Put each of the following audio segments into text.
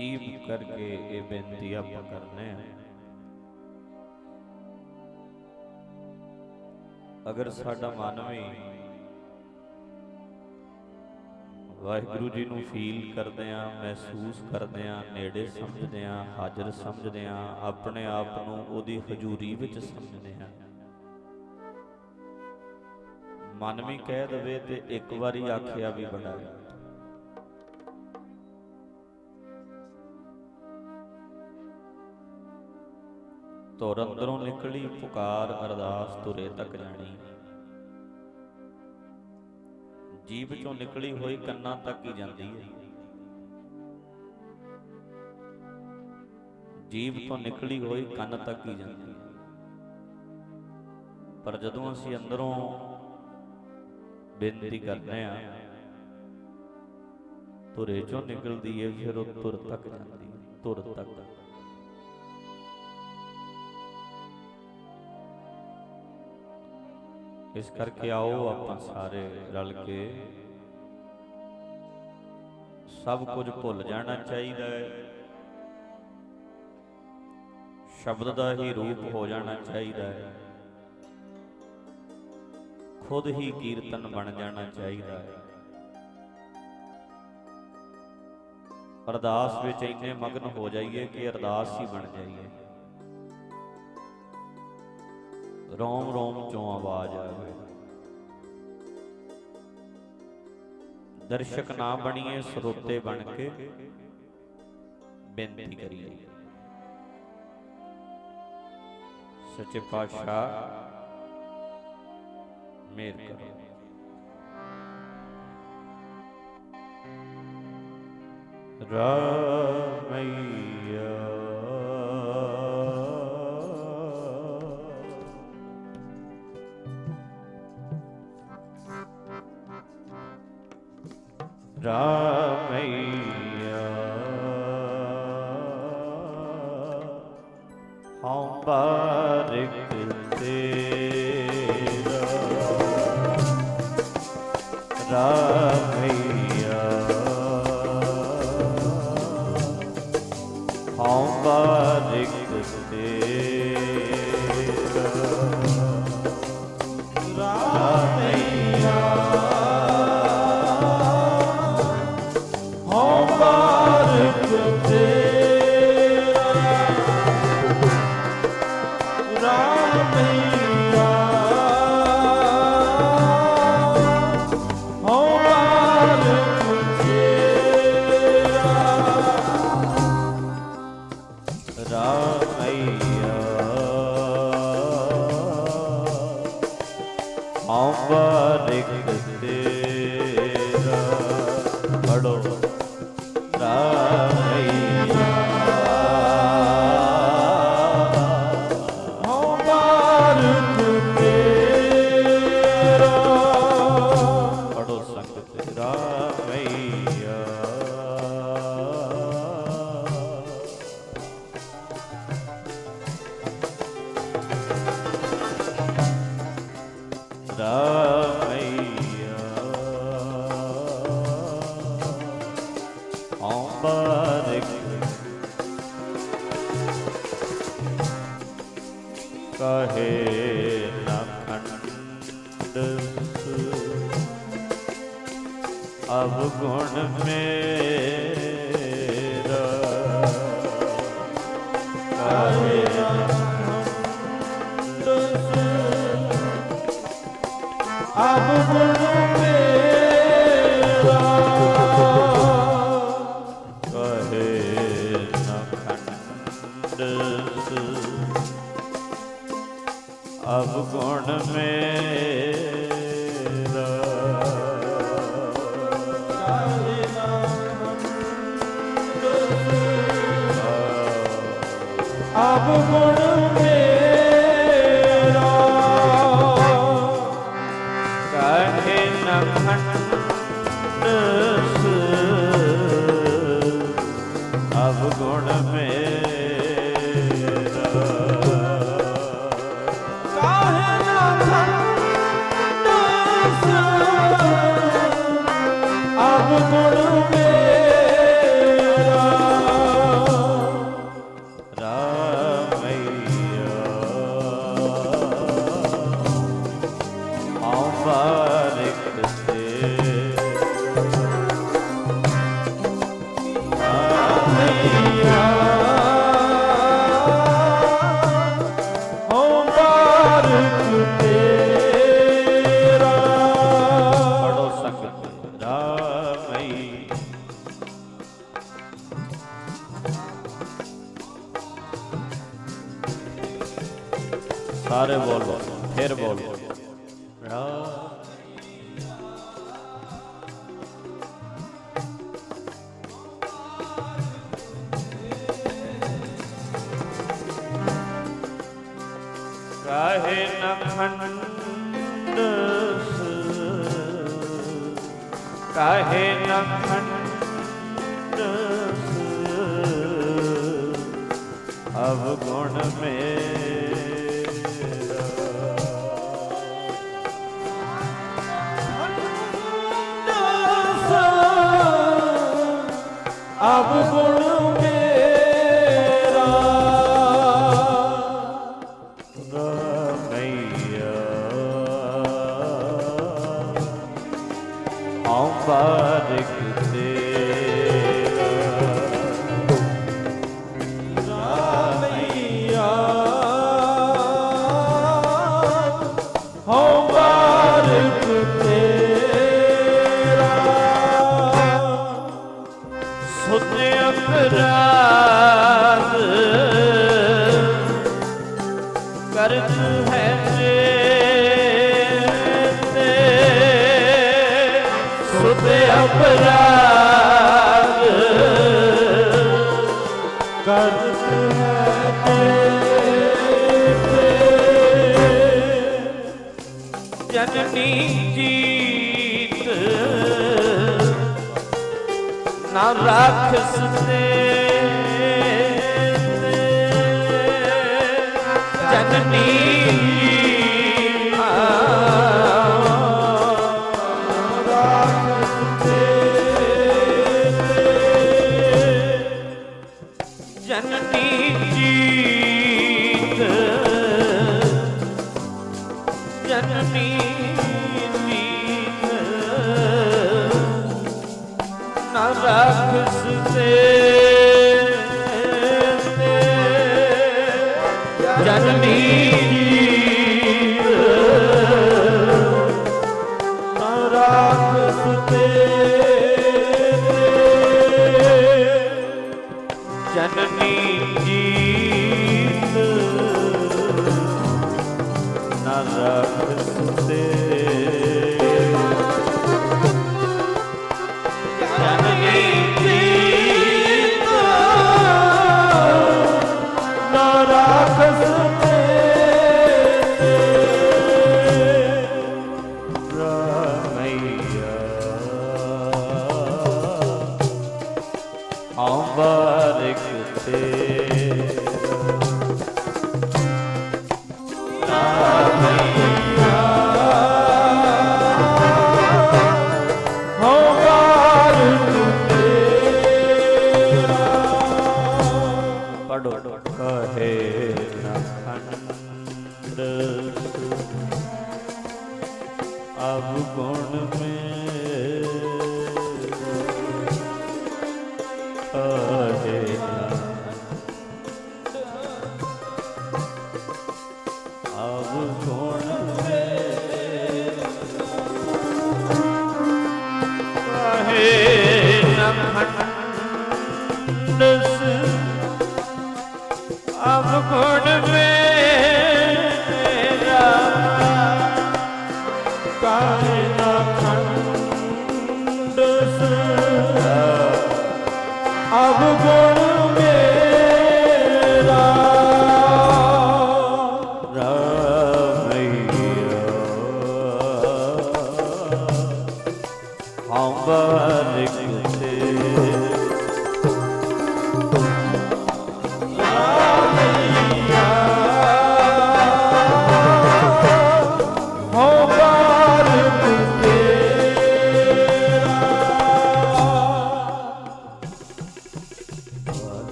ਜੀਵ ਕਰਕੇ ਇਹ ਬੇਨਤੀ ਆਪਾਂ ਕਰਨੇ ਆ। ਅਗਰ ਸਾਡਾ ਮਨ ਵੀ ਵਾਹਿਗੁਰੂ ਜੀ ਨੂੰ ਫੀਲ ਕਰਦੇ ਆ, ਮਹਿਸੂਸ ਕਰਦੇ ਆ, ਨੇੜੇ ਸਮਝਦੇ ਆ, ਹਾਜ਼ਰ ਸਮਝਦੇ ਆ, ਆਪਣੇ ਆਪ ਨੂੰ ਉਹਦੀ ਹਜ਼ੂਰੀ ਵਿੱਚ ਸਮਝਦੇ ਆ। ਮਨ ਵੀ ਕਹਿ ਦਵੇ ਤੇ ਇੱਕ ਵਾਰੀ ਆਖਿਆ ਵੀ ਬੜਾ ਧੁਰ ਅੰਦਰੋਂ ਨਿਕਲੀ, ਪੁਕਾਰ ਅਰਦਾਸ ਤੁਰੇ ਤੱਕ ਜਾਣੀ। ਜੀਭ ਚੋਂ ਨਿਕਲੀ ਹੋਈ ਕੰਨਾਂ ਤੱਕ ਹੀ ਜਾਂਦੀ ਹੈ। ਜੀਭ ਤੋਂ ਨਿਕਲੀ ਹੋਈ ਕੰਨ ਤੱਕ ਹੀ ਜਾਂਦੀ ਹੈ। ਪਰ ਜਦੋਂ ਅਸੀਂ ਅੰਦਰੋਂ ਬੇਨਤੀ ਕਰਦੇ ਆ ਤੁਰੇ ਚੋਂ ਨਿਕਲਦੀ ਏ ਫਿਰ ਉਹ ਤੁਰ ਤੱਕ ਜਾਂਦੀ ਹੈ ਤੁਰ ਤੱਕ। ਇਸ ਕਰਕੇ ਆਓ ਆਪਾਂ ਸਾਰੇ ਰਲ ਕੇ ਸਭ ਕੁਝ ਭੁੱਲ ਜਾਣਾ ਚਾਹੀਦਾ ਹੈ। ਸ਼ਬਦ ਦਾ ਹੀ ਰੂਪ ਹੋ ਜਾਣਾ ਚਾਹੀਦਾ ਹੈ। ਖੁਦ ਹੀ ਕੀਰਤਨ ਬਣ ਜਾਣਾ ਚਾਹੀਦਾ ਹੈ। ਅਰਦਾਸ ਵਿੱਚ ਇੰਨੇ ਮਗਨ ਹੋ ਜਾਈਏ ਕਿ ਅਰਦਾਸ ਹੀ ਬਣ ਜਾਈਏ। ਰੋਮ ਰੋਮ ਚੋਂ ਆਵਾਜ਼ ਆਵੇ ਦਰਸ਼ਕ ਨਾ ਬਣੀਏ, ਸਰੋਤੇ ਬਣ ਕੇ ਬੇਨਤੀ ਕਰੀਏ। ਸੱਚੇ ਪਾਤਸ਼ਾਹ ਮੇਰ ਕਰੋ। ਰਾਮਈਆ ਰਾਮਈਆ। ਹਉ ਬਾਰਿਕ ਤੇਰਾ। ਰਾਮਈਆ। ਹਉ ਬਾਰਿਕ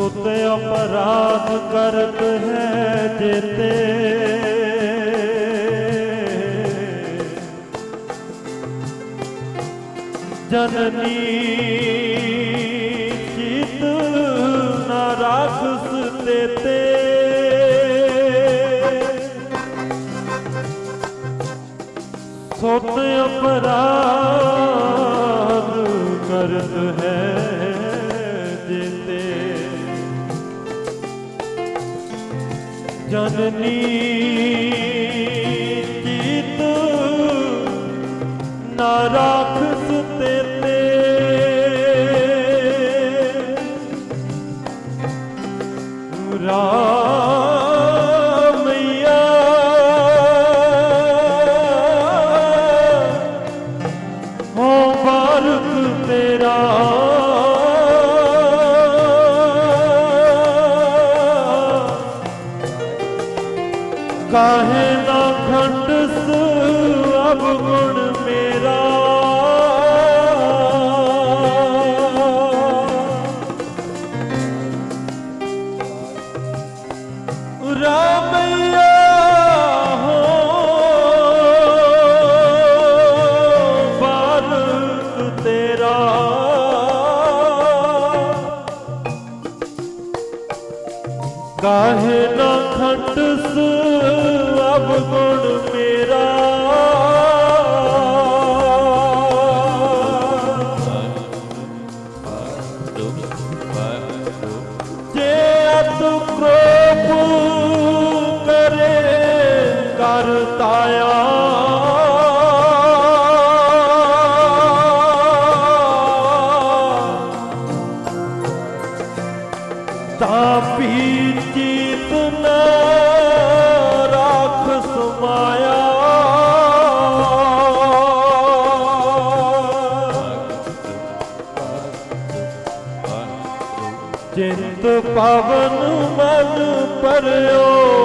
ਸੋਤੇ ਅਪਰਾਧ ਕਰਤ ਹੈ ਜੇਤੇ। ਜਨਨੀ ਚਿਤ ਨਾ ਰਾਖਸ ਤੇਤੇ। ਸੋਤੇ ਅਪਰਾਧ ਕਰਤ ਹੈ the need. 나를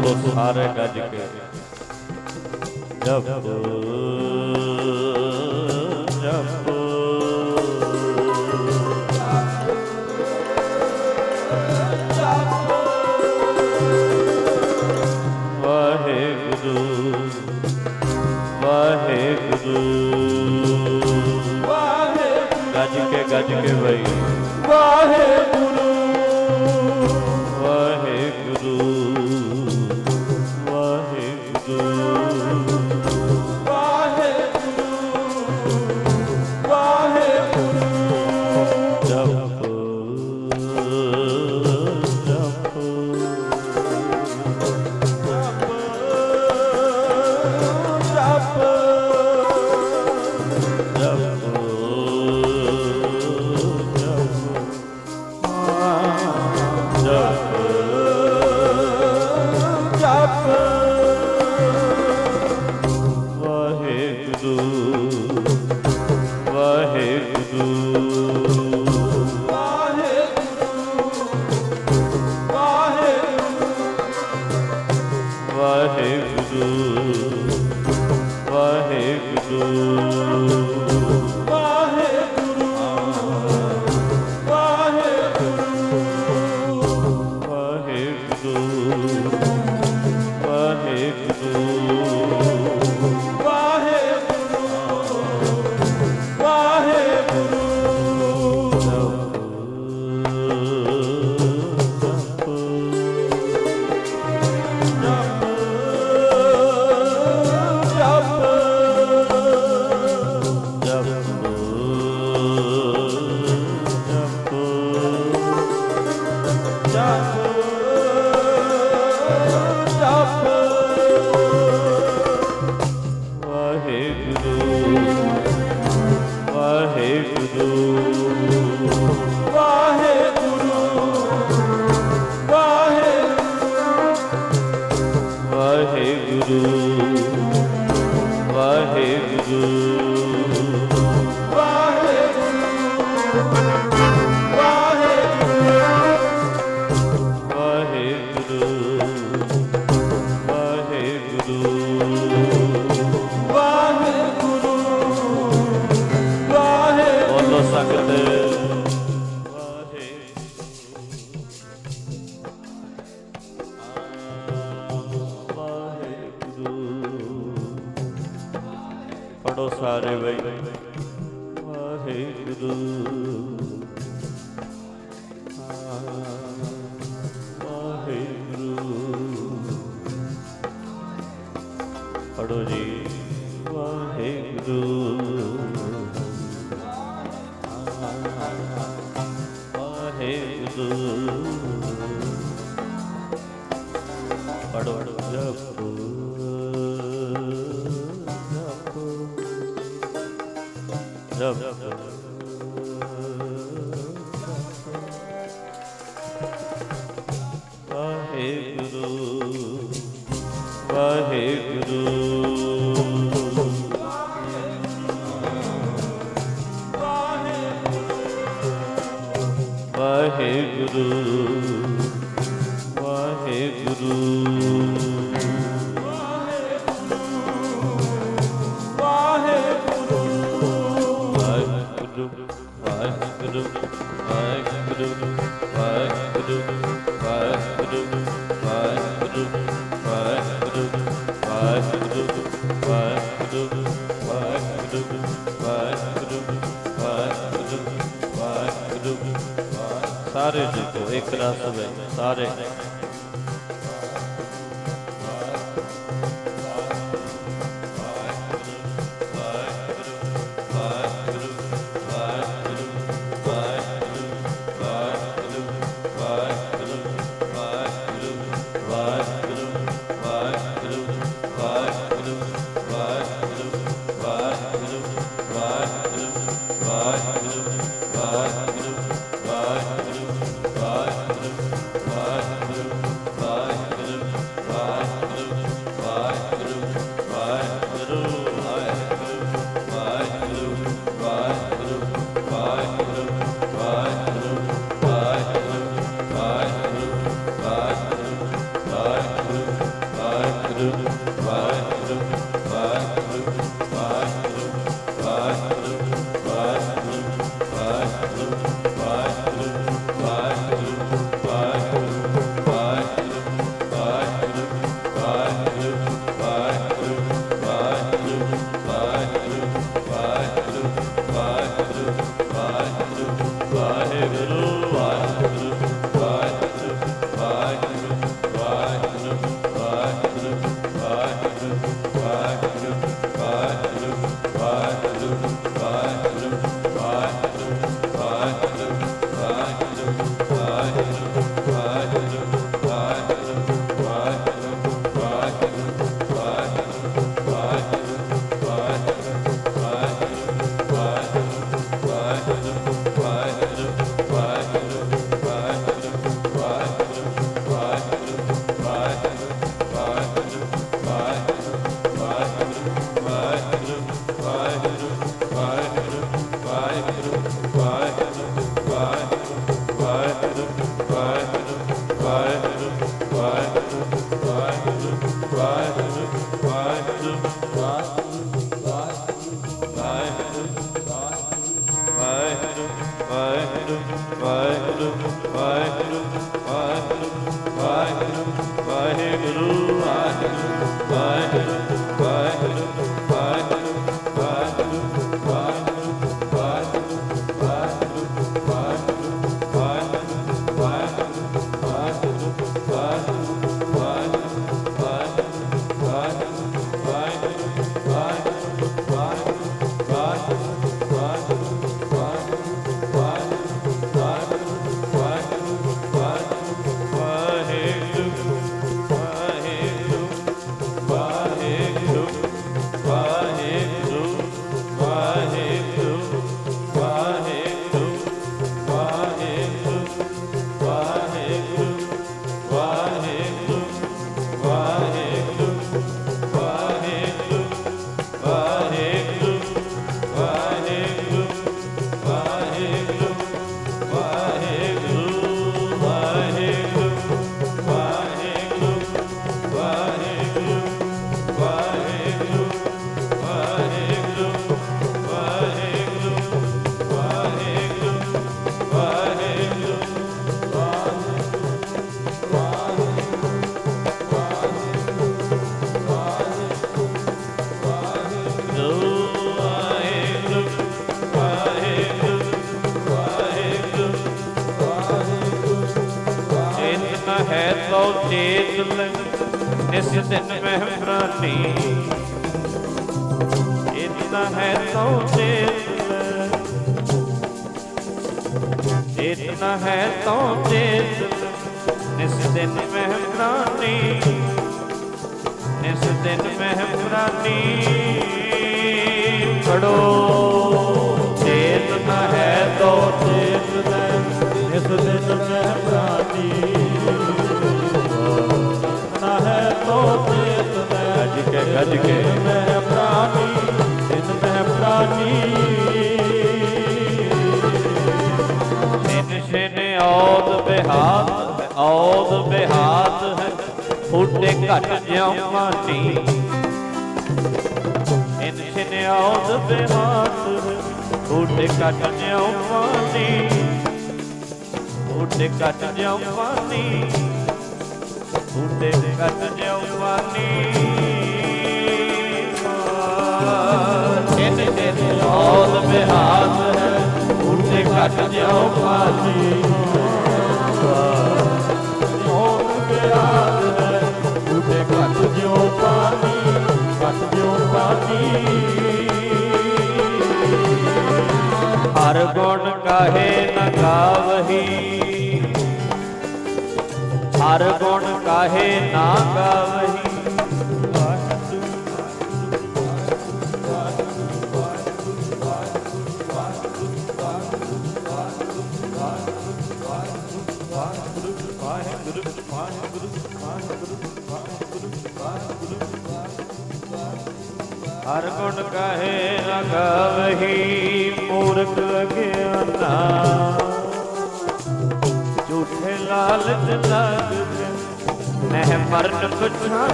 ਬੋਲੋ ਸਾਰੇ ਗੱਜ ਕੇ। ਜਪ ਜਪ। ਵਾਹਿਗੁਰੂ ਵਾਹਿਗੁਰੂ। ਵਾਹਿਗੁਰੂ ਕੇ ਗੱਜ ਕੇ ਬਈ।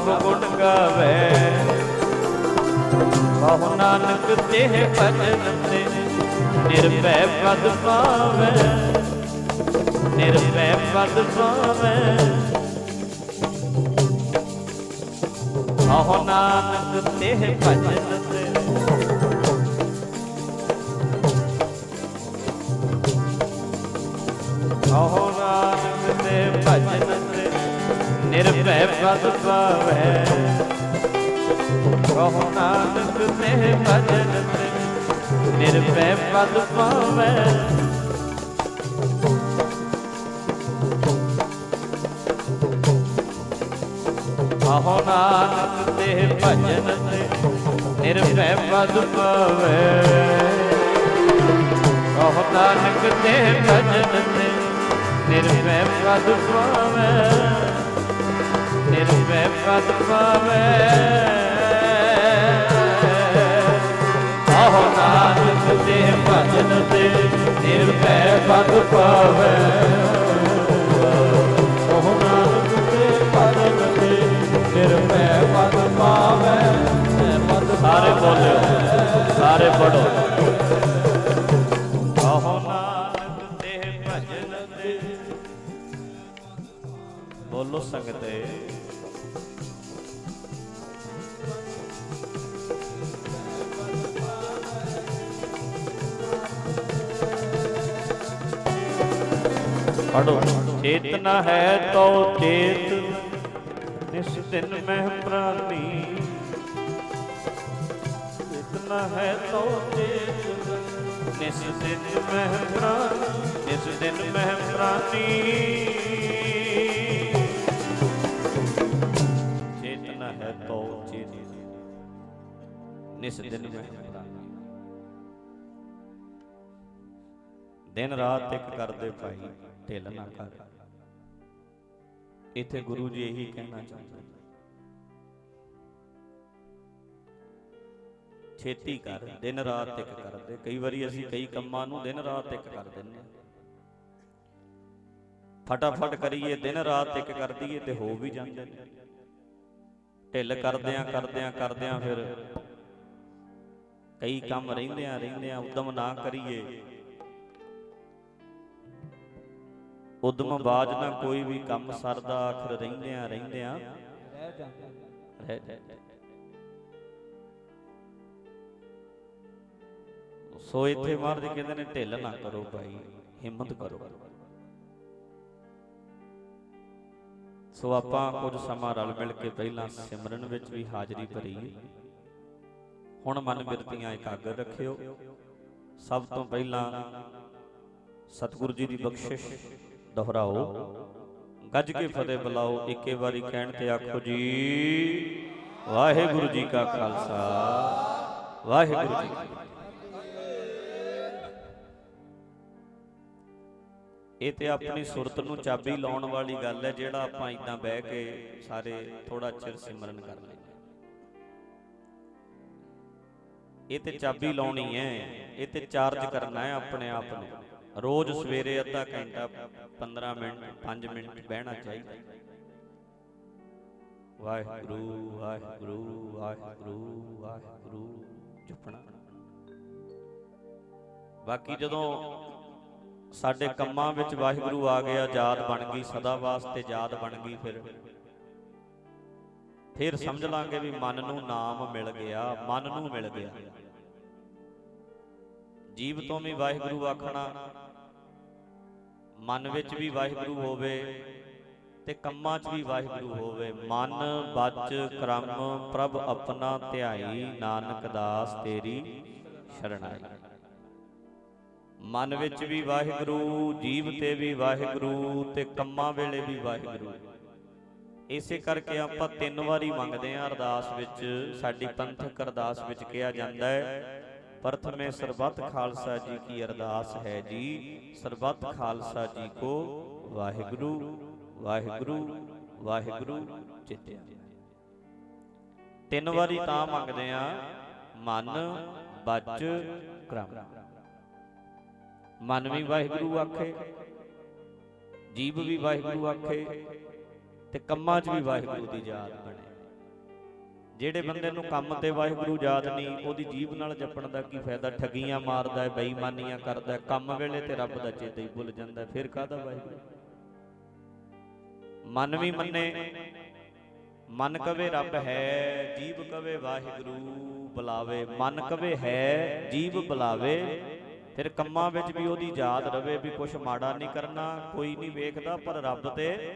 ਜੋ ਪ੍ਰਭ ਗੁਣ ਗਾਵੇ। ਬਹੁ ਨਾਨਕ ਤੇ ਭਜਨ ਤੇ ਨਿਰਭੈ ਪਦ ਪਾਵੇ। ਨਿਰਭੈ ਪਦ ਪਾਵੇ। ਬਹੁ ਨਾਨਕ ਤੇ ਭਜਨ ਤੇ ਕਹੋ ਨਾਨਕ ਤੇ ਭਜਨ ਤੇ ਨਿਰਭੈ ਪਦ ਪਾਵੈ। ਕਹੋ ਨਾਨਕ ਤੇ ਭਜਨ ਤੇ ਨਿਰਭੈ ਪਦ ਪਾਵੈ। ਕਹੋ ਨਾਨਕ ਤੇ ਭਜਨ ਤੇ ਨਿਰਭੈ ਪਦ ਪਾਵੈ। ਕਹੋ ਨਾਨਕ ਤੇ ਭਜਨ ਤੇ ਨਿਰਭੈ ਪਦ ਪਾਵੈ। ਨਿਰਭੈ ਪਦ ਪਾਵੈ। ਕਹੋ ਨਾਨਕ ਤੇ ਭਜਨ ਤੇ ਨਿਰਭੈ ਪਦ ਪਾਵੈ। ਕਹੋ ਨਾਨਕ ਤੇ ਭਜਨ ਤੇ ਨਿਰਭੈ ਪਦ ਪਾਵੈ। ਸਾਰੇ ਬੋਲਿਓ ਸਾਰੇ ਪੜੋ ਕਹੋ ਨਾਨਕ ਤੇ ਭਜਨ ਤੇ। ਬੋਲੋ ਸੰਗਤੇ। ਪੜੋ ਚੇਤਨਾ ਹੈ ਤੋ ਚੇਤ ਨਿਸ ਦਿਨ ਮਹਿ ਪ੍ਰਾਨੀ। ਚੇਤਨਾ ਹੈ ਤੋ ਚੇਤ ਨਿਸ ਦਿਨ ਮਹਿ ਪ੍ਰਾਨੀ ਨਿਸ ਦਿਨ ਮਹਿ ਪ੍ਰਾਨੀ। ਚੇਤਨਾ ਹੈ ਤੋ ਚੇਤ ਨਿਸ ਦਿਨ ਮਹਿ ਪ੍ਰਾਨੀ। ਦਿਨ ਰਾਤ ਇੱਕ ਕਰਦੇ ਭਾਈ। ਢਿੱਲ ਨਾ ਕਰ। ਇੱਥੇ ਗੁਰੂ ਜੀ ਇਹੀ ਕਹਿਣਾ ਚਾਹੁੰਦੇ ਛੇਤੀ ਕਰ, ਦਿਨ ਰਾਤ ਇੱਕ ਕਰਦੇ। ਕਈ ਵਾਰੀ ਅਸੀਂ ਕਈ ਕੰਮਾਂ ਨੂੰ ਦਿਨ ਰਾਤ ਇੱਕ ਕਰ ਦਿੰਦੇ ਫਟਾਫਟ ਕਰੀਏ, ਦਿਨ ਰਾਤ ਇੱਕ ਕਰ ਦਈਏ ਤੇ ਹੋ ਵੀ ਜਾਂਦੇ ਨੇ। ਢਿੱਲ ਕਰਦਿਆਂ ਕਰਦਿਆਂ ਕਰਦਿਆਂ ਫਿਰ ਕਈ ਕੰਮ ਰਹਿੰਦਿਆਂ ਰਹਿੰਦਿਆਂ ਉਦਮ ਨਾ ਕਰੀਏ। ਉਦਮ ਬਾਜ ਨਾ ਕੋਈ ਵੀ ਕੰਮ ਸਰਦਾ ਆਖਰ ਰਹਿੰਦਿਆਂ ਰਹਿੰਦਿਆਂ ਰਹਿ ਜਾਂਦਾ ਰਹਿ ਜਾਂਦਾ ਸੋ ਇੱਥੇ ਮਹਾਰਾਜ ਕਹਿੰਦੇ ਨੇ ਢਿੱਲ ਨਾ ਕਰੋ ਭਾਈ ਹਿੰਮਤ ਕਰੋ। ਸੋ ਆਪਾਂ ਕੁਝ ਸਮਾਂ ਰਲ ਮਿਲ ਕੇ ਪਹਿਲਾਂ ਸਿਮਰਨ ਵਿੱਚ ਵੀ ਹਾਜ਼ਰੀ ਭਰੀ। ਹੁਣ ਮਨ ਬਿਰਤੀਆਂ ਇਕਾਗਰ ਰੱਖਿਓ। ਸਭ ਤੋਂ ਪਹਿਲਾਂ ਸਤਿਗੁਰੂ ਜੀ ਦੀ ਬਖਸ਼ਿਸ਼। ਦੁਹਰਾਓ। ਗੱਜ ਕੇ ਫਤਿਹ ਬੁਲਾਓ ਇੱਕੇ ਵਾਰੀ ਕਹਿਣ ਤੇ ਆਖੋ ਜੀ, ਵਾਹਿਗੁਰੂ ਜੀ ਕਾ ਖਾਲਸਾ। ਵਾਹਿਗੁਰੂ ਜੀ ਕੀ ਫਤਿਹ। ਇਹ ਤੇ ਆਪਣੀ ਸੁਰਤ ਨੂੰ ਚਾਬੀ ਲਾਉਣ ਵਾਲੀ ਗੱਲ ਹੈ, ਜਿਹੜਾ ਆਪਾਂ ਇਦਾਂ ਬਹਿ ਕੇ ਸਾਰੇ ਥੋੜਾ ਚਿਰ ਸਿਮਰਨ ਕਰ ਲੈਂਦੇ ਇਹ ਤੇ ਚਾਬੀ ਲਾਉਣੀ ਹੈ, ਇਹ ਤੇ ਚਾਰਜ ਕਰਨਾ ਹੈ ਆਪਣੇ ਆਪ ਨੂੰ। ਰੋਜ਼ ਸਵੇਰੇ ਅੱਧਾ ਘੰਟਾ 15 ਮਿੰਟ 5 ਮਿੰਟ ਬਹਿਣਾ ਚਾਹੀਦਾ। ਵਾਹਿਗੁਰੂ ਵਾਹਿਗੁਰੂ ਵਾਹਿਗੁਰੂ ਵਾਹਿਗੁਰੂ ਜਪਣਾ ਬਾਕੀ ਜਦੋਂ ਸਾਡੇ ਕੰਮਾਂ ਵਿੱਚ ਵਾਹਿਗੁਰੂ ਆ ਗਿਆ, ਯਾਦ ਬਣ ਗਈ, ਸਦਾ ਵਾਸਤੇ ਯਾਦ ਬਣ ਗਈ ਫਿਰ। ਫਿਰ ਸਮਝ ਲਾਂਗੇ ਵੀ ਮਨ ਨੂੰ ਨਾਮ ਮਿਲ ਗਿਆ, ਮਨ ਨੂੰ ਮਿਲ ਗਿਆ। ਜੀਵ ਤੋਂ ਵੀ ਵਾਹਿਗੁਰੂ ਆਖਣਾ, ਮਨ ਵਿੱਚ ਵੀ ਵਾਹਿਗੁਰੂ ਹੋਵੇ ਤੇ ਕੰਮਾਂ 'ਚ ਵੀ ਵਾਹਿਗੁਰੂ ਹੋਵੇ। ਮਨ, ਬਚ, ਕਰਮ, ਪ੍ਰਭ ਆਪਣਾ ਧਿਆਈ, ਨਾਨਕ ਦਾਸ ਤੇਰੀ ਸ਼ਰਣਾਈ। ਮਨ ਵਿੱਚ ਵੀ ਵਾਹਿਗੁਰੂ, ਜੀਵ ਤੇ ਵੀ ਵਾਹਿਗੁਰੂ ਤੇ ਕੰਮਾਂ ਵੇਲੇ ਵੀ ਵਾਹਿਗੁਰੂ। ਇਸੇ ਕਰਕੇ ਆਪਾਂ ਤਿੰਨ ਵਾਰੀ ਮੰਗਦੇ ਆਂ ਅਰਦਾਸ ਵਿੱਚ। ਸਾਡੀ ਪੰਥਕ ਅਰਦਾਸ ਵਿੱਚ ਕਿਹਾ ਜਾਂਦਾ ਹੈ ਪ੍ਰਥਮੇ ਸਰਬੱਤ ਖਾਲਸਾ ਜੀ ਕੀ ਅਰਦਾਸ ਹੈ ਜੀ। ਸਰਬੱਤ ਖਾਲਸਾ ਜੀ ਕੋ ਵਾਹਿਗੁਰੂ ਵਾਹਿਗੁਰੂ ਵਾਹਿਗੁਰੂ ਚਿਤਿਆ ਤਿੰਨ ਵਾਰੀ ਤਾਂ ਮੰਗਦੇ ਆ ਮਨ ਬਚ ਕਰਮ। ਮਨ ਵੀ ਵਾਹਿਗੁਰੂ ਆਖੇ, ਜੀਵ ਵੀ ਵਾਹਿਗੁਰੂ ਆਖੇ ਤੇ ਕੰਮਾਂ 'ਚ ਵੀ ਵਾਹਿਗੁਰੂ ਦੀ ਯਾਦ ਜਿਹੜੇ ਬੰਦੇ ਨੂੰ ਕੰਮ ਤੇ ਵਾਹਿਗੁਰੂ ਯਾਦ ਨਹੀਂ, ਉਹਦੀ ਜੀਬ ਨਾਲ ਜਪਣ ਦਾ ਕੀ ਫਾਇਦਾ? ਠੱਗੀਆਂ ਮਾਰਦਾ ਹੈ, ਬੇਈਮਾਨੀਆਂ ਕਰਦਾ ਹੈ, ਕੰਮ ਵੇਲੇ ਤੇ ਰੱਬ ਦਾ ਚੇਤਾ ਹੀ ਭੁੱਲ ਜਾਂਦਾ ਫਿਰ ਕਾਹਦਾ ਵਾਹਿਗੁਰੂ? ਮਨ ਵੀ ਮੰਨੇ, ਮਨ ਕਵੇ ਰੱਬ ਹੈ ਜੀਬ ਕਵੇ ਵਾਹਿਗੁਰੂ ਬੁਲਾਵੇ, ਮਨ ਕਵੇ ਹੈ ਜੀਬ ਬੁਲਾਵੇ, ਫਿਰ ਕੰਮਾਂ ਵਿੱਚ ਵੀ ਉਹਦੀ ਯਾਦ ਰਵੇ ਵੀ ਕੁਛ ਮਾੜਾ ਨਹੀਂ ਕਰਨਾ, ਕੋਈ ਨਹੀਂ ਵੇਖਦਾ, ਪਰ ਰੱਬ ਤੇ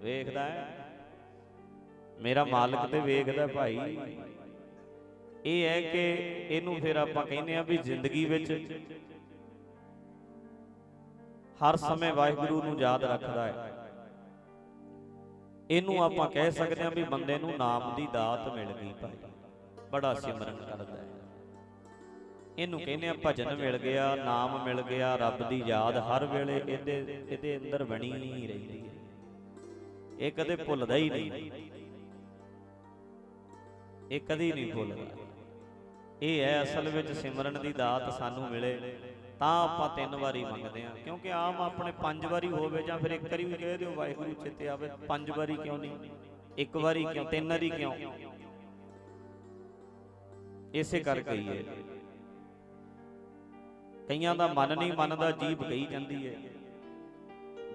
ਵੇਖਦਾ ਹੈ। ਮੇਰਾ ਮਾਲਕ ਤੇ ਵੇਖਦਾ ਭਾਈ। ਇਹ ਹੈ ਕਿ ਇਹਨੂੰ ਫਿਰ ਆਪਾਂ ਕਹਿੰਦੇ ਆ ਵੀ ਜ਼ਿੰਦਗੀ ਵਿੱਚ ਹਰ ਸਮੇਂ ਵਾਹਿਗੁਰੂ ਨੂੰ ਯਾਦ ਰੱਖਦਾ ਹੈ। ਇਹਨੂੰ ਆਪਾਂ ਕਹਿ ਸਕਦੇ ਆ ਵੀ ਬੰਦੇ ਨੂੰ ਨਾਮ ਦੀ ਦਾਤ ਮਿਲ ਗਈ ਭਾਈ। ਬੜਾ ਸਿਮਰਨ ਕਰਦਾ ਹੈ। ਇਹਨੂੰ ਕਹਿੰਦੇ ਆ ਭਜਨ ਮਿਲ ਗਿਆ ਨਾਮ ਮਿਲ ਗਿਆ ਰੱਬ ਦੀ ਯਾਦ ਹਰ ਵੇਲੇ ਇਹਦੇ ਇਹਦੇ ਅੰਦਰ ਬਣੀ ਹੀ ਰਹਿੰਦੀ ਇਹ ਕਦੇ ਭੁੱਲਦਾ ਹੀ ਨਹੀਂ। ਇਹ ਕਦੀ ਨਹੀਂ ਭੁੱਲਦਾ। ਇਹ ਹੈ ਅਸਲ ਵਿੱਚ ਸਿਮਰਨ ਦੀ ਦਾਤ ਸਾਨੂੰ ਮਿਲੇ, ਤਾਂ ਆਪਾਂ ਤਿੰਨ ਵਾਰੀ ਮੰਗਦੇ ਆ ਕਿਉਂਕਿ ਆਮ ਆਪਣੇ ਪੰਜ ਵਾਰੀ ਹੋਵੇ ਜਾਂ ਫਿਰ ਇੱਕ ਵਾਰੀ ਵੀ ਕਹਿ ਦਿਓ, ਵਾਹਿਗੁਰੂ ਚਿੱਤੇ ਆਵੇ, ਪੰਜ ਵਾਰੀ ਕਿਉਂ ਨਹੀਂ? ਇੱਕ ਵਾਰੀ ਕਿਉਂ, ਤਿੰਨ ਵਾਰੀ ਕਿਉਂ? ਇਸੇ ਕਰਕੇ ਹੀ ਹੈ ਕਈਆਂ ਦਾ ਮਨ ਨਹੀਂ ਮੰਨਦਾ, ਜੀਭ ਕਹੀ ਜਾਂਦੀ ਹੈ।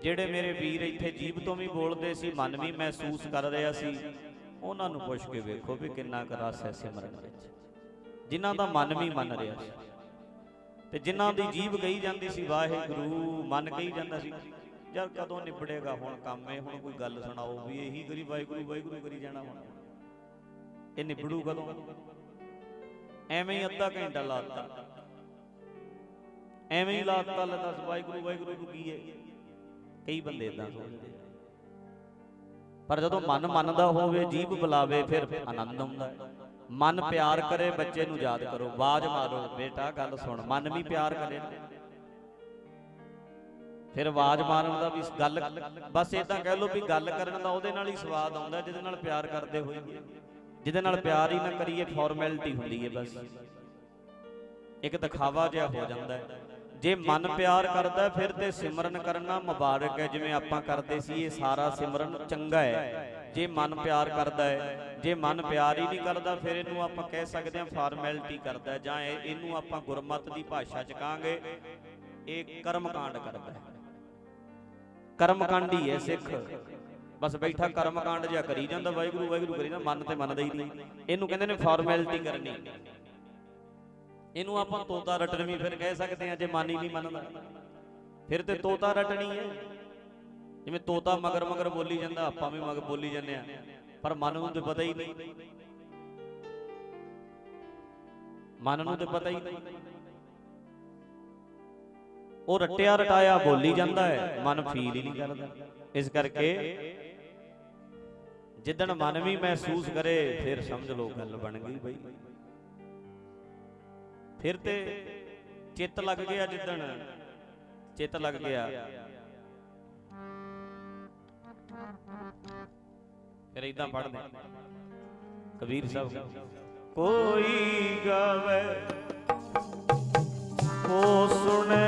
ਜਿਹੜੇ ਮੇਰੇ ਵੀਰ ਇੱਥੇ ਜੀਭ ਤੋਂ ਵੀ ਬੋਲਦੇ ਸੀ, ਮਨ ਵੀ ਮਹਿਸੂਸ ਕਰ ਰਿਹਾ ਸੀ। ਉਹਨਾਂ ਨੂੰ ਪੁੱਛ ਕੇ ਵੇਖੋ ਵੀ ਕਿੰਨਾ ਕੁ ਰਸ ਹੈ ਸਿਮਰਨ ਵਿੱਚ। ਜਿਨ੍ਹਾਂ ਦਾ ਮਨ ਵੀ ਮੰਨ ਰਿਹਾ ਸੀ। ਤੇ ਜਿਨ੍ਹਾਂ ਦੀ ਜੀਭ ਕਹੀ ਜਾਂਦੀ ਸੀ ਵਾਹਿਗੁਰੂ ਮਨ ਕਹੀ ਜਾਂਦਾ ਸੀ। ਯਾਰ ਕਦੋਂ ਨਿਬੜੇਗਾ ਹੁਣ ਕੰਮ? ਇਹ ਹੁਣ ਕੋਈ ਗੱਲ ਸੁਣਾਓ ਵੀ ਇਹੀ ਕਰੀ ਵਾਹਿਗੁਰੂ ਵਾਹਿਗੁਰੂ ਕਰੀ ਜਾਣਾ ਹੁਣ। ਇਹ ਨਿਬੜੂ ਕਦੋਂ? ਐਵੇਂ ਹੀ ਅੱਧਾ ਘੰਟਾ ਲਾਤਾ ਐਵੇਂ ਹੀ ਲਾਤਾ ਲੈ ਦੱਸ ਵਾਹਿਗੁਰੂ ਵਾਹਿਗੁਰੂ ਨੂੰ ਕੀ ਹੈ? ਕਈ ਬੰਦੇ ਇਦਾਂ ਸੋਚਦੇ। ਪਰ ਜਦੋਂ ਮਨ ਮੰਨਦਾ ਹੋਵੇ ਜੀਭ ਬੁਲਾਵੇ ਫਿਰ ਆਨੰਦ ਆਉਂਦਾ ਹੈ। ਮਨ ਪਿਆਰ ਕਰੇ ਬੱਚੇ ਨੂੰ ਯਾਦ ਕਰੋ ਬਾਜ ਮਾਰੋ ਬੇਟਾ ਗੱਲ ਸੁਣ ਮਨ ਵੀ ਪਿਆਰ ਕਰੇ। ਫਿਰ ਆਵਾਜ਼ ਮਾਰਨ ਦਾ ਵੀ ਗੱਲ ਬਸ ਇਦਾਂ ਕਹਿ ਲਓ ਵੀ ਗੱਲ ਕਰਨ ਦਾ ਉਹਦੇ ਨਾਲ ਹੀ ਸਵਾਦ ਆਉਂਦਾ ਜਿਹਦੇ ਨਾਲ ਪਿਆਰ ਕਰਦੇ ਹੋਏ। ਜਿਹਦੇ ਨਾਲ ਪਿਆਰ ਹੀ ਨਾ ਕਰੀਏ ਫਾਰਮੈਲਿਟੀ ਹੁੰਦੀ ਹੈ ਬਸ। ਇੱਕ ਦਿਖਾਵਾ ਜਿਹਾ ਹੋ ਜਾਂਦਾ ਹੈ। ਜੇ ਮਨ ਪਿਆਰ ਕਰਦਾ ਫਿਰ ਤੇ ਸਿਮਰਨ ਕਰਨਾ ਮੁਬਾਰਕ ਹੈ, ਜਿਵੇਂ ਆਪਾਂ ਕਰਦੇ ਸੀ, ਇਹ ਸਾਰਾ ਸਿਮਰਨ ਚੰਗਾ ਹੈ। ਜੇ ਮਨ ਪਿਆਰ ਕਰਦਾ ਹੈ, ਜੇ ਮਨ ਪਿਆਰ ਹੀ ਨਹੀਂ ਕਰਦਾ, ਫਿਰ ਇਹਨੂੰ ਆਪਾਂ ਕਹਿ ਸਕਦੇ ਹਾਂ ਫਾਰਮੈਲਿਟੀ ਕਰਦਾ ਜਾਂ ਇਹਨੂੰ ਆਪਾਂ ਗੁਰਮਤ ਦੀ ਭਾਸ਼ਾ ਚ ਕਹਾਂਗੇ, ਇਹ ਕਰਮਕਾਂਡ ਕਰਦਾ ਹੈ। ਕਰਮਕਾਂਡੀ ਹੈ ਸਿੱਖ। ਬਸ ਬੈਠਾ ਕਰਮਕਾਂਡ ਜਿਹਾ ਕਰੀ ਜਾਂਦਾ, ਵਾਹਿਗੁਰੂ ਵਾਹਿਗੁਰੂ ਕਰੀ ਜਾਂਦਾ, ਮਨ ਤੇ ਮੰਨਦਾ ਹੀ ਨਹੀਂ। ਇਹਨੂੰ ਕਹਿੰਦੇ ਨੇ ਫਾਰਮੈਲਿਟੀ ਕਰਨੀ। ਇਹਨੂੰ ਆਪਾਂ ਤੋਤਾ ਰਟਣਵੀਂ ਫਿਰ ਕਹਿ ਸਕਦੇ ਆ ਜੇ ਮਨ ਹੀ ਨਹੀਂ ਮੰਨਦਾ। ਫਿਰ ਤੇ ਤੋਤਾ ਰਟਣੀ ਹੈ। ਜਿਵੇਂ ਤੋਤਾ ਮਗਰ ਮਗਰ ਬੋਲੀ ਜਾਂਦਾ, ਆਪਾਂ ਵੀ ਮਗਰ ਬੋਲੀ ਜਾਂਦੇ ਆ ਪਰ ਮਨ ਨੂੰ ਤੇ ਪਤਾ ਹੀ ਨਹੀਂ। ਮਨ ਨੂੰ ਤੇ ਪਤਾ ਹੀ ਨਹੀਂ। ਉਹ ਰਟਿਆ ਰਟਾਇਆ ਬੋਲੀ ਜਾਂਦਾ ਹੈ, ਮਨ ਫੀਲ ਹੀ ਨਹੀਂ ਕਰਦਾ। ਇਸ ਕਰਕੇ ਜਿੱਦਣ ਮਨ ਵੀ ਮਹਿਸੂਸ ਕਰੇ, ਫਿਰ ਸਮਝ ਲਓ ਗੱਲ ਬਣ ਗਈ ਬਈ। ਫਿਰ ਤੇ ਚਿੱਤ ਲੱਗ ਗਿਆ ਜਿੱਦਣ। ਚਿੱਤ ਲੱਗ ਗਿਆ। ਫਿਰ ਇਦਾਂ ਪੜ੍ਹਦੇ ਕਬੀਰ ਸਾਹਿਬ, ਕੋਈ ਗਾਵੇ, ਕੋ ਸੁਣੇ,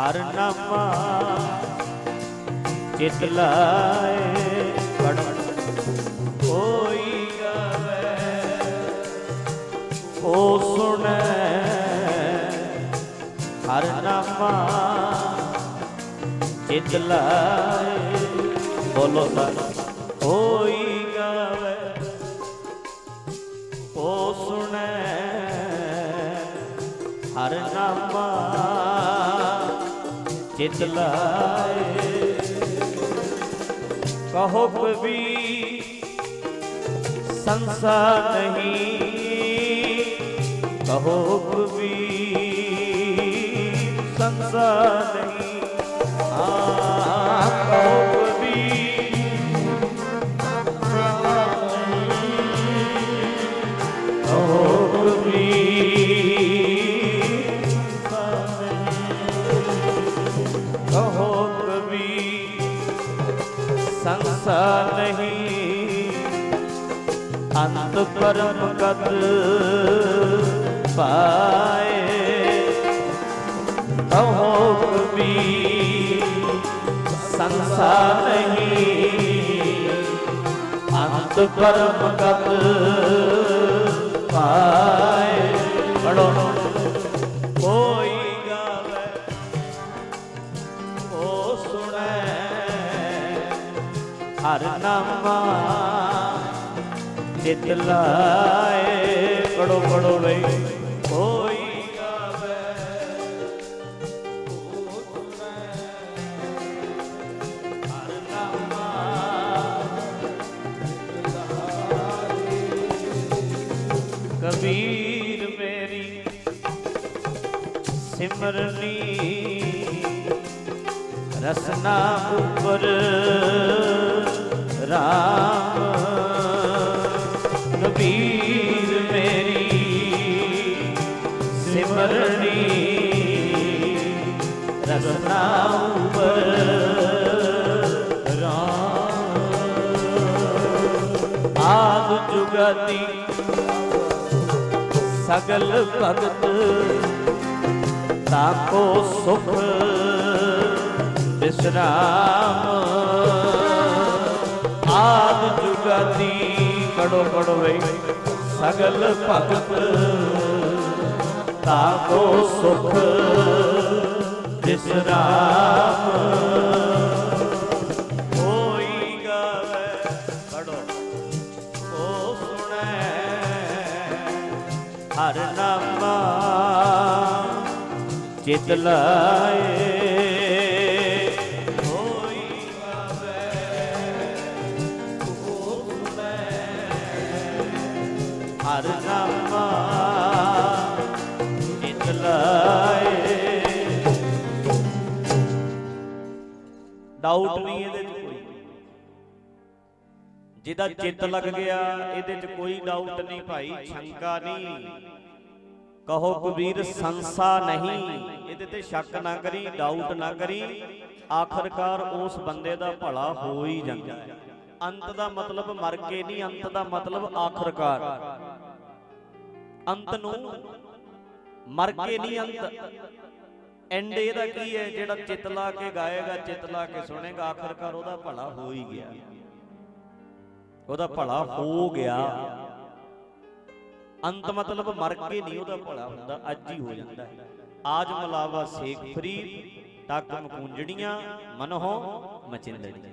ਹਰ ਨਾਮਾ, ਚਿਤ ਲਾਏ ਕੋਈ ਗਾਵੇ ਹਰ ਸੁਣੇ ਨਾਮਾ ਚਿਤ ਲਾਏ ਬੋਲੋ ਤਾਂ ਹੋਈ ਗਾਵੇ। ਓ ਸੁਣੈ ਹਰ ਨਾਮਾ ਚਿਤ ਲਾਏ। ਕਹੋ ਕਬੀ ਸੰਸਾਰ ਨਹੀਂ ਕਹੋ ਕਬੀ ਸੰਸਾਰ ਨਹੀਂ ਆ ਕਹੋ ਕਬੀ ਕਹੋ ਕਬੀ ਕਹੋ ਕਬੀ ਸੰਸਾਰ ਨਹੀਂ ਅੰਤ ਪਰਮ ਕਦ ਪਾਏ। ਕਹੋ ਕਬੀ ਸੰਸਾਰ ਨਹੀਂ, ਅੰਤ ਪਰਮ ਗਤ ਪਾਏ। ਪੜੋ ਓ ਸੁਣੈ, ਹਰ ਨਾਮਾ ਚਿਤ ਲਾਏ। ਪੜੋ ਪੜੋ ਬਈ ਕਬੀਰ ਮੇਰੀ ਸਿਮਰਨੀ ਰਸਨਾ ਉਪਰ ਰਾਮ। ਕਬੀਰ ਮੇਰੀ ਸਿਮਰਨੀ ਰਸਨਾ ਉਪਰ ਰਾਮ। ਆਦ ਜੁਗਤੀ ਸਗਲ ਭਗਤ, ਤਾਕੋ ਸੁਖ ਵਿਸਰਾਮ। ਆਦ ਜੁਗਤੀ ਕੜੋ ਕੜੋ ਵੇ ਸਗਲ ਭਗਤ, ਤਾਕੋ ਸੁਖ ਵਿਸਰਾਮ। ਨਾਮਾ ਚਿਤ ਲਾਏ। ਹੋਈ ਹਰ ਨਾਮਾ ਚਿਤ ਲਾਏ। ਡਾਊਟ ਨਹੀਂ ਇਹਦੇ ਚ ਕੋਈ। ਜਿਹਦਾ ਚਿੱਤ ਲੱਗ ਗਿਆ ਇਹਦੇ 'ਚ ਕੋਈ ਡਾਊਟ ਨਹੀਂ ਭਾਈ ਸ਼ੰਕਾ ਨਹੀਂ। ਕਹੋ ਕਬੀਰ ਸੰਸਾ ਨਹੀਂ। ਇਹਦੇ ਤੇ ਸ਼ੱਕ ਨਾ ਕਰੀ ਡਾਊਟ ਨਾ ਕਰੀ। ਆਖਰਕਾਰ ਉਸ ਬੰਦੇ ਦਾ ਭਲਾ ਹੋ ਹੀ ਜਾਂਦਾ ਹੈ। ਅੰਤ ਦਾ ਮਤਲਬ ਮਰ ਕੇ ਨਹੀਂ ਅੰਤ ਦਾ ਮਤਲਬ ਆਖਰਕਾਰ। ਅੰਤ ਨੂੰ ਮਰ ਕੇ ਨਹੀਂ ਅੰਤ। ਐਂਡ ਇਹਦਾ ਕੀ ਹੈ? ਜਿਹੜਾ ਚਿੱਤ ਲਾ ਕੇ ਗਾਏਗਾ ਚਿੱਤ ਲਾ ਕੇ ਸੁਣੇਗਾ ਆਖਰਕਾਰ ਉਹਦਾ ਭਲਾ ਹੋ ਹੀ ਗਿਆ। ਉਹਦਾ ਭਲਾ ਹੋ ਗਿਆ। ਅੰਤ ਮਤਲਬ ਮਰ ਕੇ ਨਹੀਂ ਉਹਦਾ ਭਲਾ ਹੁੰਦਾ, ਅੱਜ ਹੀ ਹੋ ਜਾਂਦਾ ਆਜ ਮਲਾਵਾ ਸੇਖ ਫਰੀ ਤੱਕ ਮਕੂੰਜੜੀਆਂ ਮਨਹੁ ਮਚਿੰਦੜੀਆਂ।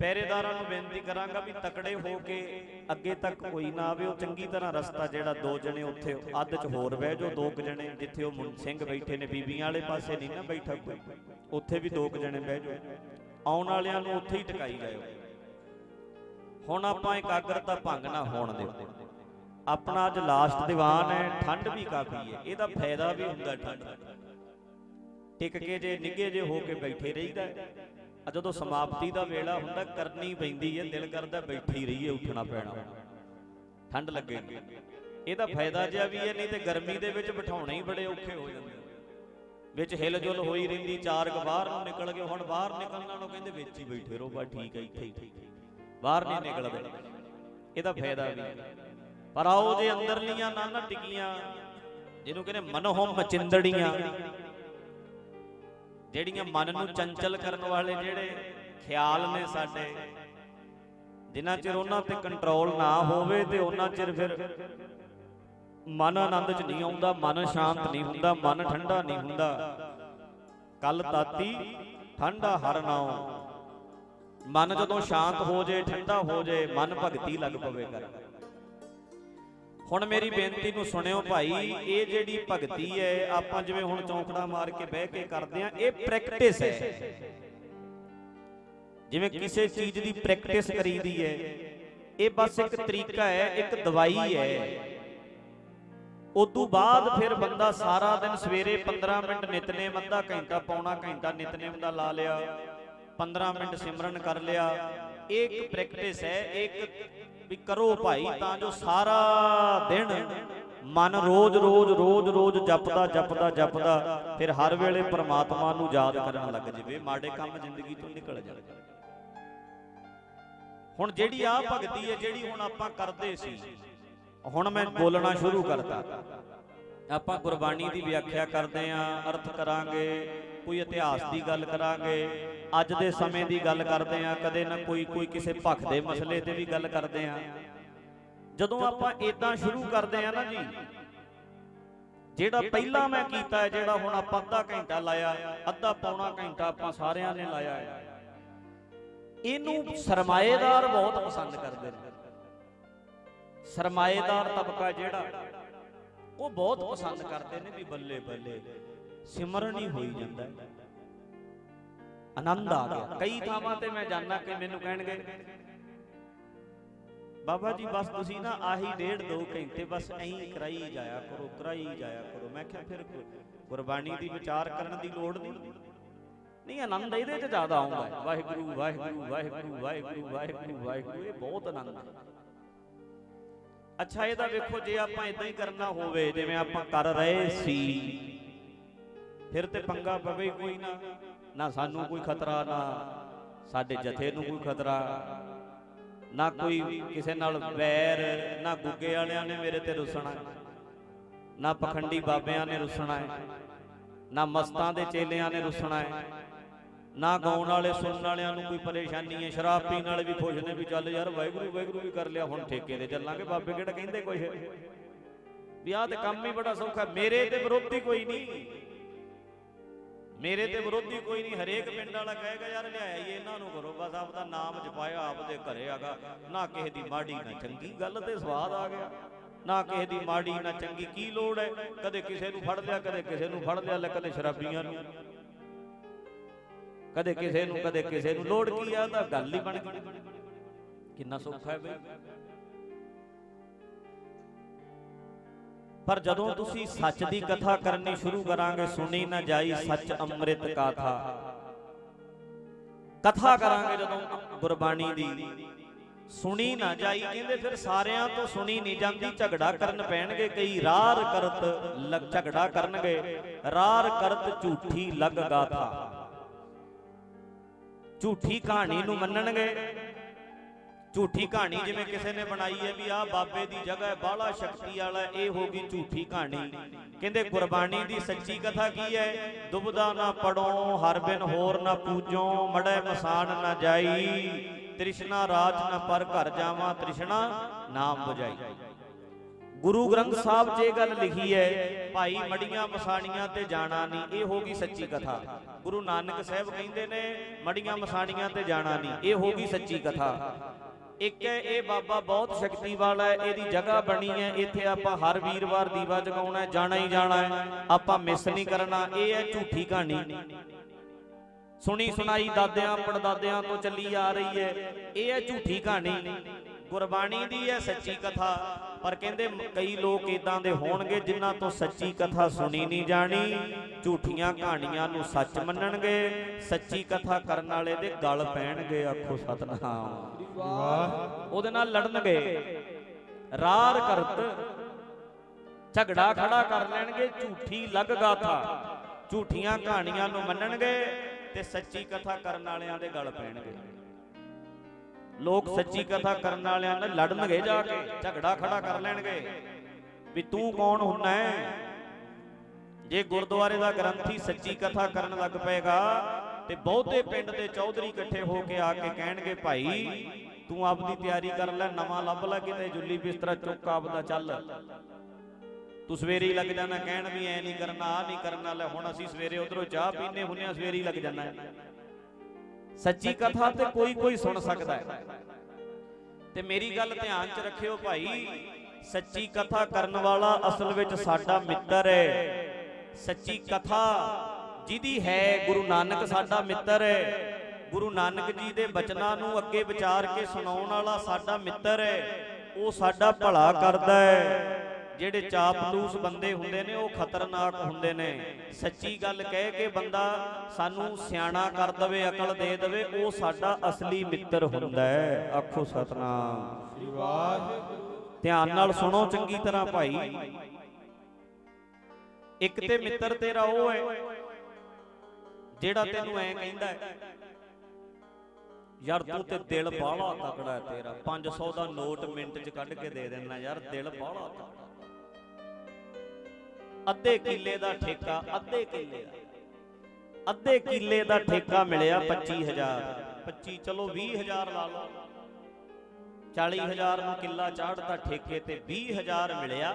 ਪਹਿਰੇਦਾਰਾਂ ਨੂੰ ਬੇਨਤੀ ਕਰਾਂਗਾ ਵੀ ਤਕੜੇ ਹੋ ਕੇ ਅੱਗੇ ਤੱਕ ਕੋਈ ਨਾ ਆਵੇ, ਉਹ ਚੰਗੀ ਤਰ੍ਹਾਂ ਰਸਤਾ ਜਿਹੜਾ ਦੋ ਜਣੇ ਉੱਥੇ ਅੱਧ ਚ ਹੋਰ ਬਹਿ ਜਾਓ, ਦੋ ਕੁ ਜਣੇ ਜਿੱਥੇ ਉਹ ਸਿੰਘ ਬੈਠੇ ਨੇ, ਬੀਬੀਆਂ ਵਾਲੇ ਪਾਸੇ ਨਹੀਂ ਨਾ ਬੈਠਾ ਕੋਈ। ਉੱਥੇ ਵੀ ਦੋ ਕੁ ਜਣੇ ਬਹਿ ਜਾਓ। ਆਉਣ ਵਾਲਿਆਂ ਨੂੰ ਉੱਥੇ ਹੀ ਟਿਕਾਈ ਜਾਇਓ। ਹੁਣ ਆਪਾਂ ਇਕਾਗਰਤਾ ਭੰਗ ਨਾ ਹੋਣ ਦਿਓ। ਆਪਣਾ ਅੱਜ ਲਾਸਟ ਦੀਵਾਨ ਹੈ, ਠੰਡ ਵੀ ਕਾਫੀ ਹੈ। ਇਹਦਾ ਫਾਇਦਾ ਵੀ ਹੁੰਦਾ ਠੰਡ ਦਾ। ਟਿਕ ਕੇ ਜੇ ਨਿੱਗੇ ਜੇ ਹੋ ਕੇ ਬੈਠੇ ਰਹੀਦਾ ਆ ਜਦੋਂ ਸਮਾਪਤੀ ਦਾ ਵੇਲਾ ਹੁੰਦਾ, ਕਰਨੀ ਪੈਂਦੀ ਹੈ, ਦਿਲ ਕਰਦਾ ਬੈਠੀ ਰਹੀਏ, ਉੱਠਣਾ ਪੈਣਾ। ਠੰਡ ਲੱਗੇਗੀ। ਇਹਦਾ ਫਾਇਦਾ ਜਿਆ ਵੀ ਹੈ, ਨਹੀਂ ਤੇ ਗਰਮੀ ਦੇ ਵਿੱਚ ਬਿਠਾਉਣੇ ਹੀ ਬੜੇ ਔਖੇ ਹੋ ਜਾਂਦੇ ਵਿੱਚ ਹਿਲਜੁਲ ਹੋਈ ਰਹਿੰਦੀ ਚਾਰ ਕ ਬਾਹਰ ਨੂੰ ਨਿਕਲ ਗਏ, ਹੁਣ ਬਾਹਰ ਨਿਕਲਣਾ ਨੂੰ ਕਹਿੰਦੇ ਵਿੱਚ ਹੀ ਬੈਠੇ ਰਹੋ ਬਾ ਠੀਕ ਹੈ, ਇੱਥੇ ਹੀ। ਬਾਹਰ ਨਹੀਂ ਨਿਕਲਦੇ। ਇਹਦਾ ਫਾਇਦਾ ਵੀ ਪਰ ਆਓ ਜੇ ਅੰਦਰਲੀਆਂ ਨਾ ਨਾ ਟਿਕੀਆਂ ਜਿਹਨੂੰ ਕਹਿੰਦੇ ਮਨੋਹਮ ਮਚਿੰਦੜੀਆਂ ਜਿਹੜੀਆਂ ਮਨ ਨੂੰ ਚੰਚਲ ਕਰਨ ਵਾਲੇ ਜਿਹੜੇ ਖਿਆਲ ਨੇ ਸਾਡੇ ਜਿੰਨਾ ਚਿਰ ਉਹਨਾਂ ਤੇ ਕੰਟਰੋਲ ਨਾ ਹੋਵੇ ਤੇ ਉਹਨਾਂ ਚਿਰ ਫਿਰ ਮਨ ਆਨੰਦ ਚ ਨਹੀਂ ਆਉਂਦਾ, ਮਨ ਸ਼ਾਂਤ ਨਹੀਂ ਹੁੰਦਾ, ਮਨ ਠੰਡਾ ਨਹੀਂ ਹੁੰਦਾ। ਕੱਲ ਤਾਤੀ, ਠੰਡਾ ਹਰ ਨਾਉ ਮਨ ਜਦੋਂ ਸ਼ਾਂਤ ਹੋ ਜੇ ਠੰਡਾ ਹੋ ਜੇ ਮਨ ਭਗਤੀ ਲੱਗ ਪਵੇ ਕਰ ਹੁਣ ਮੇਰੀ ਬੇਨਤੀ ਨੂੰ ਸੁਣਿਓ ਭਾਈ, ਇਹ ਜਿਹੜੀ ਭਗਤੀ ਹੈ, ਆਪਾਂ ਜਿਵੇਂ ਹੁਣ ਚੌਂਕੜਾ ਮਾਰ ਕੇ ਬਹਿ ਕੇ ਕਰਦੇ ਆ ਇਹ ਪ੍ਰੈਕਟਿਸ ਹੈ। ਜਿਵੇਂ ਕਿਸੇ ਚੀਜ਼ ਦੀ ਪ੍ਰੈਕਟਿਸ ਕਰੀਦੀ ਹੈ, ਇਹ ਬਸ ਇੱਕ ਤਰੀਕਾ ਹੈ, ਇੱਕ ਦਵਾਈ ਹੈ। ਉਦੋਂ ਬਾਅਦ ਫਿਰ ਬੰਦਾ ਸਾਰਾ ਦਿਨ ਸਵੇਰੇ 15 ਮਿੰਟ ਨਿਤਨੇਮ, ਅੱਧਾ ਘੰਟਾ ਪੌਣਾ ਘੰਟਾ ਨਿਤਨੇਮ ਦਾ ਲਾ ਲਿਆ 15 ਮਿੰਟ ਸਿਮਰਨ ਕਰ ਲਿਆ, ਇਹ ਇੱਕ ਪ੍ਰੈਕਟਿਸ ਹੈ ਇੱਕ ਵੀ ਕਰੋ ਭਾਈ ਤਾਂ ਜੋ ਸਾਰਾ ਦਿਨ ਮਨ ਰੋਜ਼ ਰੋਜ਼ ਰੋਜ਼ ਰੋਜ਼ ਜਪਦਾ ਜਪਦਾ ਜਪਦਾ ਫਿਰ ਹਰ ਵੇਲੇ ਪ੍ਰਮਾਤਮਾ ਨੂੰ ਯਾਦ ਕਰਨ ਲੱਗ ਜਾਵੇ ਮਾੜੇ ਕੰਮ ਜ਼ਿੰਦਗੀ ਤੋਂ ਨਿਕਲ ਜਾਣ ਹੁਣ ਜਿਹੜੀ ਆ ਭਗਤੀ ਹੈ ਜਿਹੜੀ ਹੁਣ ਆਪਾਂ ਕਰਦੇ ਸੀ ਹੁਣ ਮੈਂ ਬੋਲਣਾ ਸ਼ੁਰੂ ਕਰਤਾ। ਆਪਾਂ ਗੁਰਬਾਣੀ ਦੀ ਵਿਆਖਿਆ ਕਰਦੇ ਆਂ ਅਰਥ ਕਰਾਂਗੇ। ਕੋਈ ਇਤਿਹਾਸ ਦੀ ਗੱਲ ਕਰਾਂਗੇ। ਅੱਜ ਦੇ ਸਮੇਂ ਦੀ ਗੱਲ ਕਰਦੇ ਆਂ ਕਦੇ ਨਾ ਕੋਈ ਕੋਈ ਕਿਸੇ ਪੱਖ ਦੇ ਮਸਲੇ ਤੇ ਵੀ ਗੱਲ ਕਰਦੇ ਆਂ ਜਦੋਂ ਆਪਾਂ ਇਦਾਂ ਸ਼ੁਰੂ ਕਰਦੇ ਆਂ ਨਾ ਜੀ, ਜਿਹੜਾ ਪਹਿਲਾਂ ਮੈਂ ਕੀਤਾ ਜਿਹੜਾ ਹੁਣ ਆਪਾਂ ਅੱਧਾ ਘੰਟਾ ਲਾਇਆ, ਅੱਧਾ ਪੌਣਾ ਘੰਟਾ ਆਪਾਂ ਸਾਰਿਆਂ ਨੇ ਲਾਇਆ ਹੈ, ਇਹਨੂੰ ਸਰਮਾਏਦਾਰ ਬਹੁਤ ਪਸੰਦ ਕਰਦੇ ਨੇ। ਸਰਮਾਏਦਾਰ ਤਬਕਾ ਜਿਹੜਾ, ਉਹ ਬਹੁਤ ਪਸੰਦ ਕਰਦੇ ਨੇ ਵੀ ਬੱਲੇ ਬੱਲੇ। ਸਿਮਰਨ ਹੀ ਹੋਈ ਜਾਂਦਾ ਹੈ। ਆਨੰਦ ਆ ਗਿਆ। ਕਈ ਥਾਵਾਂ ਤੇ ਮੈਂ ਜਾਣਦਾ ਕਿ ਮੈਨੂੰ ਕਹਿਣਗੇ, ਬਾਬਾ ਜੀ, ਬਸ ਤੁਸੀਂ ਨਾ ਆਹੀ ਡੇਢ ਦੋ ਘੰਟੇ ਬਸ ਐਂ ਕਰਾਈ ਜਾਇਆ ਕਰੋ, ਕਰਾਈ ਜਾਇਆ ਕਰੋ। ਮੈਂ ਕਿਹਾ, ਫਿਰ ਗੁਰਬਾਣੀ ਦੀ ਵਿਚਾਰ ਕਰਨ ਦੀ ਲੋੜ ਨਹੀਂ? ਨਹੀਂ, ਆਨੰਦ ਇਹਦੇ 'ਚ ਜ਼ਿਆਦਾ ਆਉਂਦਾ ਹੈ। ਵਾਹਿਗੁਰੂ ਵਾਹਿਗੁਰੂ ਵਾਹਿਗੁਰੂ ਵਾਹਿਗੁਰੂ ਵਾਹਿਗੁਰੂ ਵਾਹਿਗੁਰੂ, ਇਹ ਬਹੁਤ ਆਨੰਦ ਹੈ। ਅੱਛਾ, ਇਹਦਾ ਵੇਖੋ, ਜੇ ਆਪਾਂ ਇਦਾਂ ਹੀ ਕਰਨਾ ਹੋਵੇ, ਜਿਵੇਂ ਆਪਾਂ ਕਰ ਰਹੇ ਸੀ ਫਿਰ ਤੇ ਪੰਗਾ ਪਵੇ ਕੋਈ ਨਾ। ਨਾ ਸਾਨੂੰ ਕੋਈ ਖਤਰਾ, ਨਾ ਸਾਡੇ ਜਥੇ ਨੂੰ ਕੋਈ ਖਤਰਾ। ਨਾ ਕੋਈ ਕਿਸੇ ਨਾਲ ਵੈਰ, ਨਾ ਗੁੱਗੇ ਵਾਲਿਆਂ ਨੇ ਮੇਰੇ ਤੇ ਰੁੱਸਣਾ ਨਾ ਪਖੰਡੀ ਬਾਬਿਆਂ ਨੇ ਰੁੱਸਣਾ ਹੈ। ਨਾ ਮਸਤਾਂ ਦੇ ਚੇਲਿਆਂ ਨੇ ਰੁੱਸਣਾ ਹੈ। ਨਾ ਗਾਉਣ ਵਾਲੇ, ਸੁਣਨ ਵਾਲਿਆਂ ਨੂੰ ਕੋਈ ਪਰੇਸ਼ਾਨੀ ਹੈ। ਸ਼ਰਾਬ ਪੀਣ ਵਾਲੇ ਵੀ ਖੁਸ਼ ਨੇ ਵੀ ਚੱਲ ਯਾਰ, ਵਾਹਿਗੁਰੂ ਵਾਹਿਗੁਰੂ ਵੀ ਕਰ ਲਿਆ, ਹੁਣ ਠੇਕੇ ਤੇ ਚੱਲਾਂਗੇ। ਬਾਬੇ ਕਿਹੜਾ ਕਹਿੰਦੇ ਕੁਛ? ਵੀ ਆਹ ਤੇ ਕੰਮ ਹੀ ਬੜਾ ਸੌਖਾ ਮੇਰੇ ਤੇ ਵਿਰੋਧੀ ਕੋਈ ਨਹੀਂ। ਮੇਰੇ ਤੇ ਵਿਰੋਧੀ ਕੋਈ ਨਹੀਂ ਹਰੇਕ ਪਿੰਡ ਵਾਲਾ ਕਹੇਗਾ ਯਾਰ ਲਿਆਇਆ ਹੀ ਇਹਨਾਂ ਨੂੰ ਕਰੋ ਬਸ ਆਪਦਾ ਨਾਮ ਜਪਾਇਆ ਆਪਦੇ ਘਰੇ ਆਗਾ ਨਾ ਕਿਸੇ ਦੀ ਮਾੜੀ ਨਾ ਚੰਗੀ ਗੱਲ ਤੇ ਸਵਾਦ ਆ ਗਿਆ। ਨਾ ਕਿਸੇ ਦੀ ਮਾੜੀ ਨਾ ਚੰਗੀ ਕੀ ਲੋੜ ਹੈ? ਕਦੇ ਕਿਸੇ ਨੂੰ ਫੜ ਲਿਆ ਕਦੇ ਕਿਸੇ ਨੂੰ ਫੜ ਲਿਆ ਲੈ ਕਦੇ ਸ਼ਰਾਬੀਆਂ ਨੂੰ। ਕਦੇ ਕਿਸੇ ਨੂੰ ਕਦੇ ਕਿਸੇ ਨੂੰ ਲੋੜ ਕੀ ਆ ਤਾਂ ਗੱਲ ਹੀ ਬਣ ਗਈ। ਕਿੰਨਾ ਸੌਖਾ ਹੈ ਬਈ। ਪਰ ਜਦੋਂ ਤੁਸੀਂ ਸੱਚ ਦੀ ਕਥਾ ਕਰਨੀ ਸ਼ੁਰੂ ਕਰਾਂਗੇ, ਸੁਣੀ ਨਾ ਜਾਈ ਸੱਚ ਅੰਮ੍ਰਿਤ ਕਾਥਾ ਕਥਾ ਕਰਾਂਗੇ ਜਦੋਂ ਗੁਰਬਾਣੀ ਦੀ। ਸੁਣੀ ਨਾ ਜਾਈ, ਕਹਿੰਦੇ ਫਿਰ ਸਾਰਿਆਂ ਤੋਂ ਸੁਣੀ ਨਹੀਂ ਜਾਂਦੀ, ਝਗੜਾ ਕਰਨ ਪੈਣਗੇ, ਕਈ ਰਾਰ ਕਰਤ ਝਗੜਾ ਕਰਨਗੇ। ਰਾਰ ਕਰਤ ਝੂਠੀ ਲਗ ਗਾਥਾ ਝੂਠੀ ਕਹਾਣੀ ਨੂੰ ਮੰਨਣਗੇ। ਝੂਠੀ ਕਹਾਣੀ ਜਿਵੇਂ ਕਿਸੇ ਨੇ ਬਣਾਈ ਹੈ ਵੀ ਆਹ ਬਾਬੇ ਦੀ ਜਗ੍ਹਾ ਹੈ ਬਾਹਲਾ ਸ਼ਕਤੀ ਵਾਲਾ ਇਹ ਹੋ ਗਈ ਝੂਠੀ ਕਹਾਣੀ। ਕਹਿੰਦੇ ਗੁਰਬਾਣੀ ਦੀ ਸੱਚੀ ਕਥਾ ਕੀ ਹੈ? ਦੁਬਦਾ ਨਾ ਪੜੋ ਹਰ ਬਿਨ ਹੋਰ ਨਾ ਪੂਜੋ ਮੜੈ ਮਸਾਨ ਨਾ ਜਾਈ ਤ੍ਰਿਸ਼ਨਾ ਰਾਜ ਨਾ ਪਰ ਘਰ ਜਾਵਾਂ ਤ੍ਰਿਸ਼ਨਾ ਨਾਮ 부ਜਾਈ ਗੁਰੂ ਗ੍ਰੰਥ ਸਾਹਿਬ ਇਹ ਗੱਲ ਲਿਖੀ ਹੈ ਭਾਈ ਮੜੀਆਂ ਮਸਾਣੀਆਂ ਤੇ ਜਾਣਾ ਨਹੀਂ ਇਹ ਹੋ ਗਈ ਸੱਚੀ ਕਥਾ। ਗੁਰੂ ਨਾਨਕ ਸਾਹਿਬ ਕਹਿੰਦੇ ਨੇ ਮੜੀਆਂ ਮਸਾਣੀਆਂ ਤੇ ਜਾਣਾ ਨਹੀਂ ਇਹ ਹੋ ਗਈ ਸੱਚੀ ਕਥਾ ਇੱਕ ਹੈ, ਇਹ ਬਾਬਾ ਬਹੁਤ ਸ਼ਕਤੀ ਵਾਲਾ ਹੈ, ਇਹਦੀ ਜਗ੍ਹਾ ਬਣੀ ਹੈ, ਇੱਥੇ ਆਪਾਂ ਹਰ ਵੀਰਵਾਰ ਦੀਵਾ ਜਗਾਉਣਾ ਜਾਣਾ ਹੀ ਜਾਣਾ ਹੈ, ਆਪਾਂ ਮਿਸ ਨਹੀਂ ਕਰਨਾ, ਇਹ ਹੈ ਝੂਠੀ ਕਹਾਣੀ। ਸੁਣੀ ਸੁਣਾਈ ਦਾਦਿਆਂ, ਪੜਦਾਦਿਆਂ ਤੋਂ ਚੱਲੀ ਆ ਰਹੀ ਹੈ, ਇਹ ਹੈ ਝੂਠੀ ਕਹਾਣੀ। ਗੁਰਬਾਣੀ ਦੀ ਹੈ ਸੱਚੀ ਕਥਾ। ਪਰ ਕਹਿੰਦੇ ਕਈ ਲੋਕ ਇਦਾਂ ਦੇ ਹੋਣਗੇ ਜਿਨ੍ਹਾਂ ਤੋਂ ਸੱਚੀ ਕਥਾ ਸੁਣੀ ਨਹੀਂ ਜਾਣੀ। ਝੂਠੀਆਂ ਕਹਾਣੀਆਂ ਨੂੰ ਸੱਚ ਮੰਨਣਗੇ। ਸੱਚੀ ਕਥਾ ਕਰਨ ਵਾਲੇ ਦੇ ਗਲ ਪੈਣਗੇ, ਆਖੋ ਸਤਨਾਮ। ਵਾਹ ਉਹਦੇ ਨਾਲ ਲੜਨਗੇ। ਰਾਰ ਕਰਤ ਝਗੜਾ ਖੜਾ ਕਰ ਲੈਣਗੇ, ਝੂਠੀ ਲੱਗ ਗਾਥਾ। ਝੂਠੀਆਂ ਕਹਾਣੀਆਂ ਨੂੰ ਮੰਨਣਗੇ ਤੇ ਸੱਚੀ ਕਥਾ ਕਰਨ ਵਾਲਿਆਂ ਦੇ ਗਲ ਪੈਣਗੇ। ਲੋਕ ਸੱਚੀ ਕਥਾ ਕਰਨ ਵਾਲਿਆਂ ਨਾਲ ਲੜਨਗੇ ਜਾ ਕੇ ਝਗੜਾ ਖੜਾ ਕਰ ਲੈਣਗੇ। ਵੀ ਤੂੰ ਕੌਣ ਹੁੰਨਾ ਹੈ? ਜੇ ਗੁਰਦੁਆਰੇ ਦਾ ਗ੍ਰੰਥੀ ਸੱਚੀ ਕਥਾ ਕਰਨ ਲੱਗ ਪਏਗਾ ਤੇ ਬਹੁਤੇ ਪਿੰਡ ਦੇ ਚੌਧਰੀ ਇਕੱਠੇ ਹੋ ਕੇ ਆ ਕੇ ਕਹਿਣਗੇ ਭਾਈ ਤੂੰ ਆਪਦੀ ਤਿਆਰੀ ਕਰ ਲੈ ਨਵਾਂ ਲੱਭ ਲੈ ਕਿਤੇ ਜੁੱਲੀ ਬਿਸਤਰਾ ਚੁੱਕ ਆਪਦਾ ਚੱਲ। ਤੂੰ ਸਵੇਰੇ ਹੀ ਲੱਗ ਜਾਣਾ ਕਹਿਣ ਵੀ ਐ ਨਹੀਂ ਕਰਨਾ ਆ ਨਹੀਂ ਕਰਨਾ ਲੈ ਹੁਣ ਅਸੀਂ ਸਵੇਰੇ ਉਧਰੋਂ ਚਾਹ ਪੀਨੇ ਹੁੰਨੇ ਆ ਸਵੇਰੇ ਹੀ ਲੱਗ ਜਾਣਾ। ਸੱਚੀ ਕਥਾ ਤੇ ਕੋਈ ਕੋਈ ਸੁਣ ਸਕਦਾ ਹੈ। ਤੇ ਮੇਰੀ ਗੱਲ ਧਿਆਨ 'ਚ ਰੱਖਿਓ ਭਾਈ ਸੱਚੀ ਕਥਾ ਕਰਨ ਵਾਲਾ ਅਸਲ ਵਿੱਚ ਸਾਡਾ ਮਿੱਤਰ ਹੈ। ਸੱਚੀ ਕਥਾ ਜਿਹਦੀ ਹੈ ਗੁਰੂ ਨਾਨਕ ਸਾਡਾ ਮਿੱਤਰ ਹੈ। ਗੁਰੂ ਨਾਨਕ ਜੀ ਦੇ ਬਚਨਾਂ ਨੂੰ ਅੱਗੇ ਵਿਚਾਰ ਕੇ ਸੁਣਾਉਣ ਵਾਲਾ ਸਾਡਾ ਮਿੱਤਰ ਹੈ। ਉਹ ਸਾਡਾ ਭਲਾ ਕਰਦਾ ਹੈ। ਜਿਹੜੇ ਚਾਪਲੂਸ ਬੰਦੇ ਹੁੰਦੇ ਨੇ, ਉਹ ਖਤਰਨਾਕ ਹੁੰਦੇ ਨੇ। ਸੱਚੀ ਗੱਲ ਕਹਿ ਕੇ ਬੰਦਾ ਸਾਨੂੰ ਸਿਆਣਾ ਕਰ ਦਵੇ, ਅਕਲ ਦੇ ਦਵੇ, ਉਹ ਸਾਡਾ ਅਸਲੀ ਮਿੱਤਰ ਹੁੰਦਾ ਹੈ। ਆਖੋ ਸਤਨਾਮ। ਵਾਹਿਗੁਰੂ ਧਿਆਨ ਨਾਲ ਸੁਣੋ ਚੰਗੀ ਤਰ੍ਹਾਂ ਭਾਈ। ਇੱਕ ਤੇ ਮਿੱਤਰ ਤੇਰਾ ਉਹ ਹੈ, ਜਿਹੜਾ ਤੈਨੂੰ ਐ ਕਹਿੰਦਾ ਹੈ, ਯਾਰ ਤੂੰ ਤੇ ਦਿਲ ਬਾਹਲਾ ਤਕੜਾ ਹੈ ਤੇਰਾ। 500 ਦਾ ਨੋਟ ਮਿੰਟ 'ਚ ਕੱਢ ਕੇ ਦੇ ਦੇਣਾ ਯਾਰ, ਦਿਲ ਬਾਹਲਾ ਤਕੜਾ ਅੱਧੇ ਕਿੱਲੇ ਦਾ ਠੇਕਾ, ਅੱਧੇ ਕਿੱਲੇ ਦਾ। ਅੱਧੇ ਕਿੱਲੇ ਦਾ ਠੇਕਾ ਮਿਲਿਆ 25000 25 ਚਲੋ 20000 ਲਾ ਲਓ। 40000 ਨੂੰ ਕਿੱਲਾ ਚਾੜਦਾ ਠੇਕੇ ਤੇ 20000 ਮਿਲਿਆ।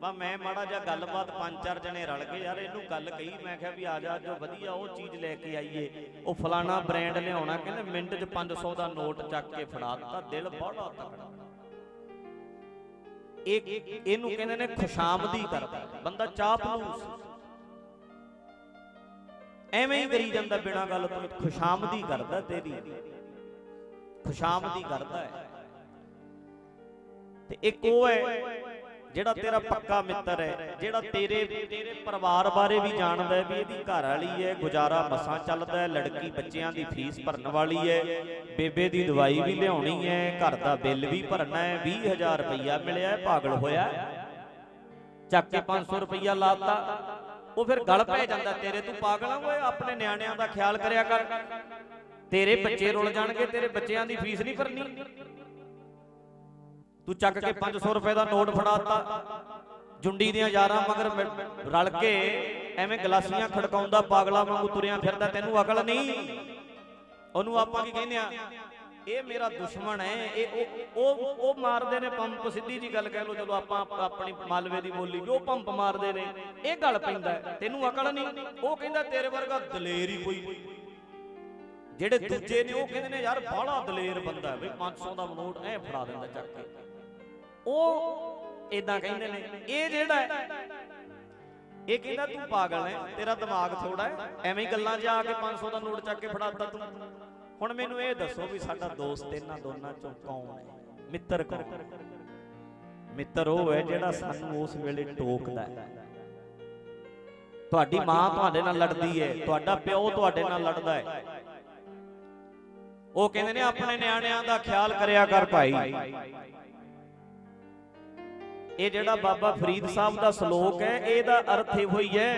ਵਾ ਮੈਂ ਮਾੜਾ ਜਿਹਾ ਗੱਲਬਾਤ ਪੰਜ ਚਾਰ ਜਣੇ ਰਲ ਕੇ ਯਾਰ ਇਹਨੂੰ ਗੱਲ ਕਹੀ, ਮੈਂ ਕਿਹਾ ਵੀ ਆ ਜਾ ਜੋ ਵਧੀਆ ਉਹ ਚੀਜ਼ ਲੈ ਕੇ ਆਈਏ। ਉਹ ਫਲਾਣਾ ਬ੍ਰਾਂਡ ਲਿਆਉਣਾ, ਕਹਿੰਦੇ ਮਿੰਟ 'ਚ 500 ਦਾ ਨੋਟ ਚੱਕ ਕੇ ਫੜਾ ਦਿੱਤਾ, ਦਿਲ ਬੜਾ ਤਕੜਾ। ਇਹ ਇਹਨੂੰ ਕਹਿੰਦੇ ਨੇ ਖੁਸ਼ਾਮਦੀ ਕਰਦਾ। ਬੰਦਾ ਚਾਹ ਚਾਪਲੂਸ ਐਵੇਂ ਹੀ ਕਰੀ ਜਾਂਦਾ ਬਿਨਾਂ ਗੱਲ ਤੋਂ। ਖੁਸ਼ਾਮਦੀ ਕਰਦਾ ਤੇਰੀ। ਖੁਸ਼ਾਮਦੀ ਕਰਦਾ ਹੈ। ਤੇ ਇੱਕ ਉਹ ਹੈ ਜਿਹੜਾ ਤੇਰਾ ਪੱਕਾ ਮਿੱਤਰ ਹੈ, ਜਿਹੜਾ ਤੇਰੇ ਤੇਰੇ ਪਰਿਵਾਰ ਬਾਰੇ ਵੀ ਜਾਣਦਾ ਹੈ ਵੀ ਇਹਦੀ ਘਰ ਵਾਲੀ ਹੈ, ਗੁਜ਼ਾਰਾ ਮਸਾਂ ਚੱਲਦਾ ਹੈ, ਲੜਕੀ ਬੱਚਿਆਂ ਦੀ ਫੀਸ ਭਰਨ ਵਾਲੀ ਹੈ, ਬੇਬੇ ਦੀ ਦਵਾਈ ਵੀ ਲਿਆਉਣੀ ਹੈ, ਘਰ ਦਾ ਬਿੱਲ ਵੀ ਭਰਨਾ ਹੈ 20000 ਰੁਪਈਆ ਮਿਲਿਆ ਹੈ, ਪਾਗਲ ਹੋਇਆ ਚੱਕ ਕੇ 500 ਰੁਪਈਆ ਲਾਤਾ। ਉਹ ਫਿਰ ਗਲ ਪੈ ਜਾਂਦਾ, ਤੇਰੇ ਤੂੰ ਪਾਗਲ ਆ, ਓਏ, ਆਪਣੇ ਨਿਆਣਿਆਂ ਦਾ ਖਿਆਲ ਕਰਿਆ ਕਰ। ਤੇਰੇ ਬੱਚੇ ਰੁੱਲ ਜਾਣਗੇ, ਤੇਰੇ ਬੱਚਿਆਂ ਦੀ ਫੀਸ ਨਹੀਂ ਭਰਨੀ। ਤੂੰ ਚੱਕ ਕੇ 500 ਰੁਪਏ ਦਾ ਨੋਟ ਫੜਾਤਾ। ਜੁੰਡੀ ਦੀਆਂ ਯਾਰਾਂ ਮਗਰ ਰਲ ਕੇ ਐਵੇਂ ਗਲਾਸੀਆਂ ਖੜਕਾਉਂਦਾ, ਪਾਗਲਾ ਵਾਂਗੂ ਤੁਰਿਆ ਫਿਰਦਾ, ਤੈਨੂੰ ਅਕਲ ਨਹੀਂ। ਉਹਨੂੰ ਆਪਾਂ ਕੀ ਕਹਿੰਦੇ ਆ? ਇਹ ਮੇਰਾ ਦੁਸ਼ਮਣ ਹੈ। ਇਹ ਉਹ ਉਹ ਮਾਰਦੇ ਨੇ ਪੰਪ। ਸਿੱਧੀ ਜੀ ਗੱਲ ਕਹਿ ਲਓ ਚਲੋ ਆਪਾਂ ਆਪਣੀ ਮਾਲਵੇ ਦੀ ਬੋਲੀ ਵੀ ਉਹ ਪੰਪ ਮਾਰਦੇ ਨੇ, ਇਹ ਗੱਲ ਪੈਂਦਾ ਤੈਨੂੰ ਅਕਲ ਨਹੀਂ। ਉਹ ਕਹਿੰਦਾ, ਤੇਰੇ ਵਰਗਾ ਦਲੇਰ ਹੀ ਕੋਈ ਜਿਹੜੇ ਦੂਜੇ ਨੇ, ਉਹ ਕਹਿੰਦੇ ਨੇ, ਯਾਰ, ਬਾਹਲਾ ਦਲੇਰ ਬੰਦਾ ਹੈ ਬਈ 500 ਦਾ ਨੋਟ ਐ ਫੜਾ ਦਿੰਦਾ ਚੱਕ ਕੇ। ਉਹ ਇਦਾਂ ਕਹਿੰਦੇ ਨੇ, ਇਹ ਜਿਹੜਾ ਇਹ ਕਹਿੰਦਾ ਤੂੰ ਪਾਗਲ ਹੈ, ਤੇਰਾ ਦਿਮਾਗ ਥੋੜਾ ਹੈ, ਐਵੇਂ ਹੀ ਗੱਲਾਂ 'ਚ ਆ ਕੇ 500 ਦਾ ਨੋਟ ਚੱਕ ਕੇ ਫੜਾਤਾ ਤੂੰ। ਹੁਣ ਮੈਨੂੰ ਇਹ ਦੱਸੋ ਵੀ ਸਾਡਾ ਦੋਸਤ ਇਹਨਾਂ ਦੋਨਾਂ ਚੋਂ ਕੌਣ ਹੈ? ਮਿੱਤਰ ਕੌਣ? ਮਿੱਤਰ ਉਹ ਹੈ ਜਿਹੜਾ ਸਾਨੂੰ ਉਸ ਵੇਲੇ ਟੋਕਦਾ ਹੈ। ਤੁਹਾਡੀ ਮਾਂ ਤੁਹਾਡੇ ਨਾਲ ਲੜਦੀ ਹੈ, ਤੁਹਾਡਾ ਪਿਓ ਤੁਹਾਡੇ ਨਾਲ ਲੜਦਾ ਹੈ। ਉਹ ਕਹਿੰਦੇ ਨੇ, ਆਪਣੇ ਨਿਆਣਿਆਂ ਦਾ ਖਿਆਲ ਕਰਿਆ ਕਰ ਭਾਈ। ਇਹ ਜਿਹੜਾ ਬਾਬਾ ਫਰੀਦ ਸਾਹਿਬ ਦਾ ਸ਼ਲੋਕ ਹੈ ਇਹਦਾ ਅਰਥ ਇਹੋ ਹੀ ਹੈ।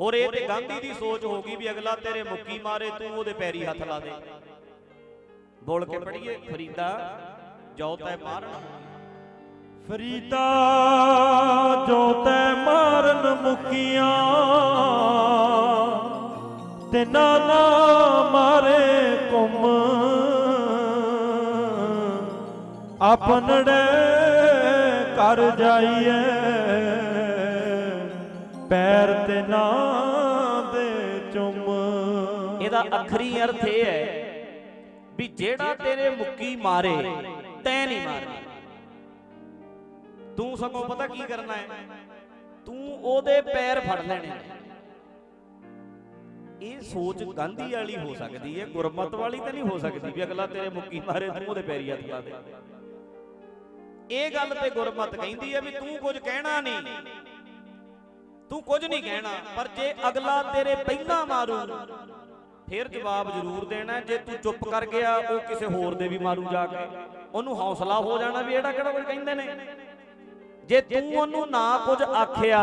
ਹੋਰ ਇਹ ਤੇ ਗਾਂਧੀ ਦੀ ਸੋਚ ਹੋ ਗਈ ਵੀ ਅਗਲਾ ਤੇਰੇ ਮੁੱਕੀ ਮਾਰੇ ਤੂੰ ਉਹਦੇ ਪੈਰੀ ਹੱਥ ਲਾ ਦੇ। ਬੋਲ ਕੇ ਪੜੀਏ ਫਰੀਦਾ ਜੋ ਤੈ ਮਾਰਨ ਫਰੀਦਾ ਜੋ ਤੈ ਮਾਰਨ ਮੁਕੀਆਂ ਤੇ ਨਾਨਾ ਮਾਰੇ ਕੁਮ ਆਪਨੜੇ ਕਰ ਜਾਈਏ, ਪੈਰ ਤੇ ਨਾ ਦੇ ਚੁੰਮ। ਇਹਦਾ ਅਖਰੀ ਅਰਥ ਇਹ ਹੈ ਵੀ ਜਿਹੜਾ ਤੇਰੇ ਮੁੱਕੀ ਮਾਰੇ, ਤੈ ਨਹੀਂ ਮਾਰਨੀ। ਤੂੰ ਸਗੋਂ ਪਤਾ ਕੀ ਕਰਨਾ ਹੈ? ਤੂੰ ਉਹਦੇ ਪੈਰ ਫੜ ਲੈਣੇ ਇਹ ਸੋਚ ਗਾਂਧੀ ਵਾਲੀ ਹੋ ਸਕਦੀ ਹੈ, ਗੁਰਮਤ ਵਾਲੀ ਤਾਂ ਨਹੀਂ ਹੋ ਸਕਦੀ ਵੀ ਅਗਲਾ ਤੇਰੇ ਮੁੱਕੀ ਮਾਰੇ, ਤੂੰ ਉਹਦੇ ਪੈਰੀ ਹੱਥ ਲਾ ਦੇ। ਇਹ ਗੱਲ ਤੇ ਗੁਰਮਤ ਕਹਿੰਦੀ ਹੈ ਵੀ ਤੂੰ ਕੁਝ ਕਹਿਣਾ ਨਹੀਂ। ਤੂੰ ਕੁਝ ਨਹੀਂ ਕਹਿਣਾ, ਪਰ ਜੇ ਅਗਲਾ ਤੇਰੇ ਪਹਿਲਾਂ ਮਾਰੂ, ਫਿਰ ਜਵਾਬ ਜ਼ਰੂਰ ਦੇਣਾ ਜੇ ਤੂੰ ਚੁੱਪ ਕਰ ਗਿਆ, ਉਹ ਕਿਸੇ ਹੋਰ ਦੇ ਵੀ ਮਾਰੂ ਜਾ ਕੇ। ਉਹਨੂੰ ਹੌਸਲਾ ਹੋ ਜਾਣਾ ਵੀ ਇਹੜਾ ਕਿਹੜਾ ਕੁਝ ਕਹਿੰਦੇ ਨੇ। ਜੇ ਤੂੰ ਉਹਨੂੰ ਨਾ ਕੁਝ ਆਖਿਆ,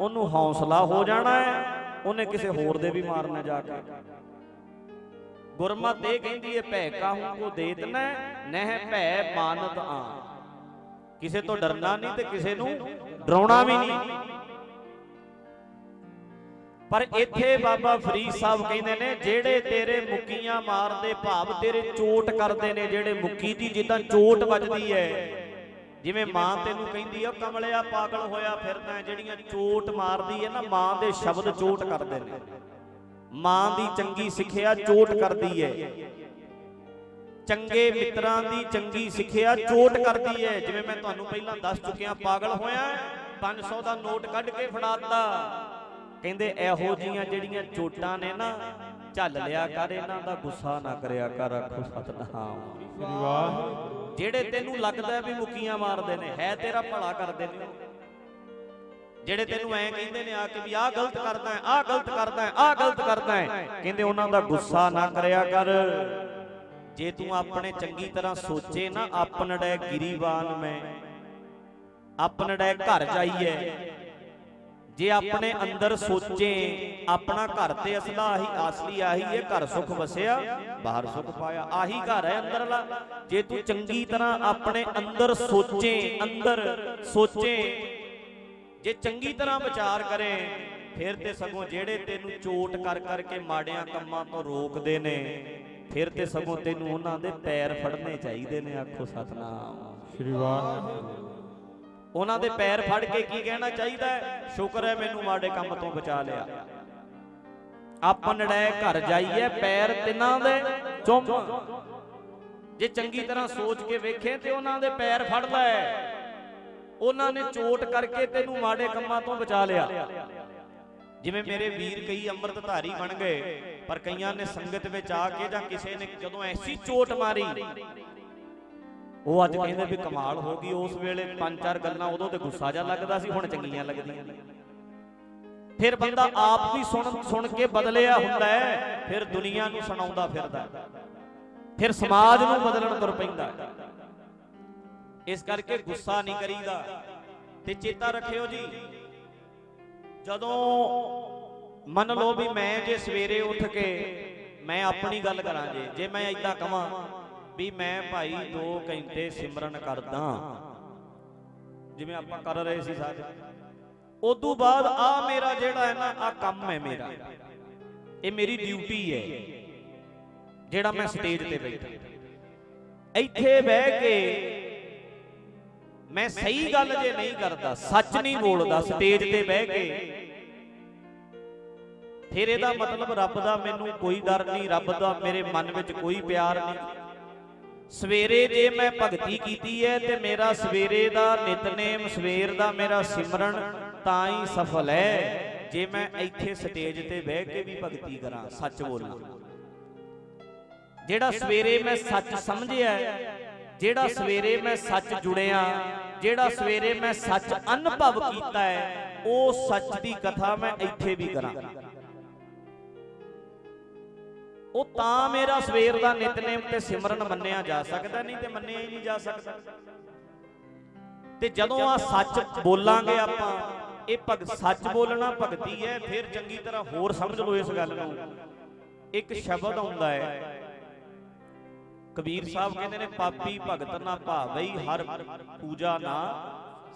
ਉਹਨੂੰ ਹੌਸਲਾ ਹੋ ਜਾਣਾ ਹੈ, ਉਹਨੇ ਕਿਸੇ ਹੋਰ ਦੇ ਵੀ ਮਾਰਨਾ ਜਾ ਕੇ। ਗੁਰਮਤ ਇਹ ਕਹਿੰਦੀ ਹੈ, ਭੈ ਕਾਹੂ ਕੋ ਦੇਤਨਾ ਨਹਿ ਭੈ ਮਾਨਤ ਆ ਕਿਸੇ ਤੋਂ ਡਰਨਾ ਨਹੀਂ ਤੇ ਕਿਸੇ ਨੂੰ ਡਰਾਉਣਾ ਵੀ ਨਹੀਂ। ਪਰ ਇੱਥੇ ਬਾਬਾ ਫਰੀਦ ਸਾਹਿਬ ਕਹਿੰਦੇ ਨੇ ਜਿਹੜੇ ਤੇਰੇ ਮੁੱਕੀਆਂ ਮਾਰਦੇ ਭਾਵ ਤੇਰੇ ਚੋਟ ਕਰਦੇ ਨੇ ਜਿਹੜੇ ਮੁੱਕੀ ਦੀ ਜਿੱਦਾਂ ਚੋਟ ਵੱਜਦੀ ਹੈ। ਜਿਵੇਂ ਮਾਂ ਤੈਨੂੰ ਕਹਿੰਦੀ ਆ ਕਮਲਿਆ ਪਾਗਲ ਹੋਇਆ ਫਿਰਦਾ ਜਿਹੜੀਆਂ ਚੋਟ ਮਾਰਦੀ ਹੈ ਨਾ ਮਾਂ ਦੇ ਸ਼ਬਦ ਚੋਟ ਕਰਦੇ ਨੇ। ਮਾਂ ਦੀ ਚੰਗੀ ਸਿੱਖਿਆ ਚੋਟ ਕਰਦੀ ਹੈ। ਚੰਗੇ ਮਿੱਤਰਾਂ ਦੀ ਚੰਗੀ ਸਿੱਖਿਆ ਚੋਟ ਕਰਦੀ ਹੈ। ਜਿਵੇਂ ਮੈਂ ਤੁਹਾਨੂੰ ਪਹਿਲਾਂ ਦੱਸ ਚੁੱਕਿਆ, ਪਾਗਲ ਹੋਇਆ 500 ਦਾ ਨੋਟ ਕੱਢ ਕੇ ਫੜਾਤਾ ਕਹਿੰਦੇ, ਇਹੋ ਜੀਆਂ ਜਿਹੜੀਆਂ ਚੋਟਾਂ ਨੇ ਨਾ, ਝੱਲ ਲਿਆ ਕਰ, ਇਹਨਾਂ ਦਾ ਗੁੱਸਾ ਨਾ ਕਰਿਆ ਕਰ, ਆਖੋ ਸਤਨਾਮ। ਸ੍ਰੀ ਵਾਹਿਗੁਰੂ ਜਿਹੜੇ ਤੈਨੂੰ ਲੱਗਦਾ ਵੀ ਮੁਕੀਆਂ ਮਾਰਦੇ ਨੇ, ਹੈ ਤੇਰਾ ਭਲਾ ਕਰਦੇ ਨੇ ਜਿਹੜੇ ਤੈਨੂੰ ਐਂ ਕਹਿੰਦੇ ਨੇ ਆ ਕੇ ਵੀ ਆਹ ਗਲਤ ਕਰਦਾ ਹੈ, ਆਹ ਗਲਤ ਕਰਦਾ ਹੈ, ਆਹ ਗਲਤ ਕਰਦਾ ਹੈ। ਕਹਿੰਦੇ, ਉਹਨਾਂ ਦਾ ਗੁੱਸਾ ਨਾ ਕਰਿਆ ਕਰ। ਜੇ ਤੂੰ ਆਪਣੇ ਚੰਗੀ ਤਰ੍ਹਾਂ ਸੋਚੇ ਨਾ ਆਪਨੜੈ ਗਿਰੀਵਾਨ ਮੈਂ। ਆਪਨੜੈ ਘਰ ਜਾਈਏ ਜੇ ਆਪਣੇ ਅੰਦਰ ਸੋਚੇ, ਆਪਣਾ ਘਰ ਤੇ ਅਸਲਾ ਆਹੀ ਆਸਲੀ ਆਹੀ ਹੈ ਘਰ ਸੁਖ ਵਸਿਆ, ਬਾਹਰ ਸੁਖ ਪਾਇਆ, ਆਹੀ ਘਰ ਹੈ ਅੰਦਰਲਾ। ਜੇ ਤੂੰ ਚੰਗੀ ਤਰ੍ਹਾਂ ਆਪਣੇ ਅੰਦਰ ਸੋਚੇ ਅੰਦਰ ਸੋਚੇ, ਜੇ ਚੰਗੀ ਤਰ੍ਹਾਂ ਵਿਚਾਰ ਕਰੇ, ਫਿਰ ਤੇ ਸਗੋਂ ਜਿਹੜੇ ਤੈਨੂੰ ਚੋਟ ਕਰ ਕਰਕੇ ਮਾੜਿਆਂ ਕੰਮਾਂ ਤੋਂ ਰੋਕਦੇ ਨੇ ਫਿਰ ਤੇ ਸਗੋਂ ਤੈਨੂੰ ਉਹਨਾਂ ਦੇ ਪੈਰ ਫੜਨੇ ਚਾਹੀਦੇ ਨੇ ਆਖੋ ਸਤਨਾਮ। ਸ੍ਰੀ ਵਾਹਿਗੁਰੂ। ਉਹਨਾਂ ਦੇ ਪੈਰ ਫੜ ਕੇ ਕੀ ਕਹਿਣਾ ਚਾਹੀਦਾ? ਹੈ ਸ਼ੁਕਰ ਹੈ ਮੈਨੂੰ ਮਾੜੇ ਕੰਮ ਤੋਂ ਬਚਾ ਲਿਆ। ਆਪਨੜੈ ਘਰ ਜਾਈਏ ਪੈਰ ਤਿੰਨਾਂ ਦੇ ਚੁੰਮ। ਜੇ ਚੰਗੀ ਤਰ੍ਹਾਂ ਸੋਚ ਕੇ ਵੇਖੇ ਤੇ ਉਹਨਾਂ ਦੇ ਪੈਰ ਫੜ ਲੈ। ਉਹਨਾਂ ਨੇ ਚੋਟ ਕਰਕੇ ਤੈਨੂੰ ਮਾੜੇ ਕੰਮਾਂ ਤੋਂ ਬਚਾ ਲਿਆ। ਜਿਵੇਂ ਮੇਰੇ ਵੀਰ ਕਈ ਅੰਮ੍ਰਿਤਧਾਰੀ ਬਣ ਗਏ, ਪਰ ਕਈਆਂ ਨੇ ਸੰਗਤ ਵਿੱਚ ਆ ਕੇ ਜਾਂ ਕਿਸੇ ਨੇ ਜਦੋਂ ਐਸੀ ਚੋਟ ਮਾਰੀ, ਉਹ ਅੱਜ ਕਹਿੰਦੇ ਵੀ ਕਮਾਲ ਹੋ ਗਈ, ਉਸ ਵੇਲੇ ਪੰਜ ਚਾਰ ਗੱਲਾਂ ਉਦੋਂ ਤੇ ਗੁੱਸਾ ਜਾ ਲੱਗਦਾ ਸੀ, ਹੁਣ ਚੰਗੀਆਂ ਲੱਗਦੀਆਂ। ਫਿਰ ਬੰਦਾ ਆਪ ਵੀ ਸੁਣ ਸੁਣ ਕੇ ਬਦਲਿਆ ਹੁੰਦਾ ਹੈ, ਫਿਰ ਦੁਨੀਆ ਨੂੰ ਸੁਣਾਉਂਦਾ ਫਿਰਦਾ ਫਿਰ ਸਮਾਜ ਨੂੰ ਬਦਲਣ ਤੁਰ ਪੈਂਦਾ ਇਸ ਕਰਕੇ ਗੁੱਸਾ ਨਹੀਂ ਕਰੀਦਾ। ਤੇ ਚੇਤਾ ਰੱਖਿਓ ਜੀ ਜਦੋਂ ਮੰਨ ਲਓ ਵੀ ਮੈਂ ਜੇ ਸਵੇਰੇ ਉੱਠ ਕੇ ਮੈਂ ਆਪਣੀ ਗੱਲ ਕਰਾਂ ਜੇ ਜੇ ਮੈਂ ਇਦਾਂ ਕਹਾਂ ਵੀ ਮੈਂ ਭਾਈ 2 ਘੰਟੇ ਸਿਮਰਨ ਕਰਦਾ। ਜਿਵੇਂ ਆਪਾਂ ਕਰ ਰਹੇ ਸੀ ਸਾਰੇ ਉਦੋਂ ਬਾਅਦ ਆ ਮੇਰਾ ਜਿਹੜਾ ਹੈ ਨਾ, ਆ ਕੰਮ ਹੈ ਮੇਰਾ। ਇਹ ਮੇਰੀ ਡਿਊਟੀ ਹੈ, ਜਿਹੜਾ ਮੈਂ ਸਟੇਜ ਤੇ ਬੈਠਾ। ਇੱਥੇ ਬਹਿ ਕੇ ਮੈਂ ਸਹੀ ਗੱਲ ਜੇ ਨਹੀਂ ਕਰਦਾ, ਸੱਚ ਨਹੀਂ ਬੋਲਦਾ ਸਟੇਜ ਤੇ ਬਹਿ ਕੇ ਫਿਰ ਇਹਦਾ ਮਤਲਬ ਰੱਬ ਦਾ ਮੈਨੂੰ ਕੋਈ ਡਰ ਨਹੀਂ, ਰੱਬ ਦਾ ਮੇਰੇ ਮਨ ਵਿੱਚ ਕੋਈ ਪਿਆਰ ਨਹੀਂ। ਸਵੇਰੇ ਜੇ ਮੈਂ ਭਗਤੀ ਕੀਤੀ ਹੈ ਤੇ ਮੇਰਾ ਸਵੇਰੇ ਦਾ ਨਿਤਨੇਮ, ਸਵੇਰ ਦਾ ਮੇਰਾ ਸਿਮਰਨ ਤਾਂ ਹੀ ਸਫਲ ਹੈ। ਜੇ ਮੈਂ ਇੱਥੇ ਸਟੇਜ ਤੇ ਬਹਿ ਕੇ ਵੀ ਭਗਤੀ ਕਰਾਂ, ਸੱਚ ਬੋਲਾਂ। ਜਿਹੜਾ ਸਵੇਰੇ ਮੈਂ ਸੱਚ ਸਮਝਿਆ, ਜਿਹੜਾ ਸਵੇਰੇ ਮੈਂ ਸੱਚ ਜੁੜਿਆ, ਜਿਹੜਾ ਸਵੇਰੇ ਮੈਂ ਸੱਚ ਅਨੁਭਵ ਕੀਤਾ ਹੈ, ਉਹ ਸੱਚ ਦੀ ਕਥਾ ਮੈਂ ਇੱਥੇ ਵੀ ਕਰਾਂ। ਉਹ ਤਾਂ ਮੇਰਾ ਸਵੇਰ ਦਾ ਨਿਤਨੇਮ ਤੇ ਸਿਮਰਨ ਮੰਨਿਆ ਜਾ ਸਕਦਾ ਨਹੀਂ ਤੇ ਮੰਨਿਆ ਹੀ ਨਹੀਂ ਜਾ ਸਕਦਾ। ਤੇ ਜਦੋਂ ਆ ਸੱਚ ਬੋਲਾਂਗੇ ਆਪਾਂ ਇਹ ਭਗ ਸੱਚ ਬੋਲਣਾ ਭਗਤੀ ਹੈ ਫਿਰ ਚੰਗੀ ਤਰ੍ਹਾਂ ਹੋਰ ਸਮਝ ਲਓ ਇਸ ਗੱਲ ਨੂੰ। ਇੱਕ ਸ਼ਬਦ ਆਉਂਦਾ ਹੈ। ਕਬੀਰ ਸਾਹਿਬ ਕਹਿੰਦੇ ਨੇ ਪਾਪੀ ਭਗਤ ਨਾ ਭਾਵਈ ਹਰ ਪੂਜਾ ਨਾ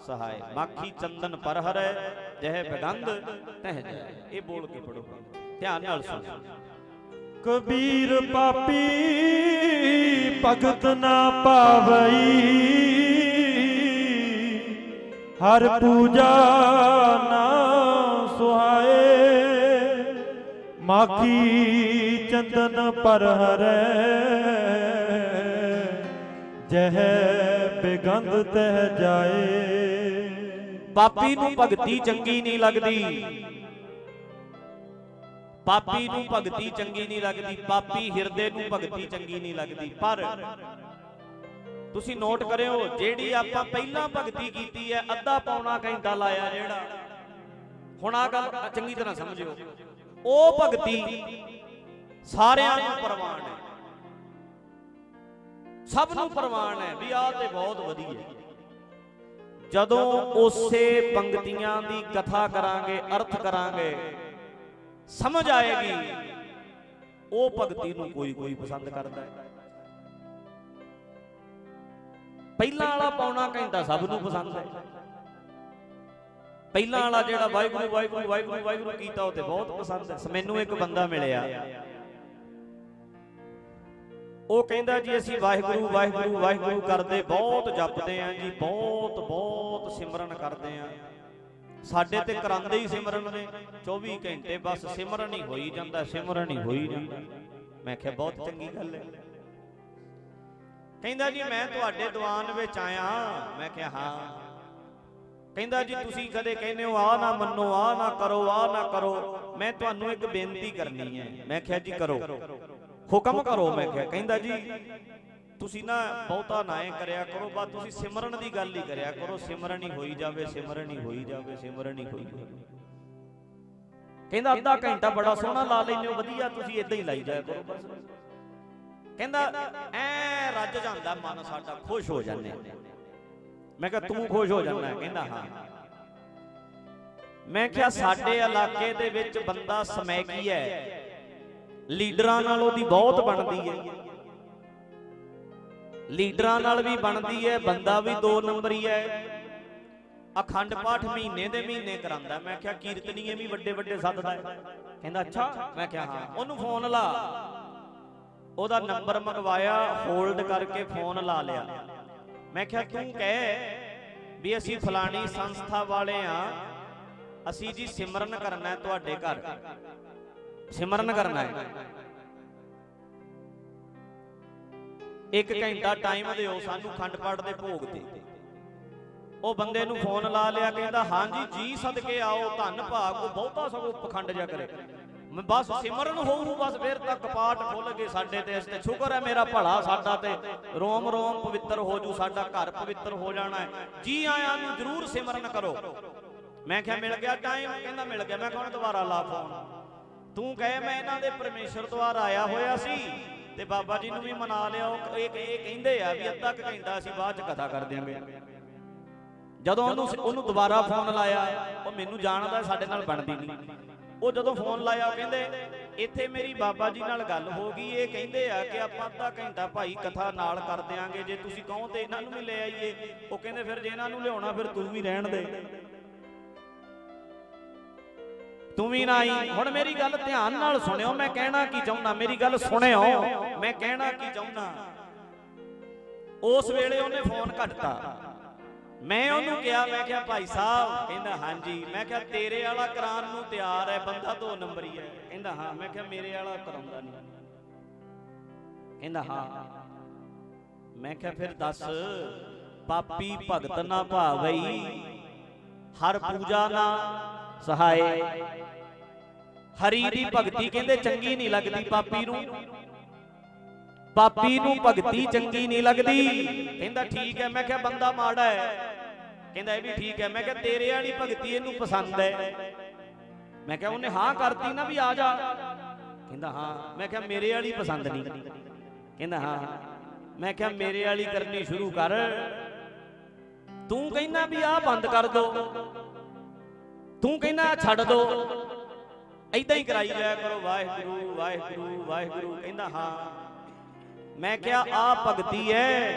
ਸਹਾਇ ਮਾਖੀ ਚੰਦਨ ਪਰ ਹਰੈ ਜਹ ਬਗੰਧ ਤਹ ਜਾਏ ਇਹ ਬੋਲ ਕੇ ਪੜੋ ਧਿਆਨ ਨਾਲ ਸੁਣੋ। ਕਬੀਰ ਪਾਪੀ ਭਗਤ ਨਾ ਪਾਵਈ। ਹਰ ਪੂਜਾ ਨਾ ਸੁਹਾਏ, ਮਾਖੀ ਚੰਦਨ ਪਰ ਹਰੈ। ਜਹ ਬੇਗੰਧ ਤਹਿ ਜਾਏ। ਪਾਪੀ ਨੂੰ ਭਗਤੀ ਚੰਗੀ ਨਹੀਂ ਲੱਗਦੀ। ਪਾਪੀ ਨੂੰ ਭਗਤੀ ਚੰਗੀ ਨਹੀਂ ਲੱਗਦੀ, ਪਾਪੀ ਹਿਰਦੇ ਨੂੰ ਭਗਤੀ ਚੰਗੀ ਨਹੀਂ ਲੱਗਦੀ। ਪਰ ਤੁਸੀਂ ਨੋਟ ਕਰਿਓ, ਜਿਹੜੀ ਆਪਾਂ ਪਹਿਲਾਂ ਭਗਤੀ ਕੀਤੀ ਹੈ, ਅੱਧਾ ਪੌਣਾ ਘੰਟਾ ਲਾਇਆ ਜਿਹੜਾ। ਹੁਣ ਆ ਗੱਲ ਚੰਗੀ ਤਰ੍ਹਾਂ ਸਮਝਿਓ। ਉਹ ਭਗਤੀ ਸਾਰਿਆਂ ਨੂੰ ਪ੍ਰਵਾਨ ਹੈ। ਸਭ ਨੂੰ ਪ੍ਰਵਾਨ ਹੈ ਵੀ ਆਹ ਤੇ ਬਹੁਤ ਵਧੀਆ ਜਦੋਂ ਉਸੇ ਪੰਕਤੀਆਂ ਦੀ ਕਥਾ ਕਰਾਂਗੇ, ਅਰਥ ਕਰਾਂਗੇ ਸਮਝ ਆਏਗੀ। ਉਹ ਭਗਤੀ ਨੂੰ ਕੋਈ ਕੋਈ ਪਸੰਦ ਕਰਦਾ ਹੈ। ਪਹਿਲਾਂ ਵਾਲਾ ਪਾਉਣਾ ਕਹਿੰਦਾ ਸਭ ਨੂੰ ਪਸੰਦ ਹੈ। ਪਹਿਲਾਂ ਵਾਲਾ ਜਿਹੜਾ ਵਾਹਿਗੁਰੂ ਵਾਹਿਗੁਰੂ ਵਾਹਿਗੁਰੂ ਵਾਹਿਗੁਰੂ ਕੀਤਾ, ਉਹ ਤੇ ਬਹੁਤ ਪਸੰਦ ਹੈ। ਮੈਨੂੰ ਇੱਕ ਬੰਦਾ ਮਿਲਿਆ। ਉਹ ਕਹਿੰਦਾ ਜੀ, ਅਸੀਂ ਵਾਹਿਗੁਰੂ ਵਾਹਿਗੁਰੂ ਵਾਹਿਗੁਰੂ ਕਰਦੇ, ਬਹੁਤ ਜਪਦੇ ਆਂ ਜੀ, ਬਹੁਤ ਬਹੁਤ ਸਿਮਰਨ ਕਰਦੇ ਆਂ ਸਾਡੇ ਤੇ ਕਰਾਂਦੇ ਹੀ ਸਿਮਰਨ ਨੇ। 24 ਘੰਟੇ ਬਸ ਸਿਮਰਨ ਹੀ ਹੋਈ ਜਾਂਦਾ ਸਿਮਰਨ ਹੀ ਹੋਈ ਜਾਂਦਾ। ਮੈਂ ਕਿਹਾ ਬਹੁਤ ਚੰਗੀ ਗੱਲ ਹੈ। ਕਹਿੰਦਾ ਜੀ ਮੈਂ ਤੁਹਾਡੇ ਦੀਵਾਨ ਵਿੱਚ ਆਇਆ। ਮੈਂ ਕਿਹਾ ਹਾਂ। ਕਹਿੰਦਾ ਜੀ ਤੁਸੀਂ ਕਦੇ ਕਹਿੰਦੇ ਹੋ ਆ ਨਾ ਮੰਨੋ ਆ ਨਾ ਕਰੋ ਆ ਨਾ ਕਰੋ। ਮੈਂ ਤੁਹਾਨੂੰ ਇੱਕ ਬੇਨਤੀ ਕਰਨੀ ਹੈ। ਮੈਂ ਕਿਹਾ ਜੀ ਕਰੋ। ਹੁਕਮ ਕਰੋ। ਮੈਂ ਕਿਹਾ। ਕਹਿੰਦਾ ਜੀ ਤੁਸੀਂ ਨਾ ਬਹੁਤਾ ਨਾ ਕਰਿਆ ਕਰੋ, ਬਸ ਤੁਸੀਂ ਸਿਮਰਨ ਦੀ ਗੱਲ ਹੀ ਕਰਿਆ ਕਰੋ, ਸਿਮਰਨ ਹੀ ਹੋਈ ਜਾਵੇ, ਸਿਮਰਨ ਹੀ ਹੋਈ ਜਾਵੇ, ਸਿਮਰਨ ਹੀ ਹੋਈ ਜਾਵੇ। ਕਹਿੰਦਾ ਅੱਧਾ ਘੰਟਾ ਬੜਾ ਸੋਹਣਾ ਲਾ ਲੈਂਦੇ ਹੋ, ਵਧੀਆ, ਤੁਸੀਂ ਇਦਾਂ ਹੀ ਲਾਈ ਜਾਇਆ ਕਰੋ ਬਸ। ਕਹਿੰਦਾ ਐ ਰੱਜ ਜਾਂਦਾ ਮਨ ਸਾਡਾ, ਖੁਸ਼ ਹੋ ਜਾਂਦੇ ਮੈਂ ਕਿਹਾ, ਤੂੰ ਖੁਸ਼ ਹੋ ਜਾਂਦਾ? ਕਹਿੰਦਾ, ਹਾਂ। ਮੈਂ ਕਿਹਾ, ਸਾਡੇ ਇਲਾਕੇ ਦੇ ਵਿੱਚ ਬੰਦਾ ਸਮੈਕੀ ਹੈ। ਲੀਡਰਾਂ ਨਾਲ ਉਹਦੀ ਬਹੁਤ ਬਣਦੀ ਹੈ। ਲੀਡਰਾਂ ਨਾਲ ਵੀ ਬਣਦੀ ਹੈ, ਬੰਦਾ ਵੀ ਦੋ ਨੰਬਰੀ ਹੈ। ਅਖੰਡ ਪਾਠ ਮਹੀਨੇ ਦੇ ਮਹੀਨੇ ਕਰਾਂਦਾ ਮੈਂ ਕਿਹਾ ਕੀਰਤਨੀਏ ਵੀ ਵੱਡੇ ਵੱਡੇ ਸੱਦਦਾ ਹੈ। ਕਹਿੰਦਾ, ਅੱਛਾ। ਮੈਂ ਕਿਹਾ, ਹਾਂ। ਉਹਨੂੰ ਫੋਨ ਲਾ। ਉਹਦਾ ਨੰਬਰ ਮੰਗਵਾਇਆ ਹੋਲਡ ਕਰਕੇ ਫੋਨ ਲਾ ਲਿਆ। ਮੈਂ ਕਿਹਾ, ਤੂੰ ਕਹਿ ਵੀ ਅਸੀਂ ਫਲਾਣੀ ਸੰਸਥਾ ਵਾਲੇ ਆ। ਅਸੀਂ ਜੀ ਸਿਮਰਨ ਕਰਨਾ ਹੈ ਤੁਹਾਡੇ ਘਰ। ਸਿਮਰਨ ਕਰਨਾ ਹੈ। ਇੱਕ ਘੰਟਾ ਟਾਈਮ ਦਿਓ, ਸਾਨੂੰ ਖੰਡ ਪਾਠ ਦੇ ਭੋਗ ਤੇ। ਉਹ ਬੰਦੇ ਨੂੰ ਫੋਨ ਲਾ ਲਿਆ, ਕਹਿੰਦਾ, ਹਾਂਜੀ, ਜੀ ਸਦਕੇ ਆਓ, ਧੰਨ ਭਾਗ, ਉਹ ਬਹੁਤਾ ਸਗੋਂ ਪਖੰਡ ਜਾ ਕਰੇ। ਮੈਂ ਬਸ ਸਿਮਰਨ ਹੋਊ, ਬਸ ਫਿਰ ਤੱਕ ਪਾਠ ਖੁੱਲ ਗਏ ਸਾਡੇ ਤੇ, ਇਸ ਤੇ ਸ਼ੁਕਰ ਹੈ ਮੇਰਾ ਭਲਾ ਸਾਡਾ ਤੇ। ਰੋਮ ਰੋਮ ਪਵਿੱਤਰ ਹੋ ਜੂ, ਸਾਡਾ ਘਰ ਪਵਿੱਤਰ ਹੋ ਜਾਣਾ ਹੈ। ਜੀ ਆਇਆਂ ਨੂੰ ਜ਼ਰੂਰ ਸਿਮਰਨ ਕਰੋ। ਮੈਂ ਕਿਹਾ, ਮਿਲ ਗਿਆ ਟਾਈਮ ਕਹਿੰਦਾ, ਮਿਲ ਗਿਆ। ਮੈਂ ਕੌਣ ਦੁਬਾਰਾ ਲਾ ਫੋਨ ਤੂੰ ਕਹੇ, ਮੈਂ ਇਹਨਾਂ ਦੇ ਪਰਮੇਸ਼ਰ ਦੁਆਰ ਆਇਆ ਹੋਇਆ ਸੀ। ਤੇ ਬਾਬਾ ਜੀ ਨੂੰ ਵੀ ਮਨਾ ਲਿਓ ਇਹ ਇਹ ਕਹਿੰਦੇ ਆ ਵੀ ਅੱਧਾ ਕੁ ਘੰਟਾ ਅਸੀਂ ਬਾਅਦ ਚ ਕਥਾ ਕਰ ਦਿਆਂਗੇ। ਜਦੋਂ ਉਹਨੂੰ ਉਹਨੂੰ ਦੁਬਾਰਾ ਫੋਨ ਲਾਇਆ, ਉਹ ਮੈਨੂੰ ਜਾਣਦਾ, ਸਾਡੇ ਨਾਲ ਬਣਦੀ ਨਹੀਂ। ਉਹ ਜਦੋਂ ਫੋਨ ਲਾਇਆ ਕਹਿੰਦੇ, ਇੱਥੇ ਮੇਰੀ ਬਾਬਾ ਜੀ ਨਾਲ ਗੱਲ ਹੋ ਗਈ, ਇਹ ਕਹਿੰਦੇ ਆ ਕਿ ਆਪਾਂ ਅੱਧਾ ਘੰਟਾ ਭਾਈ ਕਥਾ ਨਾਲ ਕਰ ਦਿਆਂਗੇ। ਜੇ ਤੁਸੀਂ ਕਹੋ ਤੇ ਇਹਨਾਂ ਨੂੰ ਵੀ ਲੈ ਆਈਏ। ਉਹ ਕਹਿੰਦੇ, ਫਿਰ ਜੇ ਇਹਨਾਂ ਨੂੰ ਲਿਆਉਣਾ, ਫਿਰ ਤੂੰ ਵੀ ਰਹਿਣ ਦੇ। ਤੂੰ ਵੀ ਨਾ ਆਈ। ਹੁਣ ਮੇਰੀ ਗੱਲ ਧਿਆਨ ਨਾਲ ਸੁਣਿਓ, ਮੈਂ ਕਹਿਣਾ ਕੀ ਚਾਹੁੰਦਾ? ਮੇਰੀ ਗੱਲ ਸੁਣਿਓ। ਮੈਂ ਕਹਿਣਾ ਕੀ ਚਾਹੁੰਦਾ? ਉਸ ਵੇਲੇ ਉਹਨੇ ਫੋਨ ਕੱਟਤਾ। ਮੈਂ ਉਹਨੂੰ ਕਿਹਾ, ਮੈਂ ਕਿਹਾ, ਭਾਈ ਸਾਹਿਬ, ਕਹਿੰਦਾ, ਹਾਂਜੀ। ਮੈਂ ਕਿਹਾ, ਤੇਰੇ ਵਾਲਾ ਕਰਾਨ ਨੂੰ ਤਿਆਰ ਹੈ, ਬੰਦਾ ਦੋ ਨੰਬਰੀ ਹੈ। ਕਹਿੰਦਾ, ਹਾਂ। ਮੈਂ ਕਿਹਾ, ਮੇਰੇ ਵਾਲਾ ਕਰਾਉਂਦਾ ਨਹੀਂ। ਕਹਿੰਦਾ, ਹਾਂ। ਮੈਂ ਕਿਹਾ, ਫਿਰ ਦੱਸ, ਪਾਪੀ ਭਗਤ ਨਾ ਭਾਵਈ, ਹਰ ਪੂਜਾ ਨਾ ਸਹਾਏ। ਹਰੀ ਦੀ ਭਗਤੀ ਕਹਿੰਦੇ ਚੰਗੀ ਨਹੀਂ ਲੱਗਦੀ ਪਾਪੀ ਨੂੰ। ਪਾਪੀ ਨੂੰ ਭਗਤੀ ਚੰਗੀ ਨਹੀਂ ਲੱਗਦੀ। ਕਹਿੰਦਾ ਠੀਕ ਹੈ, ਮੈਂ ਕਿਹਾ ਬੰਦਾ ਮਾੜਾ ਹੈ। ਕਹਿੰਦਾ ਇਹ ਵੀ ਠੀਕ ਹੈ, ਮੈਂ ਕਿਹਾ ਤੇਰੇ ਵਾਲੀ ਭਗਤੀ ਇਹਨੂੰ ਪਸੰਦ ਹੈ। ਮੈਂ ਕਿਹਾ ਉਹਨੇ ਹਾਂ ਕਰਤੀ ਨਾ ਵੀ ਆ ਜਾ। ਕਹਿੰਦਾ ਹਾਂ, ਮੈਂ ਕਿਹਾ ਮੇਰੇ ਵਾਲੀ ਪਸੰਦ ਨਹੀਂ। ਕਹਿੰਦਾ ਹਾਂ, ਮੈਂ ਕਿਹਾ ਮੇਰੇ ਵਾਲੀ ਕਰਨੀ ਸ਼ੁਰੂ ਕਰ। ਤੂੰ ਕਹਿੰਦਾ ਵੀ ਆਹ ਬੰਦ ਕਰ ਦੋ। ਤੂੰ ਕਹਿੰਦਾ ਛੱਡ ਦੋ। ਐਦਾਂ ਹੀ ਕਰਾਈ ਜਾਇਆ ਕਰੋ, ਵਾਹਿਗੁਰੂ ਵਾਹਿਗੁਰੂ ਵਾਹਿਗੁਰੂ। ਕਹਿੰਦਾ, ਹਾਂ। ਮੈਂ ਕਿਹਾ, ਆ ਭਗਤੀ ਹੈ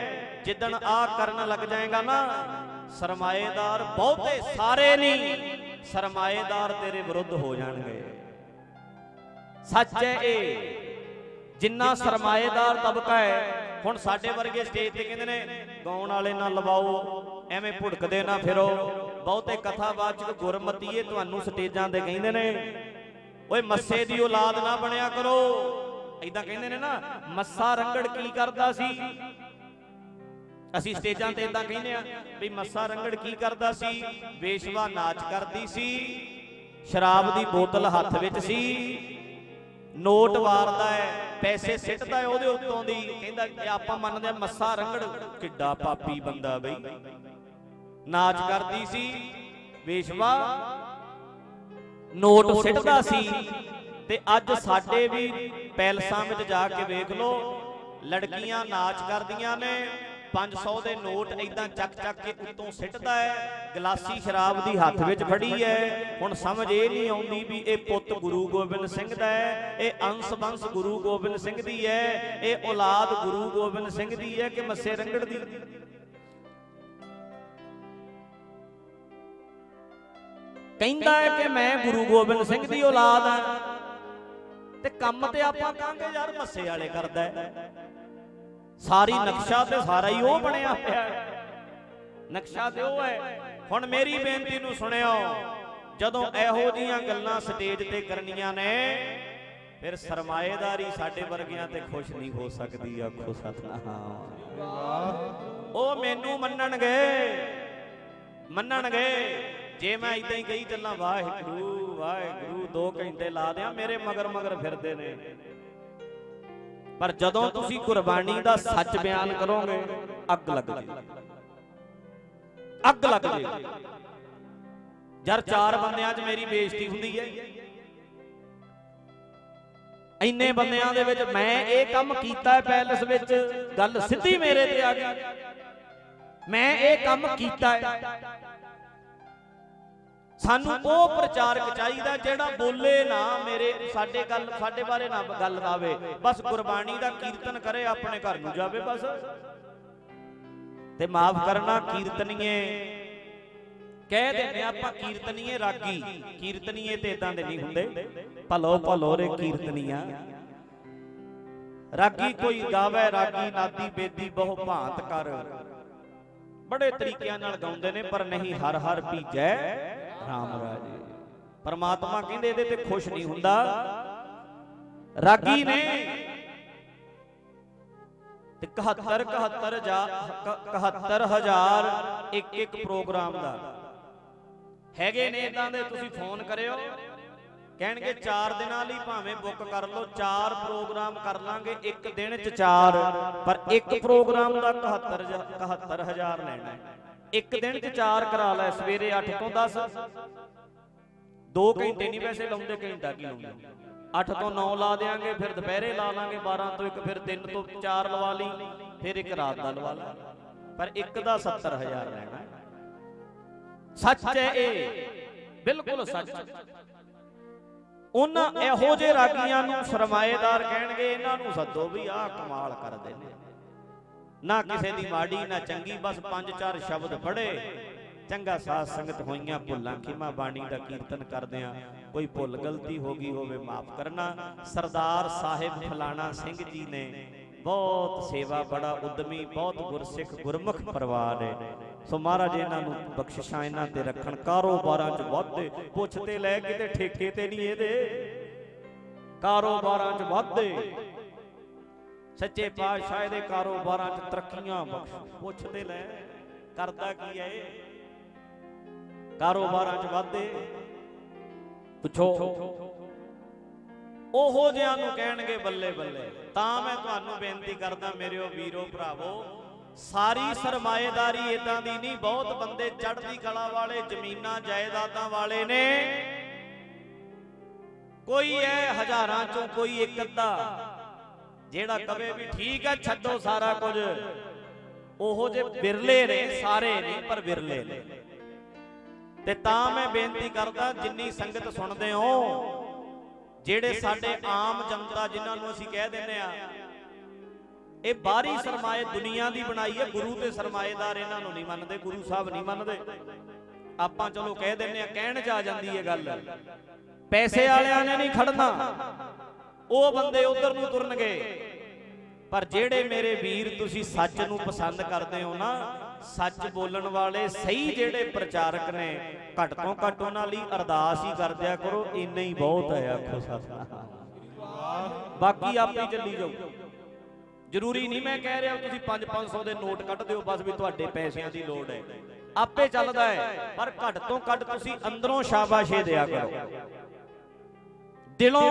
ਜਿੱਦਣ ਆ ਕਰਨ ਲੱਗ ਜਾਏਗਾ ਨਾ, ਸਰਮਾਏਦਾਰ ਬਹੁਤੇ ਸਾਰੇ ਨਹੀਂ ਸਰਮਾਏਦਾਰ ਤੇਰੇ ਵਿਰੁੱਧ ਹੋ ਜਾਣਗੇ। ਸੱਚ ਹੈ ਇਹ। ਜਿੰਨਾ ਸਰਮਾਏਦਾਰ ਤਬਕਾ ਹੈ ਹੁਣ ਸਾਡੇ ਵਰਗੇ ਸਟੇਜ ਤੇ ਕਹਿੰਦੇ ਨੇ, ਗਾਉਣ ਵਾਲੇ ਨਾ ਲਵਾਓ, ਐਵੇਂ ਭੁੜਕਦੇ ਨਾ ਫਿਰੋ। ਬਹੁਤੇ ਕਥਾਵਾਚਕ ਗੁਰਮਤੀਏ ਤੁਹਾਨੂੰ ਸਟੇਜਾਂ ਤੇ ਕਹਿੰਦੇ ਨੇ। ਓਏ ਮੱਸੇ ਦੀ ਔਲਾਦ ਨਾ ਬਣਿਆ ਕਰੋ। ਐਦਾਂ ਕਹਿੰਦੇ ਨੇ ਨਾ, ਮੱਸਾ ਰੰਗੜ ਕੀ ਕਰਦਾ ਸੀ? ਅਸੀਂ ਸਟੇਜਾਂ ਤੇ ਇਦਾਂ ਕਹਿੰਦੇ ਆ ਵੀ ਮੱਸਾ ਰੰਗੜ ਕੀ ਕਰਦਾ ਸੀ? ਵੇਸ਼ਵਾ ਨਾਚ ਕਰਦੀ ਸੀ। ਸ਼ਰਾਬ ਦੀ ਬੋਤਲ ਹੱਥ ਵਿੱਚ ਸੀ। ਨੋਟ ਵਾਰਦਾ ਹੈ, ਪੈਸੇ ਸਿੱਟਦਾ ਹੈ ਉਹਦੇ ਉੱਤੋਂ ਦੀ। ਕਹਿੰਦਾ ਆਪਾਂ ਮੰਨਦੇ ਆ ਮੱਸਾ ਰੰਗੜ ਕਿੱਡਾ ਪਾਪੀ ਬੰਦਾ ਬਈ। ਨਾਚ ਕਰਦੀ ਸੀ ਵੇਸ਼ਵਾ। ਨੋਟ ਸਿੱਟਦਾ ਸੀ। ਤੇ ਅੱਜ ਸਾਡੇ ਵੀ ਪੈਲਸਾਂ ਵਿੱਚ ਜਾ ਕੇ ਵੇਖ ਲਓ। ਲੜਕੀਆਂ ਨਾਚ ਕਰਦੀਆਂ ਨੇ। 500 ਦੇ ਨੋਟ ਇਦਾਂ ਚੱਕ ਚੱਕ ਕੇ ਉੱਤੋਂ ਸਿੱਟਦਾ ਹੈ। ਗਲਾਸੀ ਸ਼ਰਾਬ ਦੀ ਹੱਥ ਵਿੱਚ ਫੜੀ ਹੈ। ਹੁਣ ਸਮਝ ਇਹ ਨਹੀਂ ਆਉਂਦੀ ਵੀ ਇਹ ਪੁੱਤ ਗੁਰੂ ਗੋਬਿੰਦ ਸਿੰਘ ਦਾ ਹੈ। ਇਹ ਅੰਸ਼ ਬੰਸ ਗੁਰੂ ਗੋਬਿੰਦ ਸਿੰਘ ਦੀ ਹੈ। ਇਹ ਔਲਾਦ ਗੁਰੂ ਗੋਬਿੰਦ ਸਿੰਘ ਦੀ ਹੈ ਕਿ ਮੱਸੇ ਰੰਗੜ ਦੀ? ਕਹਿੰਦਾ ਹੈ ਕਿ ਮੈਂ ਗੁਰੂ ਗੋਬਿੰਦ ਸਿੰਘ ਦੀ ਔਲਾਦ ਹਾਂ। ਤੇ ਕੰਮ ਤੇ ਆਪਾਂ ਕਹਾਂਗੇ ਯਾਰ ਮੱਸੇ ਵਾਲੇ ਕਰਦਾ ਸਾਰੀ ਨਕਸ਼ਾ ਤੇ ਸਾਰਾ ਹੀ ਉਹ ਬਣਿਆ ਪਿਆ ਨਕਸ਼ਾ ਤੇ ਉਹ ਹੈ। ਹੁਣ ਮੇਰੀ ਬੇਨਤੀ ਨੂੰ ਸੁਣਿਓ, ਜਦੋਂ ਇਹੋ ਜੀਆਂ ਗੱਲਾਂ ਸਟੇਜ ਤੇ ਕਰਨੀਆਂ ਨੇ, ਫਿਰ ਸਰਮਾਏਦਾਰੀ ਸਾਡੇ ਵਰਗਿਆਂ ਤੇ ਖੁਸ਼ ਨਹੀਂ ਹੋ ਸਕਦੀ, ਆਖੋ ਸਤਨਾਮ। ਉਹ ਮੈਨੂੰ ਮੰਨਣਗੇ ਮੰਨਣਗੇ। ਜੇ ਮੈਂ ਇਦਾਂ ਹੀ ਕਹੀ ਚੱਲਾਂ ਵਾਹਿਗੁਰੂ ਵਾਹਿਗੁਰੂ 2 ਘੰਟੇ ਲਾ ਦਿਆਂ, ਮੇਰੇ ਮਗਰ ਮਗਰ ਫਿਰਦੇ ਨੇ। ਪਰ ਜਦੋਂ ਤੁਸੀਂ ਕੁਰਬਾਨੀ ਦਾ ਸੱਚ ਬਿਆਨ ਕਰੋਗੇ, ਅੱਗ ਲੱਗ ਜੇ। ਅੱਗ ਲੱਗ ਜੇ। ਜਰ ਚਾਰ ਬੰਦਿਆਂ 'ਚ ਮੇਰੀ ਬੇਇੱਜ਼ਤੀ ਹੁੰਦੀ ਹੈ। ਇੰਨੇ ਬੰਦਿਆਂ ਦੇ ਵਿੱਚ ਮੈਂ ਇਹ ਕੰਮ ਕੀਤਾ ਹੈ ਪੈਲਸ ਵਿੱਚ, ਗੱਲ ਸਿੱਧੀ ਮੇਰੇ ਤੇ ਆ ਗਈ। ਮੈਂ ਇਹ ਕੰਮ ਕੀਤਾ ਹੈ। ਸਾਨੂੰ ਉਹ ਪ੍ਰਚਾਰਕ ਚਾਹੀਦਾ ਜਿਹੜਾ ਬੋਲੇ ਨਾ ਮੇਰੇ ਸਾਡੇ ਗੱਲ ਸਾਡੇ ਬਾਰੇ ਨਾ ਗੱਲ ਆਵੇ। ਬਸ ਗੁਰਬਾਣੀ ਦਾ ਕੀਰਤਨ ਕਰੇ ਆਪਣੇ ਘਰ ਨੂੰ ਜਾਵੇ ਬਸ। ਤੇ ਮਾਫ ਕਰਨਾ ਕੀਰਤਨੀਏ। ਕਹਿ ਦਿੰਦੇ ਆਪਾਂ ਕੀਰਤਨੀਏ ਰਾਗੀ। ਕੀਰਤਨੀਏ ਤੇ ਇਦਾਂ ਦੇ ਨਹੀਂ ਹੁੰਦੇ। ਭਲੋ ਭਲੋ ਰੇ ਕੀਰਤਨੀਆਂ। ਰਾਗੀ ਕੋਈ ਗਾਵੇ ਰਾਗੀ ਨਾਦੀ ਬੇਦੀ ਬਹੁ ਭਾਂਤ ਕਰ। ਬੜੇ ਤਰੀਕਿਆਂ ਨਾਲ ਗਾਉਂਦੇ ਨੇ ਪਰ ਨਹੀਂ ਹਰ ਹਰ ਭੀਜੈ ਰਾਮ ਰਾਜੇ। ਪਰਮਾਤਮਾ ਕਹਿੰਦੇ ਇਹਦੇ ਤੇ ਖੁਸ਼ ਨਹੀਂ ਹੁੰਦਾ। ਰਾਗੀ ਨੇ ਤੇ 71 71 71000 ਇੱਕ ਇੱਕ ਪ੍ਰੋਗਰਾਮ ਦਾ। ਹੈਗੇ ਨੇ ਇਦਾਂ ਦੇ ਤੁਸੀਂ ਫੋਨ ਕਰਿਓ। ਕਹਿਣਗੇ 4 ਦਿਨਾਂ ਲਈ ਭਾਵੇਂ ਬੁੱਕ ਕਰ ਲਓ 4 ਪ੍ਰੋਗਰਾਮ ਕਰ ਲਾਂਗੇ ਇੱਕ ਦਿਨ ਚ 4 ਪਰ ਇੱਕ ਪ੍ਰੋਗਰਾਮ ਦਾ 71 71000 ਲੈਣਾ ਹੈ। ਇੱਕ ਦਿਨ ਚ 4 ਕਰਾ ਲੈ, ਸਵੇਰੇ 8 ਤੋਂ 10 2 ਘੰਟੇ ਨਹੀਂ ਵੈਸੇ ਲਾਉਂਦੇ, ਘੰਟਾ ਕੀ ਲਾਉਂਦੇ? 8 ਤੋਂ 9 ਲਾ ਦੇਾਂਗੇ ਫਿਰ ਦੁਪਹਿਰੇ ਲਾ ਲਾਂਗੇ 12 ਤੋਂ 1 ਫਿਰ 3 ਤੋਂ 4 ਲਵਾ ਲਈ, ਫਿਰ ਇੱਕ ਰਾਤ ਦਾ ਲਵਾ ਲਾ। ਪਰ ਇੱਕ ਦਾ 70000 ਲੈਣਾ। ਸੱਚ ਹੈ ਇਹ। ਬਿਲਕੁਲ ਸੱਚ। ਉਹਨਾਂ ਇਹੋ ਜਿਹੇ ਰਾਗੀਆਂ ਨੂੰ ਸਰਮਾਏਦਾਰ ਕਹਿਣਗੇ, ਇਹਨਾਂ ਨੂੰ ਸੱਦੋ ਵੀ ਆਹ ਕਮਾਲ ਕਰਦੇ ਨੇ ਨਾ ਕਿਸੇ ਦੀ ਮਾੜੀ, ਨਾ ਚੰਗੀ, ਬਸ ਪੰਜ, ਚਾਰ ਸ਼ਬਦ ਪੜ੍ਹੇ। ਚੰਗਾ ਸਾਧ ਸੰਗਤ ਹੋਈਆਂ ਭੁੱਲਾਂ ਖਿਮਾ ਬਾਣੀ ਦਾ ਕੀਰਤਨ ਕਰਦੇ ਆ ਕੋਈ ਭੁੱਲ ਗਲਤੀ ਹੋ ਗਈ ਹੋਵੇ ਮਾਫ ਕਰਨਾ। ਸਰਦਾਰ ਸਾਹਿਬ ਫਲਾਣਾ ਸਿੰਘ ਜੀ ਨੇ ਬਹੁਤ ਸੇਵਾ, ਬੜਾ ਉਦਮੀ, ਬਹੁਤ ਗੁਰਸਿੱਖ, ਗੁਰਮੁਖ ਪਰਿਵਾਰ ਹੈ। ਸੋ ਮਹਾਰਾਜ, ਇਹਨਾਂ ਨੂੰ ਬਖਸ਼ਿਸ਼ਾਂ ਇਹਨਾਂ ਤੇ ਰੱਖਣ। ਕਾਰੋਬਾਰਾਂ 'ਚ ਵਾਧੇ, ਪੁੱਛ ਤੇ ਲੈ ਕਿਤੇ ਠੇਕੇ ਤੇ ਨਹੀਂ ਇਹਦੇ। ਕਾਰੋਬਾਰਾਂ 'ਚ ਵਾਧੇ। ਸੱਚੇ ਪਾਤਸ਼ਾਹ ਦੇ ਕਾਰੋਬਾਰਾਂ 'ਚ ਤਰੱਕੀਆਂ ਬਖਸ਼ ਪੁੱਛ ਤੇ ਲੈ ਕਰਦਾ ਕੀ ਇਹ ਕਾਰੋਬਾਰਾਂ 'ਚ ਵਾਧੇ। ਪੁੱਛੋ। ਉਹੋ ਜਿਹਾਂ ਨੂੰ ਕਹਿਣਗੇ ਬੱਲੇ ਬੱਲੇ। ਤਾਂ ਮੈਂ ਤੁਹਾਨੂੰ ਬੇਨਤੀ ਕਰਦਾ ਮੇਰਿਓ ਵੀਰੋ ਭਰਾਵੋ ਸਾਰੀ ਸਰਮਾਏਦਾਰੀ ਇਦਾਂ ਦੀ ਨਹੀਂ ਬਹੁਤ ਬੰਦੇ ਚੜ੍ਹਦੀ ਕਲਾ ਵਾਲੇ ਜ਼ਮੀਨਾਂ ਜਾਇਦਾਦਾਂ ਵਾਲੇ ਨੇ। ਕੋਈ ਹੈ ਹਜ਼ਾਰਾਂ ਚੋਂ ਕੋਈ ਇੱਕ ਅੱਧਾ। ਜਿਹੜਾ ਕਵੇ ਵੀ ਠੀਕ ਹੈ ਛੱਡੋ ਸਾਰਾ ਕੁਝ। ਉਹੋ ਜੇ ਬਿਰਲੇ ਨੇ ਸਾਰੇ ਨਹੀਂ ਪਰ ਬਿਰਲੇ ਨੇ। ਤੇ ਤਾਂ ਮੈਂ ਬੇਨਤੀ ਕਰਦਾ ਜਿੰਨੀ ਸੰਗਤ ਸੁਣਦੇ ਹੋ ਜਿਹੜੇ ਸਾਡੇ ਆਮ ਜਨਤਾ ਜਿਨ੍ਹਾਂ ਨੂੰ ਅਸੀਂ ਕਹਿ ਦਿੰਨੇ ਆ ਇਹ ਬਾਹਰੀ ਸਰਮਾਏ ਦੁਨੀਆ ਦੀ ਬਣਾਈ ਹੈ ਗੁਰੂ ਤੇ ਸਰਮਾਏਦਾਰ ਇਹਨਾਂ ਨੂੰ ਨਹੀਂ ਮੰਨਦੇ ਗੁਰੂ ਸਾਹਿਬ ਨਹੀਂ ਮੰਨਦੇ। ਆਪਾਂ ਚਲੋ ਕਹਿ ਦਿੰਨੇ ਆ ਕਹਿਣ ਚ ਆ ਜਾਂਦੀ ਹੈ ਗੱਲ। ਪੈਸੇ ਵਾਲਿਆਂ ਨੇ ਨਹੀਂ ਖੜਨਾ। ਉਹ ਬੰਦੇ ਉਧਰ ਨੂੰ ਤੁਰਨਗੇ। ਪਰ ਜਿਹੜੇ ਮੇਰੇ ਵੀਰ ਤੁਸੀਂ ਸੱਚ ਨੂੰ ਪਸੰਦ ਕਰਦੇ ਹੋ ਨਾ, ਸੱਚ ਬੋਲਣ ਵਾਲੇ ਸਹੀ ਜਿਹੜੇ ਪ੍ਰਚਾਰਕ ਨੇ, ਘੱਟ ਤੋਂ ਘੱਟ ਉਹਨਾਂ ਲਈ ਅਰਦਾਸ ਹੀ ਕਰਦਿਆ ਕਰੋ, ਇੰਨਾ ਹੀ ਬਹੁਤ ਹੈ, ਆਖੋ ਸਤਨਾਮ ਬਾਕੀ ਆਪੇ ਚੱਲੀ ਜਾਓ। ਜ਼ਰੂਰੀ ਨਹੀਂ ਮੈਂ ਕਹਿ ਰਿਹਾ ਤੁਸੀਂ 5-500 ਦੇ ਨੋਟ ਕੱਢ ਦਿਓ, ਬਸ ਵੀ ਤੁਹਾਡੇ ਪੈਸਿਆਂ ਦੀ ਲੋੜ ਹੈ। ਆਪੇ ਚੱਲਦਾ ਹੈ, ਪਰ ਘੱਟ ਤੋਂ ਘੱਟ ਤੁਸੀਂ ਅੰਦਰੋਂ ਸ਼ਾਬਾਸ਼ੇ ਦਿਆ ਕਰੋ। ਦਿਲੋਂ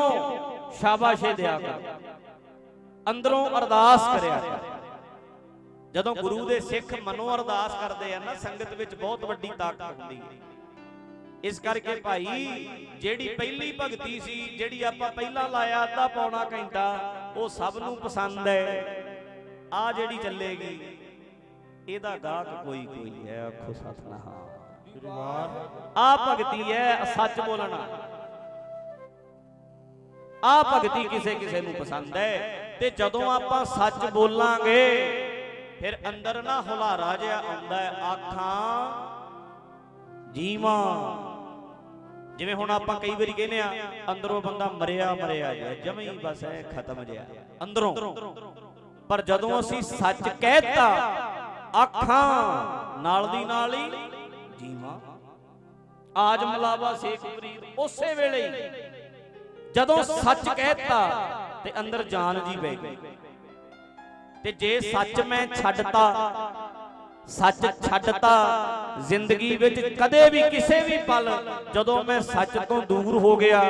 ਸ਼ਾਬਾਸ਼ੇ ਦਿਆ ਕਰੋ। ਅੰਦਰੋਂ ਅਰਦਾਸ ਕਰਿਆ ਕਰੋ। ਜਦੋਂ ਗੁਰੂ ਦੇ ਸਿੱਖ ਮਨੋਂ ਅਰਦਾਸ ਕਰਦੇ ਆ ਨਾ, ਸੰਗਤ ਵਿੱਚ ਬਹੁਤ ਵੱਡੀ ਤਾਕਤ ਹੁੰਦੀ ਹੈ। ਇਸ ਕਰਕੇ ਭਾਈ, ਜਿਹੜੀ ਪਹਿਲੀ ਭਗਤੀ ਸੀ, ਜਿਹੜੀ ਆਪਾਂ ਪਹਿਲਾਂ ਲਾਇਆ ਅੱਧਾ ਪੌਣਾ ਘੰਟਾ, ਉਹ ਸਭ ਨੂੰ ਪਸੰਦ ਹੈ। ਆ ਜਿਹੜੀ ਚੱਲੇਗੀ, ਇਹਦਾ ਗਾਹਕ ਕੋਈ ਕੋਈ ਹੈ, ਆਖੋ ਸਤਨਾਮ। ਆ ਭਗਤੀ ਹੈ, ਸੱਚ ਬੋਲਣਾ। ਆ ਭਗਤੀ ਕਿਸੇ ਕਿਸੇ ਨੂੰ ਪਸੰਦ ਹੈ। ਤੇ ਜਦੋਂ ਆਪਾਂ ਸੱਚ ਬੋਲਾਂਗੇ, ਫਿਰ ਅੰਦਰ ਨਾ ਹੁਲਾਰਾ ਜਿਹਾ ਆਉਂਦਾ ਹੈ, ਆਖਾਂ, ਜੀਵਾਂ। ਜਿਵੇਂ ਹੁਣ ਆਪਾਂ ਕਈ ਵਾਰੀ ਕਹਿੰਦੇ ਆ ਅੰਦਰੋਂ ਬੰਦਾ ਮਰਿਆ ਮਰਿਆ ਜਿਹਾ, ਜਮੇ ਬਸ ਐ ਖਤਮ ਜਿਹਾ। ਅੰਦਰੋਂ। ਪਰ ਜਦੋਂ ਅਸੀਂ ਸੱਚ ਕਹਿਤਾ, ਆਖਾਂ, ਨਾਲ ਦੀ ਨਾਲ ਹੀ ਜੀਵਾਂ। ਆਜ ਮਲਾਵਾ ਸੇਖ ਫਰੀਦ ਉਸੇ ਵੇਲੇ ਹੀ ਜਦੋਂ ਸੱਚ ਕਹਿਤਾ ਤੇ ਅੰਦਰ ਜਾਨ ਜੀ ਬਹਿ ਗਈ। ਤੇ ਜੇ ਸੱਚ ਮੈਂ ਛੱਡਤਾ, ਸੱਚ ਛੱਡਤਾ, ਜ਼ਿੰਦਗੀ ਵਿੱਚ ਕਦੇ ਵੀ ਕਿਸੇ ਵੀ ਪਲ ਜਦੋਂ ਮੈਂ ਸੱਚ ਤੋਂ ਦੂਰ ਹੋ ਗਿਆ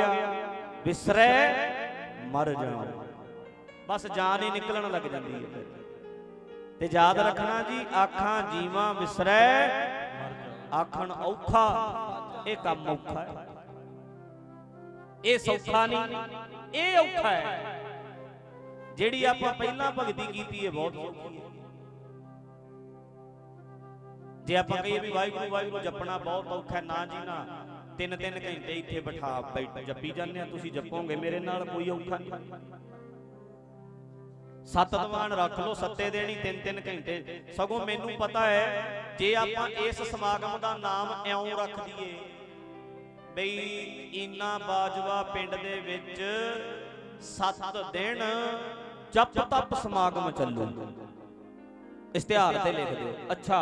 ਵਿਸਰੈ ਮਰ ਜਾਵਾਂ। ਬਸ ਜਾਨ ਹੀ ਨਿਕਲਣ ਲੱਗ ਜਾਂਦੀ ਹੈ ਤੇ ਯਾਦ ਰੱਖਣਾ ਜੀ, ਆਖਾਂ ਜੀਵਾਂ ਵਿਸਰੈ ਆਖਣ ਔਖਾ, ਇਹ ਕੰਮ ਔਖਾ ਹੈ। ਇਹ ਸੌਖਾ ਨਹੀਂ ਇਹ ਔਖਾ ਹੈ। ਜਿਹੜੀ ਆਪਾਂ ਪਹਿਲਾਂ ਭਗਤੀ ਕੀਤੀ ਹੈ ਬਹੁਤ ਸੌਖੀ ਹੈ। ਜੇ ਆਪਾਂ ਕਹੀਏ ਵੀ ਵਾਹਿਗੁਰੂ ਵਾਹਿਗੁਰੂ ਜਪਣਾ ਬਹੁਤ ਔਖਾ ਹੈ ਨਾ ਜੀ ਨਾ। ਤਿੰਨ ਤਿੰਨ ਘੰਟੇ ਇੱਥੇ ਬਿਠਾ ਬੈਠ ਜੱਪੀ ਜਾਂਦੇ ਆ ਤੁਸੀਂ ਜਪੋਗੇ ਮੇਰੇ ਨਾਲ ਕੋਈ ਔਖਾ ਨਹੀਂ। ਸੱਤ ਦੀਵਾਨ ਰੱਖ ਲਓ ਸੱਤੇ ਦੇਣੀ ਤਿੰਨ ਤਿੰਨ ਘੰਟੇ। ਸਗੋਂ ਮੈਨੂੰ ਪਤਾ ਹੈ ਜੇ ਆਪਾਂ ਇਸ ਸਮਾਗਮ ਦਾ ਨਾਮ ਇਉਂ ਰੱਖ ਦਈਏ ਬਈ ਇਨਾ ਬਾਜਵਾ ਪਿੰਡ ਦੇ ਵਿੱਚ ਸੱਤ ਦਿਨ ਜਪ ਤਪ ਸਮਾਗਮ ਚੱਲੂ। ਇਸ਼ਤਿਹਾਰ ਤੇ ਲਿਖ ਦਿਓ। ਅੱਛਾ,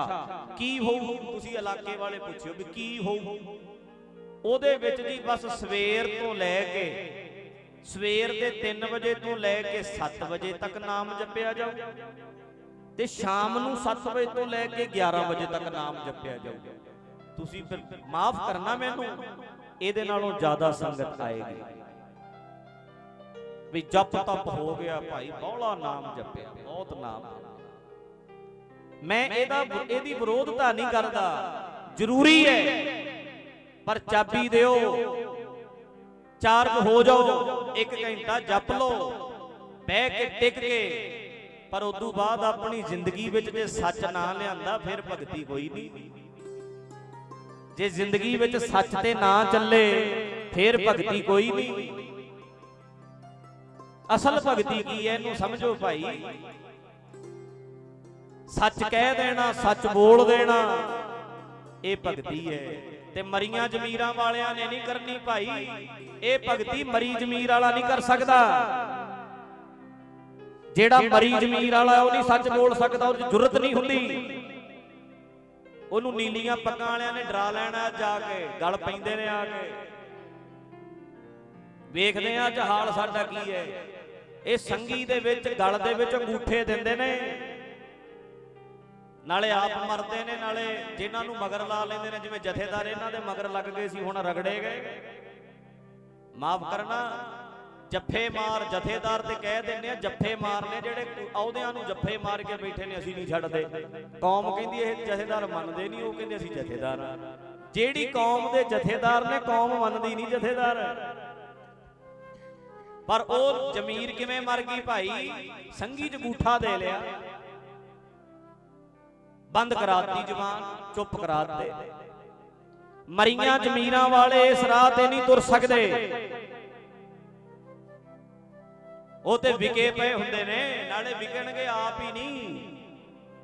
ਕੀ ਹੋਊ? ਤੁਸੀਂ ਇਲਾਕੇ ਵਾਲੇ ਪੁੱਛਿਓ ਵੀ ਕੀ ਹੋਊ? ਉਹਦੇ ਵਿੱਚ ਜੀ ਬਸ ਸਵੇਰ ਤੋਂ ਲੈ ਕੇ, ਸਵੇਰ ਦੇ 3 ਵਜੇ ਤੋਂ ਲੈ ਕੇ 7 ਵਜੇ ਤੱਕ ਨਾਮ ਜਪਿਆ ਜਾਊ ਤੇ ਸ਼ਾਮ ਨੂੰ 7 ਵਜੇ ਤੋਂ ਲੈ ਕੇ 11 ਵਜੇ ਤੱਕ ਨਾਮ ਜਪਿਆ ਜਾਊ। ਤੁਸੀਂ ਫਿਰ ਮਾਫ ਕਰਨਾ ਮੈਨੂੰ। ਇਹਦੇ ਨਾਲੋਂ ਜ਼ਿਆਦਾ ਸੰਗਤ ਆਏਗੀ। ਵੀ ਜਪ ਤਪ ਹੋ ਗਿਆ ਭਾਈ ਬੌਲਾ ਨਾਮ ਜਪਿਆ ਬਹੁਤ ਨਾਮ। ਮੈਂ ਇਹਦਾ ਇਹਦੀ ਵਿਰੋਧਤਾ ਨਹੀਂ ਕਰਦਾ। ਜ਼ਰੂਰੀ ਹੈ। ਪਰ ਚਾਬੀ ਦਿਓ। ਚਾਰਜ ਹੋ ਜਾਓ। ਇੱਕ ਘੰਟਾ ਜਪ ਲਓ। ਬਹਿ ਕੇ ਟਿਕ ਕੇ ਪਰ ਉਦੋਂ ਬਾਅਦ ਆਪਣੀ ਜ਼ਿੰਦਗੀ ਵਿੱਚ ਜੇ ਸੱਚ ਨਾ ਲਿਆਂਦਾ ਫਿਰ ਭਗਤੀ ਕੋਈ ਨਹੀਂ। ਜੇ ਜ਼ਿੰਦਗੀ ਵਿੱਚ ਸੱਚ ਤੇ ਨਾ ਚੱਲੇ, ਫਿਰ ਭਗਤੀ ਕੋਈ ਨਹੀਂ। ਅਸਲ ਭਗਤੀ ਕੀ ਹੈ ਇਹਨੂੰ ਸਮਝੋ ਭਾਈ। ਸੱਚ ਕਹਿ ਦੇਣਾ, ਸੱਚ ਬੋਲ ਦੇਣਾ, ਇਹ ਭਗਤੀ ਹੈ ਤੇ ਮਰੀਆਂ ਜ਼ਮੀਰਾਂ ਵਾਲਿਆਂ ਨੇ ਨਹੀਂ ਕਰਨੀ ਭਾਈ। ਇਹ ਭਗਤੀ ਮਰੀ ਜ਼ਮੀਰ ਵਾਲਾ ਨਹੀਂ ਕਰ ਸਕਦਾ। ਜਿਹੜਾ ਮਰੀ ਜ਼ਮੀਰ ਵਾਲਾ ਉਹ ਨਹੀਂ ਸੱਚ ਬੋਲ ਸਕਦਾ ਉਹ ਜੁਰਤ ਨਹੀਂ ਹੁੰਦੀ। ਉਹਨੂੰ ਨੀਲੀਆਂ ਪੱਗਾਂ ਵਾਲਿਆਂ ਨੇ ਡਰਾ ਲੈਣਾ ਜਾ ਕੇ, ਗਲ ਪੈਂਦੇ ਨੇ ਆ ਕੇ। ਵੇਖਦੇ ਆ ਅੱਜ ਹਾਲ ਸਾਡਾ ਕੀ ਹੈ। ਇਹ ਸੰਗੀ ਦੇ ਵਿੱਚ, ਗਲ ਦੇ ਵਿੱਚ ਅੰਗੂਠੇ ਦਿੰਦੇ ਨੇ। ਨਾਲੇ ਆਪ ਮਰਦੇ ਨੇ, ਨਾਲੇ ਜਿਨ੍ਹਾਂ ਨੂੰ ਮਗਰ ਲਾ ਲੈਂਦੇ ਨੇ, ਜਿਵੇਂ ਜਥੇਦਾਰ ਇਹਨਾਂ ਦੇ ਮਗਰ ਲੱਗ ਗਏ ਸੀ, ਹੁਣ ਰਗੜੇ ਗਏ। ਮਾਫ ਕਰਨਾ ਜੱਫੇ ਮਾਰ, ਜਥੇਦਾਰ ਤੇ ਕਹਿ ਦਿੰਦੇ ਆ, ਜੱਫੇ ਮਾਰਨੇ ਜਿਹੜੇ ਅਹੁਦਿਆਂ ਨੂੰ ਜੱਫੇ ਮਾਰ ਕੇ ਬੈਠੇ ਨੇ, ਅਸੀਂ ਨਹੀਂ ਛੱਡਦੇ। ਕੌਮ ਕਹਿੰਦੀ ਇਹ ਜਥੇਦਾਰ ਮੰਨਦੇ ਨਹੀਂ, ਉਹ ਕਹਿੰਦੇ ਅਸੀਂ ਜਥੇਦਾਰ ਆ। ਜਿਹੜੀ ਕੌਮ ਦੇ ਜਥੇਦਾਰ ਨੇ, ਕੌਮ ਮੰਨਦੀ ਨਹੀਂ ਜਥੇਦਾਰ। ਪਰ ਉਹ ਜ਼ਮੀਰ ਕਿਵੇਂ ਮਰ ਗਈ ਭਾਈ? ਸੰਗੀ ਜਗੂਠਾ ਦੇ ਲਿਆ। ਬੰਦ ਕਰਾਤੀ ਜ਼ਬਾਨ, ਚੁੱਪ ਕਰਾਤੇ। ਮਰੀਆਂ ਜ਼ਮੀਰਾਂ ਵਾਲੇ ਇਸ ਰਾਹ ਤੇ ਨਹੀਂ ਤੁਰ ਸਕਦੇ। ਉਹ ਤੇ ਵਿਕੇ ਪਏ ਹੁੰਦੇ ਨੇ ਨਾਲੇ ਵਿਕਣਗੇ ਆਪ ਹੀ ਨਹੀਂ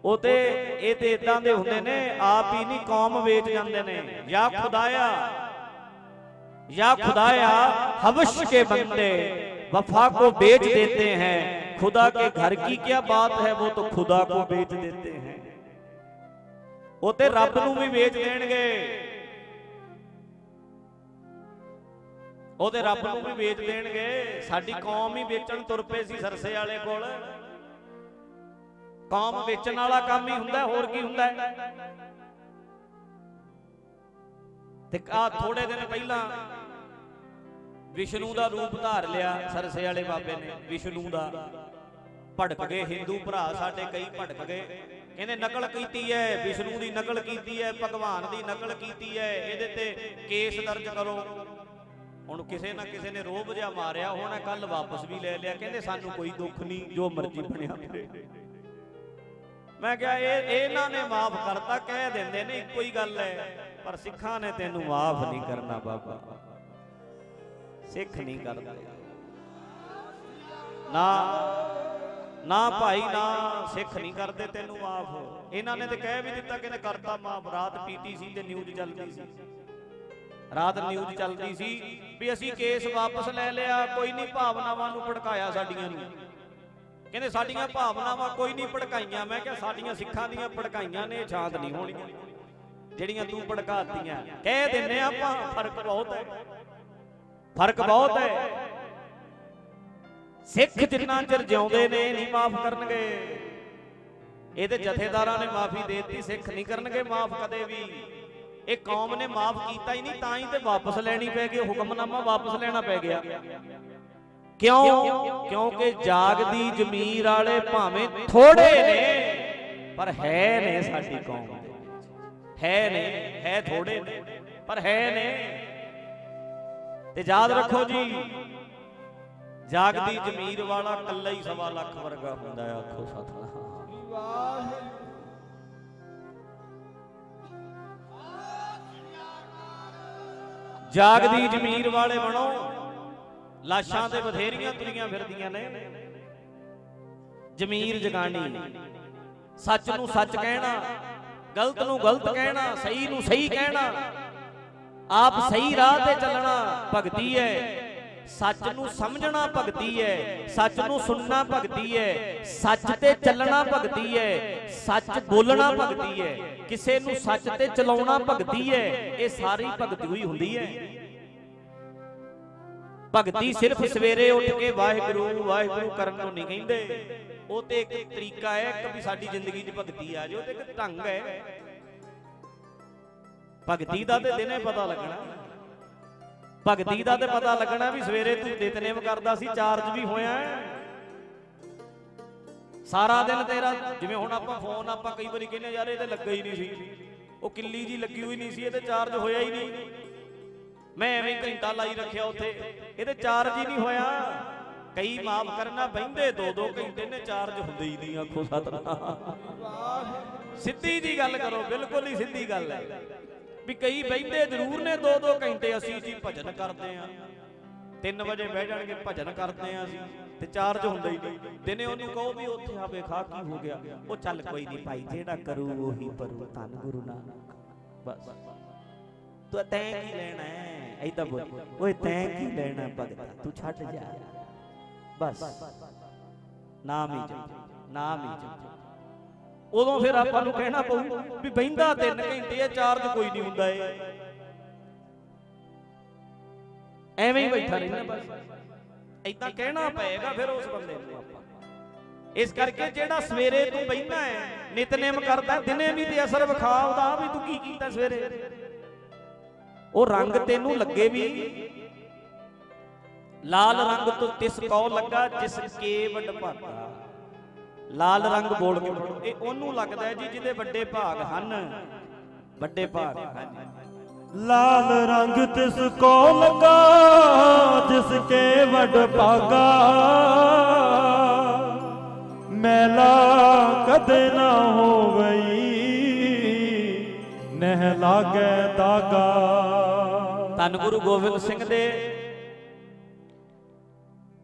ਉਹ ਤੇ ਇਹ ਤੇ ਇਦਾਂ ਦੇ ਹੁੰਦੇ ਨੇ ਆਪ ਹੀ ਨਹੀਂ ਕੌਮ ਵੇਚ ਜਾਂਦੇ ਨੇ ਯਾ ਖੁਦਾਇਆ या खुदाया हवश के बंदे वफा को बेच देते हैं खुदा के घर की क्या बात है वो तो खुदा को बेच देते हैं ਉਹ ਤੇ ਰੱਬ ਨੂੰ ਵੀ ਵੇਚ ਦੇਣਗੇ ਉਹਦੇ ਰੱਬ ਨੂੰ ਵੀ ਵੇਚ ਦੇਣਗੇ। ਸਾਡੀ ਕੌਮ ਹੀ ਵੇਚਣ ਤੁਰ ਪਏ ਸੀ ਸਰਸੇ ਵਾਲੇ ਕੋਲ। ਕੌਮ ਵੇਚਣ ਵਾਲਾ ਕੰਮ ਹੀ ਹੁੰਦਾ, ਹੋਰ ਕੀ ਹੁੰਦਾ? ਤੇ ਆ ਥੋੜੇ ਦਿਨ ਪਹਿਲਾਂ ਵਿਸ਼ਨੂੰ ਦਾ ਰੂਪ ਧਾਰ ਲਿਆ ਸਰਸੇ ਵਾਲੇ ਬਾਬੇ ਨੇ, ਵਿਸ਼ਨੂੰ ਦਾ। ਭੜਕ ਗਏ, ਹਿੰਦੂ ਭਰਾ ਸਾਡੇ ਕਈ ਭੜਕ ਗਏ। ਕਹਿੰਦੇ ਨਕਲ ਕੀਤੀ ਹੈ ਵਿਸ਼ਨੂੰ ਦੀ ਨਕਲ ਕੀਤੀ ਹੈ ਭਗਵਾਨ ਦੀ ਨਕਲ ਕੀਤੀ ਹੈ ਇਹਦੇ ਤੇ ਕੇਸ ਦਰਜ ਕਰੋ। ਹੁਣ ਕਿਸੇ ਨਾ ਕਿਸੇ ਨੇ ਰੋਬ ਜਿਹਾ ਮਾਰਿਆ, ਹੁਣ ਕੱਲ ਵਾਪਸ ਵੀ ਲੈ ਲਿਆ। ਕਹਿੰਦੇ ਸਾਨੂੰ ਕੋਈ ਦੁੱਖ ਨਹੀਂ, ਜੋ ਮਰਜ਼ੀ ਬਣਿਆ ਫਿਰੇ। ਮੈਂ ਕਿਹਾ, ਇਹ ਇਹਨਾਂ ਨੇ ਮਾਫ ਕਰਤਾ, ਕਹਿ ਦਿੰਦੇ ਨੇ, ਇੱਕੋ ਹੀ ਗੱਲ ਹੈ। ਪਰ ਸਿੱਖਾਂ ਨੇ ਤੈਨੂੰ ਮਾਫ ਨਹੀਂ ਕਰਨਾ ਬਾਬਾ। ਸਿੱਖ ਨਹੀਂ ਕਰਦਾ। ਨਾ ਨਾ ਭਾਈ, ਨਾ ਸਿੱਖ ਨਹੀਂ ਕਰਦੇ ਤੈਨੂੰ ਮਾਫ। ਇਹਨਾਂ ਨੇ ਤੇ ਕਹਿ ਵੀ ਦਿੱਤਾ ਕਿ ਕਰਤਾ ਮਾਫ। ਰਾਤ ਪੀਟੀਸੀ ਤੇ ਨਿਊਜ਼ ਚੱਲਦੀ ਸੀ। ਰਾਤ ਨਿਊਜ਼ ਚੱਲਦੀ ਸੀ ਵੀ ਅਸੀਂ ਕੇਸ ਵਾਪਸ ਲੈ ਲਿਆ, ਕੋਈ ਨਹੀਂ ਭਾਵਨਾਵਾਂ ਨੂੰ ਭੜਕਾਇਆ ਸਾਡੀਆਂ ਨੂੰ। ਕਹਿੰਦੇ ਸਾਡੀਆਂ ਭਾਵਨਾਵਾਂ ਕੋਈ ਨਹੀਂ ਭੜਕਾਈਆਂ। ਮੈਂ ਕਿਹਾ ਸਾਡੀਆਂ ਸਿੱਖਾਂ ਦੀਆਂ ਭੜਕਾਈਆਂ ਨੇ ਸ਼ਾਂਤ ਨਹੀਂ ਹੋਣੀਆਂ। ਜਿਹੜੀਆਂ ਤੂੰ ਭੜਕਾਤੀਆਂ, ਕਹਿ ਦਿੰਨੇ ਆਪਾਂ, ਫ਼ਰਕ ਬਹੁਤ ਹੈ। ਫ਼ਰਕ ਬਹੁਤ ਹੈ। ਸਿੱਖ ਜਿੰਨਾ ਚਿਰ ਜਿਉਂਦੇ ਨੇ, ਨਹੀਂ ਮਾਫ ਕਰਨਗੇ। ਇਹਦੇ ਜਥੇਦਾਰਾਂ ਨੇ ਮਾਫੀ ਦੇ ਦਿੱਤੀ, ਸਿੱਖ ਨਹੀਂ ਕਰਨਗੇ, ਮਾਫ ਕਦੇ ਵੀ। ਇਹ ਕੌਮ ਨੇ ਮਾਫ ਕੀਤਾ ਹੀ ਨਹੀਂ, ਤਾਂ ਹੀ ਤੇ ਵਾਪਸ ਲੈਣੀ ਪੈ ਗਈ, ਹੁਕਮਨਾਮਾ ਵਾਪਸ ਲੈਣਾ ਪੈ ਗਿਆ। ਕਿਉਂ? ਕਿਉਂਕਿ ਜਾਗਦੀ ਜ਼ਮੀਰ ਵਾਲੇ ਭਾਵੇਂ ਥੋੜੇ ਨੇ, ਪਰ ਹੈ ਨੇ ਸਾਡੀ ਕੌਮ। ਹੈ ਨੇ, ਹੈ ਥੋੜੇ ਨੇ, ਪਰ ਹੈ ਨੇ। ਤੇ ਯਾਦ ਰੱਖੋ ਜੀ ਜਾਗਦੀ ਜ਼ਮੀਰ ਵਾਲਾ ਕੱਲਾ ਹੀ ਸਵਾ ਲੱਖ ਵਰਗਾ ਹੁੰਦਾ ਆਖੋ ਸਤਨਾਮ ਜਾਗਦੀ ਜ਼ਮੀਰ ਵਾਲੇ ਬਣੋ। ਲਾਸ਼ਾਂ ਤੇ ਬਥੇਰੀਆਂ ਤੁਰੀਆਂ ਫਿਰਦੀਆਂ ਨੇ। ਜ਼ਮੀਰ ਜਗਾਣੀ। ਸੱਚ ਨੂੰ ਸੱਚ ਕਹਿਣਾ ਗਲਤ ਨੂੰ ਗਲਤ ਕਹਿਣਾ ਸਹੀ ਨੂੰ ਸਹੀ ਕਹਿਣਾ। ਆਪ ਸਹੀ ਰਾਹ ਤੇ ਚੱਲਣਾ ਭਗਤੀ ਹੈ। ਸੱਚ ਨੂੰ ਸਮਝਣਾ ਭਗਤੀ ਹੈ ਸੱਚ ਨੂੰ ਸੁਣਨਾ ਭਗਤੀ ਹੈ ਸੱਚ ਤੇ ਚੱਲਣਾ ਭਗਤੀ ਹੈ ਸੱਚ ਬੋਲਣਾ ਭਗਤੀ ਹੈ ਕਿਸੇ ਨੂੰ ਸੱਚ ਤੇ ਚਲਾਉਣਾ ਭਗਤੀ ਹੈ ਇਹ ਸਾਰੀ ਭਗਤੀ ਹੋਈ ਹੁੰਦੀ ਹੈ। ਭਗਤੀ ਸਿਰਫ ਸਵੇਰੇ ਉੱਠ ਕੇ ਵਾਹਿਗੁਰੂ ਵਾਹਿਗੁਰੂ ਕਰਨ ਨੂੰ ਨਹੀਂ ਕਹਿੰਦੇ। ਉਹ ਤੇ ਇੱਕ ਤਰੀਕਾ ਹੈ ਇੱਕ ਵੀ ਸਾਡੀ ਜ਼ਿੰਦਗੀ 'ਚ ਭਗਤੀ ਆ ਜਾਓ ਤੇ ਇੱਕ ਢੰਗ ਹੈ। ਭਗਤੀ ਦਾ ਤੇ ਦਿਨੇ ਪਤਾ ਲੱਗਣਾ। ਭਗਤੀ ਦਾ ਤੇ ਪਤਾ ਲੱਗਣਾ ਵੀ ਸਵੇਰੇ ਤੂੰ ਨਿਤਨੇਮ ਕਰਦਾ ਸੀ, ਚਾਰਜ ਵੀ ਹੋਇਆ ਸਾਰਾ ਦਿਨ ਤੇਰਾ, ਜਿਵੇਂ ਹੁਣ ਆਪਾਂ ਫੋਨ, ਆਪਾਂ ਕਈ ਵਾਰੀ ਕਹਿੰਦੇ ਯਾਰ ਇਹ ਤੇ ਲੱਗਾ ਹੀ ਨਹੀਂ ਸੀ। ਉਹ ਕਿੱਲੀ ਜੀ ਲੱਗੀ ਹੋਈ ਨਹੀਂ ਸੀ, ਇਹ ਤੇ ਚਾਰਜ ਹੋਇਆ ਹੀ ਨਹੀਂ। ਮੈਂ ਐਵੇਂ ਘੰਟਾ ਲਾਈ ਰੱਖਿਆ ਉੱਥੇ। ਇਹਦੇ ਚਾਰਜ ਹੀ ਨਹੀਂ ਹੋਇਆ। ਕਈ ਮਾਫ ਕਰਨਾ ਬਹਿੰਦੇ ਦੋ ਦੋ ਘੰਟੇ ਨੇ, ਚਾਰਜ ਹੁੰਦੇ ਹੀ ਨਹੀਂ, ਆਖੋ ਸਤਨਾਮ। ਸਿੱਧੀ ਜੀ ਗੱਲ ਕਰੋ, ਬਿਲਕੁਲ ਹੀ ਸਿੱਧੀ ਗੱਲ ਹੈ। ਵੀ ਕਈ ਬਹਿੰਦੇ ਜ਼ਰੂਰ ਨੇ ਦੋ ਦੋ ਘੰਟੇ ਅਸੀਂ ਜੀ ਭਜਨ ਕਰਦੇ ਆ 3 ਵਜੇ ਬਹਿ ਜਾਣਗੇ, ਭਜਨ ਕਰਦੇ ਆ ਅਸੀਂ, ਤੇ ਚਾਰਜ ਹੁੰਦਾ ਹੀ ਨਹੀਂ। ਦਿਨੇ ਉਹਨੂੰ ਕਹੋ ਵੀ ਉੱਥੇ ਆਵੇ ਖਾ ਕੀ ਹੋ ਗਿਆ। ਉਹ ਚੱਲ ਕੋਈ ਨਹੀਂ ਭਾਈ, ਜਿਹੜਾ ਕਰੂ ਉਹੀ ਪਰੂ ਧੰਨ ਗੁਰੂ ਨਾਨਕ। ਬਸ। ਤੂੰ ਤੈਂ ਕੀ ਲੈਣਾ ਹੈ? ਐਦਾਂ ਬੋਲ। ਓਏ ਤੈਂ ਕੀ ਲੈਣਾ ਭਗਤਾ? ਤੂੰ ਛੱਡ ਜਾ। ਬਸ। ਨਾਮ ਹੀ ਜਪ। ਨਾਮ ਹੀ ਜਪ। ਉਦੋਂ ਫਿਰ ਆਪਾਂ ਨੂੰ ਕਹਿਣਾ ਪਊ ਵੀ ਬੈਂਦਾ 3 ਘੰਟੇ ਆ ਚਾਰਜ ਕੋਈ ਨਹੀਂ ਹੁੰਦਾ ਏ। ਐਵੇਂ ਹੀ ਬੈਠਾ ਰਹਿਣਾ ਬਸ। ਐਦਾਂ ਕਹਿਣਾ ਪਏਗਾ ਫਿਰ ਉਸ ਬੰਦੇ ਨੂੰ ਆਪਾਂ। ਇਸ ਕਰਕੇ ਜਿਹੜਾ ਸਵੇਰੇ ਤੂੰ ਬੈਠਾ ਹੈ ਨਿਤਨੇਮ ਕਰਦਾ, ਦਿਨੇ ਵੀ ਤੇ ਅਸਰ ਵਿਖਾ ਉਹਦਾ ਵੀ ਤੂੰ ਕੀ ਕੀਤਾ ਸਵੇਰੇ? ਉਹ ਰੰਗ ਤੈਨੂੰ ਲੱਗੇ ਵੀ। ਲਾਲ ਰੰਗ ਤੋਂ ਤਿਸ ਕੋ ਲੱਗਾ, ਜਿਸ ਕੇ ਵਡ ਭਾਗਾ ਲਾਲ ਰੰਗ ਬੋਲ ਕੇ ਇਹ ਉਹਨੂੰ ਲੱਗਦਾ ਹੈ ਜੀ ਜਿਹਦੇ ਵੱਡੇ ਭਾਗ ਹਨ। ਵੱਡੇ ਭਾਗ। ਹਾਂਜੀ ਲਾਲ ਰੰਗ ਤਿਸ ਕੋ ਲਗਾ ਜਿਸ ਕੇ ਵਡ ਭਾਗਾ। ਮੈਲਾ ਕਦੇ ਨਾ ਹੋਵਈ ਨਹਿ ਲਾਗੇ ਦਾਗਾ। ਧੰਨ ਗੁਰੂ ਗੋਬਿੰਦ ਸਿੰਘ ਦੇ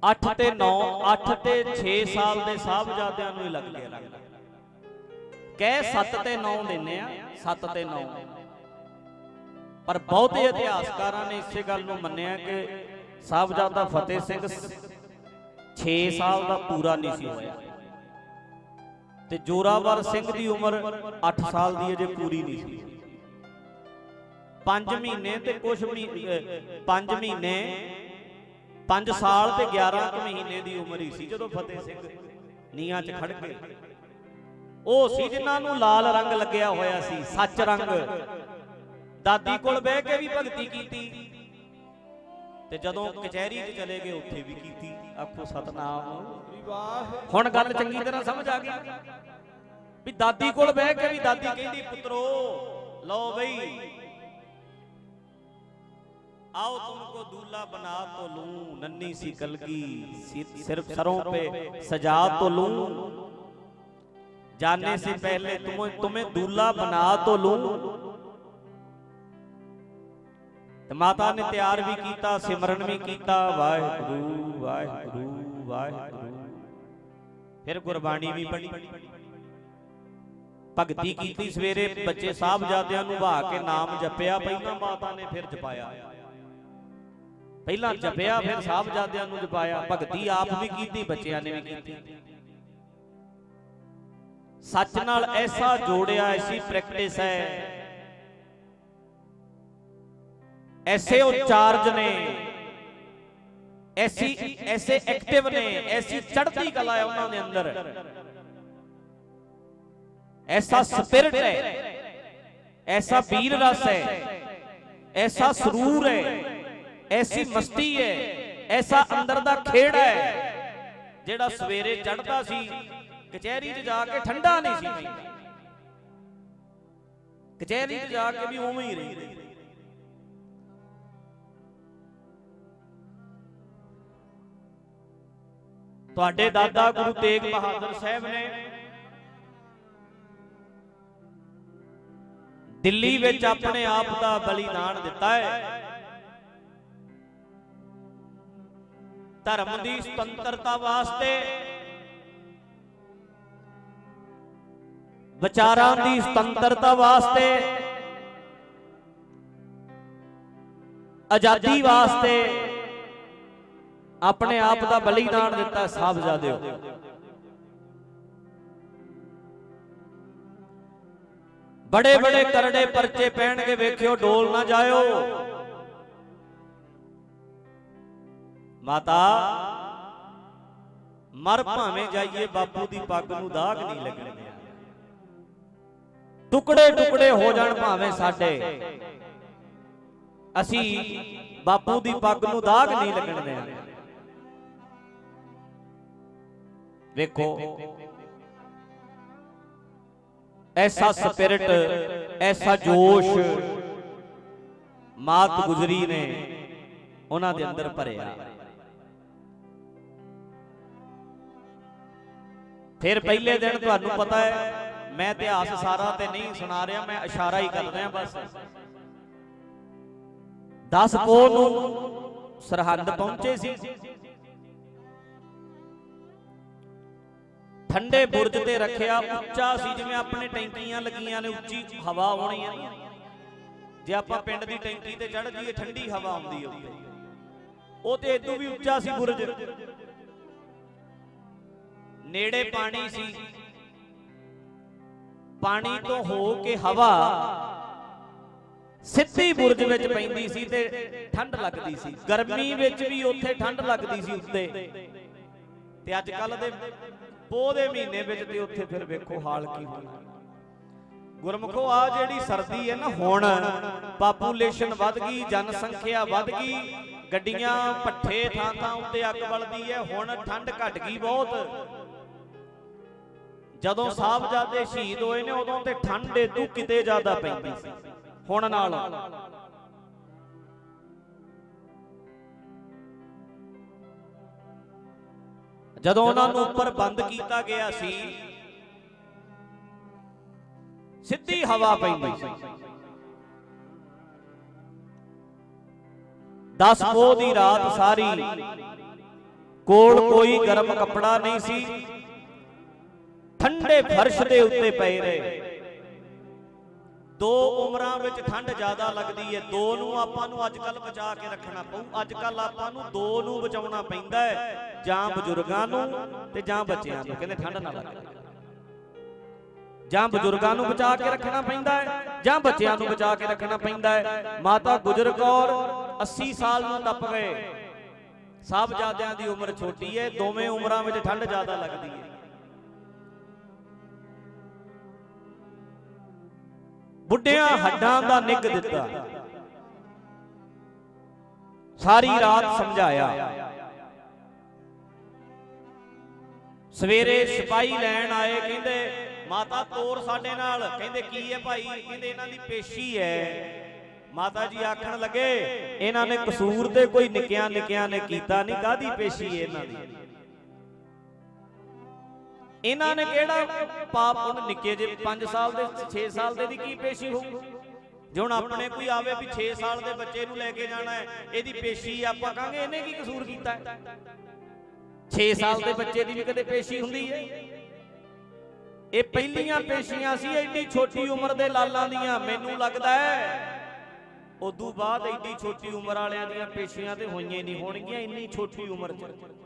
8 ਤੇ 9 8 ਤੇ 6 ਸਾਲ ਦੇ ਸਾਹਿਬਜ਼ਾਦਿਆਂ ਨੂੰ ਹੀ ਲੱਗ ਗਿਆ। ਰੰਗ ਕਹਿ 7 ਤੇ 9 ਦਿੰਨੇ ਆ 7 ਤੇ 9 ਪਰ ਬਹੁਤੇ ਇਤਿਹਾਸਕਾਰਾਂ ਨੇ ਇਸੇ ਗੱਲ ਨੂੰ ਮੰਨਿਆ ਕਿ ਸਾਹਿਬਜ਼ਾਦਾ ਫਤਿਹ ਸਿੰਘ 6 ਸਾਲ ਦਾ ਪੂਰਾ ਨਹੀਂ ਸੀ ਹੋਇਆ। ਤੇ ਜੋਰਾਵਰ ਸਿੰਘ ਦੀ ਉਮਰ 8 ਸਾਲ ਦੀ ਅਜੇ ਪੂਰੀ ਨਹੀਂ ਸੀ। 5 ਮਹੀਨੇ ਤੇ ਕੁਝ 5 ਮਹੀਨੇ 5 ਸਾਲ ਤੇ 11 ਕੁ ਮਹੀਨੇ ਦੀ ਉਮਰ ਹੀ ਸੀ ਜਦੋਂ ਫਤਿਹ ਸਿੰਘ ਨੀਹਾਂ 'ਚ ਖੜ ਗਏ। ਉਹ ਸੀ ਜਿਨ੍ਹਾਂ ਨੂੰ ਲਾਲ ਰੰਗ ਲੱਗਿਆ ਹੋਇਆ ਸੀ ਸੱਚ ਰੰਗ। ਦਾਦੀ ਕੋਲ ਬਹਿ ਕੇ ਵੀ ਭਗਤੀ ਕੀਤੀ। ਤੇ ਜਦੋਂ ਕਚਹਿਰੀ 'ਚ ਚਲੇ ਗਏ ਉੱਥੇ ਵੀ ਕੀਤੀ। ਆਖੋ ਸਤਨਾਮ। ਹੁਣ ਗੱਲ ਚੰਗੀ ਤਰ੍ਹਾਂ ਸਮਝ ਆ ਗਈ। ਵੀ ਦਾਦੀ ਕੋਲ ਬਹਿ ਕੇ ਵੀ ਦਾਦੀ ਕਹਿੰਦੀ ਪੁੱਤਰੋ ਲਓ ਬਈ आओ तुमको दूल्हा बना तो लूं नन्ही सी कल की सिर्फ सरों पे सजा तो लूं जाने से पहले तुम्हें तुम्हें दूल्हा बना तो लूं ਤੇ ਮਾਤਾ ਨੇ ਤਿਆਰ ਵੀ ਕੀਤਾ ਸਿਮਰਨ ਵੀ ਕੀਤਾ ਵਾਹਿਗੁਰੂ ਵਾਹਿਗੁਰੂ ਵਾਹਿਗੁਰੂ ਫਿਰ ਗੁਰਬਾਣੀ ਵੀ ਪੜ੍ਹੀ ਭਗਤੀ ਕੀਤੀ ਸਵੇਰੇ ਬੱਚੇ ਸਾਹਿਬਜ਼ਾਦਿਆਂ ਨੂੰ ਭਾ ਕੇ ਨਾਮ ਜਪਿਆ ਪਹਿਲਾਂ ਮਾਤਾ ਨੇ ਫਿਰ ਜਪਾਇਆ ਪਹਿਲਾਂ ਜਪਿਆ ਫਿਰ ਸਾਹਿਬਜ਼ਾਦਿਆਂ ਨੂੰ ਜਪਾਇਆ। ਭਗਤੀ ਆਪ ਵੀ ਕੀਤੀ ਬੱਚਿਆਂ ਨੇ ਵੀ ਕੀਤੀ। ਸੱਚ ਨਾਲ ਐਸਾ ਜੋੜਿਆ ਐਸੀ ਪ੍ਰੈਕਟਿਸ ਹੈ। ਐਸੇ ਉਚਾਰਜ ਨੇ। ਐਸੀ ਐਸੇ ਐਕਟਿਵ ਨੇ। ਐਸੀ ਚੜ੍ਹਦੀ ਕਲਾ ਹੈ ਉਹਨਾਂ ਦੇ ਅੰਦਰ। ਐਸਾ ਸਪਿਰਿਟ ਹੈ। ਐਸਾ ਵੀਰ ਰਸ ਹੈ। ਐਸਾ ਸਰੂਰ ਹੈ। ਐਸੀ ਮਸਤੀ ਹੈ ਐਸਾ ਅੰਦਰ ਦਾ ਖੇੜਾ ਹੈ ਜਿਹੜਾ ਸਵੇਰੇ ਚੜ੍ਹਦਾ ਸੀ ਕਚਹਿਰੀ 'ਚ ਜਾ ਕੇ ਠੰਡਾ ਨਹੀਂ ਸੀ। ਕਚਹਿਰੀ 'ਚ ਜਾ ਕੇ ਵੀ ਉਵੇਂ ਹੀ ਰਹਿੰਦੇ ਤੁਹਾਡੇ ਦਾਦਾ ਗੁਰੂ ਤੇਗ ਬਹਾਦਰ ਸਾਹਿਬ ਨੇ ਦਿੱਲੀ ਵਿੱਚ ਆਪਣੇ ਆਪ ਦਾ ਬਲੀਦਾਨ ਦਿੱਤਾ ਹੈ। ਧਰਮ ਦੀ ਸੁਤੰਤਰਤਾ ਵਾਸਤੇ, ਵਿਚਾਰਾਂ ਦੀ ਸੁਤੰਤਰਤਾ ਵਾਸਤੇ, ਆਜ਼ਾਦੀ ਵਾਸਤੇ ਆਪਣੇ ਆਪ ਦਾ ਬਲੀਦਾਨ ਦਿੱਤਾ ਸਾਹਿਬਜ਼ਾਦਿਓ ਬੜੇ ਬੜੇ ਕਰੜੇ ਪਰਚੇ ਪੈਣਗੇ ਵੇਖਿਓ, ਡੋਲ ਨਾ ਜਾਇਓ। ਮਾਤਾ, ਮਰ ਭਾਵੇਂ ਜਾਈਏ ਬਾਪੂ ਦੀ ਪੱਗ ਨੂੰ ਦਾਗ ਨਹੀਂ ਲੱਗਣ। ਟੁਕੜੇ ਟੁਕੜੇ ਹੋ ਜਾਣ ਭਾਵੇਂ ਸਾਡੇ। ਅਸੀਂ ਬਾਪੂ ਦੀ ਪੱਗ ਨੂੰ ਦਾਗ ਨਹੀਂ ਲੱਗਣ। ਦਿਆ ਵੇਖੋ, ਐਸਾ ਸਪਿਰਿਟ, ਐਸਾ ਜੋਸ਼ ਮਾਤ ਗੁਜਰੀ ਨੇ ਉਹਨਾਂ ਦੇ ਅੰਦਰ ਭਰਿਆ। ਫਿਰ ਪਹਿਲੇ ਦਿਨ ਤੁਹਾਨੂੰ ਪਤਾ ਹੈ ਮੈਂ ਇਤਿਹਾਸ ਸਾਰਾ ਤੇ ਨਹੀਂ ਸੁਣਾ ਰਿਹਾ ਮੈਂ ਇਸ਼ਾਰਾ ਹੀ ਕਰ ਰਿਹਾ ਬਸ। 10 ਪੋ ਨੂੰ ਸਰਹੰਦ ਪਹੁੰਚੇ ਸੀ। ਠੰਡੇ ਬੁਰਜ ਤੇ ਰੱਖਿਆ ਉੱਚਾ ਸੀ ਜਿਵੇਂ ਆਪਣੇ ਟੈਂਕੀਆਂ ਲੱਗੀਆਂ ਨੇ ਉੱਚੀ ਹਵਾ ਆਉਣੀ ਹੈ। ਜੇ ਆਪਾਂ ਪਿੰਡ ਦੀ ਟੈਂਕੀ ਤੇ ਚੜ ਜਾਈਏ ਠੰਡੀ ਹਵਾ ਆਉਂਦੀ ਹੈ ਉੱਤੇ ਉਹ ਤੇ ਇਦੋਂ ਵੀ ਉੱਚਾ ਸੀ ਬੁਰਜ। ਨੇੜੇ ਪਾਣੀ ਸੀ। ਪਾਣੀ ਤੋਂ ਹੋ ਕੇ ਹਵਾ ਸਿੱਧੀ ਬੁਰਜ ਵਿੱਚ ਪੈਂਦੀ ਸੀ ਤੇ ਠੰਡ ਲੱਗਦੀ ਸੀ। ਗਰਮੀ ਵਿੱਚ ਵੀ ਉੱਥੇ ਠੰਡ ਲੱਗਦੀ ਸੀ ਉੱਤੇ। ਤੇ ਅੱਜ ਕੱਲ ਦੇ ਪੋਹ ਦੇ ਮਹੀਨੇ ਵਿੱਚ ਤੇ ਉੱਥੇ ਫਿਰ ਵੇਖੋ ਹਾਲ ਕੀ ਹੋਣਾ ਗੁਰਮਖੋ ਆ ਜਿਹੜੀ ਸਰਦੀ ਹੈ ਨਾ ਹੁਣ ਪਾਪੂਲੇਸ਼ਨ ਵੱਧ ਗਈ ਜਨਸੰਖਿਆ ਵੱਧ ਗਈ ਗੱਡੀਆਂ ਪੱਠੇ ਥਾਂ ਥਾਂ ਉੱਤੇ ਅੱਗ ਬਲਦੀ ਹੈ ਹੁਣ ਠੰਡ ਘਟ ਗਈ ਬਹੁਤ। ਜਦੋਂ ਸਾਹਿਬਜ਼ਾਦੇ ਸ਼ਹੀਦ ਹੋਏ ਨੇ ਉਦੋਂ ਤੇ ਠੰਡ ਇਦੋਂ ਕਿਤੇ ਜ਼ਿਆਦਾ ਪੈਂਦੀ ਸੀ ਹੁਣ ਨਾਲ ਜਦੋਂ ਉਹਨਾਂ ਨੂੰ ਉੱਪਰ ਬੰਦ ਕੀਤਾ ਗਿਆ ਸੀ ਸਿੱਧੀ ਹਵਾ ਪੈਂਦੀ ਸੀ 10 ਪੋਹ ਦੀ ਰਾਤ ਸਾਰੀ ਕੋਲ ਕੋਈ ਗਰਮ ਕੱਪੜਾ ਨਹੀਂ ਸੀ ਠੰਡੇ ਫਰਸ਼ ਦੇ ਉੱਤੇ ਪਏ ਰਹੇ ਦੋ ਉਮਰਾਂ ਵਿੱਚ ਠੰਡ ਜ਼ਿਆਦਾ ਲੱਗਦੀ ਹੈ ਦੋ ਨੂੰ ਆਪਾਂ ਨੂੰ ਅੱਜ ਕੱਲ ਬਚਾ ਕੇ ਰੱਖਣਾ ਪਊ। ਅੱਜ ਕੱਲ ਆਪਾਂ ਨੂੰ ਦੋ ਨੂੰ ਬਚਾਉਣਾ ਪੈਂਦਾ ਹੈ ਜਾਂ ਬਜ਼ੁਰਗਾਂ ਨੂੰ ਤੇ ਜਾਂ ਬੱਚਿਆਂ ਨੂੰ। ਕਹਿੰਦੇ ਠੰਡ ਨਾ ਲੱਗੇ। ਜਾਂ ਬਜ਼ੁਰਗਾਂ ਨੂੰ ਬਚਾ ਕੇ ਰੱਖਣਾ ਪੈਂਦਾ ਹੈ ਜਾਂ ਬੱਚਿਆਂ ਨੂੰ ਬਚਾ ਕੇ ਰੱਖਣਾ ਪੈਂਦਾ ਹੈ ਮਾਤਾ ਗੁਜਰ ਕੌਰ 80 ਸਾਲ ਨੂੰ ਟੱਪ ਗਏ। ਸਾਹਿਬਜ਼ਾਦਿਆਂ ਦੀ ਉਮਰ ਛੋਟੀ ਹੈ ਦੋਵੇਂ ਉਮਰਾਂ ਵਿੱਚ ਠੰਡ ਜ਼ਿਆਦਾ ਲੱਗਦੀ ਹੈ ਬੁੱਢਿਆਂ ਹੱਡਾਂ ਦਾ ਨਿੱਗ ਦਿੱਤਾ। ਸਾਰੀ ਰਾਤ ਸਮਝਾਇਆ। ਸਵੇਰੇ ਸਿਪਾਈ ਲੈਣ ਆਏ ਕਹਿੰਦੇ ਮਾਤਾ ਤੋਰ ਸਾਡੇ ਨਾਲ। ਕਹਿੰਦੇ ਕੀ ਹੈ ਭਾਈ? ਕਹਿੰਦੇ ਇਹਨਾਂ ਦੀ ਪੇਸ਼ੀ ਹੈ। ਮਾਤਾ ਜੀ ਆਖਣ ਲੱਗੇ ਇਹਨਾਂ ਨੇ ਕਸੂਰ ਤੇ ਕੋਈ ਨਿੱਕਿਆਂ ਨਿੱਕਿਆਂ ਨੇ ਕੀਤਾ ਨਹੀਂ ਕਾਦੀ ਪੇਸ਼ੀ ਹੈ ਇਹਨਾਂ ਦੀ? ਇਹਨਾਂ ਨੇ ਕਿਹੜਾ? ਪਾਪ ਉਹਨ ਨਿੱਕੇ ਜੇ 5 ਸਾਲ ਦੇ 6 ਸਾਲ ਦੇ ਦੀ ਕੀ ਪੇਸ਼ੀ ਹੋਊ? ਜੇ ਹੁਣ ਆਪਣੇ ਕੋਈ ਆਵੇ ਵੀ 6 ਸਾਲ ਦੇ ਬੱਚੇ ਨੂੰ ਲੈ ਕੇ ਜਾਣਾ ਹੈ, ਇਹਦੀ ਪੇਸ਼ੀ ਆਪਾਂ ਕਹਾਂਗੇ, ਇਹਨੇ ਕੀ ਕਸੂਰ ਕੀਤਾ 6 ਸਾਲ ਦੇ ਬੱਚੇ ਦੀ ਵੀ ਕਦੇ ਪੇਸ਼ੀ ਹੁੰਦੀ ਹੈ? ਇਹ ਪਹਿਲੀਆਂ ਪੇਸ਼ੀਆਂ ਸੀ, ਐਡੀ ਛੋਟੀ ਉਮਰ ਦੇ ਲਾਲਾਂ ਦੀਆਂ, ਮੈਨੂੰ ਲੱਗਦਾ ਹੈ ਉਦੋਂ ਬਾਅਦ ਐਡੀ ਛੋਟੀ ਉਮਰ ਵਾਲਿਆਂ ਦੀਆਂ ਪੇਸ਼ੀਆਂ ਤੇ ਹੋਈਆਂ ਨਹੀਂ ਹੋਣਗੀਆਂ, ਇੰਨੀ ਛੋਟੀ ਉਮਰ 'ਚ।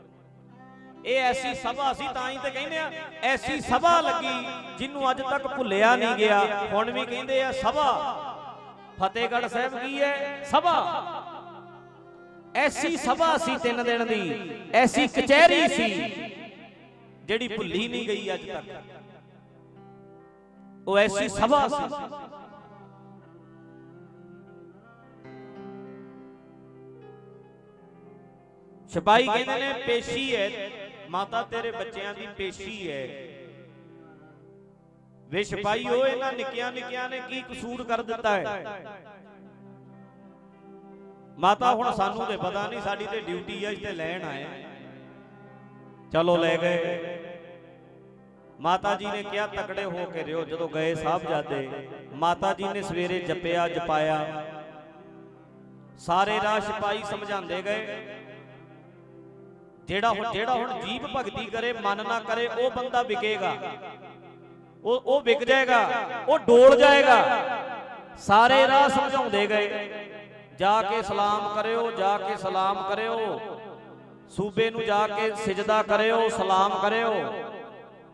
ਇਹ ਐਸੀ ਸਭਾ ਸੀ ਤਾਂ ਹੀ ਤੇ ਕਹਿੰਦੇ ਆ ਐਸੀ ਸਭਾ ਲੱਗੀ ਜਿਹਨੂੰ ਅੱਜ ਤੱਕ ਭੁੱਲਿਆ ਨਹੀਂ ਗਿਆ। ਹੁਣ ਵੀ ਕਹਿੰਦੇ ਆ ਸਭਾ। ਫਤਿਹਗੜ੍ਹ ਸਾਹਿਬ ਕੀ ਹੈ? ਸਭਾ। ਐਸੀ ਸਭਾ ਸੀ ਤਿੰਨ ਦਿਨ ਦੀ। ਐਸੀ ਕਚਹਿਰੀ ਸੀ ਜਿਹੜੀ ਭੁੱਲੀ ਨਹੀਂ ਗਈ ਅੱਜ ਤੱਕ। ਉਹ ਐਸੀ ਸਭਾ ਸੀ। ਸਿਪਾਹੀ ਕਹਿੰਦੇ ਨੇ, ਪੇਸ਼ੀ ਹੈ। ਮਾਤਾ ਤੇਰੇ ਬੱਚਿਆਂ ਦੀ ਪੇਸ਼ੀ ਹੈ। ਵੇ ਸਿਪਾਹੀ ਉਹ ਇਹਨਾਂ ਨਿੱਕੀਆਂ ਨਿੱਕੀਆਂ ਨੇ ਕੀ ਕਸੂਰ ਕਰ ਦਿੱਤਾ ਹੈ? ਮਾਤਾ ਹੁਣ ਸਾਨੂੰ ਤੇ ਪਤਾ ਨਹੀਂ ਸਾਡੀ ਤੇ ਡਿਊਟੀ ਹੈ ਇੱਥੇ ਲੈਣ ਆਏ ਚਲੋ ਲੈ ਗਏ। ਮਾਤਾ ਜੀ ਨੇ ਕਿਹਾ ਤਕੜੇ ਹੋ ਕੇ ਰਿਓ ਜਦੋਂ ਗਏ ਸਾਹਿਬਜ਼ਾਦੇ ਮਾਤਾ ਜੀ ਨੇ ਸਵੇਰੇ ਜਪਿਆ ਜਪਾਇਆ। ਸਾਰੇ ਰਾਹ ਸਿਪਾਹੀ ਸਮਝਾਉਂਦੇ ਗਏ। ਜਿਹੜਾ ਹੁਣ ਜਿਹੜਾ ਹੁਣ ਜੀਵ ਭਗਤੀ ਕਰੇ, ਮਨ ਨਾ ਕਰੇ, ਉਹ ਬੰਦਾ ਵਿਕੇਗਾ। ਉਹ ਉਹ ਵਿਕ ਜਾਏਗਾ, ਉਹ ਡੋਲ ਜਾਏਗਾ। ਸਾਰੇ ਰਾਹ ਸਮਝਾਉਂਦੇ ਗਏ। ਜਾ ਕੇ ਸਲਾਮ ਕਰਿਓ, ਜਾ ਕੇ ਸਲਾਮ ਕਰਿਓ। ਸੂਬੇ ਨੂੰ ਜਾ ਕੇ ਸਜਦਾ ਕਰਿਓ, ਸਲਾਮ ਕਰਿਓ।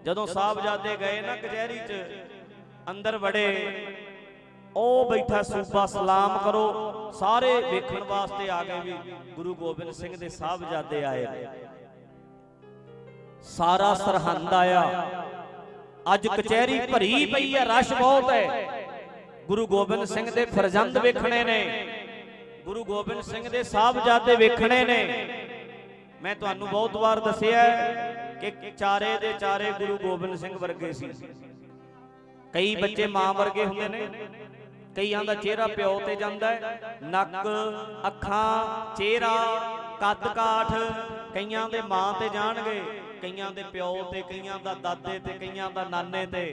ਜਦੋਂ ਸਾਹਿਬਜ਼ਾਦੇ ਗਏ ਨਾ ਕਚਹਿਰੀ 'ਚ, ਅੰਦਰ ਵੜੇ ਉਹ ਬੈਠਾ ਸੂਬਾ ਸਲਾਮ ਕਰੋ। ਸਾਰੇ ਵੇਖਣ ਵਾਸਤੇ ਆ ਗਏ ਵੀ ਗੁਰੂ ਗੋਬਿੰਦ ਸਿੰਘ ਦੇ ਸਾਹਿਬਜ਼ਾਦੇ ਆਏ ਨੇ। ਸਾਰਾ ਸਰਹੰਦ ਆਇਆ। ਅੱਜ ਕਚਹਿਰੀ ਭਰੀ ਪਈ ਹੈ, ਰਸ਼ ਬਹੁਤ ਹੈ। ਗੁਰੂ ਗੋਬਿੰਦ ਸਿੰਘ ਦੇ ਫਰਜ਼ੰਦ ਵੇਖਣੇ ਨੇ। ਗੁਰੂ ਗੋਬਿੰਦ ਸਿੰਘ ਦੇ ਸਾਹਿਬਜ਼ਾਦੇ ਵੇਖਣੇ ਨੇ। ਮੈਂ ਤੁਹਾਨੂੰ ਬਹੁਤ ਵਾਰ ਦੱਸਿਆ ਕਿ ਚਾਰੇ ਦੇ ਚਾਰੇ ਗੁਰੂ ਗੋਬਿੰਦ ਸਿੰਘ ਵਰਗੇ ਸੀ। ਕਈ ਬੱਚੇ ਮਾਂ ਵਰਗੇ ਹੁੰਦੇ ਨੇ। ਕਈਆਂ ਦਾ ਚਿਹਰਾ ਪਿਓ ਤੇ ਜਾਂਦਾ ਹੈ ਨੱਕ ਅੱਖਾਂ ਚਿਹਰਾ ਕੱਦ ਕਾਠ ਕਈਆਂ ਦੇ ਮਾਂ ਤੇ ਜਾਣਗੇ ਕਈਆਂ ਦੇ ਪਿਓ ਤੇ ਕਈਆਂ ਦਾ ਦਾਦੇ ਤੇ ਕਈਆਂ ਦਾ ਨਾਨੇ ਤੇ।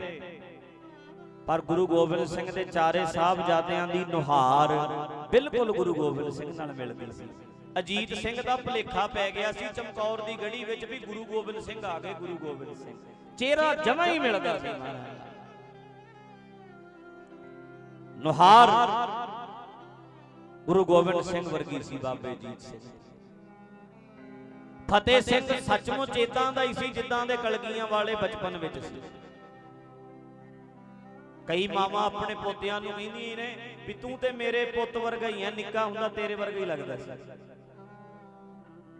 ਪਰ ਗੁਰੂ ਗੋਬਿੰਦ ਸਿੰਘ ਦੇ ਚਾਰੇ ਸਾਹਿਬਜ਼ਾਦਿਆਂ ਦੀ ਨੁਹਾਰ ਬਿਲਕੁਲ ਗੁਰੂ ਗੋਬਿੰਦ ਸਿੰਘ ਨਾਲ ਮਿਲਦੀ ਸੀ। ਅਜੀਤ ਸਿੰਘ ਦਾ ਭਲੇਖਾ ਪੈ ਗਿਆ ਸੀ ਚਮਕੌਰ ਦੀ ਗੜੀ ਵਿੱਚ ਵੀ ਗੁਰੂ ਗੋਬਿੰਦ ਸਿੰਘ ਆ ਗਏ ਗੁਰੂ ਗੋਬਿੰਦ ਸਿੰਘ। ਚਿਹਰਾ ਜਮਾ ਹੀ ਮਿਲਦਾ ਸੀ ਮਹਾਰਾਜ ਨੁਹਾਰ। ਗੁਰੂ ਗੋਬਿੰਦ ਸਿੰਘ ਵਰਗੀ ਸੀ ਬਾਬੇ ਜੀਤ ਸਿੰਘ। ਫਤਿਹ ਸਿੰਘ ਸੱਚਮੁੱਚ ਇਦਾਂ ਦਾ ਹੀ ਸੀ ਜਿੱਦਾਂ ਦੇ ਕਲਗੀਆਂ ਵਾਲੇ ਬਚਪਨ ਵਿੱਚ ਸੀ। ਕਈ ਮਾਵਾਂ ਆਪਣੇ ਪੋਤਿਆਂ ਨੂੰ ਕਹਿੰਦੀਆਂ ਨੇ ਵੀ ਤੂੰ ਤੇ ਮੇਰੇ ਪੁੱਤ ਵਰਗਾ ਹੀ ਹੈ ਨਿੱਕਾ ਹੁੰਦਾ ਤੇਰੇ ਵਰਗਾ ਹੀ ਲੱਗਦਾ ਸੀ।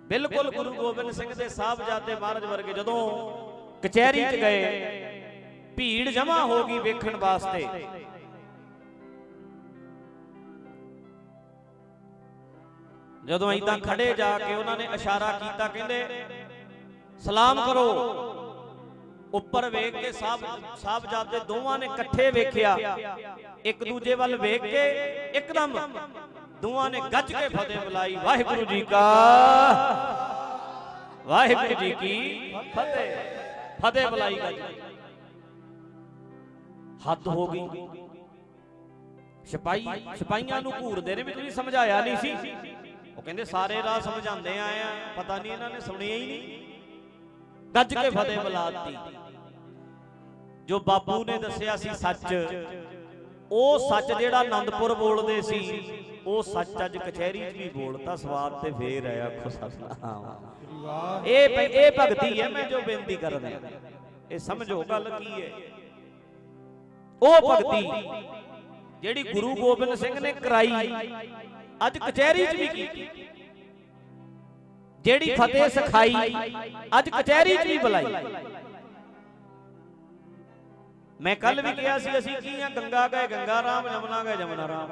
ਬਿਲਕੁਲ ਗੁਰੂ ਗੋਬਿੰਦ ਸਿੰਘ ਦੇ ਸਾਹਿਬਜ਼ਾਦੇ ਮਹਾਰਾਜ ਵਰਗੇ ਜਦੋਂ ਕਚਹਿਰੀ 'ਚ ਗਏ, ਭੀੜ ਜਮਾ ਹੋ ਗਈ ਵੇਖਣ ਵਾਸਤੇ। ਜਦੋਂ ਇਦਾਂ ਖੜੇ ਜਾ ਕੇ ਉਹਨਾਂ ਨੇ ਇਸ਼ਾਰਾ ਕੀਤਾ ਕਹਿੰਦੇ ਸਲਾਮ ਕਰੋ। ਉੱਪਰ ਵੇਖ ਕੇ ਸਾਹਿਬ ਸਾਹਿਬਜ਼ਾਦੇ ਦੋਵਾਂ ਨੇ ਇਕੱਠੇ ਵੇਖਿਆ। ਇੱਕ ਦੂਜੇ ਵੱਲ ਵੇਖ ਕੇ ਇੱਕਦਮ ਦੋਵਾਂ ਨੇ ਗੱਜ ਕੇ ਫਤਿਹ ਬੁਲਾਈ ਵਾਹਿਗੁਰੂ ਜੀ ਕਾ ਵਾਹਿਗੁਰੂ ਜੀ ਕੀ ਫਤਿਹ। ਫਤਿਹ ਬੁਲਾਈ ਗੱਜ ਹੱਦ ਹੋ ਗਈ। ਸਿਪਾਹੀ ਸਿਪਾਹੀਆਂ ਨੂੰ ਘੂਰਦੇ ਨੇ ਵੀ ਤੁਸੀਂ ਸਮਝਾਇਆ ਨਹੀਂ ਸੀ। ਉਹ ਕਹਿੰਦੇ ਸਾਰੇ ਰਾਹ ਸਮਝਾਉਂਦੇ ਆਏ ਆ ਪਤਾ ਨਹੀਂ ਇਹਨਾਂ ਨੇ ਸੁਣਿਆ ਹੀ ਨਹੀਂ। ਗੱਜ ਕੇ ਫਤਿਹ ਬੁਲਾਤੀ। ਜੋ ਬਾਪੂ ਨੇ ਦੱਸਿਆ ਸੀ ਸੱਚ ਉਹ ਸੱਚ ਜਿਹੜਾ ਆਨੰਦਪੁਰ ਬੋਲਦੇ ਸੀ ਉਹ ਸੱਚ ਅੱਜ ਕਚਹਿਰੀ 'ਚ ਵੀ ਬੋਲਤਾ ਸਵਾਦ ਤੇ ਫੇਰ ਆਇਆ ਆਖੋ ਸਤਨਾਮ ਇਹ ਇਹ ਭਗਤੀ ਹੈ ਮੈਂ ਜੋ ਬੇਨਤੀ ਕਰ ਰਿਹਾ ਇਹ ਸਮਝੋ ਗੱਲ ਕੀ ਹੈ। ਉਹ ਭਗਤੀ ਜਿਹੜੀ ਗੁਰੂ ਗੋਬਿੰਦ ਸਿੰਘ ਨੇ ਕਰਾਈ ਅੱਜ ਕਚਹਿਰੀ 'ਚ ਵੀ ਕੀਤੀ ਜਿਹੜੀ ਫਤਿਹ ਸਿਖਾਈ ਅੱਜ ਕਚਹਿਰੀ 'ਚ ਵੀ ਬੁਲਾਈ। ਮੈਂ ਕੱਲ ਵੀ ਕਿਹਾ ਸੀ ਅਸੀਂ ਕੀ ਆ ਗੰਗਾ ਗਏ ਗੰਗਾ ਰਾਮ ਜਮਨਾ ਗਏ ਜਮਨਾ ਰਾਮ।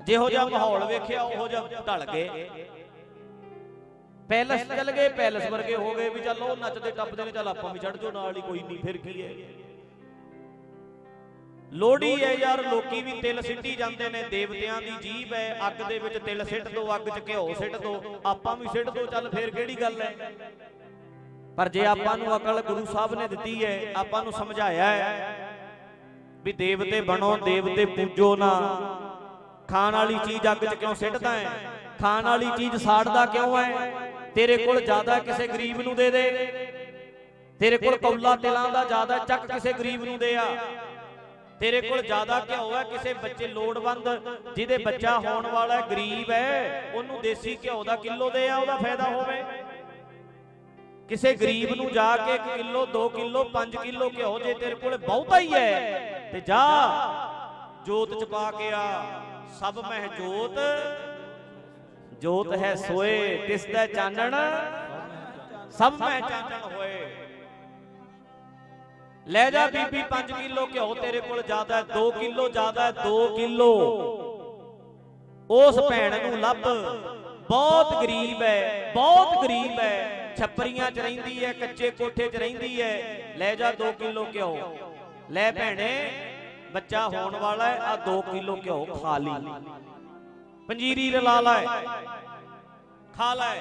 ਜਿਹੋ ਜਿਹਾ ਮਾਹੌਲ ਵੇਖਿਆ ਉਹੋ ਜਿਹਾ ਢਲ ਗਏ ਪੈਲਸ ਚੱਲ ਗਏ ਪੈਲਸ ਵਰਗੇ ਹੋ ਗਏ ਵੀ ਚੱਲ ਉਹ ਨੱਚਦੇ ਟੱਪਦੇ ਨੇ ਚੱਲ ਆਪਾਂ ਵੀ ਚੜ ਜਾਓ ਨਾਲ ਹੀ ਕੋਈ ਨਹੀਂ ਫਿਰ ਕੀ ਹੈ? ਲੋੜੀ ਹੈ ਯਾਰ, ਲੋਕੀ ਵੀ ਤਿਲ ਸਿੱਟੀ ਜਾਂਦੇ ਨੇ, ਦੇਵਤਿਆਂ ਦੀ ਜੀਬ ਹੈ, ਅੱਗ ਦੇ ਵਿੱਚ ਤਿਲ ਸਿੱਟ ਦੋ, ਅੱਗ 'ਚ ਘਿਓ ਸਿੱਟ ਦੋ, ਆਪਾਂ ਵੀ ਸਿੱਟ ਦੋ, ਚੱਲ ਫੇਰ ਕਿਹੜੀ ਗੱਲ ਹੈ? ਪਰ ਜੇ ਆਪਾਂ ਨੂੰ ਅਕਲ ਗੁਰੂ ਸਾਹਿਬ ਨੇ ਦਿੱਤੀ ਹੈ, ਆਪਾਂ ਨੂੰ ਸਮਝਾਇਆ ਹੈ ਵੀ ਦੇਵਤੇ ਬਣੋ, ਦੇਵਤੇ ਪੂਜੋ ਨਾ। ਖਾਣ ਵਾਲੀ ਚੀਜ਼ ਅੱਗ 'ਚ ਕਿਉਂ ਸਿੱਟਦਾ ਹੈ? ਖਾਣ ਵਾਲੀ ਚੀਜ਼ ਸਾੜਦਾ ਕਿਉਂ ਹੈ? ਤੇਰੇ ਕੋਲ ਜ਼ਿਆਦਾ ਕਿਸੇ ਗਰੀਬ ਨੂੰ ਦੇ ਦੇ। ਤੇਰੇ ਕੋਲ ਕੌਲਾ, ਤਿਲਾਂ ਦਾ ਜ਼ਿਆਦਾ ਚੱਕ ਕਿਸੇ ਗਰੀਬ ਨੂੰ ਦੇ ਆ। ਤੇਰੇ ਕੋਲ ਜ਼ਿਆਦਾ ਘਿਓ ਹੈ, ਕਿਸੇ ਬੱਚੇ ਲੋੜਵੰਦ ਜਿਹਦੇ ਬੱਚਾ ਹੋਣ ਵਾਲਾ ਹੈ, ਗਰੀਬ ਹੈ, ਉਹਨੂੰ ਦੇਸੀ ਘਿਓ ਦਾ ਕਿਲੋ ਦੇ ਆ, ਉਹਦਾ ਫਾਇਦਾ ਹੋਵੇ। ਕਿਸੇ ਗਰੀਬ ਨੂੰ ਜਾ ਕੇ ਕਿਲੋ 2 ਕਿਲੋ 5 ਕਿਲੋ ਘਿਓ ਜੇ ਤੇਰੇ ਕੋਲ ਬਹੁਤਾ ਹੀ ਹੈ, ਤੇ ਜਾ, ਜੋਤ ਚ ਪਾ ਕੇ ਆ। ਸਭ ਮਹਿ ਜੋਤ ਜੋਤ ਹੈ ਸੋਏ ਤਿਸ ਦਾ ਚਾਨਣ, ਸਭ ਮੈਂ ਚਾਨਣ ਹੋਏ। ਲੈ ਜਾ ਬੀਬੀ 5 ਕਿਲੋ ਘਿਓ ਤੇਰੇ ਕੋਲ ਜ਼ਿਆਦਾ ਹੈ 2 ਕਿਲੋ ਜ਼ਿਆਦਾ ਹੈ 2 ਕਿਲੋ। ਉਸ ਭੈਣ ਨੂੰ ਲੱਭ। ਬਹੁਤ ਗਰੀਬ ਹੈ, ਬਹੁਤ ਗਰੀਬ ਹੈ। ਛੱਪਰੀਆਂ 'ਚ ਰਹਿੰਦੀ ਹੈ, ਕੱਚੇ ਕੋਠੇ 'ਚ ਰਹਿੰਦੀ ਹੈ। ਲੈ ਜਾ 2 ਕਿਲੋ ਘਿਓ। ਲੈ ਭੈਣੇ, ਬੱਚਾ ਹੋਣ ਵਾਲਾ ਹੈ ਆ 2 ਕਿਲੋ ਘਿਓ ਖਾ ਲਈ। ਪੰਜੀਰੀ ਰਲਾ ਲੈ। ਖਾ ਲੈ।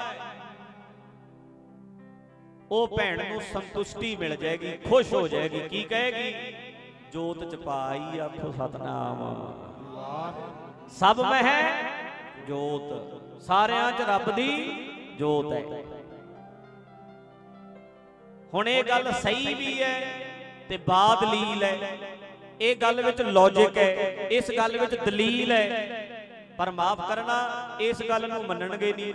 ਉਹ ਭੈਣ ਨੂੰ ਸੰਤੁਸ਼ਟੀ ਮਿਲ ਜਾਏਗੀ, ਖੁਸ਼ ਹੋ ਜਾਏਗੀ, ਕੀ ਕਹੇਗੀ? ਜੋਤ ਚ ਪਾਈ ਆਖੋ ਸਤਨਾਮ। ਸਭ ਮਹਿ ਜੋਤ, ਸਾਰਿਆਂ ਚ ਰੱਬ ਦੀ ਜੋਤ ਹੈ। ਹੁਣ ਇਹ ਗੱਲ ਸਹੀ ਵੀ ਹੈ ਤੇ ਬਾਦ ਲੀਲ ਹੈ। ਇਹ ਗੱਲ ਵਿੱਚ ਲੌਜੀਕ ਹੈ, ਇਸ ਗੱਲ ਵਿੱਚ ਦਲੀਲ ਹੈ। ਪਰ ਮਾਫ ਕਰਨਾ, ਇਸ ਗੱਲ ਨੂੰ ਮੰਨਣਗੇ ਨਹੀਂ।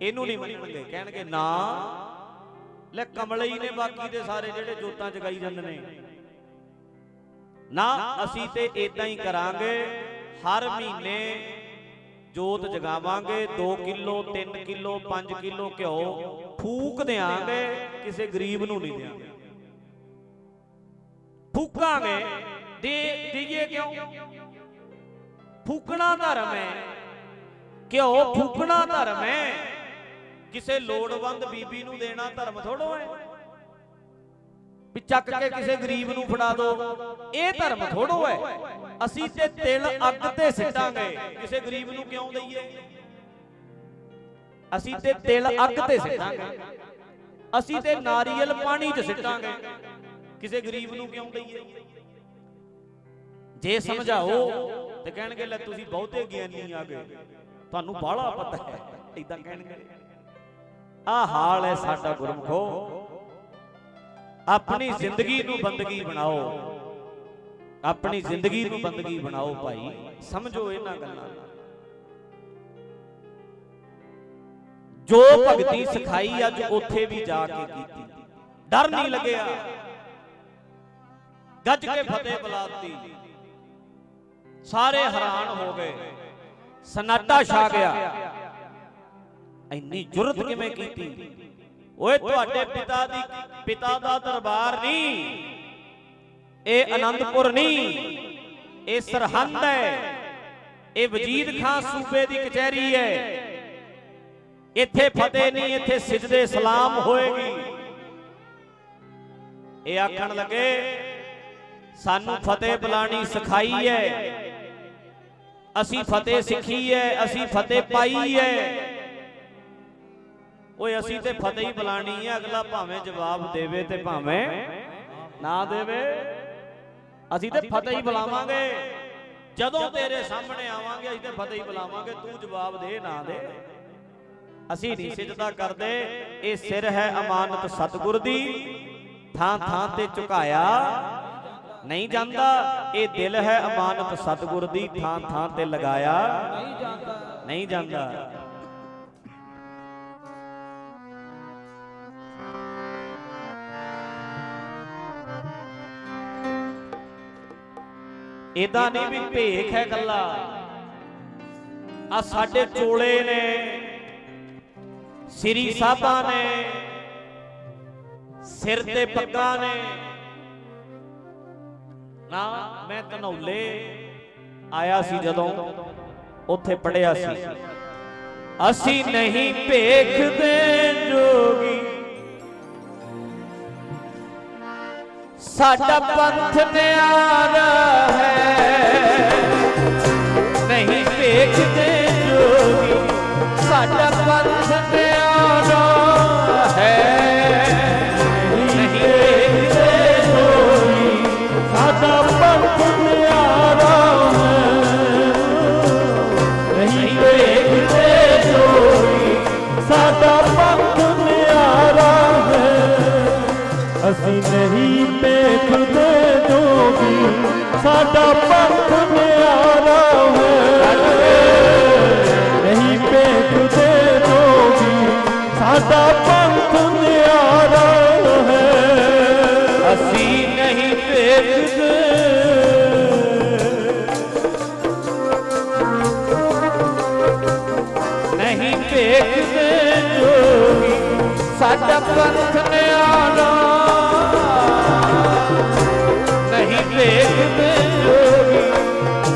ਇਹਨੂੰ ਨਹੀਂ ਮੰਨਣਗੇ ਕਹਿਣਗੇ ਨਾ। ਲੈ ਕਮਲੇ ਨੇ ਬਾਕੀ ਦੇ ਸਾਰੇ ਜਿਹੜੇ ਜੋਤਾਂ ਜਗਾਈ ਜਾਂਦੇ ਨੇ। ਨਾ, ਅਸੀਂ ਤੇ ਇਦਾਂ ਹੀ ਕਰਾਂਗੇ, ਹਰ ਮਹੀਨੇ ਜੋਤ ਜਗਾਵਾਂਗੇ 2 ਕਿਲੋ 3 ਕਿਲੋ 5 ਕਿਲੋ ਘਿਓ ਫੂਕ ਦੇਾਂਗੇ ਕਿਸੇ ਗਰੀਬ ਨੂੰ ਨਹੀਂ ਦੇਾਂਗੇ ਫੂਕਾਂਗੇ, ਦੇ ਦਈਏ ਕਿਉਂ? ਫੂਕਣਾ ਧਰਮ ਹੈ ਘਿਓ ਫੂਕਣਾ ਧਰਮ ਹੈ ਕਿਸੇ ਲੋੜਵੰਦ ਬੀਬੀ ਨੂੰ ਦੇਣਾ ਧਰਮ ਥੋੜੋ ਹੈ। ਵੀ ਚੱਕ ਕੇ ਕਿਸੇ ਗਰੀਬ ਨੂੰ ਫੜਾ ਦਿਓ ਇਹ ਧਰਮ ਥੋੜੋ ਹੈ। ਅਸੀਂ ਤੇ ਤਿਲ ਅੱਗ ਤੇ ਸਿੱਟਾਂਗੇ, ਕਿਸੇ ਗਰੀਬ ਨੂੰ ਕਿਉਂ ਦਈਏ? ਅਸੀਂ ਤੇ ਤਿਲ ਅੱਗ ਤੇ ਸਿੱਟਾਂਗੇ। ਅਸੀਂ ਤੇ ਨਾਰੀਅਲ ਪਾਣੀ 'ਚ ਸਿੱਟਾਂਗੇ, ਕਿਸੇ ਗਰੀਬ ਨੂੰ ਕਿਉਂ ਦਈਏ? ਜੇ ਸਮਝਾਓ, ਤੇ ਕਹਿਣਗੇ, ਲੈ ਤੁਸੀਂ ਬਹੁਤੇ ਗਿਆਨੀ ਆ ਗਏ ਤੁਹਾਨੂੰ ਬਾਹਲਾ ਪਤਾ ਹੈ ਇਦਾਂ ਕਹਿਣਗੇ। ਆ ਹਾਲ ਹੈ ਸਾਡਾ ਗੁਰਮਖੋ। ਆਪਣੀ ਜ਼ਿੰਦਗੀ ਨੂੰ ਬੰਦਗੀ ਬਣਾਓ। ਆਪਣੀ ਜ਼ਿੰਦਗੀ ਨੂੰ ਬੰਦਗੀ ਬਣਾਓ ਭਾਈ। ਸਮਝੋ ਇਹਨਾਂ ਗੱਲਾਂ ਨੂੰ। ਜੋ ਭਗਤੀ ਸਿਖਾਈ ਅੱਜ ਉੱਥੇ ਵੀ ਜਾ ਕੇ ਕੀਤੀ। ਡਰ ਨਹੀਂ ਲੱਗਿਆ। ਗੱਜ ਕੇ ਫਤਿਹ ਬੁਲਾਤੀ। ਸਾਰੇ ਹੈਰਾਨ ਹੋ ਗਏ। ਸਨਾਟਾ ਛਾ ਗਿਆ। ਇੰਨੀ ਜੁਰਤ ਕਿਵੇਂ ਕੀਤੀ? ਓਏ ਤੁਹਾਡੇ ਪਿਤਾ ਦੀ ਪਿਤਾ ਦਾ ਦਰਬਾਰ ਨਹੀਂ। ਇਹ ਆਨੰਦਪੁਰ ਨਹੀਂ। ਇਹ ਸਰਹੰਦ ਹੈ। ਇਹ ਵਜੀਦ ਖਾਨ ਸੂਬੇ ਦੀ ਕਚਹਿਰੀ ਹੈ। ਇੱਥੇ ਫਤਿਹ ਨਹੀਂ ਇੱਥੇ ਸਜਦੇ ਸਲਾਮ ਹੋਏਗੀ। ਇਹ ਆਖਣ ਲੱਗੇ ਸਾਨੂੰ ਫਤਿਹ ਬੁਲਾਣੀ ਸਿਖਾਈ ਹੈ। ਅਸੀਂ ਫਤਿਹ ਸਿੱਖੀ ਹੈ ਅਸੀਂ ਫਤਿਹ ਪਾਈ ਹੈ। ਓਏ, ਅਸੀਂ ਤੇ ਫਤਿਹ ਹੀ ਬੁਲਾਣੀ ਹੈ ਅਗਲਾ ਭਾਵੇਂ ਜਵਾਬ ਦੇਵੇ ਤੇ ਭਾਵੇਂ ਨਾ ਦੇਵੇ। ਅਸੀਂ ਤੇ ਫਤਿਹ ਹੀ ਬੁਲਾਵਾਂਗੇ ਜਦੋਂ ਤੇਰੇ ਸਾਹਮਣੇ ਆਵਾਂਗੇ, ਅਸੀਂ ਤੇ ਫਤਿਹ ਹੀ ਬੁਲਾਵਾਂਗੇ ਤੂੰ ਜਵਾਬ ਦੇ, ਨਾ ਦੇ। ਅਸੀਂ ਨਹੀਂ ਸਿਜਦਾ ਕਰਦੇ। ਇਹ ਸਿਰ ਹੈ ਅਮਾਨਤ ਸਤਿਗੁਰ ਦੀ। ਥਾਂ ਥਾਂ ਤੇ ਝੁਕਾਇਆ ਨਹੀਂ ਜਾਂਦਾ। ਇਹ ਦਿਲ ਹੈ ਅਮਾਨਤ ਸਤਿਗੁਰ ਦੀ। ਥਾਂ ਥਾਂ ਤੇ ਲਗਾਇਆ ਨਹੀਂ ਜਾਂਦਾ ਨਹੀਂ ਜਾਂਦਾ। ਇਦਾਂ ਨਹੀਂ ਵੀ ਭੇਖ ਹੈ ਗੱਲਾ ਆ ਸਾਡੇ ਚੋਲੇ ਨੇ, ਸ੍ਰੀ ਸਾਹਿਬਾਂ ਨੇ, ਸਿਰ ਤੇ ਪੱਗਾਂ ਨੇ। ਨਾ, ਮੈਂ ਧਨੌਲੇ ਆਇਆ ਸੀ ਜਦੋਂ ਉੱਥੇ ਪੜਿਆ ਸੀ। ਅਸੀਂ ਨਹੀਂ ਭੇਖਦੇ ਜੋਗੀ। ਸਾਡਾ ਪੰਥ ਨਿਆਰਾ ਹੈ। ਨਹੀਂ ਵੇਖਦੇ ਜੋਗੀ। ਸਾਡਾ ਪੰਥ ਸਾਡਾ ਪੰਥ ਨਿਆਰਾ ਹੈ। ਨਹੀਂ ਭੇਜਦੇ ਜੋਗੀ। ਸਾਡਾ ਪੰਥ ਨਿਆਰਾ ਅਸੀਂ ਨਹੀਂ ਭੇਜਦੇ। ਨਹੀਂ ਭੇਜਦੇ ਸਾਡਾ ਪੰਥ ਨਿਆਰਾ ਨਹੀਂ ਵੇਖਦੇ ਜੋਗੀ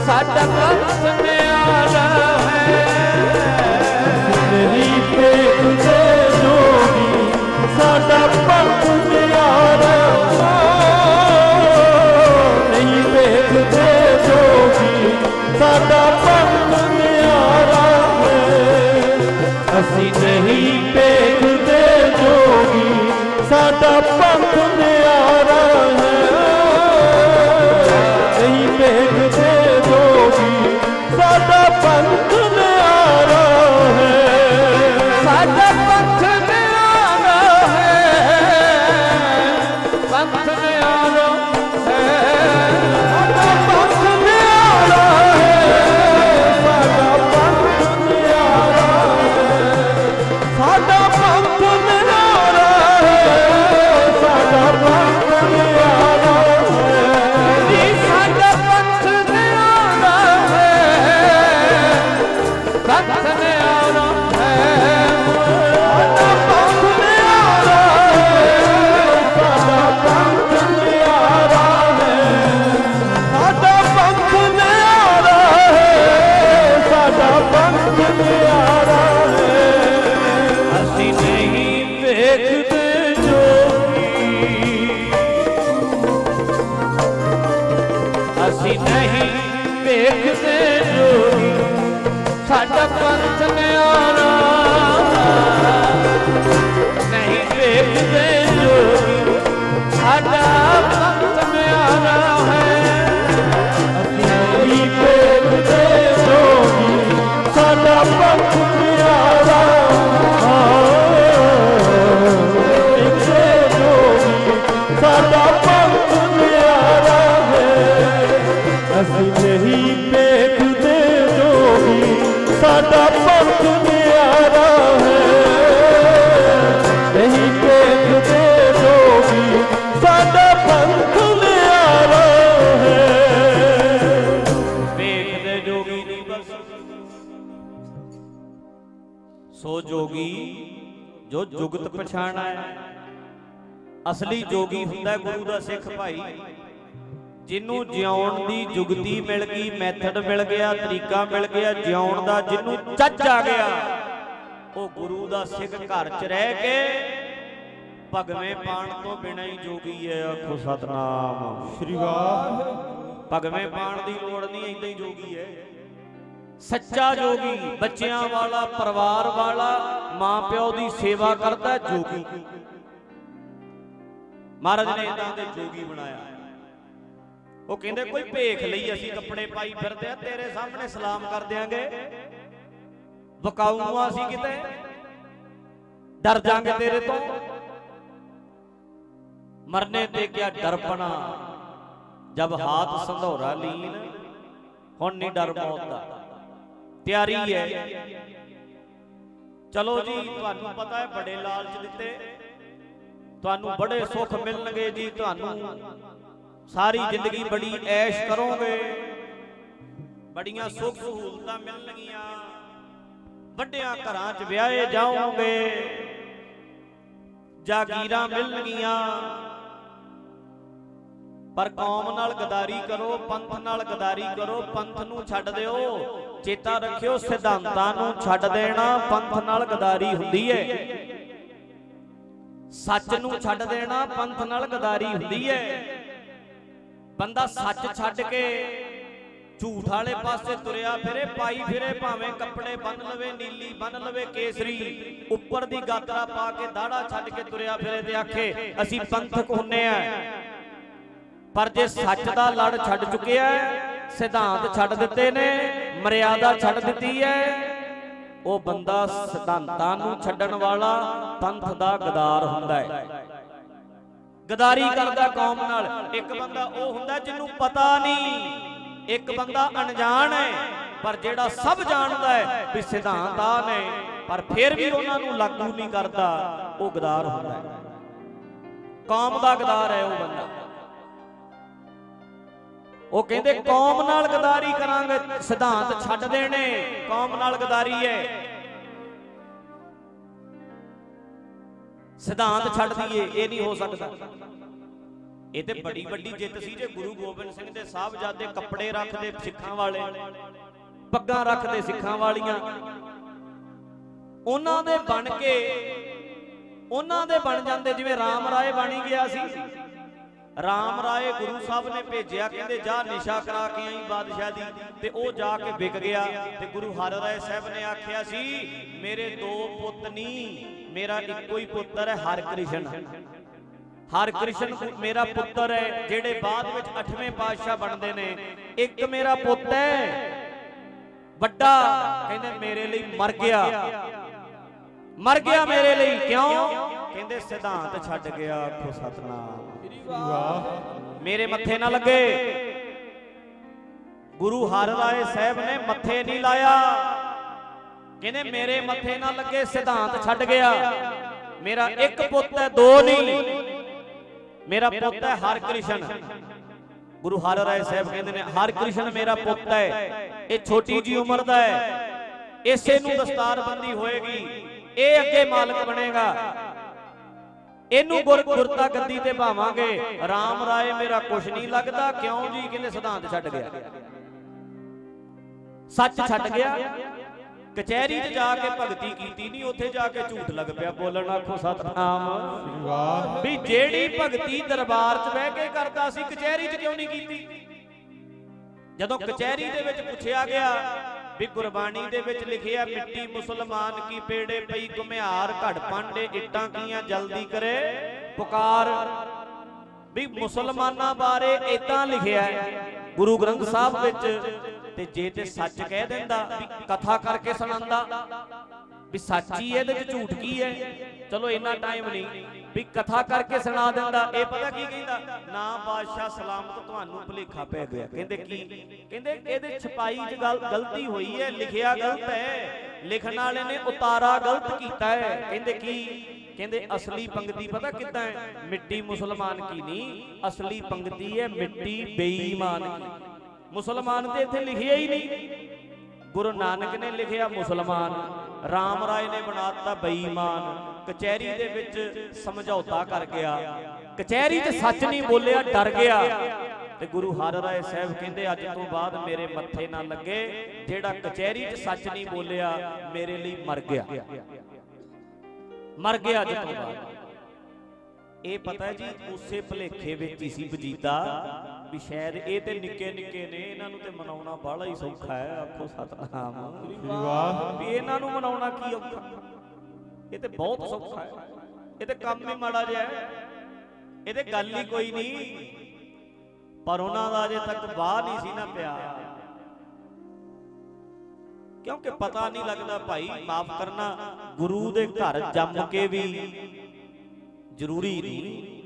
ਸਾਡਾ ਪੰਥ ਨਿਆਰਾ ਹੈ। ਨਹੀਂ ਵੇਖਦੇ ਜੋਗੀ, ਸਾਡਾ ਪੰਥ ਨਿਆਰਾ ਨਹੀਂ ਵੇਖਦੇ ਜੋਗੀ, ਸਾਡਾ ਪੰਥ ਨਿਆਰਾ ਹੈ। ਅਸੀਂ ਨਹੀਂ ਪਛਾਣਾ ਹੈ। ਅਸਲੀ ਜੋਗੀ ਹੁੰਦਾ ਹੈ ਗੁਰੂ ਦਾ ਸਿੱਖ ਭਾਈ। ਜਿਹਨੂੰ ਜਿਉਣ ਦੀ ਜੁਗਤੀ ਮਿਲ ਗਈ ਮੈਥਡ ਮਿਲ ਗਿਆ ਤਰੀਕਾ ਮਿਲ ਗਿਆ ਜਿਉਣ ਦਾ ਜਿਹਨੂੰ ਚੱਜ ਆ ਗਿਆ ਉਹ ਗੁਰੂ ਦਾ ਸਿੱਖ ਘਰ 'ਚ ਰਹਿ ਕੇ ਭਗਵੇਂ ਪਾਣ ਤੋਂ ਬਿਨਾਂ ਹੀ ਜੋਗੀ ਹੈ ਆਖੋ ਸਤਨਾਮ। ਸ਼੍ਰੀ ਵਾਹ ਭਗਵੇਂ ਪਾਣ ਦੀ ਸੱਚਾ ਜੋਗੀ, ਬੱਚਿਆਂ ਵਾਲਾ, ਪਰਿਵਾਰ ਵਾਲਾ ਮਾਂ ਪਿਓ ਦੀ ਸੇਵਾ ਕਰਦਾ ਹੈ, ਜੋਗੀ। ਮਹਾਰਾਜ ਨੇ ਇਦਾਂ ਦੇ ਜੋਗੀ ਬਣਾਇਆ। ਉਹ ਕਹਿੰਦੇ, ਕੋਈ ਭੇਖ ਲਈ ਅਸੀਂ ਕੱਪੜੇ ਪਾਈ ਫਿਰਦੇ ਆ, ਤੇਰੇ ਸਾਹਮਣੇ ਸਲਾਮ ਕਰ ਦਿਆਂਗੇ। ਵਕਾਊਆ ਅਸੀਂ ਕਿਤੇ? ਡਰ ਜਾਾਂਗੇ ਤੇਰੇ ਤੋਂ? ਮਰਨੇ ਤੇ ਕਿਆ ਡਰਪਣਾ ਜਬ ਹਾਥ ਸੰਧੌਰਾ ਲੀਨ, ਹੁਣ ਨਹੀਂ ਡਰ ਮੌਤ ਦਾ। ਤਿਆਰੀ ਹੈ। ਚਲੋ ਜੀ ਤੁਹਾਨੂੰ ਪਤਾ ਹੈ ਬੜੇ ਲਾਲਚ ਦਿੱਤੇ। ਤੁਹਾਨੂੰ ਬੜੇ ਸੁੱਖ ਮਿਲਣਗੇ ਜੀ ਤੁਹਾਨੂੰ ਸਾਰੀ ਜ਼ਿੰਦਗੀ ਬੜੀ ਐਸ਼ ਕਰੋਗੇ। ਬੜੀਆਂ ਸੁੱਖ ਸਹੂਲਤਾਂ ਮਿਲਣਗੀਆਂ। ਵੱਡਿਆਂ ਘਰਾਂ 'ਚ ਵਿਆਹੇ ਜਾਓਗੇ। ਜਾਗੀਰਾਂ ਮਿਲਣਗੀਆਂ। ਪਰ ਕੌਮ ਨਾਲ ਗਦਾਰੀ ਕਰੋ ਪੰਥ ਨਾਲ ਗਦਾਰੀ ਕਰੋ ਪੰਥ ਨੂੰ ਛੱਡ ਦਿਓ। ਚੇਤਾ ਰੱਖਿਓ, ਸਿਧਾਂਤਾਂ ਨੂੰ ਛੱਡ ਦੇਣਾ ਪੰਥ ਨਾਲ ਗਦਾਰੀ ਹੁੰਦੀ ਹੈ। ਸੱਚ ਨੂੰ ਛੱਡ ਦੇਣਾ ਪੰਥ ਨਾਲ ਗਦਾਰੀ ਹੁੰਦੀ ਹੈ। ਬੰਦਾ ਸੱਚ ਛੱਡ ਕੇ ਝੂਠ ਵਾਲੇ ਪਾਸੇ ਤੁਰਿਆ ਫਿਰੇ, ਪਾਈ ਫਿਰੇ, ਭਾਵੇਂ ਕੱਪੜੇ ਬੰਨ ਲਵੇ, ਨੀਲੀ ਬੰਨ ਲਵੇ, ਕੇਸਰੀ ਉੱਪਰ ਦੀ ਗਾਤਰਾ ਪਾ ਕੇ ਦਾੜਾ ਛੱਡ ਕੇ ਤੁਰਿਆ ਫਿਰੇ ਤੇ ਆਖੇ, ਅਸੀਂ ਪੰਥਕ ਹੁੰਨੇ ਆ। ਪਰ ਜੇ ਸੱਚ ਦਾ ਲੜ ਛੱਡ ਚੁੱਕਿਆ ਹੈ ਸਿਧਾਂਤ ਛੱਡ ਦਿੱਤੇ ਨੇ, ਮਰਿਆਦਾ ਛੱਡ ਦਿੱਤੀ ਹੈ ਉਹ ਬੰਦਾ ਸਿਧਾਂਤਾਂ ਨੂੰ ਛੱਡਣ ਵਾਲਾ ਪੰਥ ਦਾ ਗਦਾਰ ਹੁੰਦਾ ਹੈ ਗਦਾਰੀ ਕਰਦਾ ਕੌਮ ਨਾਲ। ਇੱਕ ਬੰਦਾ ਉਹ ਹੁੰਦਾ ਜਿਹਨੂੰ ਪਤਾ ਨਹੀਂ। ਇੱਕ ਬੰਦਾ ਅਣਜਾਣ ਹੈ ਪਰ ਜਿਹੜਾ ਸਭ ਜਾਣਦਾ ਹੈ ਵੀ ਸਿਧਾਂਤ ਆ ਨੇ, ਪਰ ਫਿਰ ਵੀ ਉਹਨਾਂ ਨੂੰ ਲਾਗੂ ਨਹੀਂ ਕਰਦਾ, ਉਹ ਗਦਾਰ ਹੁੰਦਾ ਹੈ ਕੌਮ ਦਾ ਗਦਾਰ ਹੈ ਉਹ ਬੰਦਾ। ਉਹ ਕਹਿੰਦੇ ਕੌਮ ਨਾਲ ਗਦਾਰੀ ਕਰਾਂਗੇ। ਸਿਧਾਂਤ ਛੱਡ ਦੇਣੇ। ਕੌਮ ਨਾਲ ਗਦਾਰੀ ਹੈ। ਸਿਧਾਂਤ ਛੱਡ ਦਈਏ। ਇਹ ਨਹੀਂ ਹੋ ਸਕਦਾ। ਇਹ ਤੇ ਬੜੀ ਵੱਡੀ ਜਿੱਤ ਸੀ ਜੇ ਗੁਰੂ ਗੋਬਿੰਦ ਸਿੰਘ ਦੇ ਸਾਹਿਬਜ਼ਾਦੇ ਕੱਪੜੇ ਰੱਖਦੇ ਸਿੱਖਾਂ ਵਾਲੇ। ਪੱਗਾਂ ਰੱਖਦੇ ਸਿੱਖਾਂ ਵਾਲੀਆਂ। ਉਹਨਾਂ ਦੇ ਬਣ ਕੇ ਉਹਨਾਂ ਦੇ ਬਣ ਜਾਂਦੇ ਜਿਵੇਂ ਰਾਮ ਰਾਏ ਬਣੀ ਗਿਆ ਸੀ। ਰਾਮ ਰਾਏ ਗੁਰੂ ਸਾਹਿਬ ਨੇ ਭੇਜਿਆ, ਕਹਿੰਦੇ ਜਾ ਨਿਸ਼ਾ ਕਰਾ ਕੇ ਆਈ ਬਾਦਸ਼ਾਹ ਦੀ। ਤੇ ਉਹ ਜਾ ਕੇ ਵਿਕ ਗਿਆ ਤੇ ਗੁਰੂ ਹਰ ਰਾਏ ਸਾਹਿਬ ਨੇ ਆਖਿਆ ਸੀ, ਮੇਰੇ ਦੋ ਪੁੱਤ ਨਹੀਂ ਮੇਰਾ ਇੱਕੋ ਹੀ ਪੁੱਤਰ ਹੈ ਹਰ ਕ੍ਰਿਸ਼ਨ ਹਰ ਕ੍ਰਿਸ਼ਨ ਮੇਰਾ ਪੁੱਤਰ ਹੈ, ਜਿਹੜੇ ਬਾਅਦ ਵਿੱਚ 8ਵੇਂ ਪਾਤਸ਼ਾਹ ਬਣਦੇ ਨੇ। ਇੱਕ ਮੇਰਾ ਪੁੱਤ ਹੈ, ਵੱਡਾ, ਕਹਿੰਦੇ ਮੇਰੇ ਲਈ ਮਰ ਗਿਆ। ਮਰ ਗਿਆ ਮੇਰੇ ਲਈ, ਕਿਉਂ? ਕਹਿੰਦੇ ਸਿਧਾਂਤ ਛੱਡ ਗਿਆ, ਆਖੋ ਸਤਨਾਮ। ਮੇਰੇ ਮੱਥੇ ਨਾ ਲੱਗੇ। ਗੁਰੂ ਹਰ ਰਾਏ ਸਾਹਿਬ ਨੇ ਮੱਥੇ ਨਹੀਂ ਲਾਇਆ। ਕਹਿੰਦੇ ਮੇਰੇ ਮੱਥੇ ਨਾ ਲੱਗੇ, ਸਿਧਾਂਤ ਛੱਡ ਗਿਆ। ਮੇਰਾ ਇੱਕ ਪੁੱਤ ਹੈ, ਦੋ ਨਹੀਂ। ਮੇਰਾ ਪੁੱਤ ਹੈ ਹਰਿ ਕ੍ਰਿਸ਼ਨ ਗੁਰੂ ਹਰ ਰਾਏ ਸਾਹਿਬ ਕਹਿੰਦੇ ਨੇ ਹਰ ਕ੍ਰਿਸ਼ਨ ਮੇਰਾ ਪੁੱਤ ਹੈ। ਇਹ ਛੋਟੀ ਜੀ ਉਮਰ ਦਾ ਹੈ। ਇਸੇ ਨੂੰ ਦਸਤਾਰਬੰਦੀ ਹੋਏਗੀ। ਇਹ ਅੱਗੇ ਮਾਲਕ ਬਣੇਗਾ। ਇਹਨੂੰ ਗੁਰ ਗੁਰਤਾ ਗੱਦੀ ਤੇ ਭਾਵਾਂਗੇ। RAM ਰਾਏ ਮੇਰਾ ਕੁਛ ਨਹੀਂ ਲੱਗਦਾ ਕਿਉਂ ਜੀ ਕਹਿੰਦੇ ਸਿਧਾਂਤ ਛੱਡ ਗਿਆ? ਸੱਚ ਛੱਡ ਗਿਆ। ਕਚਹਿਰੀ 'ਚ ਜਾ ਕੇ ਭਗਤੀ ਕੀਤੀ ਨਹੀਂ ਉੱਥੇ ਜਾ ਕੇ ਝੂਠ ਲੱਗ ਪਿਆ ਬੋਲਣ ਆਖੋ ਸਤਨਾਮ। ਵਾਹ। ਵੀ ਜਿਹੜੀ ਭਗਤੀ ਦਰਬਾਰ 'ਚ ਬਹਿ ਕੇ ਕਰਦਾ ਸੀ ਕਚਹਿਰੀ 'ਚ ਕਿਉਂ ਨਹੀਂ ਕੀਤੀ? ਜਦੋਂ ਕਚਹਿਰੀ ਦੇ ਵਿੱਚ ਪੁੱਛਿਆ ਗਿਆ ਵੀ ਗੁਰਬਾਣੀ ਦੇ ਵਿੱਚ ਲਿਖਿਆ ਮਿੱਟੀ ਮੁਸਲਮਾਨ ਕੀ ਪੇੜੇ ਪਈ ਘੁਮਿਆਰ, ਘੜ ਪਾਂਡੇ, ਇੱਟਾਂ ਕੀਆਂ ਜਲਦੀ ਕਰੇ। ਪੁਕਾਰ ਵੀ ਮੁਸਲਮਾਨਾਂ ਬਾਰੇ ਇਦਾਂ ਲਿਖਿਆ ਗੁਰੂ ਗ੍ਰੰਥ ਸਾਹਿਬ ਵਿੱਚ, ਤੇ ਜੇ ਤੇ ਸੱਚ ਕਹਿ ਦਿੰਦਾ ਵੀ ਕਥਾ ਕਰਕੇ ਸੁਣਾਉਂਦਾ, ਵੀ ਸੱਚੀ ਇਹਦੇ ਵਿੱਚ ਝੂਠ ਕੀ ਹੈ? ਚਲੋ, ਇੰਨਾ ਟਾਈਮ ਨਹੀਂ। ਵੀ ਕਥਾ ਕਰਕੇ ਸੁਣਾ ਦਿੰਦਾ। ਇਹ ਪਤਾ ਕੀ ਕਹਿੰਦਾ? ਨਾ ਬਾਦਸ਼ਾਹ ਸਲਾਮਤ ਤੁਹਾਨੂੰ ਭੁਲੇਖਾ ਪੈ ਗਿਆ। ਕਹਿੰਦੇ ਕੀ? ਕਹਿੰਦੇ ਇਹਦੇ ਛਪਾਈ 'ਚ ਗਲਤੀ ਹੋਈ ਹੈ, ਲਿਖਿਆ ਗਲਤ ਹੈ। ਲਿਖਣ ਵਾਲੇ ਨੇ ਉਤਾਰਾ ਗਲਤ ਕੀਤਾ ਹੈ। ਕਹਿੰਦੇ ਕੀ? ਕਹਿੰਦੇ ਅਸਲੀ ਪੰਗਤੀ ਪਤਾ ਕਿੱਦਾਂ ਹੈ? ਮਿੱਟੀ ਮੁਸਲਮਾਨ ਕੀ ਨਹੀਂ, ਅਸਲੀ ਪੰਗਤੀ ਹੈ ਮਿੱਟੀ ਬੇਈਮਾਨ ਕੀ। ਮੁਸਲਮਾਨ ਤੇ ਇੱਥੇ ਲਿਖਿਆ ਹੀ ਨਹੀਂ। ਗੁਰੂ ਨਾਨਕ ਨੇ ਲਿਖਿਆ ਮੁਸਲਮਾਨ। RAM ਰਾਏ ਨੇ ਬਣਾਤਾ ਬੇਈਮਾਨ। ਕਚਹਿਰੀ ਦੇ ਵਿੱਚ ਸਮਝੌਤਾ ਕਰ ਗਿਆ। ਕਚਹਿਰੀ 'ਚ ਸੱਚ ਨਹੀਂ ਬੋਲਿਆ, ਡਰ ਗਿਆ। ਤੇ ਗੁਰੂ ਹਰ ਰਾਏ ਸਾਹਿਬ ਕਹਿੰਦੇ, ਅੱਜ ਤੋਂ ਬਾਅਦ ਮੇਰੇ ਮੱਥੇ ਨਾ ਲੱਗੇ। ਜਿਹੜਾ ਕਚਹਿਰੀ 'ਚ ਸੱਚ ਨਹੀਂ ਬੋਲਿਆ, ਮੇਰੇ ਲਈ ਮਰ ਗਿਆ। ਮਰ ਗਿਆ ਅੱਜ ਤੋਂ ਬਾਅਦ। ਇਹ ਪਤਾ ਜੀ, ਉਸੇ ਭਲੇਖੇ ਵਿੱਚ ਹੀ ਸੀ ਵਜੀਦਾ ਵੀ ਸ਼ਾਇਦ ਇਹ ਤੇ ਨਿੱਕੇ ਨਿੱਕੇ ਨੇ, ਇਹਨਾਂ ਨੂੰ ਤੇ ਮਨਾਉਣਾ ਬਾਹਲਾ ਹੀ ਸੌਖਾ ਹੈ, ਆਖੋ ਸਤਨਾਮ। ਵਾਹ ਵੀ ਇਹਨਾਂ ਨੂੰ ਮਨਾਉਣਾ ਕੀ ਔਖਾ? ਇਹ ਤੇ ਬਹੁਤ ਸੌਖਾ ਹੈ। ਇਹ ਤੇ ਕੰਮ ਹੀ ਮਾੜਾ ਜਿਹਾ ਹੈ। ਇਹ ਤੇ ਗੱਲ ਹੀ ਕੋਈ ਨਹੀਂ। ਪਰ ਉਹਨਾਂ ਦਾ ਅਜੇ ਤੱਕ ਬਾਹ ਨਹੀਂ ਸੀ ਨਾ ਪਿਆ। ਕਿਉਂਕਿ ਪਤਾ ਨਹੀਂ ਲੱਗਦਾ ਭਾਈ, ਮਾਫ ਕਰਨਾ, ਗੁਰੂ ਦੇ ਘਰ ਜੰਮ ਕੇ ਵੀ ਜ਼ਰੂਰੀ ਨਹੀਂ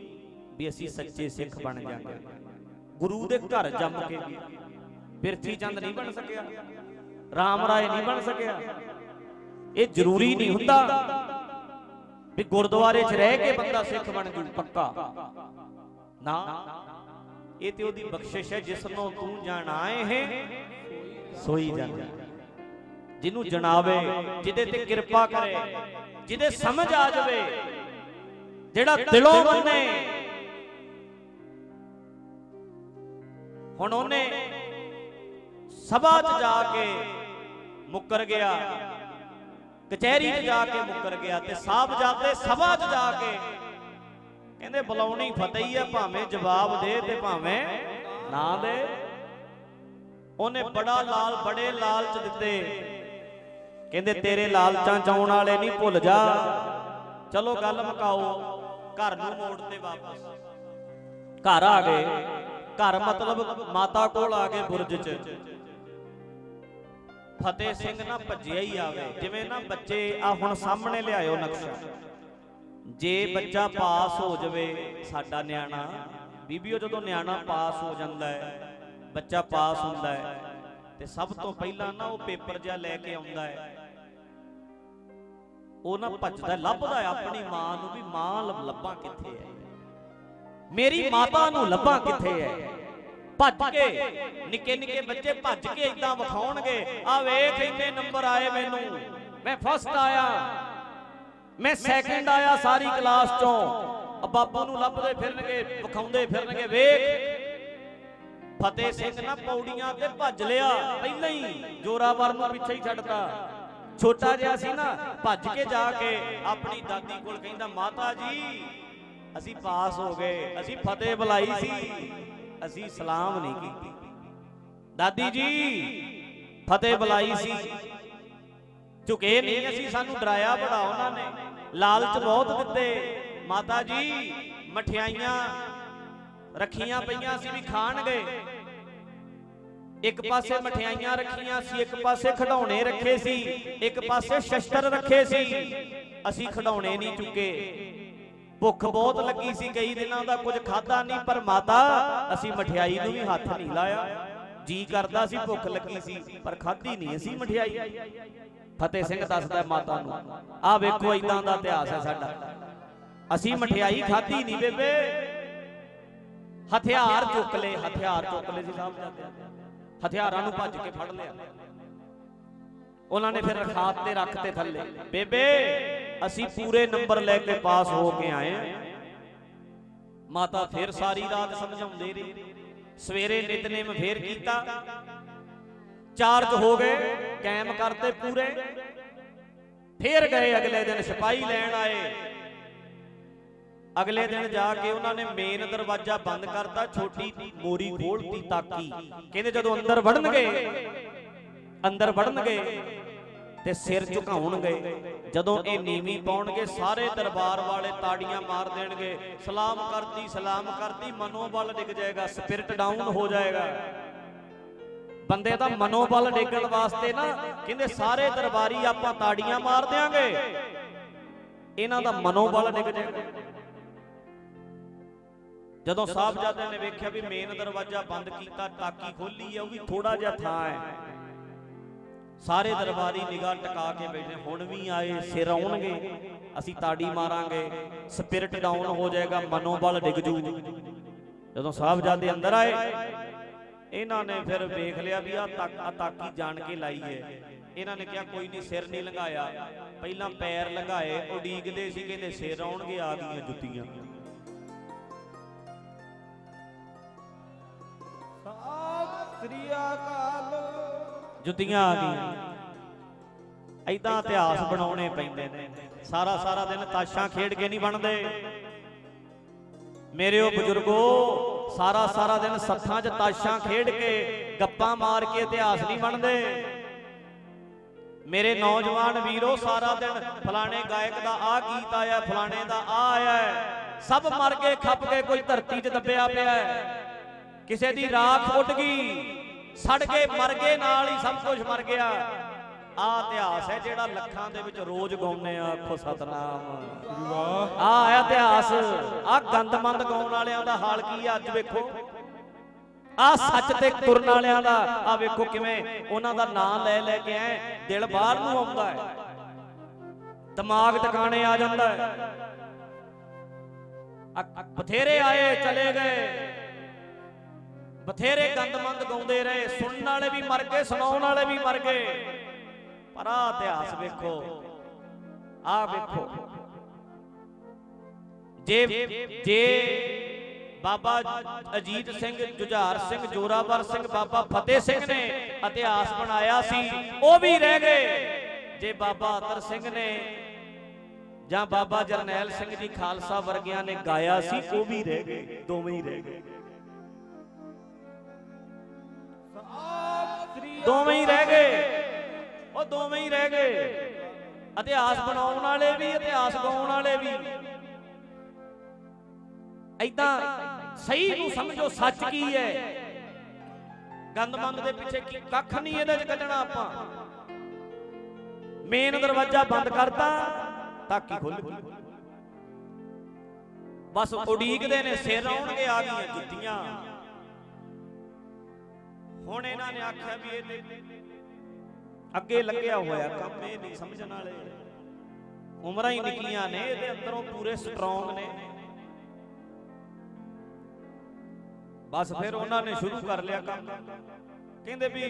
ਵੀ ਅਸੀਂ ਸੱਚੇ ਸਿੱਖ ਬਣ ਜਾਂਗੇ ਗੁਰੂ ਦੇ ਘਰ ਜੰਮ ਕੇ ਵੀ ਬਿਰਥੀ ਚੰਦ ਨਹੀਂ ਬਣ ਸਕਿਆ RAM ਰਾਏ ਨਹੀਂ ਬਣ ਸਕਿਆ। ਇਹ ਜ਼ਰੂਰੀ ਨਹੀਂ ਹੁੰਦਾ ਵੀ ਗੁਰਦੁਆਰੇ 'ਚ ਰਹਿ ਕੇ ਬੰਦਾ ਸਿੱਖ ਬਣ ਜੂ, ਪੱਕਾ। ਨਾ, ਇਹ ਤੇ ਉਹਦੀ ਬਖਸ਼ਿਸ਼ ਹੈ, ਜਿਸ ਨੂੰ ਤੂੰ ਜਾਣਾਏ ਹੈ, ਸੋਈ ਜਾਂਦਾ ਜਿਹਨੂੰ ਜਣਾਵੇ, ਜਿਹਦੇ ਤੇ ਕਿਰਪਾ ਕਰੇ, ਜਿਹਦੇ ਸਮਝ ਆ ਜਾਵੇ, ਜਿਹੜਾ ਦਿਲੋਂ ਮੰਨੇ ਹੁਣ ਉਹਨੇ ਸਭਾ 'ਚ ਜਾ ਕੇ ਮੁੱਕਰ ਗਿਆ, ਕਚਹਿਰੀ 'ਚ ਜਾ ਕੇ ਮੁੱਕਰ ਗਿਆ ਤੇ ਸਾਹਿਬ ਸਭਾ 'ਚ ਜਾ ਕੇ ਕਹਿੰਦੇ ਬੁਲਾਉਣੀ ਫਤਿਹ ਹੈ ਭਾਵੇਂ ਜਵਾਬ ਦੇ ਤੇ ਭਾਵੇਂ ਨਾ ਦੇ। ਉਹਨੇ ਬੜਾ ਲਾਲ, ਬੜੇ ਲਾਲਚ ਦਿੱਤੇ। ਕਹਿੰਦੇ ਤੇਰੇ ਲਾਲਚਾਂ ਚਾਉਣ ਵਾਲੇ ਨਹੀਂ ਭੁੱਲ ਜਾ। ਚਲੋ ਗੱਲ ਮੁਕਾਓ, ਘਰ ਨੂੰ ਮੋੜ ਤੇ ਵਾਪਸ। ਘਰ ਆ ਗਏ। ਘਰ ਮਤਲਬ ਮਾਤਾ ਕੋਲ ਆ ਗਏ ਬੁਰਜ 'ਚ। ਫਤਿਹ ਸਿੰਘ ਨਾ ਭੱਜਿਆ ਹੀ ਆਵੇ। ਜਿਵੇਂ ਨਾ ਬੱਚੇ ਆ ਹੁਣ ਸਾਹਮਣੇ ਲਿਆਇਓ ਨਕਸ਼ਾ। ਜੇ ਬੱਚਾ ਪਾਸ ਹੋ ਜਾਵੇ ਸਾਡਾ ਨਿਆਣਾ, ਬੀਬੀਓ ਜਦੋਂ ਨਿਆਣਾ ਪਾਸ ਹੋ ਜਾਂਦਾ ਹੈ, ਬੱਚਾ ਪਾਸ ਹੁੰਦਾ ਹੈ, ਤੇ ਸਭ ਤੋਂ ਪਹਿਲਾਂ ਨਾ ਉਹ ਪੇਪਰ ਜਿਹਾ ਲੈ ਕੇ ਆਉਂਦਾ ਹੈ। ਉਹ ਨਾ ਭੱਜਦਾ, ਲੱਭਦਾ ਆਪਣੀ ਮਾਂ ਨੂੰ ਵੀ ਮਾਂ ਲੱਭਾਂ ਕਿੱਥੇ ਹੈ। ਮੇਰੀ ਮਾਤਾ ਨੂੰ ਲੱਭਾਂ ਕਿੱਥੇ ਹੈ? ਭੱਜ ਕੇ ਨਿੱਕੇ ਨਿੱਕੇ ਬੱਚੇ ਭੱਜ ਕੇ ਇਦਾਂ ਵਿਖਾਉਣਗੇ। ਆ ਵੇਖ ਇੰਨੇ ਨੰਬਰ ਆਏ ਮੈਨੂੰ। ਮੈਂ ਫਸਟ ਆਇਆ। ਮੈਂ ਸੈਕਿੰਡ ਆਇਆ ਸਾਰੀ ਕਲਾਸ ਚੋਂ। ਆ ਬਾਪੂ ਨੂੰ ਲੱਭਦੇ ਫਿਰਨਗੇ ਵਿਖਾਉਂਦੇ ਫਿਰਨਗੇ ਵੇਖ। ਫਤਿਹ ਸਿੰਘ ਨਾ ਪੌੜੀਆਂ ਤੇ ਭੱਜ ਲਿਆ। ਪਹਿਲਾਂ ਹੀ ਜੋਰਾਵਰ ਨੂੰ ਪਿੱਛੇ ਹੀ ਛੱਡਤਾ। ਛੋਟਾ ਜਿਹਾ ਸੀ ਨਾ ਭੱਜ ਕੇ ਜਾ ਕੇ ਆਪਣੀ ਦਾਦੀ ਕੋਲ ਕਹਿੰਦਾ ਮਾਤਾ ਜੀ ਅਸੀਂ ਪਾਸ ਹੋ ਗਏ, ਅਸੀਂ ਫਤਿਹ ਬੁਲਾਈ ਸੀ। ਅਸੀਂ ਸਲਾਮ ਨਹੀਂ ਕੀਤੀ। ਦਾਦੀ ਜੀ, ਫਤਿਹ ਬੁਲਾਈ ਸੀ। ਝੁਕੇ ਨਹੀਂ ਅਸੀਂ, ਸਾਨੂੰ ਡਰਾਇਆ ਬੜਾ ਉਹਨਾਂ ਨੇ। ਲਾਲਚ ਬਹੁਤ ਦਿੱਤੇ। ਮਾਤਾ ਜੀ, ਮਠਿਆਈਆਂ ਰੱਖੀਆਂ ਪਈਆਂ ਸੀ ਵੀ ਖਾਣਗੇ ਇੱਕ ਪਾਸੇ ਮਠਿਆਈਆਂ ਰੱਖੀਆਂ ਸੀ, ਇੱਕ ਪਾਸੇ ਖਡਾਉਣੇ ਰੱਖੇ ਸੀ, ਇੱਕ ਪਾਸੇ ਸ਼ਸਤਰ ਰੱਖੇ ਸੀ। ਅਸੀਂ ਖਡਾਉਣੇ ਨਹੀਂ ਚੁੱਕੇ। ਭੁੱਖ ਬਹੁਤ ਲੱਗੀ ਸੀ, ਕਈ ਦਿਨਾਂ ਦਾ ਕੁਝ ਖਾਦਾ ਨਹੀਂ, ਪਰ ਮਾਤਾ, ਅਸੀਂ ਮਠਿਆਈ ਨੂੰ ਵੀ ਹੱਥ ਨਹੀਂ ਲਾਇਆ। ਜੀ ਕਰਦਾ ਸੀ, ਭੁੱਖ ਲੱਗੀ ਸੀ, ਪਰ ਖਾਧੀ ਨਹੀਂ ਅਸੀਂ ਮਠਿਆਈ। ਫਤਿਹ ਸਿੰਘ ਦੱਸਦਾ ਮਾਤਾ ਨੂੰ, ਆਹ ਵੇਖੋ ਇਦਾਂ ਦਾ ਇਤਿਹਾਸ ਹੈ ਸਾਡਾ। ਅਸੀਂ ਮਠਿਆਈ ਖਾਧੀ ਨਹੀਂ ਬੇਬੇ। ਹਥਿਆਰ ਚੁੱਕ ਲਏ, ਹਥਿਆਰ ਚੁੱਕ ਲਏ ਸੀ ਸਾਹਿਬ ਜਾਂਦੇ ਹਥਿਆਰਾਂ ਨੂੰ ਭੱਜ ਕੇ ਫੜ ਲਿਆ। ਉਹਨਾਂ ਨੇ ਫਿਰ ਰਖਾਤ ਤੇ ਰੱਖ ਤੇ ਥੱਲੇ, ਬੇਬੇ ਅਸੀਂ ਪੂਰੇ ਨੰਬਰ ਲੈ ਕੇ ਪਾਸ ਹੋ ਕੇ ਆਏ ਆ ਮਾਤਾ ਫਿਰ ਸਾਰੀ ਰਾਤ ਸਮਝਾਉਂਦੇ ਰਹੀ। ਸਵੇਰੇ ਨਿਤਨੇਮ ਫੇਰ ਕੀਤਾ। ਚਾਰਜ ਹੋ ਗਏ ਕਾਇਮ ਕਰਤੇ ਪੂਰੇ। ਫੇਰ ਗਏ, ਅਗਲੇ ਦਿਨ ਸਿਪਾਹੀ ਲੈਣ ਆਏ। ਅਗਲੇ ਦਿਨ ਜਾ ਕੇ ਉਹਨਾਂ ਨੇ ਮੇਨ ਦਰਵਾਜ਼ਾ ਬੰਦ ਕਰਤਾ, ਛੋਟੀ ਮੋਰੀ ਖੋਲਤੀ ਤਾਕੀ। ਕਹਿੰਦੇ ਜਦੋਂ ਅੰਦਰ ਵੜਨਗੇ ਅੰਦਰ ਵੜਨਗੇ, ਤੇ ਸਿਰ ਝੁਕਾਉਣਗੇ। ਜਦੋਂ ਇਹ ਨੀਵੀਂ ਪਾਉਣਗੇ ਸਾਰੇ ਦਰਬਾਰ ਵਾਲੇ ਤਾੜੀਆਂ ਮਾਰ ਦੇਣਗੇ। ਸਲਾਮ ਕਰਦੀ ਸਲਾਮ ਕਰਦੀ ਮਨੋਬਲ ਡਿੱਗ ਜਾਏਗਾ ਸਪਿਰਿਟ ਡਾਊਨ ਹੋ ਜਾਏਗਾ। ਬੰਦੇ ਦਾ ਮਨੋਬਲ ਡੇਗਣ ਵਾਸਤੇ ਨਾ ਕਹਿੰਦੇ ਸਾਰੇ ਦਰਬਾਰੀ ਆਪਾਂ ਤਾੜੀਆਂ ਮਾਰ ਦਿਆਂਗੇ। ਇਹਨਾਂ ਦਾ ਮਨੋਬਲ ਡਿੱਗ ਜਾਏਗਾ। ਜਦੋਂ ਸਾਹਿਬਜ਼ਾਦੇ ਨੇ ਵੇਖਿਆ ਵੀ ਮੇਨ ਦਰਵਾਜ਼ਾ ਬੰਦ ਕੀਤਾ ਟਾਕੀ ਖੋਲੀ ਹੈ ਉਹ ਵੀ ਥੋੜਾ ਜਿਹਾ ਥਾਂ ਹੈ। ਸਾਰੇ ਦਰਬਾਰੀ ਨਿਗਾਹ ਟਿਕਾ ਕੇ ਬੈਠੇ, ਹੁਣ ਵੀ ਆਏ, ਸਿਰ ਆਉਣਗੇ, ਅਸੀਂ ਤਾੜੀ ਮਾਰਾਂਗੇ ਸਪਿਰਿਟ ਡਾਊਨ ਹੋ ਜਾਏਗਾ, ਮਨੋਬਲ ਡਿੱਗ ਜੂ। ਜਦੋਂ ਸਾਹਿਬਜ਼ਾਦੇ ਅੰਦਰ ਆਏ, ਇਹਨਾਂ ਨੇ ਫਿਰ ਵੇਖ ਲਿਆ ਵੀ ਆ ਤੱਕ ਆ ਤਾਕੀ ਜਾਣ ਕੇ ਲਾਈ ਹੈ। ਇਹਨਾਂ ਨੇ ਕਿਹਾ, ਕੋਈ ਨਹੀਂ, ਸਿਰ ਨਹੀਂ ਲੰਘਾਇਆ। ਪਹਿਲਾਂ ਪੈਰ ਲੰਘਾਏ ਉਡੀਕਦੇ ਸੀ, ਕਹਿੰਦੇ ਸਿਰ ਆਉਣਗੇ ਆ ਗਈਆਂ ਜੁੱਤੀਆਂ। ਸ੍ਰੀ ਅਕਾਲ। ਜੁੱਤੀਆਂ ਆ ਗਈਆਂ। ਐਦਾਂ ਇਤਿਹਾਸ ਬਣਾਉਣੇ ਪੈਂਦੇ ਨੇ। ਸਾਰਾ ਸਾਰਾ ਦਿਨ ਤਾਸ਼ਾਂ ਖੇਡ ਕੇ ਨਹੀਂ ਬਣਦੇ। ਮੇਰੇ ਉਹ ਬਜ਼ੁਰਗੋ, ਸਾਰਾ ਸਾਰਾ ਦਿਨ ਸੱਥਾਂ 'ਚ ਤਾਸ਼ਾਂ ਖੇਡ ਕੇ ਗੱਪਾਂ ਮਾਰ ਕੇ ਇਤਿਹਾਸ ਨਹੀਂ ਬਣਦੇ। ਮੇਰੇ ਨੌਜਵਾਨ ਵੀਰੋ, ਸਾਰਾ ਦਿਨ ਫਲਾਣੇ ਗਾਇਕ ਦਾ ਆ ਗੀਤ ਆਇਆ, ਫਲਾਣੇ ਦਾ ਆ ਆਇਆ ਸਭ ਮਰ ਕੇ ਖੱਪ ਕੇ ਕੋਈ ਧਰਤੀ 'ਚ ਦੱਬਿਆ ਪਿਆ ਹੈ। ਕਿਸੇ ਦੀ ਰਾਖ ਉੱਡ ਗਈ। ਸੜ ਕੇ ਮਰ ਗਏ ਨਾਲ ਹੀ ਸਭ ਕੁਝ ਮਰ ਗਿਆ। ਆ ਇਤਿਹਾਸ ਹੈ ਜਿਹੜਾ ਲੱਖਾਂ ਦੇ ਵਿੱਚ ਰੋਜ਼ ਗਾਉਂਦੇ ਆ ਆਖੋ ਸਤਨਾਮ। ਵਾਹ। ਆ ਆਇਆ ਇਤਿਹਾਸ ਆ ਗੰਦਮੰਦ ਗਾਉਣ ਵਾਲਿਆਂ ਦਾ ਹਾਲ ਕੀ ਆ ਅੱਜ ਵੇਖੋ। ਆ ਸੱਚ ਤੇ ਤੁਰਨ ਵਾਲਿਆਂ ਦਾ ਆ ਵੇਖੋ ਕਿਵੇਂ ਉਹਨਾਂ ਦਾ ਨਾਂ ਲੈ ਲੈ ਕੇ ਐ ਦਿਲ ਬਾਹਰ ਨੂੰ ਆਉਂਦਾ ਹੈ। ਦਿਮਾਗ ਟਿਕਾਣੇ ਆ ਜਾਂਦਾ ਹੈ। ਆ- ਬਥੇਰੇ ਆਏ ਚਲੇ ਗਏ। ਬਥੇਰੇ ਗੰਦਮੰਦ ਗਾਉਂਦੇ ਰਹੇ, ਸੁਣਨ ਵਾਲੇ ਵੀ ਮਰ ਗਏ, ਸੁਣਾਉਣ ਵਾਲੇ ਵੀ ਮਰ ਗਏ। ਪਰ ਆ ਇਤਿਹਾਸ ਵੇਖੋ ਆ ਵੇਖੋ। ਜੇ ਜੇ ਬਾਬਾ ਅਜੀਤ ਸਿੰਘ, ਜੁਝਾਰ ਸਿੰਘ, ਜੋਰਾਵਰ ਸਿੰਘ, ਬਾਬਾ ਫਤਿਹ ਸਿੰਘ ਨੇ ਇਤਿਹਾਸ ਬਣਾਇਆ ਸੀ, ਉਹ ਵੀ ਰਹਿ ਗਏ। ਜੇ ਬਾਬਾ ਅਤਰ ਸਿੰਘ ਨੇ ਜਾਂ ਬਾਬਾ ਜਰਨੈਲ ਸਿੰਘ ਜੀ ਖਾਲਸਾ ਵਰਗਿਆਂ ਨੇ ਗਾਇਆ ਸੀ, ਉਹ ਵੀ ਰਹਿ ਗਏ, ਦੋਵੇਂ ਹੀ ਰਹਿ ਗਏ। ਦੋਵੇਂ ਹੀ ਰਹਿ ਗਏ। ਉਹ ਦੋਵੇਂ ਹੀ ਰਹਿ ਗਏ। ਇਤਿਹਾਸ ਬਣਾਉਣ ਵਾਲੇ ਵੀ, ਇਤਿਹਾਸ ਗਾਉਣ ਵਾਲੇ ਵੀ। ਐਦਾਂ ਸਹੀ ਨੂੰ ਸਮਝੋ, ਸੱਚ ਕੀ ਹੈ? ਗੰਦਮੰਦ ਦੇ ਪਿੱਛੇ ਕੀ ਕੱਖ ਨਹੀਂ ਇਹਦੇ ਚ ਕੱਢਣਾ ਆਪਾਂ। ਮੇਨ ਦਰਵਾਜ਼ਾ ਬੰਦ ਕਰਤਾ ਤਾਕੀ ਖੁੱਲ ਬਸ ਉਡੀਕਦੇ ਨੇ, ਸਿਰ ਆਉਣਗੇ, ਆ ਗਈਆਂ ਜੁੱਤੀਆਂ। ਹੁਣ ਇਹਨਾਂ ਨੇ ਆਖਿਆ ਵੀ ਇਹ ਤੇ ਅੱਗੇ ਲੱਗਿਆ ਹੋਇਆ ਕੰਮ, ਇਹ ਨਹੀਂ ਸਮਝਣ ਵਾਲੇ। ਉਮਰਾਂ ਹੀ ਨਿੱਕੀਆਂ ਨੇ, ਇਹਦੇ ਅੰਦਰੋਂ ਪੂਰੇ ਸਟਰੋਂਗ ਨੇ। ਬਸ ਫਿਰ ਉਹਨਾਂ ਨੇ ਸ਼ੁਰੂ ਕਰ ਲਿਆ ਕੰਮ। ਕਹਿੰਦੇ ਵੀ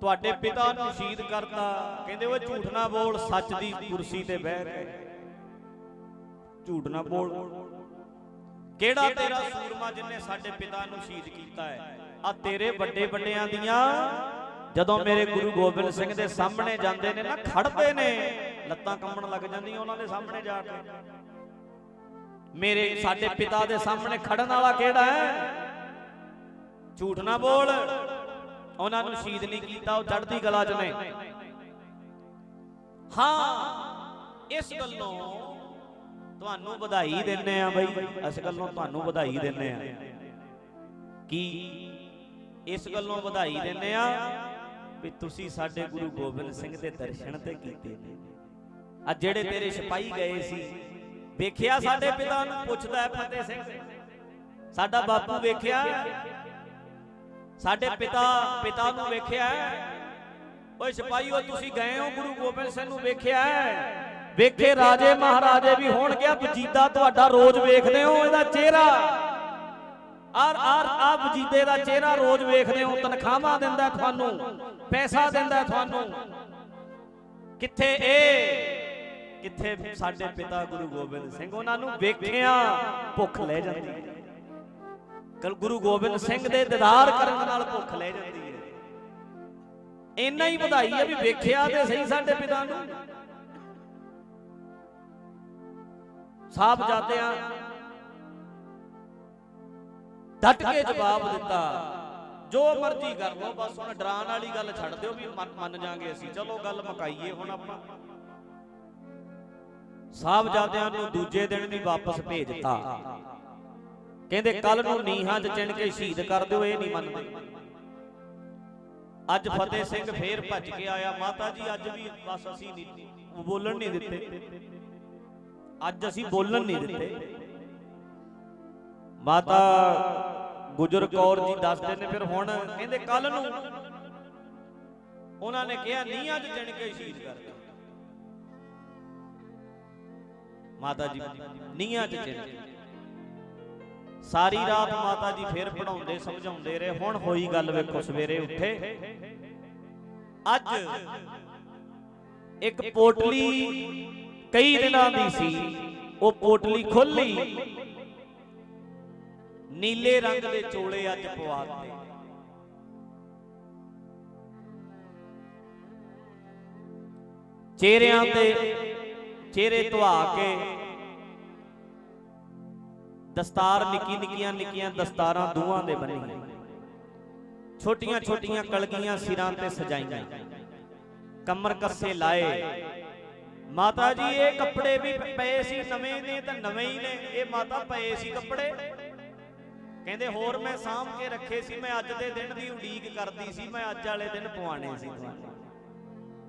ਤੁਹਾਡੇ ਪਿਤਾ ਨੂੰ ਸ਼ਹੀਦ ਕਰਤਾ। ਕਹਿੰਦੇ ਉਹ ਝੂਠ ਨਾ ਬੋਲ, ਸੱਚ ਦੀ ਕੁਰਸੀ ਤੇ ਬਹਿ ਕੇ। ਝੂਠ ਨਾ ਬੋਲ। ਕਿਹੜਾ ਤੇਰਾ ਸੂਰਮਾ ਜਿਨੇ ਸਾਡੇ ਪਿਤਾ ਨੂੰ ਸ਼ਹੀਦ ਕੀਤਾ ਹੈ? ਆ ਤੇਰੇ ਵੱਡੇ ਵੱਡਿਆਂ ਦੀਆਂ, ਜਦੋਂ ਮੇਰੇ ਗੁਰੂ ਗੋਬਿੰਦ ਸਿੰਘ ਦੇ ਸਾਹਮਣੇ ਜਾਂਦੇ ਨੇ ਨਾ, ਖੜਦੇ ਨੇ, ਲੱਤਾਂ ਕੰਬਣ ਲੱਗ ਜਾਂਦੀਆਂ ਉਹਨਾਂ ਦੇ ਸਾਹਮਣੇ ਜਾ ਕੇ। ਮੇਰੇ ਸਾਡੇ ਪਿਤਾ ਦੇ ਸਾਹਮਣੇ ਖੜਨ ਵਾਲਾ ਕਿਹੜਾ ਹੈ? ਝੂਠ ਨਾ ਬੋਲ। ਉਹਨਾਂ ਨੂੰ ਸ਼ਹੀਦ ਨਹੀਂ ਕੀਤਾ, ਉਹ ਚੜ੍ਹਦੀ ਕਲਾ 'ਚ ਨੇ। ਹਾਂ, ਇਸ ਗੱਲੋਂ ਤੁਹਾਨੂੰ ਵਧਾਈ ਦਿੰਨੇ ਆ ਬਈ। ਇਸ ਗੱਲੋਂ ਤੁਹਾਨੂੰ ਵਧਾਈ ਦਿੰਨੇ ਆ। ਕੀ ਇਸ ਗੱਲੋਂ ਵਧਾਈ ਦਿੰਦੇ ਆ ਵੀ ਤੁਸੀਂ ਸਾਡੇ ਗੁਰੂ ਗੋਬਿੰਦ ਸਿੰਘ ਦੇ ਦਰਸ਼ਨ ਤੇ ਕੀਤੇ ਨੇ। ਆ ਜਿਹੜੇ ਤੇਰੇ ਸਿਪਾਹੀ ਗਏ ਸੀ, ਵੇਖਿਆ ਸਾਡੇ ਪਿਤਾ ਨੂੰ ਪੁੱਛਦਾ ਹੈ ਫਤਿਹ ਸਿੰਘ? ਸਾਡਾ ਬਾਪੂ ਵੇਖਿਆ? ਸਾਡੇ ਪਿਤਾ ਪਿਤਾ ਨੂੰ ਵੇਖਿਆ ਓਏ ਸਿਪਾਹੀਓ, ਤੁਸੀਂ ਗਏ ਹੋ ਗੁਰੂ ਗੋਬਿੰਦ ਸਿੰਘ ਨੂੰ ਵੇਖਿਆ ਵੇਖੇ ਰਾਜੇ ਮਹਾਰਾਜੇ ਵੀ ਹੋਣ ਗਿਆ ਵਜੀਦਾ ਤੁਹਾਡਾ ਰੋਜ਼ ਵੇਖਦੇ ਹੋ, ਇਹਦਾ ਚਿਹਰਾ। ਆਰ ਆਰ ਆ ਵਜੀਦੇ ਦਾ ਚਿਹਰਾ ਰੋਜ਼ ਵੇਖਦੇ ਹੋ, ਤਨਖਾਹਾਂ ਦਿੰਦਾ ਤੁਹਾਨੂੰ, ਪੈਸਾ ਦਿੰਦਾ ਤੁਹਾਨੂੰ। ਕਿੱਥੇ ਇਹ ਕਿੱਥੇ ਸਾਡੇ ਪਿਤਾ ਗੁਰੂ ਗੋਬਿੰਦ ਸਿੰਘ? ਉਹਨਾਂ ਨੂੰ ਵੇਖਿਆ, ਭੁੱਖ ਲੈ ਜਾਂਦੀ ਹੈ। ਕਲ ਗੁਰੂ ਗੋਬਿੰਦ ਸਿੰਘ ਦੇ ਦੀਦਾਰ ਕਰਨ ਨਾਲ ਭੁੱਖ ਲੈ ਜਾਂਦੀ ਹੈ। ਇੰਨਾ ਹੀ ਵਧਾਈ ਹੈ ਵੀ ਵੇਖਿਆ ਤੇ ਸਹੀ ਸਾਡੇ ਪਿਤਾ ਨੂੰ। ਸਾਹਿਬ ਜਾਦਿਆਂ ਡਟ ਕੇ ਜਵਾਬ ਦਿੱਤਾ। ਜੋ ਮਰਜ਼ੀ ਕਰ ਲਓ, ਬਸ ਹੁਣ ਡਰਾਨ ਵਾਲੀ ਗੱਲ ਛੱਡ ਦਿਓ ਵੀ ਮੰਨ ਮੰਨ ਜਾਾਂਗੇ ਅਸੀਂ। ਚਲੋ ਗੱਲ ਮੁਕਾਈਏ ਹੁਣ ਆਪਾਂ। ਸਾਹਿਬ ਨੂੰ ਦੂਜੇ ਦਿਨ ਵੀ ਵਾਪਸ ਭੇਜਤਾ। ਕਹਿੰਦੇ ਕੱਲ ਨੂੰ ਨੀਹਾਂ 'ਚ ਚਿਣ ਕੇ ਸ਼ਹੀਦ ਕਰ ਦਿਓ, ਇਹ ਨਹੀਂ ਮੰਨਦੇ। ਅੱਜ ਫਤਿਹ ਸਿੰਘ ਫੇਰ ਭੱਜ ਕੇ ਆਇਆ। ਮਾਤਾ ਜੀ, ਅੱਜ ਵੀ ਬਸ ਅਸੀਂ ਬੋਲਣ ਨਹੀਂ ਦਿੱਤੇ। ਅੱਜ ਅਸੀਂ ਬੋਲਣ ਨਹੀਂ ਦਿੱਤੇ। ਮਾਤਾ ਗੁਜਰ ਕੌਰ ਜੀ ਦੱਸਦੇ ਨੇ ਫਿਰ ਹੁਣ ਕਹਿੰਦੇ ਕੱਲ ਨੂੰ ਉਹਨਾਂ ਨੇ ਕਿਹਾ ਨੀਹਾਂ 'ਚ ਚਿਣ ਕੇ ਸ਼ਹੀਦ ਕਰ ਦਿਓ। ਮਾਤਾ ਜੀ ਨੀਹਾਂ 'ਚ ਕੇ। ਸਾਰੀ ਰਾਤ ਮਾਤਾ ਜੀ ਫੇਰ ਪੜਾਉਂਦੇ ਸਮਝਾਉਂਦੇ ਰਹੇ। ਹੁਣ ਹੋਈ ਗੱਲ ਵੇਖੋ ਸਵੇਰੇ ਉੱਠੇ। ਅੱਜ ਇੱਕ ਪੋਟਲੀ ਕਈ ਦਿਨਾਂ ਦੀ ਸੀ। ਉਹ ਪੋਟਲੀ ਖੁੱਲੀ ਨੀਲੇ ਰੰਗ ਦੇ ਚੋਲੇ ਅੱਜ ਪਵਾਤੇ। ਚਿਹਰਿਆਂ ਤੇ ਚਿਹਰੇ ਧਵਾ ਕੇ ਦਸਤਾਰ ਨਿੱਕੀ ਨਿੱਕੀਆਂ ਨਿੱਕੀਆਂ ਦਸਤਾਰਾਂ ਦੂਆਂ ਦੇ ਬੰਨੀਆਂ। ਛੋਟੀਆਂ ਛੋਟੀਆਂ ਕਲਗੀਆਂ ਸਿਰਾਂ ਤੇ ਸਜਾਈਆਂ। ਕਮਰ ਕੱਸੇ ਲਾਏ। ਮਾਤਾ ਜੀ, ਇਹ ਕੱਪੜੇ ਵੀ ਪਏ ਸੀ, ਨਵੇਂ ਨੇ ਤਾਂ ਨਵੇਂ ਹੀ ਨੇ। ਇਹ ਮਾਤਾ ਪਏ ਸੀ ਕੱਪੜੇ। ਕਹਿੰਦੇ ਹੋਰ ਮੈਂ ਸਾਂਭ ਕੇ ਰੱਖੇ ਸੀ, ਮੈਂ ਅੱਜ ਦੇ ਦਿਨ ਦੀ ਉਡੀਕ ਕਰਦੀ ਸੀ, ਮੈਂ ਅੱਜ ਵਾਲੇ ਦਿਨ ਪਵਾਣੇ ਸੀ ਤੁਹਾਨੂੰ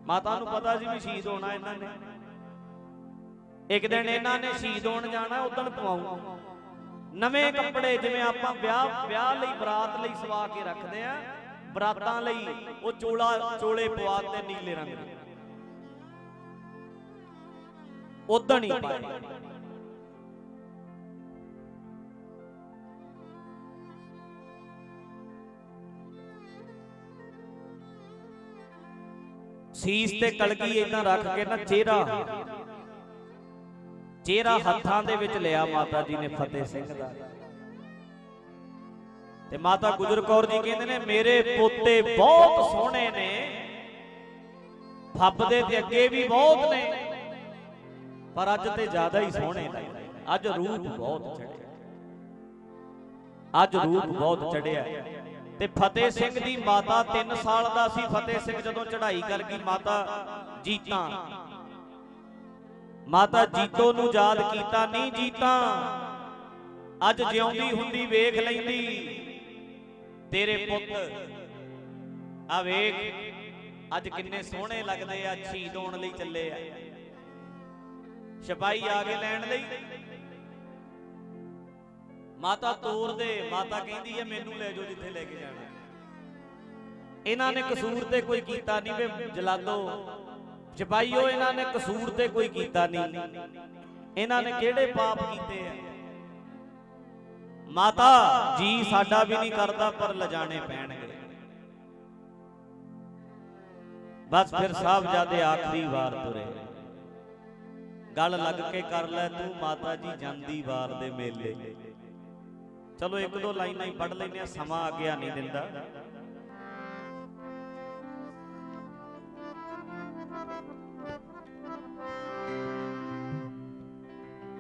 ਮਾਤਾ ਨੂੰ ਪਤਾ ਸੀ ਵੀ ਸ਼ਹੀਦ ਹੋਣਾ ਇਹਨਾਂ ਨੇ। ਇੱਕ ਦਿਨ ਇਹਨਾਂ ਨੇ ਸ਼ਹੀਦ ਹੋਣ ਜਾਣਾ ਉਦੋਂ ਪਵਾਉਂ। ਨਵੇਂ ਕੱਪੜੇ ਜਿਵੇਂ ਆਪਾਂ ਵਿਆਹ ਵਿਆਹ ਲਈ, ਬਰਾਤ ਲਈ ਸਵਾ ਕੇ ਰੱਖਦੇ ਆ, ਬਰਾਤਾਂ ਲਈ ਉਹ ਚੋਲਾ, ਚੋਲੇ ਪਵਾ ਤੇ ਨੀਲੇ ਰੰਗ ਦੇ। ਉਦੋਂ ਹੀ ਪਾਏ। ਸੀਸ ਤੇ ਕਲਗੀ ਇਦਾਂ ਰੱਖ ਕੇ ਨਾ ਚਿਹਰਾ ਚਿਹਰਾ ਹੱਥਾਂ ਦੇ ਵਿੱਚ ਲਿਆ ਮਾਤਾ ਜੀ ਨੇ ਫਤਿਹ ਸਿੰਘ ਦਾ। ਤੇ ਮਾਤਾ ਗੁਜਰ ਕੌਰ ਜੀ ਕਹਿੰਦੇ ਨੇ, ਮੇਰੇ ਪੋਤੇ ਬਹੁਤ ਸੋਹਣੇ ਨੇ। ਫੱਬ ਦੇ ਤੇ ਅੱਗੇ ਵੀ ਬਹੁਤ ਨੇ। ਪਰ ਅੱਜ ਤੇ ਜ਼ਿਆਦਾ ਹੀ ਸੋਹਣੇ ਨੇ। ਅੱਜ ਰੂਪ ਬਹੁਤ ਚੜਿਆ ਅੱਜ ਰੂਪ ਬਹੁਤ ਚੜਿਆ ਤੇ ਫਤਿਹ ਸਿੰਘ ਦੀ ਮਾਤਾ 3 ਸਾਲ ਦਾ ਸੀ। ਫਤਿਹ ਸਿੰਘ ਜਦੋਂ ਚੜ੍ਹਾਈ ਕਰ ਗਈ, ਮਾਤਾ ਜੀਤਾਂ। ਮਾਤਾ ਜੀਤੋ ਨੂੰ ਯਾਦ ਕੀਤਾ, ਨਹੀਂ ਜੀਤਾਂ, ਅੱਜ ਜਿਉਂਦੀ ਹੁੰਦੀ ਵੇਖ ਲੈਂਦੀ। ਤੇਰੇ ਪੁੱਤ, ਆ ਵੇਖ, ਅੱਜ ਕਿੰਨੇ ਸੋਹਣੇ ਲੱਗਦੇ ਆ, ਸ਼ਹੀਦ ਹੋਣ ਲਈ ਚੱਲੇ ਆ। ਸਿਪਾਹੀ ਆ ਕੇ ਲੈਣ ਲਈ। ਮਾਤਾ ਤੋਰ ਦੇ, ਮਾਤਾ ਕਹਿੰਦੀ ਹੈ, ਮੈਨੂੰ ਲੈ ਜਾਓ ਜਿੱਥੇ ਲੈ ਕੇ ਜਾਣਾ ਇਹਨਾਂ ਨੇ ਕਸੂਰ ਤੇ ਕੋਈ ਕੀਤਾ ਨਹੀਂ ਵੇ ਜਲਾਦੋ ਜਪਾਈਓ, ਇਹਨਾਂ ਨੇ ਕਸੂਰ ਤੇ ਕੋਈ ਕੀਤਾ ਨਹੀਂ। ਇਹਨਾਂ ਨੇ ਕਿਹੜੇ ਪਾਪ ਕੀਤੇ ਆ? ਮਾਤਾ, ਜੀ ਸਾਡਾ ਵੀ ਨਹੀਂ ਕਰਦਾ, ਪਰ ਲਜਾਣੇ ਪੈਣਗੇ। ਬਸ ਫਿਰ ਸਾਹਿਬਜ਼ਾਦੇ ਆਖਰੀ ਵਾਰ ਤੁਰੇ। ਗੱਲ ਲੱਗ ਕੇ ਕਰ ਲੈ ਤੂੰ, ਮਾਤਾ ਜੀ, ਜਾਂਦੀ ਵਾਰ ਦੇ ਮੇਲੇ। ਚਲੋ ਇੱਕ ਦੋ ਲਾਈਨਾਂ ਹੀ ਪੜ ਲੈਨੇ ਆ ਸਮਾਂ ਆਗਿਆ ਨਹੀਂ ਦਿੰਦਾ।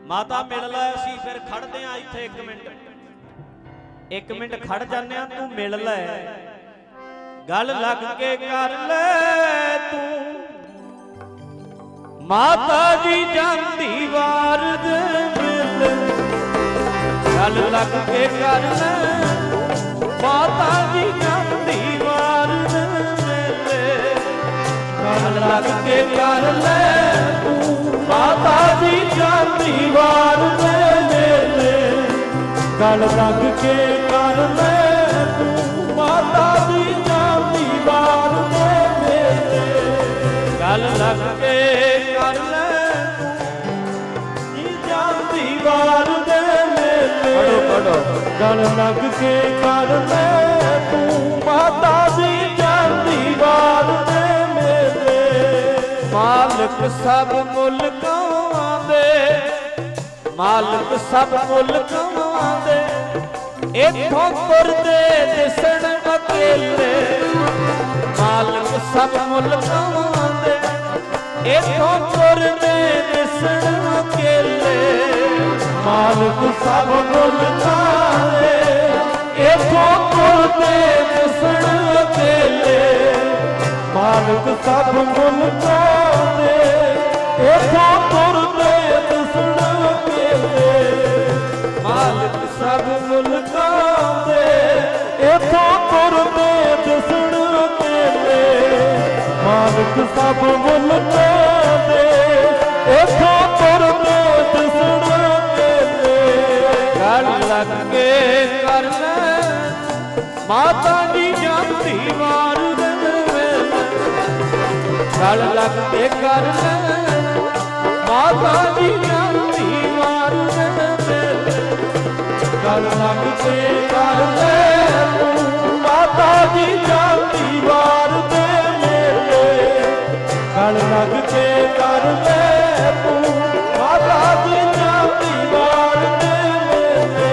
ਮਾਤਾ ਮਿਲ ਲੈ ਅਸੀਂ ਫਿਰ ਖੜਦੇ ਆ ਇੱਥੇ 1 ਮਿੰਟ। 1 ਮਿੰਟ ਖੜ ਜਾਂਦੇ ਆ ਤੂੰ ਮਿਲ ਲੈ। ਗੱਲ ਲੱਗ ਕੇ ਕਰ ਲੈ ਤੂੰ। ਮਾਤਾ ਜੀ ਜਾਂਦੀ ਵਾਰ ਦੇ ਮਿਲ ਗੱਲ ਲੱਗ ਕੇ ਕਰ ਲੈ। ਮਾਤਾ ਜੀ ਜਾਂਦੀ ਵਾਰ ਦੇ ਗੱਲ ਲੱਗ ਕੇ ਕਰ ਲੈ। ਮਾਤਾ ਜੀ ਜਾਂਦੀ ਵਾਰ ਮੇਲੇ। ਗਲ ਲੱਗ ਕੇ ਕਰ ਲੈ। ਮਾਤਾ ਜੀ ਜਾਂਦੀ ਵਾਰ ਦੇ ਮੇਲੇ। ਗੱਲ ਲੱਗ ਕੇ ਕਰ ਲੈ। ਪੜੋ ਪੜੋ ਗਲ ਲੱਗ ਕੇ ਕਰ ਲੈ ਤੂੰ, ਮਾਤਾ ਦੀ ਜਾਂਦੀ ਵਾਰ ਦੇ ਮੇਲੇ। ਮਾਲਕ ਸਭ ਮੁਲਕਾਂ ਦੇ, ਮਾਲਕ ਸਭ ਮੁਲਕਾਂ ਦੇ। ਇਥੋਂ ਤੁਰਦੇ ਦਿਸਣ ਅਕੇਲੇ, ਮਾਲਕ ਸਭ ਮੁਲਕਾਂ ਦੇ। ਇਥੋਂ ਤੁਰਦੇ ਦਿਸਣ ਅਕੇਲੇ। ਮਾਲਕ ਸਭ ਗੁਣ ਦੇ ਇਥੋਂ ਤੁਰਦੇ ਦਿਸਣ ਅਕੇਲੇ। ਮਾਲਕ ਸਭ ਮੁਲਕਾਂ ਦੇ ਇਥੋਂ ਤੁਰਦੇ ਦਿਸਣ ਅਕੇਲੇ। ਮਾਲਕ ਸਭ ਮੁਲਕਾਂ ਦੇ ਇਥੋਂ ਤੁਰਦੇ ਦਿਸਣ ਮਾਲਕ ਸਭ ਮੁਲਕਾਂ ਦੇ ਇਥੋਂ ਤੁਰਦੇ ਦਿਸਣ ਅਕੇਲੇ ਗੱਲ ਲੱਗ ਕਰ ਲੈ, ਮਾਤਾ ਜੀ ਜਾਂਦੀ ਵਾਰ ਦੇ ਵੇਲੇ। ਗੱਲ ਲੱਗ ਕਰ ਲੈ, ਮਾਤਾ ਜੀ ਜਾਂਦੀ ਵਾਰ ਦੇ ਵੇਲੇ। ਗੱਲ ਲੱਗ ਕਰ ਲੈ, ਮਾਤਾ ਜੀ ਜਾਂਦੀ ਵਾਰ ਗੱਲ ਲੱਗ ਕੇ ਕਰ ਲੈ ਤੂੰ। ਮਾਤਾ ਜੀ ਜਾਂਦੀ ਵਾਰ ਦੇ ਮੇਲੇ।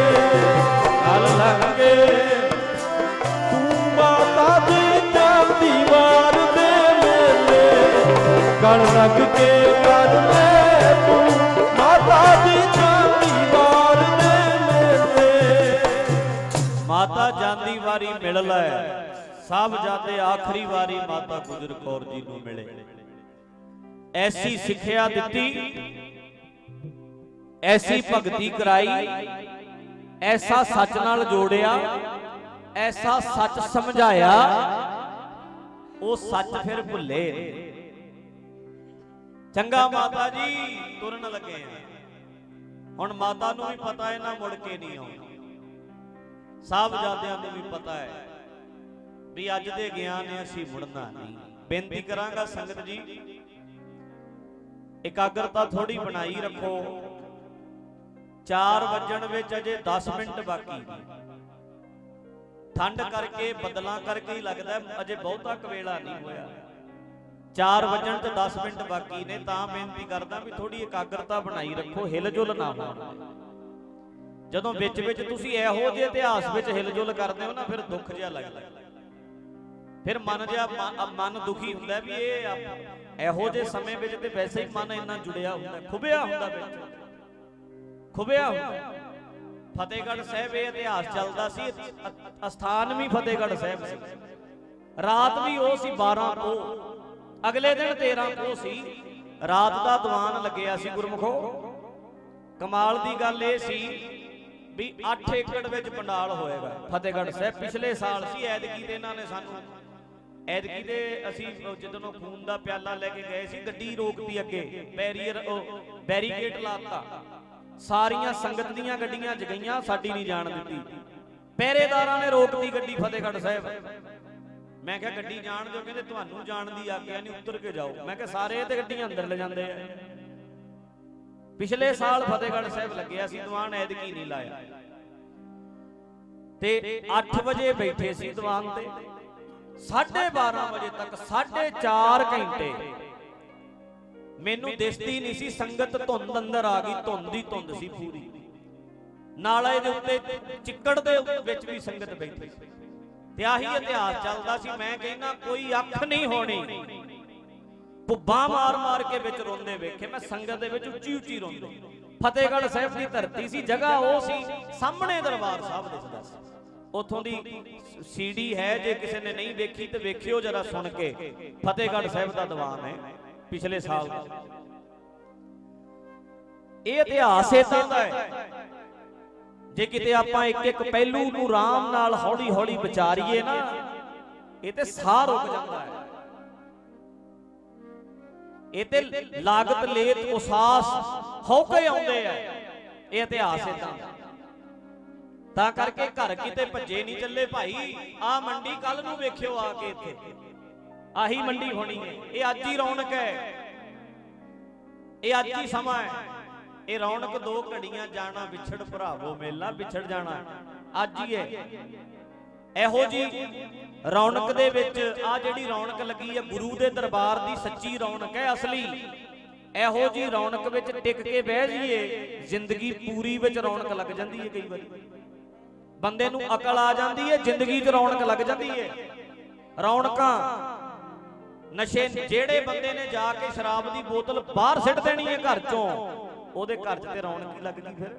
ਗੱਲ ਲੱਗ ਕੇ ਤੂੰ ਮਾਤਾ ਜੀ ਜਾਂਦੀ ਵਾਰ ਦੇ ਮੇਲੇ। ਗੱਲ ਲੱਗ ਕੇ ਕਰ ਲੈ ਤੂੰ। ਮਾਤਾ ਜੀ ਜਾਂਦੀ ਵਾਰ ਦੇ ਮੇਲੇ। ਮਾਤਾ ਜਾਂਦੀ ਵਾਰੀ ਮਿਲ ਲੈ। ਸਭ ਜਾਤੇ ਆਖਰੀ ਵਾਰੀ ਮਾਤਾ ਗੁਜਰ ਕੌਰ ਜੀ ਨੂੰ ਮਿਲੇ। ਐਸੀ ਸਿੱਖਿਆ ਦਿੱਤੀ ਐਸੀ ਭਗਤੀ ਕਰਾਈ ਐਸਾ ਸੱਚ ਨਾਲ ਜੋੜਿਆ ਐਸਾ ਸੱਚ ਸਮਝਾਇਆ ਉਹ ਸੱਚ ਫਿਰ ਭੁੱਲੇ। ਚੰਗਾ ਮਾਤਾ ਜੀ ਤੁਰਨ ਲੱਗੇ ਆ। ਹੁਣ ਮਾਤਾ ਨੂੰ ਵੀ ਪਤਾ ਹੈ ਨਾ ਮੁੜ ਕੇ ਨਹੀਂ ਆਉਣਾ। ਸਾਹਿਬਜ਼ਾਦਿਆਂ ਨੂੰ ਵੀ ਪਤਾ ਹੈ ਵੀ ਅੱਜ ਦੇ ਗਿਆਨ ਨੇ ਅਸੀਂ ਮੁੜਨਾ ਨਹੀਂ। ਬੇਨਤੀ ਕਰਾਂਗਾ ਸੰਗਤ ਜੀ ਇਕਾਗਰਤਾ ਥੋੜੀ ਬਣਾਈ ਰੱਖੋ। 4 ਵਜਣ ਵਿੱਚ ਅਜੇ 10 ਮਿੰਟ ਬਾਕੀ। ਠੰਡ ਕਰਕੇ, ਬਦਲਾਂ ਕਰਕੇ ਹੀ ਲੱਗਦਾ ਅਜੇ ਬਹੁਤਾ ਕਵੇਲਾ ਨਹੀਂ ਹੋਇਆ। 4 ਵਜਣ ਤੇ 10 ਮਿੰਟ ਬਾਕੀ ਨੇ, ਤਾਂ ਬੇਨਤੀ ਕਰਦਾ ਵੀ ਥੋੜੀ ਇਕਾਗਰਤਾ ਬਣਾਈ ਰੱਖੋ, ਹਿਲਜੁਲ ਨਾ ਹੋਣ। ਜਦੋਂ ਵਿੱਚ ਵਿੱਚ ਤੁਸੀਂ ਇਹੋ ਜਿਹੇ ਇਤਿਹਾਸ ਵਿੱਚ ਹਿਲਜੁਲ ਕਰਦੇ ਹੋ ਨਾ, ਫਿਰ ਦੁੱਖ ਜਿਹਾ ਲੱਗਦਾ। ਫਿਰ ਮਨ ਜਿਹਾ, ਮਨ ਦੁਖੀ ਹੁੰਦਾ ਵੀ ਇਹ ਆਪ- ਇਹੋ ਜਿਹੇ ਸਮੇਂ ਵਿੱਚ ਤੇ ਵੈਸੇ ਹੀ ਮਨ ਇੰਨਾ ਜੁੜਿਆ ਹੁੰਦਾ ਖੁਬਿਆ ਹੁੰਦਾ ਵਿੱਚ। ਖੁਬਿਆ ਹੁੰਦਾ। ਫਤਿਹਗੜ੍ਹ ਸਾਹਿਬ ਇਹ ਇਤਿਹਾਸ ਚੱਲਦਾ ਸੀ ਅਸਥਾਨ ਵੀ ਫਤਿਹਗੜ੍ਹ ਸਾਹਿਬ ਸੀ। ਰਾਤ ਵੀ ਉਹ ਸੀ 12 ਪੋ ਅਗਲੇ ਦਿਨ 13 ਪੋ ਸੀ। ਰਾਤ ਦਾ ਦੀਵਾਨ ਲੱਗਿਆ ਸੀ ਗੁਰਮੁਖੋ। ਕਮਾਲ ਦੀ ਗੱਲ ਇਹ ਸੀ ਵੀ 8 ਏਕੜ ਵਿੱਚ ਪੰਡਾਲ ਹੋਏਗਾ ਫਤਿਹਗੜ੍ਹ ਸਾਹਿਬ। ਪਿਛਲੇ ਸਾਲ ਸੀ, ਐਤਕੀ ਤੇ ਇਹਨਾਂ ਨੇ ਸਾਨੂੰ ਐਤਕੀ ਦੇ ਅਸੀਂ ਜਦੋਂ ਖੂਨ ਦਾ ਪਿਆਲਾ ਲੈ ਕੇ ਗਏ ਸੀ, ਗੱਡੀ ਰੋਕਤੀ ਅੱਗੇ, ਬੈਰੀਅਰ ਬੈਰੀਕੇਡ ਲਾਤਾ। ਸਾਰੀਆਂ ਸੰਗਤ ਦੀਆਂ ਗੱਡੀਆਂ ਜਗਈਆਂ ਸਾਡੀ ਨਹੀਂ ਜਾਣ ਦਿੱਤੀ। ਪਹਿਰੇਦਾਰਾਂ ਨੇ ਰੋਕਤੀ ਗੱਡੀ ਫਤਿਹਗੜ੍ਹ ਸਾਹਿਬ। ਮੈਂ ਕਿਹਾ, ਗੱਡੀ ਜਾਣ ਦਿਓ, ਕਹਿੰਦੇ ਤੁਹਾਨੂੰ ਜਾਣ ਦੀ ਆਗਿਆ ਨਹੀਂ, ਉੱਤਰ ਕੇ ਜਾਓ। ਮੈਂ ਕਿਹਾ, ਸਾਰੇ ਤੇ ਗੱਡੀਆਂ ਅੰਦਰ ਲੈ ਜਾਂਦੇ ਆ। ਪਿਛਲੇ ਸਾਲ ਫਤਿਹਗੜ੍ਹ ਸਾਹਿਬ ਲੱਗਿਆ ਸੀ, ਦੀਵਾਨ ਐਦਕੀ ਨਹੀਂ ਲਾਇਆ। ਤੇ 8 ਵਜੇ ਬੈਠੇ ਸੀ ਦੀਵਾਨ ਤੇ। 12:30 ਵਜੇ ਤੱਕ 4.5 ਘੰਟੇ। ਮੈਨੂੰ ਦਿਸਦੀ ਨਹੀਂ ਸੀ, ਸੰਗਤ ਧੁੰਦ ਅੰਦਰ ਆ ਗਈ, ਧੁੰਦ ਦੀ ਧੁੰਦ ਸੀ ਪੂਰੀ। ਨਾਲੇ ਦੇ ਉੱਤੇ ਚਿੱਕੜ ਦੇ ਵਿੱਚ ਵੀ ਸੰਗਤ ਬੈਠੀ ਸੀ। ਤੇ ਆਹੀ ਇਤਿਹਾਸ ਚੱਲਦਾ ਸੀ, ਮੈਂ ਕਹਿੰਦਾ, ਕੋਈ ਅੱਖ ਨਹੀਂ ਹੋਣੀ। ਪੁੱਬਾਂ ਮਾਰ-ਮਾਰ ਕੇ ਵਿੱਚ ਰੋਂਦੇ ਵੇਖੇ, ਮੈਂ ਸੰਗਤ ਦੇ ਵਿੱਚ ਉੱਚੀ-ਉੱਚੀ ਰੋਂਦੇ। ਫਤਿਹਗੜ੍ਹ ਸਾਹਿਬ ਦੀ ਧਰਤੀ ਸੀ, ਜਗ੍ਹਾ ਉਹ ਸੀ, ਸਾਹਮਣੇ ਦਰਬਾਰ ਸਾਹਿਬ ਦਿਸਦਾ ਸੀ। ਉਥੋਂ ਦੀ ਸੀਡੀ ਹੈ, ਜੇ ਕਿਸੇ ਨੇ ਨਹੀਂ ਵੇਖੀ ਤੇ ਵੇਖਿਓ ਜਰਾ ਸੁਣ ਕੇ। ਫਤਿਹਗੜ੍ਹ ਸਾਹਿਬ ਦਾ ਦੀਵਾਨ ਹੈ, ਪਿਛਲੇ ਸਾਲ ਦਾ। ਇਹ ਇਤਿਹਾਸ ਇਦਾਂ ਦਾ ਹੈ, ਜੇ ਕਿਤੇ ਆਪਾਂ ਇੱਕ ਇੱਕ ਪਹਿਲੂ ਨੂੰ ਆਰਾਮ ਨਾਲ ਹੌਲੀ ਹੌਲੀ ਵਿਚਾਰੀਏ ਨਾ, ਇਹ ਤੇ ਸਾਹ ਰੁਕ ਜਾਂਦਾ ਹੈ। ਇਹ ਤੇ ਲਾਗਤ, ਲੇਤ, ਉਸਾਸ ਹੋ ਆਉਂਦੇ ਆ। ਇਹ ਇਤਿਹਾਸ ਇਦਾਂ ਤਾਂ ਕਰਕੇ ਘਰ ਕਿਤੇ ਭੱਜੇ ਨਹੀਂ ਚੱਲੇ ਭਾਈ। ਆ ਮੰਡੀ ਕੱਲ ਨੂੰ ਵੇਖਿਓ ਆ ਕੇ ਇੱਥੇ। ਆਹੀ ਮੰਡੀ ਹੋਣੀ ਹੈ। ਇਹ ਅੱਜ ਹੀ ਰੌਣਕ ਹੈ। ਇਹ ਅੱਜ ਹੀ ਸਮਾਂ ਹੈ। ਇਹ ਰੌਣਕ ਦੋ ਘੜੀਆਂ ਜਾਣਾ, ਵਿਛੜ ਭਰਾਵੋ ਮੇਲਾ, ਵਿਛੜ ਜਾਣਾ। ਅੱਜ ਹੀ ਹੈ। ਇਹੋ ਜੀ ਰੌਣਕ ਦੇ ਵਿੱਚ ਆ ਜਿਹੜੀ ਰੌਣਕ ਲੱਗੀ ਹੈ, ਗੁਰੂ ਦੇ ਦਰਬਾਰ ਦੀ ਸੱਚੀ ਰੌਣਕ ਹੈ ਅਸਲੀ। ਇਹੋ ਜੀ ਰੌਣਕ ਵਿੱਚ ਟਿਕ ਕੇ ਬਹਿ ਜਾਈਏ, ਜ਼ਿੰਦਗੀ ਪੂਰੀ ਵਿੱਚ ਰੌਣਕ ਲੱਗ ਜਾਂਦੀ ਹੈ ਕਈ ਵਾਰੀ। ਬੰਦੇ ਨੂੰ ਅਕਲ ਆ ਜਾਂਦੀ ਹੈ ਜ਼ਿੰਦਗੀ 'ਚ ਰੌਣਕ ਲੱਗ ਜਾਂਦੀ ਹੈ ਰੌਣਕਾਂ, ਨਸ਼ੇ ਜਿਹੜੇ ਬੰਦੇ ਨੇ ਜਾ ਕੇ ਸ਼ਰਾਬ ਦੀ ਬੋਤਲ ਬਾਹਰ ਸਿੱਟ ਦੇਣੀ ਹੈ ਘਰ ਚੋਂ, ਉਹਦੇ ਘਰ 'ਚ ਤੇ ਰੌਣਕ ਹੀ ਲੱਗਦੀ ਫਿਰ।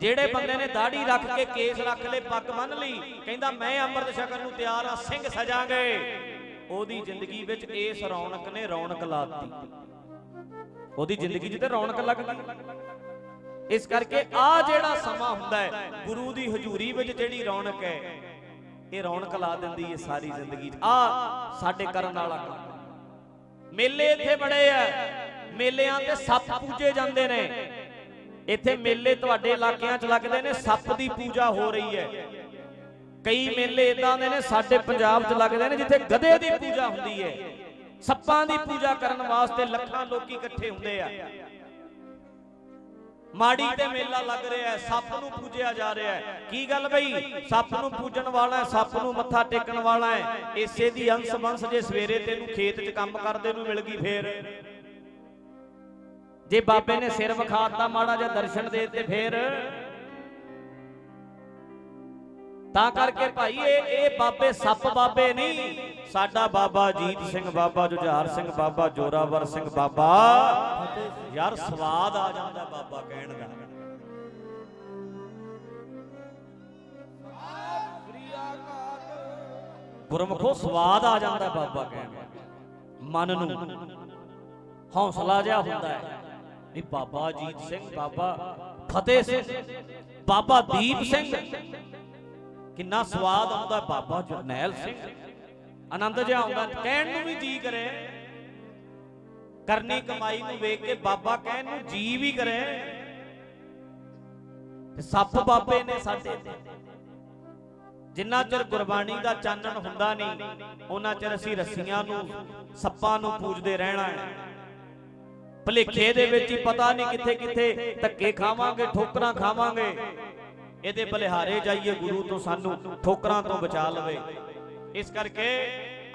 ਜਿਹੜੇ ਬੰਦੇ ਨੇ ਦਾੜੀ ਰੱਖ ਕੇ ਕੇਸ ਰੱਖ ਲਏ ਪੱਕ ਮੰਨ ਲਈ, ਕਹਿੰਦਾ ਮੈਂ ਅੰਮ੍ਰਿਤ ਛਕਣ ਨੂੰ ਤਿਆਰ ਆ, ਸਿੰਘ ਸਜਾਂਗੇ। ਉਹਦੀ ਜ਼ਿੰਦਗੀ ਵਿੱਚ ਇਸ ਰੌਣਕ ਨੇ ਰੌਣਕ ਲਾਤੀ ਉਹਦੀ ਜ਼ਿੰਦਗੀ 'ਚ ਤੇ ਰੌਣਕ ਲੱਗ ਗਈ। ਇਸ ਕਰਕੇ ਆ ਜਿਹੜਾ ਸਮਾਂ ਹੁੰਦਾ ਹੈ, ਗੁਰੂ ਦੀ ਹਜ਼ੂਰੀ ਵਿੱਚ ਜਿਹੜੀ ਰੌਣਕ ਹੈ, ਇਹ ਰੌਣਕ ਲਾ ਦਿੰਦੀ ਹੈ ਸਾਰੀ ਜ਼ਿੰਦਗੀ 'ਚ। ਆ, ਸਾਡੇ ਕਰਨ ਵਾਲਾ ਕੰਮ। ਮੇਲੇ ਇੱਥੇ ਬੜੇ ਆ। ਮੇਲਿਆਂ ਤੇ ਸੱਪ ਪੂਜੇ ਜਾਂਦੇ ਨੇ। ਇੱਥੇ ਮੇਲੇ ਤੁਹਾਡੇ ਇਲਾਕਿਆਂ 'ਚ ਲੱਗਦੇ ਨੇ, ਸੱਪ ਦੀ ਪੂਜਾ ਹੋ ਰਹੀ ਹੈ। ਕਈ ਮੇਲੇ ਇਦਾਂ ਦੇ ਨੇ ਸਾਡੇ ਪੰਜਾਬ 'ਚ ਲੱਗਦੇ ਨੇ ਜਿੱਥੇ ਗਧੇ ਦੀ ਪੂਜਾ ਹੁੰਦੀ ਹੈ। ਸੱਪਾਂ ਦੀ ਪੂਜਾ ਕਰਨ ਵਾਸਤੇ ਲੱਖਾਂ ਲੋਕੀ ਇਕੱਠੇ ਹੁੰਦੇ ਆ। ਮਾੜੀ ਤੇ ਮੇਲਾ ਲੱਗ ਰਿਹਾ ਹੈ, ਸੱਪ ਨੂੰ ਪੂਜਿਆ ਜਾ ਰਿਹਾ ਹੈ। ਕੀ ਗੱਲ ਬਈ? ਸੱਪ ਨੂੰ ਪੂਜਣ ਵਾਲਾ ਹੈ, ਸੱਪ ਨੂੰ ਮੱਥਾ ਟੇਕਣ ਵਾਲਾ ਹੈ। ਇਸੇ ਦੀ ਅੰਸ਼ ਬੰਸ ਜੇ ਸਵੇਰੇ ਤੈਨੂੰ ਖੇਤ 'ਚ ਕੰਮ ਕਰਦੇ ਨੂੰ ਮਿਲ ਗਈ ਫੇਰ। ਜੇ ਬਾਬੇ ਨੇ ਸਿਰ ਵਿਖਾਤਾ, ਮਾੜਾ ਜਿਹਾ ਦਰਸ਼ਨ ਦੇ ਤੇ ਫੇਰ। ਤਾਂ ਕਰਕੇ ਭਾਈ, ਇਹ ਇਹ ਬਾਬੇ ਸੱਪ ਬਾਬੇ ਨਹੀਂ। ਸਾਡਾ ਬਾਬਾ ਜੀਤ ਸਿੰਘ ਬਾਬਾ, ਜੁਝਾਰ ਸਿੰਘ ਬਾਬਾ, ਜੋਰਾਵਰ ਸਿੰਘ ਬਾਬਾ। ਯਾਰ ਸਵਾਦ ਆ ਜਾਂਦਾ ਬਾਬਾ ਕਹਿਣ ਦਾ। ਗੁਰਮਖੋ, ਸਵਾਦ ਆ ਜਾਂਦਾ ਬਾਬਾ ਕਹਿਣ ਦਾ। ਮਨ ਨੂੰ ਹੌਸਲਾ ਜਿਹਾ ਹੁੰਦਾ ਹੈ। ਵੀ ਬਾਬਾ ਜੀਤ ਸਿੰਘ, ਬਾਬਾ ਫਤਿਹ ਸਿੰਘ, ਬਾਬਾ ਦੀਪ ਸਿੰਘ। ਕਿੰਨਾ ਸਵਾਦ ਆਉਂਦਾ ਬਾਬਾ ਜਰਨੈਲ ਸਿੰਘ। ਆਨੰਦ ਜਿਹਾ ਆਉਂਦਾ, ਕਹਿਣ ਨੂੰ ਵੀ ਜੀ ਕਰੇ। ਕਰਨੀ ਕਮਾਈ ਨੂੰ ਵੇਖ ਕੇ ਬਾਬਾ ਕਹਿਣ ਨੂੰ ਜੀ ਵੀ ਕਰੇ। ਤੇ ਸੱਪ ਬਾਬੇ ਨੇ ਸਾਡੇ ਤੇ। ਜਿੰਨਾ ਚਿਰ ਗੁਰਬਾਣੀ ਦਾ ਚਾਨਣ ਹੁੰਦਾ ਨਹੀਂ, ਉਹਨਾਂ ਚਿਰ ਅਸੀਂ ਰੱਸੀਆਂ ਨੂੰ, ਸੱਪਾਂ ਨੂੰ ਪੂਜਦੇ ਰਹਿਣਾ ਹੈ। ਭਲੇਖੇ ਦੇ ਵਿੱਚ ਹੀ ਪਤਾ ਨਹੀਂ ਕਿੱਥੇ ਕਿੱਥੇ ਧੱਕੇ ਖਾਵਾਂਗੇ, ਠੋਕਰਾਂ ਖਾਵਾਂਗੇ। ਇਹਦੇ ਬਲਿਹਾਰੇ ਜਾਈਏ ਗੁਰੂ ਤੋਂ ਸਾਨੂੰ, ਠੋਕਰਾਂ ਤੋਂ ਬਚਾ ਲਵੇ। ਇਸ ਕਰਕੇ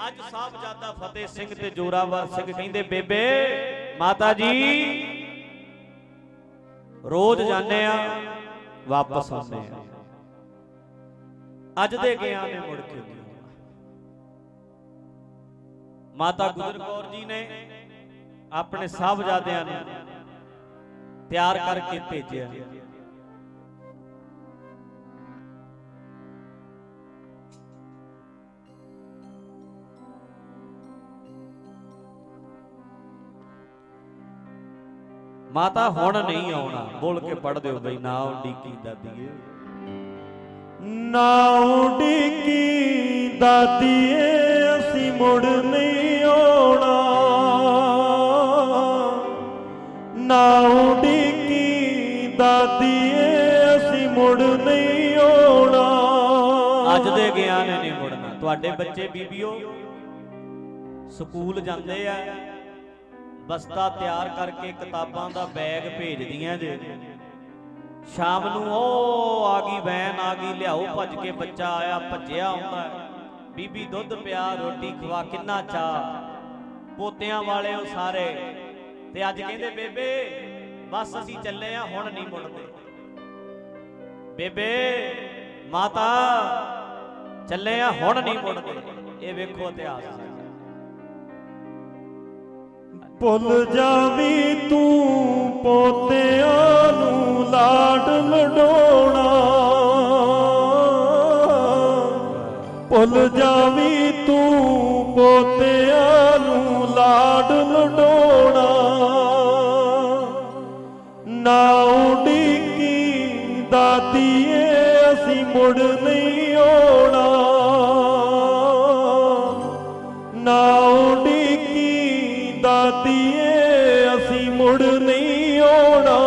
ਅੱਜ ਸਾਹਿਬਜ਼ਾਦਾ ਫਤਿਹ ਸਿੰਘ ਤੇ ਜੋਰਾਵਰ ਸਿੰਘ ਕਹਿੰਦੇ, ਬੇਬੇ, ਮਾਤਾ ਜੀ, ਰੋਜ਼ ਜਾਂਦੇ ਆ, ਵਾਪਸ ਆਉਂਦੇ ਆ। ਅੱਜ ਦੇ ਗਿਆ ਨੇ ਮੁੜ ਕੇ ਮਾਤਾ ਗੁਜਰ ਕੌਰ ਜੀ ਨੇ ਆਪਣੇ ਸਾਹਿਬਜ਼ਾਦਿਆਂ ਨੂੰ ਤਿਆਰ ਕਰਕੇ ਭੇਜਿਆ। ਮਾਤਾ ਹੁਣ ਨਹੀਂ ਆਉਣਾ। ਬੋਲ ਕੇ ਪੜ ਦਿਓ ਬਈ ਨਾ ਉਡੀਕੀ ਦਾਦੀਏ। ਨਾ ਉਡੀਕੀ ਦਾਦੀਏ ਅਸੀਂ ਮੁੜ ਨਹੀਂ ਆਉਣਾ। ਨਾ ਉਡੀਕੀ ਦਾਦੀਏ ਅਸੀਂ ਮੁੜ ਨਹੀਂ ਆਉਣਾ। ਅੱਜ ਦੇ ਗਿਆਨ ਨੇ ਨਹੀਂ ਮੁੜਨਾ। ਤੁਹਾਡੇ ਬੱਚੇ ਬੀਬੀਓ ਸਕੂਲ ਜਾਂਦੇ ਆ। ਬਸਤਾ ਤਿਆਰ ਕਰਕੇ ਕਿਤਾਬਾਂ ਦਾ ਬੈਗ ਭੇਜਦੀਆਂ ਜੇ। ਸ਼ਾਮ ਨੂੰ ਉਹ ਆ ਗਈ, ਵੈਨ ਆ ਗਈ, ਲਿਆਓ, ਭੱਜ ਕੇ ਬੱਚਾ ਆਇਆ, ਭੱਜਿਆ ਆਉਂਦਾ। ਬੀਬੀ ਦੁੱਧ ਪਿਆ, ਰੋਟੀ ਖਵਾ, ਕਿੰਨਾ ਚਾ ਪੋਤਿਆਂ ਵਾਲੇ ਉਹ ਸਾਰੇ, ਤੇ ਅੱਜ ਕਹਿੰਦੇ, ਬੇਬੇ, ਬਸ ਅਸੀਂ ਚੱਲੇ ਆ, ਹੁਣ ਨਹੀਂ ਮੁੜਦੇ। ਬੇਬੇ, ਮਾਤਾ, ਚੱਲੇ ਆ, ਹੁਣ ਨਹੀਂ ਮੁੜਦੇ। ਇਹ ਵੇਖੋ ਇਤਿਹਾਸ। ਭੁੱਲ ਜਾਵੀ ਤੂੰ ਪੋਤਿਆਂ ਨੂੰ ਲਾਡ ਲਡੋਣਾ ਭੁੱਲ ਜਾਵੀ ਤੂੰ ਪੋਤਿਆਂ ਨੂੰ ਲਾਡ ਲਡੋਣਾ ਨਾ ਉਡੀਕੀ ਦਾਦੀਏ, ਅਸੀਂ ਮੁੜ ਨਹੀਂ ਆਉਣਾ। ਨਾ ਉਡੀਕੀ ਦਾਦੀਏ ਅਸੀਂ ਮੁੜ ਨਹੀਂ ਆਉਣਾ।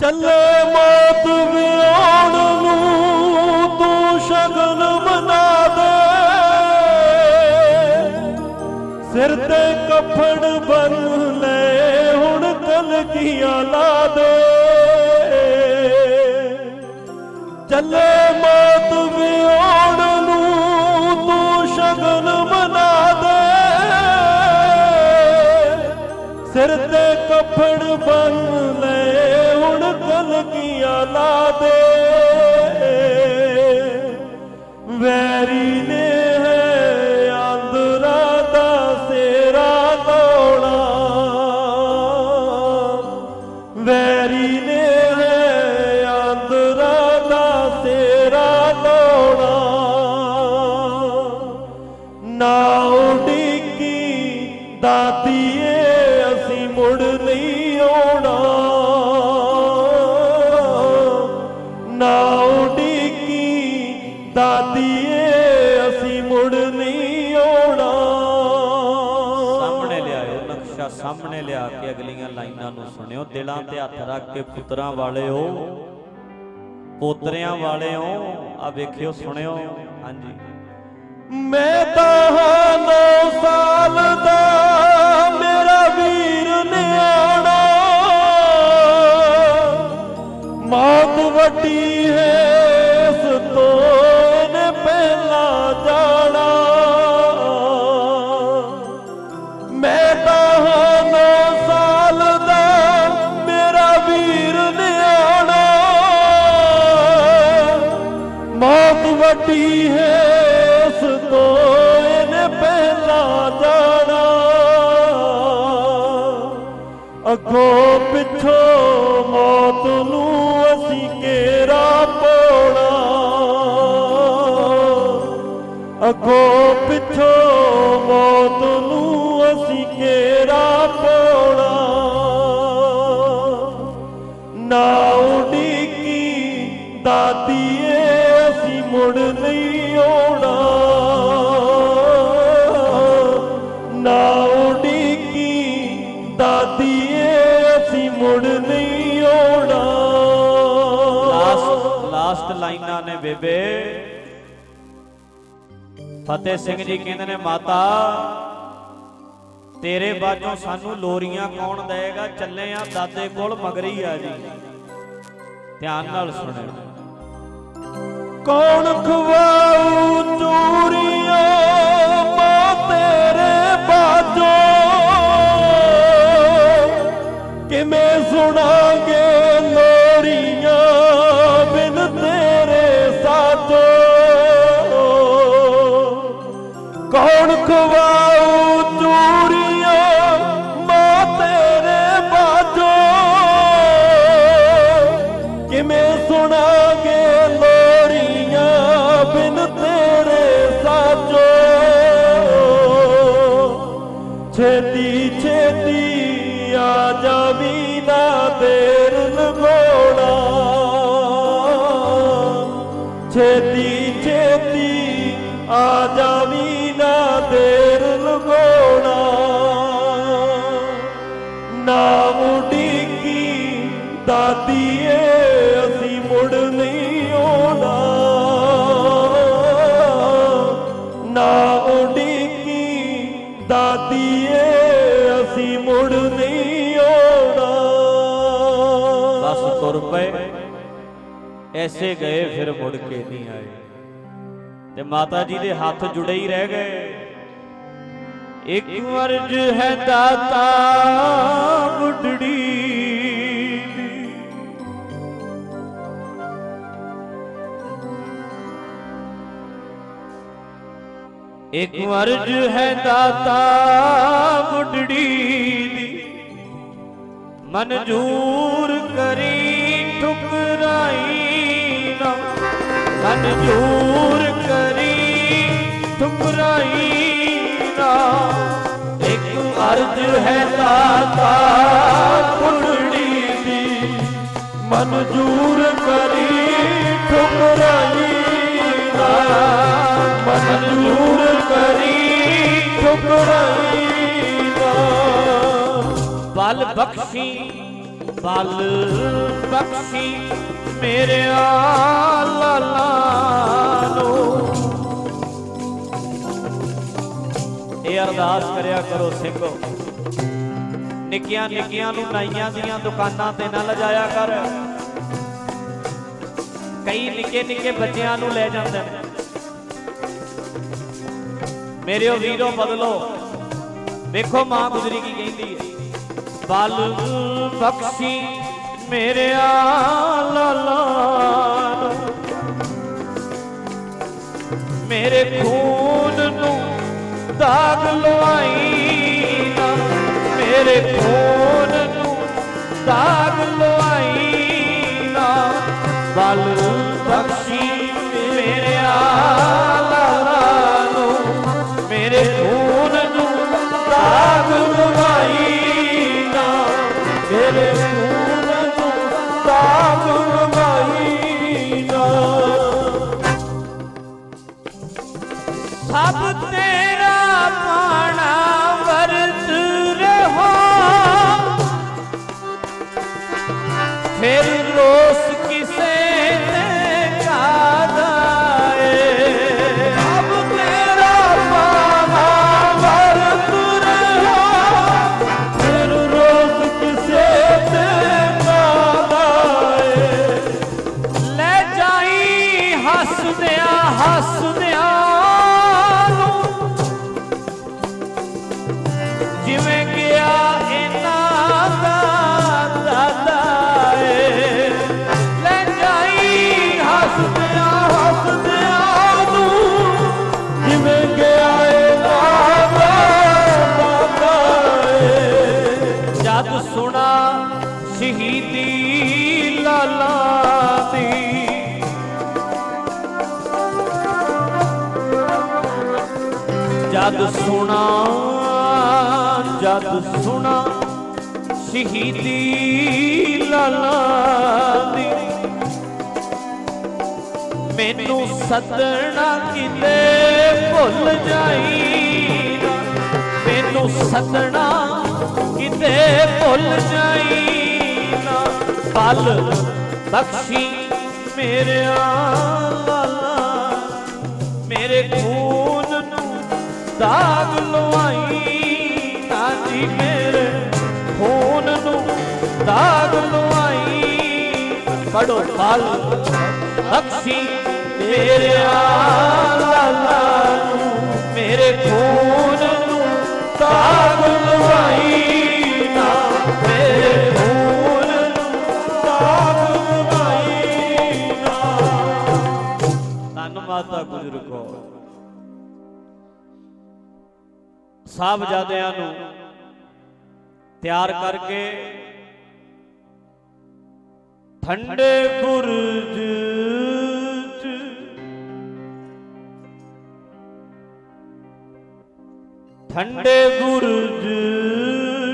ਚੱਲੇ ਮੌਤ ਵਿਆਉਣ ਨੂੰ ਤੂੰ ਸ਼ਗਨ ਬਣਾ ਦੇ। ਸਿਰ ਤੇ ਕਫਨ ਬੰਨ ਲੈ, ਹੁਣ ਕਲਕੀਆਂ ਲਾ ਦੇ। ਚੱਲੇ ਮੌਤ ਵਿਆਉਣ ਬੰਨ ਲੈ ਹੁਣ ਕਲਕੀਆਂ ਲਾ ਦੇ। ਵੈਰੀ ਨੇ ਸਾਹਮਣੇ ਲਿਆ ਕੇ ਅਗਲੀਆਂ ਲਾਈਨਾਂ ਨੂੰ ਸੁਣਿਓ। ਦਿਲਾਂ ਤੇ ਹੱਥ ਰੱਖ ਕੇ ਪੁੱਤਰਾਂ ਵਾਲਿਓ, ਪੋਤਰਿਆਂ ਵਾਲਿਓ ਆ ਵੇਖਿਓ, ਸੁਣਿਓ। ਹਾਂਜੀ। ਮੈਂ ਤਾਂ ਹਾਂ ਨੌ ਸਾਲ ਦਾ, ਮੇਰਾ ਵੀਰ ਨਿਆਣਾ। ਮੌਤ ਵੱਡੀ ਹੈ ਇਸ ਤੋਂ। ਮੌਤ ਹੈ ਉਸ ਤੋਂ ਇਹਨੇ ਪਹਿਲਾਂ ਜਾਣਾ। ਅੱਗੋਂ ਪਿੱਛੋਂ ਮੌਤ ਨੂੰ ਅਸੀਂ ਘੇਰਾ ਪਾਉਣਾ। ਅੱਗੋਂ ਪਿੱਛੋਂ ਮੌਤ ਨੂੰ ਅਸੀਂ ਘੇਰਾ ਪਾਉਣਾ। ਨਾ ਉਡੀਕੀ ਦਾਦੀਏ ਅਸੀਂ ਮੁੜ ਨਹੀਂ ਆਉਣਾ। ਨਾ ਉਡੀਕੀ ਦਾਦੀਏ, ਅਸੀਂ ਮੁੜ ਨਹੀਂ ਆਉਣਾ। ਲਾਸਟ ਲਾਸਟ ਲਾਈਨਾਂ ਨੇ ਬੇਬੇ। ਫਤਿਹ ਸਿੰਘ ਜੀ ਕਹਿੰਦੇ ਨੇ, ਮਾਤਾ, ਤੇਰੇ ਬਾਝੋਂ ਸਾਨੂੰ ਲੋਰੀਆਂ ਕੌਣ ਦੇਗਾ ਚੱਲੇ ਆ ਦਾਦੇ ਕੋਲ, ਮਗਰੀ ਆ ਜੀ। ਧਿਆਨ ਨਾਲ ਸੁਣਿਓ। ਕੌਣ ਖਵਾਉ ਚੂਰੀਆਂ ਮਾਂ ਤੇਰੇ ਬਾਜੋ? ਕਿਵੇਂ ਸੁਣਾਂਗੇ ਆ ਜਾਵੀ ਨਾ ਦੇਰ ਲਗੋਣਾ ਨਾ ਉਡੀਕੀ ਦਾਦੀਏ, ਅਸੀਂ ਮੁੜ ਨਹੀਂ ਆਉਣਾ। ਨਾ ਉਡੀਕੀ ਦਾਦੀਏ, ਅਸੀਂ ਮੁੜ ਨਹੀਂ ਆਉਣਾ। ਬਸ ਤੁਰ ਪਏ, ਐਸੇ ਗਏ ਫਿਰ ਮੁੜ ਕੇ ਨਹੀਂ ਆਏ। ਤੇ ਮਾਤਾ ਜੀ ਦੇ ਹੱਥ ਜੁੜੇ ਹੀ ਰਹਿ ਗਏ। ਇੱਕ ਵਰਜ ਹੈ ਦਾਤਾ ਬੁੱਢੜੀ ਇੱਕ ਵਰਜ ਹੈ ਦਾਤਾ ਬੁੱਢੜੀ ਦੀ। ਮਨਜੂਰ ਕਰੀ ਠੁਕਰਾਈ ਨਾ। ਮਨਜੂਰ ਕਰੀ, ਠੁਕਰਾਈ ਨਾ। ਇੱਕ ਅਰਜ ਹੈ ਦਾਤਾ ਕੁੜੜੀ ਦੀ। ਮਨਜੂਰ ਕਰੀ, ਠੁਕਰਾਈ ਨਾ। ਮਨਜੂਰ ਕਰੀ, ਠੁਕਰਾਈ ਨਾ। ਬਲ ਬਖਸ਼ੀ ਬਲ ਬਖਸ਼ੀ। ਮੇਰੇ ਲਾਲਾ ਨੂੰ। ਇਹ ਅਰਦਾਸ ਕਰਿਆ ਕਰੋ ਸਿੰਘੋ। ਨਿੱਕੀਆਂ ਨਿੱਕੀਆਂ ਨੂੰ ਨਾਈਆਂ ਦੀਆਂ ਦੁਕਾਨਾਂ ਤੇ ਨਾ ਲਜਾਇਆ ਕਰ। ਕਈ ਨਿੱਕੇ ਨਿੱਕੇ ਬੱਚਿਆਂ ਨੂੰ ਲੈ ਜਾਂਦੇ ਨੇ। ਮੇਰੇ ਉਹ ਵੀਰੋ ਬਦਲੋ। ਵੇਖੋ ਮਾਂ ਗੁਜਰੀ ਕੀ ਕਹਿੰਦੀ ਹੈ। ਬਲ ਬਖਸ਼ੀ ਮੇਰੇ ਲਾਲਾ ਮੇਰੇ ਖੂਨ ਨੂੰ ਦਾਗ ਲਵਾਈ ਨਾ। ਮੇਰੇ ਖੂਨ ਨੂੰ ਦਾਗ ਲਵਾਈ ਨਾ। ਬਲ ਬਖਸ਼ੀ ਮੇਰੇ ਲਾਲਾ ਜਦ ਸੁਣਾ ਜਦ ਸੁਣਾ, ਸ਼ਹੀਦੀ ਲਾਲਾ ਦੀ। ਮੈਨੂੰ ਸੱਦਣਾ ਕਿਤੇ ਭੁੱਲ ਜਾਈ ਮੈਨੂੰ ਸੱਦਣਾ ਕਿਤੇ ਭੁੱਲ ਜਾਈ ਨਾ। ਪਲ ਬਖਸ਼ੀ ਮੇਰੇ ਲਾਲਾ ਮੇਰੇ ਖੂਨ ਦਾਗ ਲਵਾਈ ਨਾ ਮੇਰੇ ਖੂਨ ਨੂੰ ਦਾਗ ਲਵਾਈ ਪੜੋ ਪਲ ਬਖਸ਼ੀ ਮੇਰੇ ਲਾਲਾ ਨੂੰ, ਮੇਰੇ ਖੂਨ ਨੂੰ ਦਾਗ ਲਵਾਈ ਨਾ ਮੇਰੇ ਖੂਨ ਨੂੰ ਦਾਗ ਲਵਾਈ ਨਾ। ਧੰਨ ਮਾਤਾ ਗੁਜਰ ਕੌਰ ਸਾਹਿਬਜ਼ਾਦਿਆਂ ਨੂੰ ਤਿਆਰ ਕਰਕੇ ਠੰਡੇ ਬੁਰਜ ਚ ਠੰਡੇ ਬੁਰਜ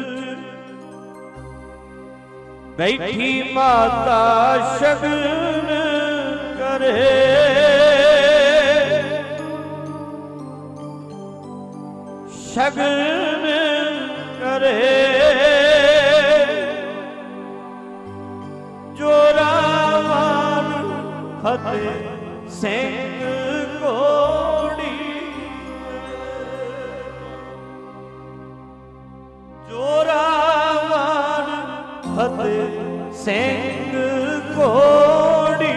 ਚ ਬੈਠੀ ਮਾਤਾ ਸ਼ਗਨ ਕਰੇ। ਸ਼ਗਨ ਕਰੇ ਜੋਰਾਵਰ ਫਤਿਹ ਸਿੰਘ ਕੋੜੀ ਜੋਰਾਵਰ ਫਤਿਹ ਸਿੰਘ ਕੋੜੀ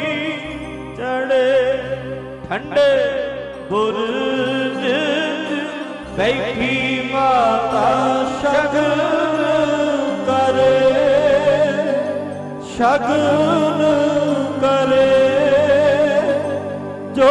ਠੰਡੇ ਬੁਰ ਬੈਠੀ ਮਾਤਾ ਸ਼ਗਨ ਕਰੇ ਸ਼ਗਨ ਕਰੇ ਜੋ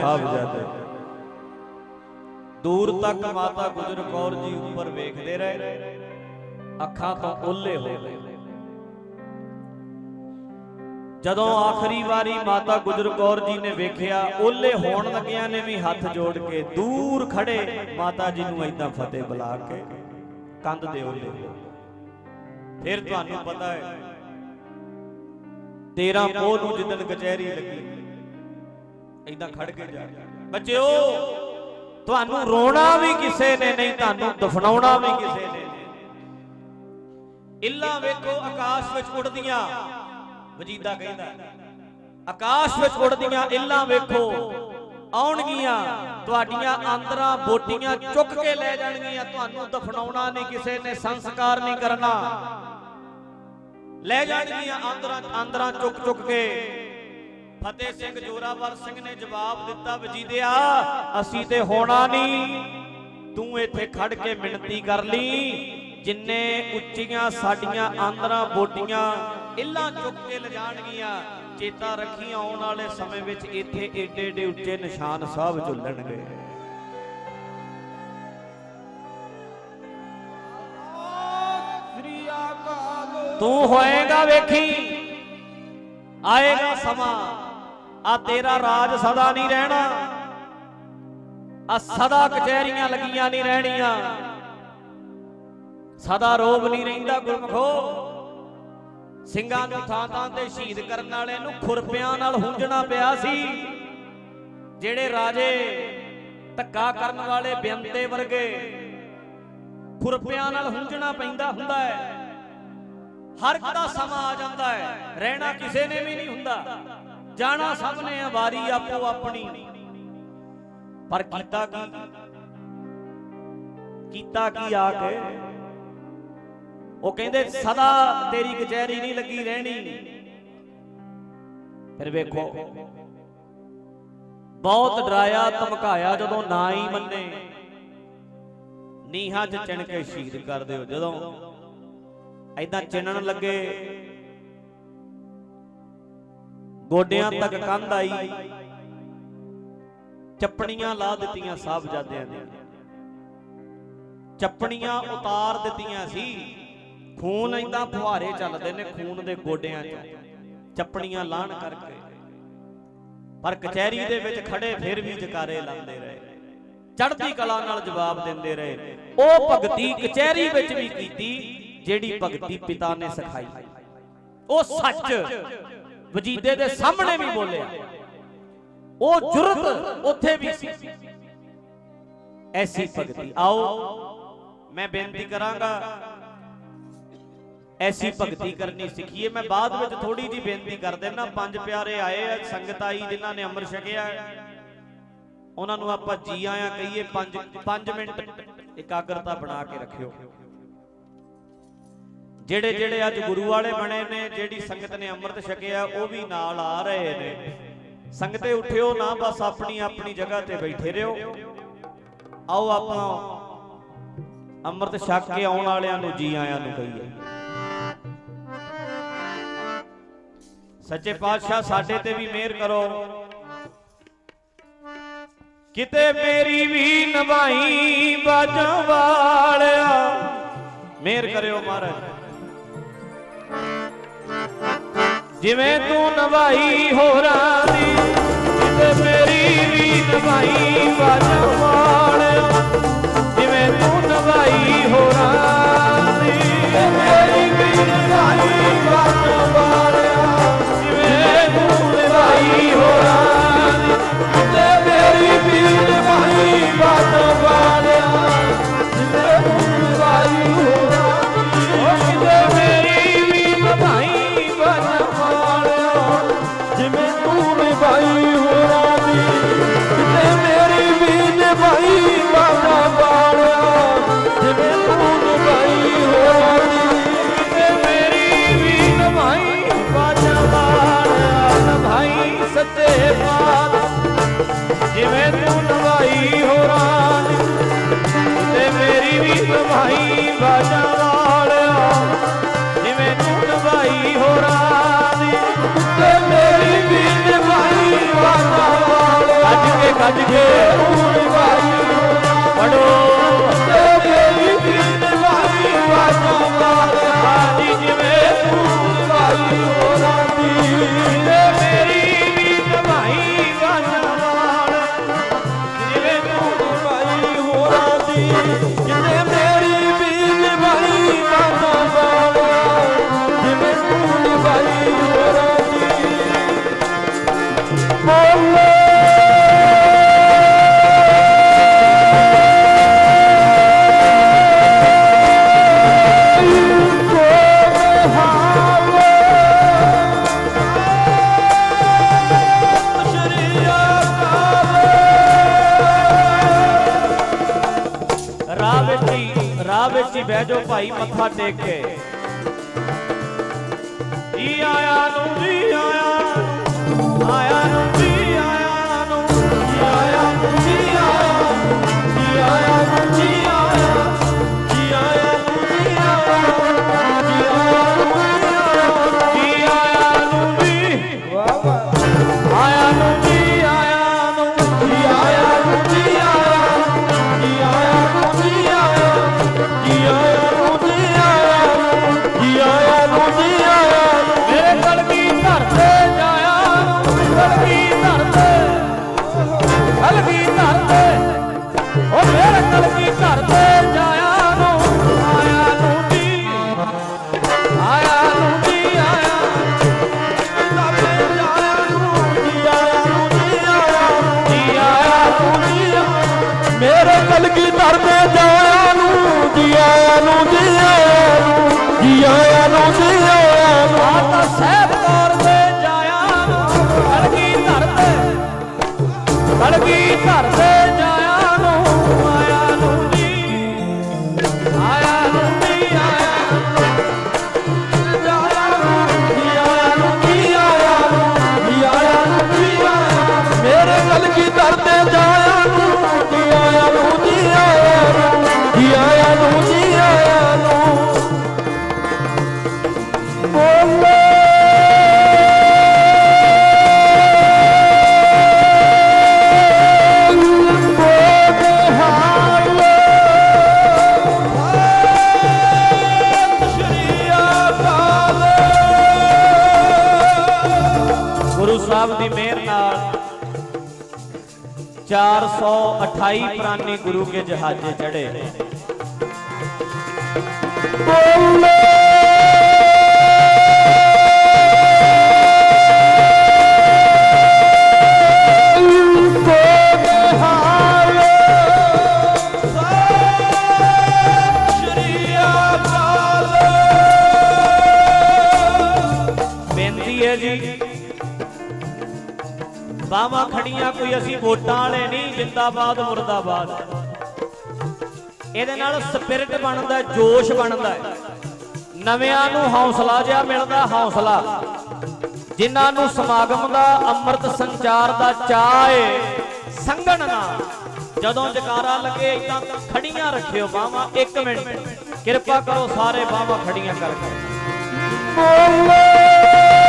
ਸਾਹਿਬਜ਼ਾਦੇ ਦੂਰ ਤੱਕ ਮਾਤਾ ਗੁਜਰ ਕੌਰ ਜੀ ਉੱਪਰ ਵੇਖਦੇ ਰਹੇ। ਅੱਖਾਂ ਤੋਂ ਓਲੇ ਹੋ ਗਏ। ਜਦੋਂ ਆਖਰੀ ਵਾਰੀ ਮਾਤਾ ਗੁਜਰ ਕੌਰ ਜੀ ਨੇ ਵੇਖਿਆ ਓਲੇ ਹੋਣ ਲੱਗਿਆਂ ਨੇ ਵੀ ਹੱਥ ਜੋੜ ਕੇ ਦੂਰ ਖੜੇ ਮਾਤਾ ਜੀ ਨੂੰ ਐਦਾਂ ਫਤਿਹ ਬੁਲਾ ਕੇ ਕੰਧ ਦੇ ਓਲੇ ਫਿਰ ਤੁਹਾਨੂੰ ਪਤਾ ਹੈ 13 ਪੋਹ ਨੂੰ ਜਿੱਦਣ ਕਚਹਿਰੀ ਲੱਗੀ ਐਦਾਂ ਖੜ ਕੇ ਜਾ। ਬੱਚਿਓ ਤੁਹਾਨੂੰ ਰੋਣਾ ਵੀ ਕਿਸੇ ਨੇ ਨਹੀਂ ਤੁਹਾਨੂੰ ਦਫਨਾਉਣਾ ਵੀ ਕਿਸੇ ਨੇ ਇੱਲਾਂ ਵੇਖੋ ਆਕਾਸ਼ ਵਿੱਚ ਉੱਡਦੀਆਂ। ਵਜੀਦਾ ਕਹਿੰਦਾ ਆਕਾਸ਼ ਵਿੱਚ ਉੱਡਦੀਆਂ ਇੱਲਾਂ ਵੇਖੋ ਆਉਣਗੀਆਂ। ਤੁਹਾਡੀਆਂ ਆਂਦਰਾਂ ਬੋਟੀਆਂ ਚੁੱਕ ਕੇ ਲੈ ਜਾਣਗੀਆਂ। ਤੁਹਾਨੂੰ ਦਫਨਾਉਣਾ ਨਹੀਂ ਕਿਸੇ ਨੇ ਸੰਸਕਾਰ ਨਹੀਂ ਕਰਨਾ। ਲੈ ਜਾਣਗੀਆਂ ਆਂਦਰਾਂ ਆਂਦਰਾਂ ਚੁੱਕ ਚੁੱਕ ਕੇ। ਫਤਿਹ ਸਿੰਘ ਜੋਰਾਵਰ ਸਿੰਘ ਨੇ ਜਵਾਬ ਦਿੱਤਾ ਵਜੀਦਿਆ ਅਸੀਂ ਤੇ ਹੋਣਾ ਨਹੀਂ। ਤੂੰ ਇੱਥੇ ਖੜ ਕੇ ਮਿੰਤੀ ਕਰ ਲਈ। ਜਿੰਨੇ ਉੱਚੀਆਂ ਸਾਡੀਆਂ ਆਂਦਰਾਂ ਬੋਟੀਆਂ ਇੱਲਾਂ ਚੁੱਕ ਕੇ ਲਿਜਾਣਗੀਆਂ ਚੇਤਾ ਰੱਖੀ ਆਉਣ ਵਾਲੇ ਸਮੇਂ ਵਿੱਚ ਇੱਥੇ ਏਡੇ ਏਡੇ ਉੱਚੇ ਨਿਸ਼ਾਨ ਸਾਹਿਬ ਝੁੱਲਣਗੇ। ਤੂੰ ਹੋਏਗਾ ਵੇਖੀ, ਆਏਗਾ ਸਮਾਂ। ਆ ਤੇਰਾ ਰਾਜ ਸਦਾ ਨਹੀਂ ਰਹਿਣਾ। ਆ ਸਦਾ ਕਚਹਿਰੀਆਂ ਲੱਗੀਆਂ ਨਹੀਂ ਰਹਿਣੀਆਂ। ਸਦਾ ਰੋਬ ਨਹੀਂ ਰਹਿੰਦਾ ਗੁਰਮਖੋ ਸਿੰਘਾਂ ਨੂੰ ਥਾਂ ਥਾਂ ਤੇ ਸ਼ਹੀਦ ਕਰਨ ਵਾਲੇ ਨੂੰ ਖੁਰਪਿਆਂ ਨਾਲ ਹੁੰਜਣਾ ਪਿਆ ਸੀ। ਜਿਹੜੇ ਰਾਜੇ ਧੱਕਾ ਕਰਨ ਵਾਲੇ ਬਿੰਤੇ ਵਰਗੇ ਖੁਰਪਿਆਂ ਨਾਲ ਹੁੰਜਣਾ ਪੈਂਦਾ ਹੁੰਦਾ ਹੈ। ਹਰ ਇੱਕ ਦਾ ਸਮਾਂ ਆ ਜਾਂਦਾ ਹੈ। ਰਹਿਣਾ ਕਿਸੇ ਨੇ ਵੀ ਨਹੀਂ ਹੁੰਦਾ। ਜਾਣਾ ਸਭ ਨੇ, ਵਾਰੀ ਆਪੋ ਆਪਣੀ। ਪਰ ਕੀਤਾ ਕੀ? ਕੀਤਾ ਕੀ ਆ ਕੇ? ਉਹ ਕਹਿੰਦੇ, ਸਦਾ ਤੇਰੀ ਕਚਹਿਰੀ ਨਹੀਂ ਲੱਗੀ ਰਹਿਣੀ। ਫਿਰ ਵੇਖੋ, ਬਹੁਤ ਡਰਾਇਆ, ਧਮਕਾਇਆ ਜਦੋਂ ਨਾ ਹੀ ਮੰਨੇ। ਨੀਹਾਂ 'ਚ ਚਿਣ ਕੇ ਸ਼ਹੀਦ ਕਰ ਦਿਓ ਜਦੋਂ। ਐਦਾਂ ਚਿਣਨ ਲੱਗੇ। ਗੋਡਿਆਂ ਤੱਕ ਕੰਧ ਆਈ। ਚੱਪਣੀਆਂ ਲਾ ਦਿੱਤੀਆਂ ਸਾਹਿਬਜ਼ਾਦਿਆਂ ਨੇ। ਚੱਪਣੀਆਂ ਉਤਾਰ ਦਿੱਤੀਆਂ ਸੀ। ਖੂਨ ਐਦਾਂ ਫੁਹਾਰੇ ਚੱਲਦੇ ਨੇ ਖੂਨ ਦੇ ਗੋਡਿਆਂ 'ਚ। ਚੱਪਣੀਆਂ ਲਾਣ ਕਰਕੇ। ਪਰ ਕਚਹਿਰੀ ਦੇ ਵਿੱਚ ਖੜੇ ਫਿਰ ਵੀ ਜਕਾਰੇ ਲਾਉਂਦੇ ਰਹੇ। ਚੜ੍ਹਦੀ ਕਲਾ ਨਾਲ ਜਵਾਬ ਦਿੰਦੇ ਰਹੇ। ਉਹ ਭਗਤੀ ਕਚਹਿਰੀ ਵਿੱਚ ਵੀ ਕੀਤੀ, ਜਿਹੜੀ ਭਗਤੀ ਪਿਤਾ ਨੇ ਸਿਖਾਈ। ਉਹ ਸੱਚ। ਵਜੀਦੇ ਦੇ ਸਾਹਮਣੇ ਵੀ ਬੋਲਿਆ। ਉਹ ਜੁਰਤ ਉੱਥੇ ਵੀ ਸੀ। ਐਸੀ ਭਗਤੀ। ਆਓ, ਮੈਂ ਬੇਨਤੀ ਕਰਾਂਗਾ। ਐਸੀ ਭਗਤੀ ਕਰਨੀ ਸਿੱਖੀਏ। ਮੈਂ ਬਾਅਦ ਵਿੱਚ ਥੋੜੀ ਜੀ ਬੇਨਤੀ ਕਰ ਦੇਣਾ ਪੰਜ ਪਿਆਰੇ ਆਏ ਆ, ਸੰਗਤ ਆਈ, ਜਿਨ੍ਹਾਂ ਨੇ ਅੰਮ੍ਰਿਤ ਛਕਿਆ। ਉਹਨਾਂ ਨੂੰ ਆਪਾਂ ਜੀ ਆਇਆਂ ਕਹੀਏ। 5 5 ਮਿੰਟ ਇਕਾਗਰਤਾ ਬਣਾ ਕੇ ਰੱਖਿਓ। ਜਿਹੜੇ ਜਿਹੜੇ ਅੱਜ ਗੁਰੂ ਵਾਲੇ ਬਣੇ ਨੇ, ਜਿਹੜੀ ਸੰਗਤ ਨੇ ਅੰਮ੍ਰਿਤ ਛਕਿਆ, ਉਹ ਵੀ ਨਾਲ ਆ ਰਹੇ ਨੇ। ਸੰਗਤੇ ਉੱਠਿਓ ਨਾ, ਬਸ ਆਪਣੀ ਆਪਣੀ ਜਗ੍ਹਾ ਤੇ ਬੈਠੇ ਰਹੋ। ਆਓ ਆਪਾਂ ਅੰਮ੍ਰਿਤ ਛਕ ਕੇ ਆਉਣ ਵਾਲਿਆਂ ਨੂੰ ਜੀ ਆਇਆਂ ਨੂੰ ਕਹੀਏ। ਸੱਚੇ ਪਾਤਸ਼ਾਹ, ਸਾਡੇ ਤੇ ਵੀ ਮਿਹਰ ਕਰੋ। ਕਿਤੇ ਮੇਰੀ ਵੀ ਨਵਾਈ ਬਾਜਾਂ ਵਾਲਿਆ, ਮਿਹਰ ਕਰਿਓ ਮਹਾਰਾਜ। ਜਿਵੇਂ ਤੂੰ ਨਵਾਈ ਹੋਰਾਂ ਦੀ, ਜਿਵੇਂ ਮੇਰੀ ਵੀ ਨਵਾਈ ਵਜਨ ਵਾਲ। ਜਿਵੇਂ ਤੂੰ ਨਵਾਈ ਹੋਰਾਂ ਦੀ ਮੇਰੀ ਵੀ ਨਵਾਈ ਵਜਨ ਵਾਲ। ਜਿਵੇਂ ਤੂੰ ਨਵਾਈ ਹੋਰਾਂ ਦੀ ਨਿਭਾਈ ਬਾਜਾਂ ਵਾਲਿਆ ਜਿਵੇਂ ਤੂੰ ਨਿਭਾਈ ਹੋਰਾਂ ਦੀ ਤੇ ਮੇਰੀ ਵੀ ਨਿਭਾਈ ਬਾਜਾਂ ਵਾਲਿਆ ਗੱਜ ਕੇ ਗੱਜ ਕੇ ਤੂੰ ਨਿਭਾਈ ਪੜੋ ਤੇ ਮੇਰੀ ਵੀ ਨਿਭਾਈ ਬਾਜਾਂ ਵਾਲਿਆ ਜਿਵੇਂ ਤੂੰ ਨਿਭਾਈ ਹੋਰਾਂ ਦੀ ਤੇ ਮੱਥਾ ਟੇਕ 428 ਪ੍ਰਾਨੀ ਗੁਰੂ ਕੇ ਜਹਾਜ਼ੇ ਚੜੇ। ਬੋਲੇ। ਬੇਨਤੀ ਹੈ ਜੀ ਬਾਵਾ ਖੜੀਆਂ ਕੋਈ ਅਸੀਂ ਵੋਟਾਂ ਵਾਲੇ ਨਹੀਂ। ਜਿੰਦਾਬਾਦ, ਮੁਰਦਾਬਾਦ। ਇਹਦੇ ਨਾਲ ਸਪਿਰਿਟ ਬਣਦਾ, ਜੋਸ਼ ਬਣਦਾ ਨਵਿਆਂ ਨੂੰ ਹੌਸਲਾ ਜਿਹਾ ਮਿਲਦਾ, ਹੌਸਲਾ। ਜਿਨ੍ਹਾਂ ਨੂੰ ਸਮਾਗਮ ਦਾ, ਅੰਮ੍ਰਿਤ ਸੰਚਾਰ ਦਾ ਚਾਹ ਏ, ਸੰਗਣ ਨਾਲ। ਜਦੋਂ ਜਕਾਰਾ ਲੱਗੇ ਇਦਾਂ ਖੜੀਆਂ ਰੱਖਿਓ ਬਾਵਾ 1 ਮਿੰਟ। ਕਿਰਪਾ ਕਰੋ ਸਾਰੇ ਬਾਵਾ ਖੜੀਆਂ ਕਰਕੇ। ਏਦਾਂ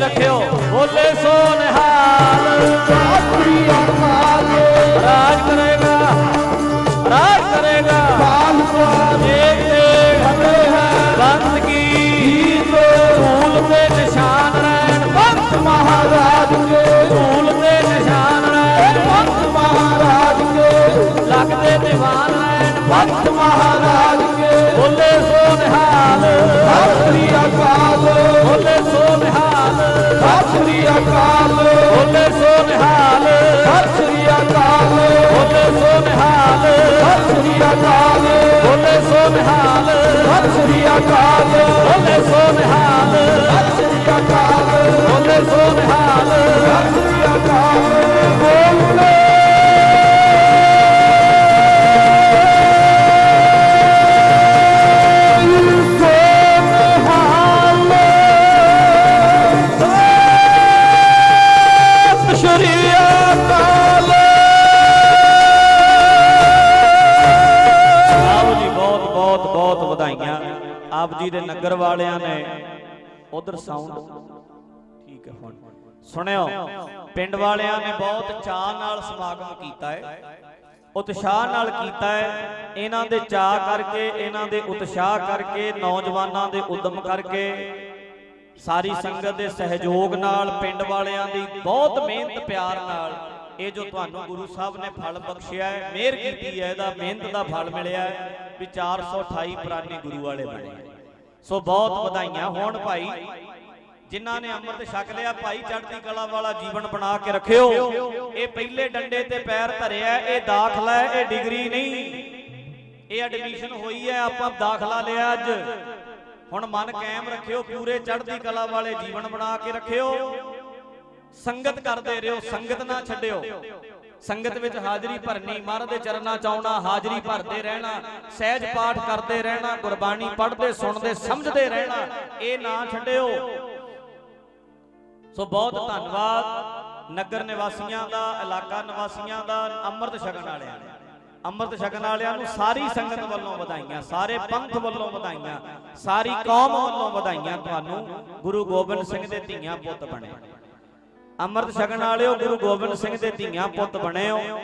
ਰੱਖਿਓ। ਬੋਲੇ ਸੋ ਨਿਹਾਲ ਦੀਵਾਨ ਰਹਿਣ ਭਗਤ ਮਹਾਰਾਜ ਕੇ। ਬੋਲੇ ਸੋ ਨਿਹਾਲ ਸਤਿ ਸ੍ਰੀ ਅਕਾਲ। ਬੋਲੇ ਸੋ ਨਿਹਾਲ ਸਤਿ ਸ੍ਰੀ ਅਕਾਲ। ਬੋਲੇ ਸੋ ਨਿਹਾਲ ਸਤਿ ਅਕਾਲ। ਬੋਲੇ ਸੋ ਨਿਹਾਲ ਸਤਿ ਅਕਾਲ। ਬੋਲੇ ਸੋ ਨਿਹਾਲ ਸਤਿ ਅਕਾਲ। ਬੋਲੇ ਸੋ ਨਿਹਾਲ ਸਤਿ ਅਕਾਲ। ਬੋਲੇ ਸੋ ਨਿਹਾਲ ਸਤਿ ਅਕਾਲ। ਬੋਲੇ ਜੀ ਦੇ ਨਗਰ ਵਾਲਿਆਂ ਨੇ ਉਧਰ ਸਾਊਂਡ ਠੀਕ ਹੈ ਹੁਣ। ਸੁਣਿਓ, ਪਿੰਡ ਵਾਲਿਆਂ ਨੇ ਬਹੁਤ ਚਾਹ ਨਾਲ ਸਮਾਗਮ ਕੀਤਾ ਹੈ। ਉਤਸ਼ਾਹ ਨਾਲ ਕੀਤਾ ਹੈ। ਇਹਨਾਂ ਦੇ ਚਾਹ ਕਰਕੇ, ਇਹਨਾਂ ਦੇ ਉਤਸ਼ਾਹ ਕਰਕੇ, ਨੌਜਵਾਨਾਂ ਦੇ ਉਦਮ ਕਰਕੇ ਸਾਰੀ ਸੰਗਤ ਦੇ ਸਹਿਯੋਗ ਨਾਲ ਪਿੰਡ ਵਾਲਿਆਂ ਦੀ ਬਹੁਤ ਮਿਹਨਤ, ਪਿਆਰ ਨਾਲ ਇਹ ਜੋ ਤੁਹਾਨੂੰ ਗੁਰੂ ਸਾਹਿਬ ਨੇ ਫਲ ਬਖਸ਼ਿਆ ਹੈ, ਮਿਹਰ ਕੀਤੀ ਹੈ, ਇਹਦਾ ਮਿਹਨਤ ਦਾ ਫਲ ਮਿਲਿਆ ਹੈ ਵੀ 428 ਪੁਰਾਣੇ ਗੁਰੂ ਵਾਲੇ ਬਣੇ। ਸੋ ਬਹੁਤ ਵਧਾਈਆਂ ਹੋਣ ਭਾਈ। ਜਿਨ੍ਹਾਂ ਨੇ ਅੰਮ੍ਰਿਤ ਛਕ ਲਿਆ, ਭਾਈ ਚੜ੍ਹਦੀ ਕਲਾ ਵਾਲਾ ਜੀਵਨ ਬਣਾ ਕੇ ਰੱਖਿਓ। ਇਹ ਪਹਿਲੇ ਡੰਡੇ ਤੇ ਪੈਰ ਧਰਿਆ, ਇਹ ਦਾਖਲਾ ਹੈ, ਇਹ ਡਿਗਰੀ ਨਹੀਂ। ਇਹ ਐਡਮਿਸ਼ਨ ਹੋਈ ਹੈ, ਆਪਾਂ ਦਾਖਲਾ ਲਿਆ ਅੱਜ। ਹੁਣ ਮਨ ਕਾਇਮ ਰੱਖਿਓ, ਪੂਰੇ ਚੜ੍ਹਦੀ ਕਲਾ ਵਾਲੇ ਜੀਵਨ ਬਣਾ ਕੇ ਰੱਖਿਓ। ਸੰਗਤ ਕਰਦੇ ਰਹੋ, ਸੰਗਤ ਨਾ ਛੱਡਿਓ। ਸੰਗਤ ਵਿੱਚ ਹਾਜ਼ਰੀ ਭਰਨੀ ਮਹਾਰਾਜ ਦੇ ਚਰਨਾਂ ਚ ਆਉਣਾ ਹਾਜ਼ਰੀ ਭਰਦੇ ਰਹਿਣਾ ਸਹਿਜ ਪਾਠ ਕਰਦੇ ਰਹਿਣਾ ਗੁਰਬਾਣੀ ਪੜ੍ਹਦੇ ਸੁਣਦੇ ਸਮਝਦੇ ਰਹਿਣਾ। ਇਹ ਨਾ ਛੱਡਿਓ। ਸੋ ਬਹੁਤ ਧੰਨਵਾਦ ਨਗਰ ਨਿਵਾਸੀਆਂ ਦਾ ਇਲਾਕਾ ਨਿਵਾਸੀਆਂ ਦਾ ਅੰਮ੍ਰਿਤ ਛਕਣ ਵਾਲਿਆਂ ਦਾ ਅੰਮ੍ਰਿਤ ਛਕਣ ਵਾਲਿਆਂ ਨੂੰ ਸਾਰੀ ਸੰਗਤ ਵੱਲੋਂ ਵਧਾਈਆਂ ਸਾਰੇ ਪੰਥ ਵੱਲੋਂ ਵਧਾਈਆਂ ਸਾਰੀ ਕੌਮ ਵੱਲੋਂ ਵਧਾਈਆਂ। ਤੁਹਾਨੂੰ ਗੁਰੂ ਗੋਬਿੰਦ ਸਿੰਘ ਦੇ ਧੀਆਂ ਪੁੱਤ ਬਣੇ। ਅੰਮ੍ਰਿਤ ਛਕਣ ਵਾਲਿਓ ਗੁਰੂ ਗੋਬਿੰਦ ਸਿੰਘ ਦੇ ਧੀਆਂ ਪੁੱਤ ਬਣੇ ਹੋ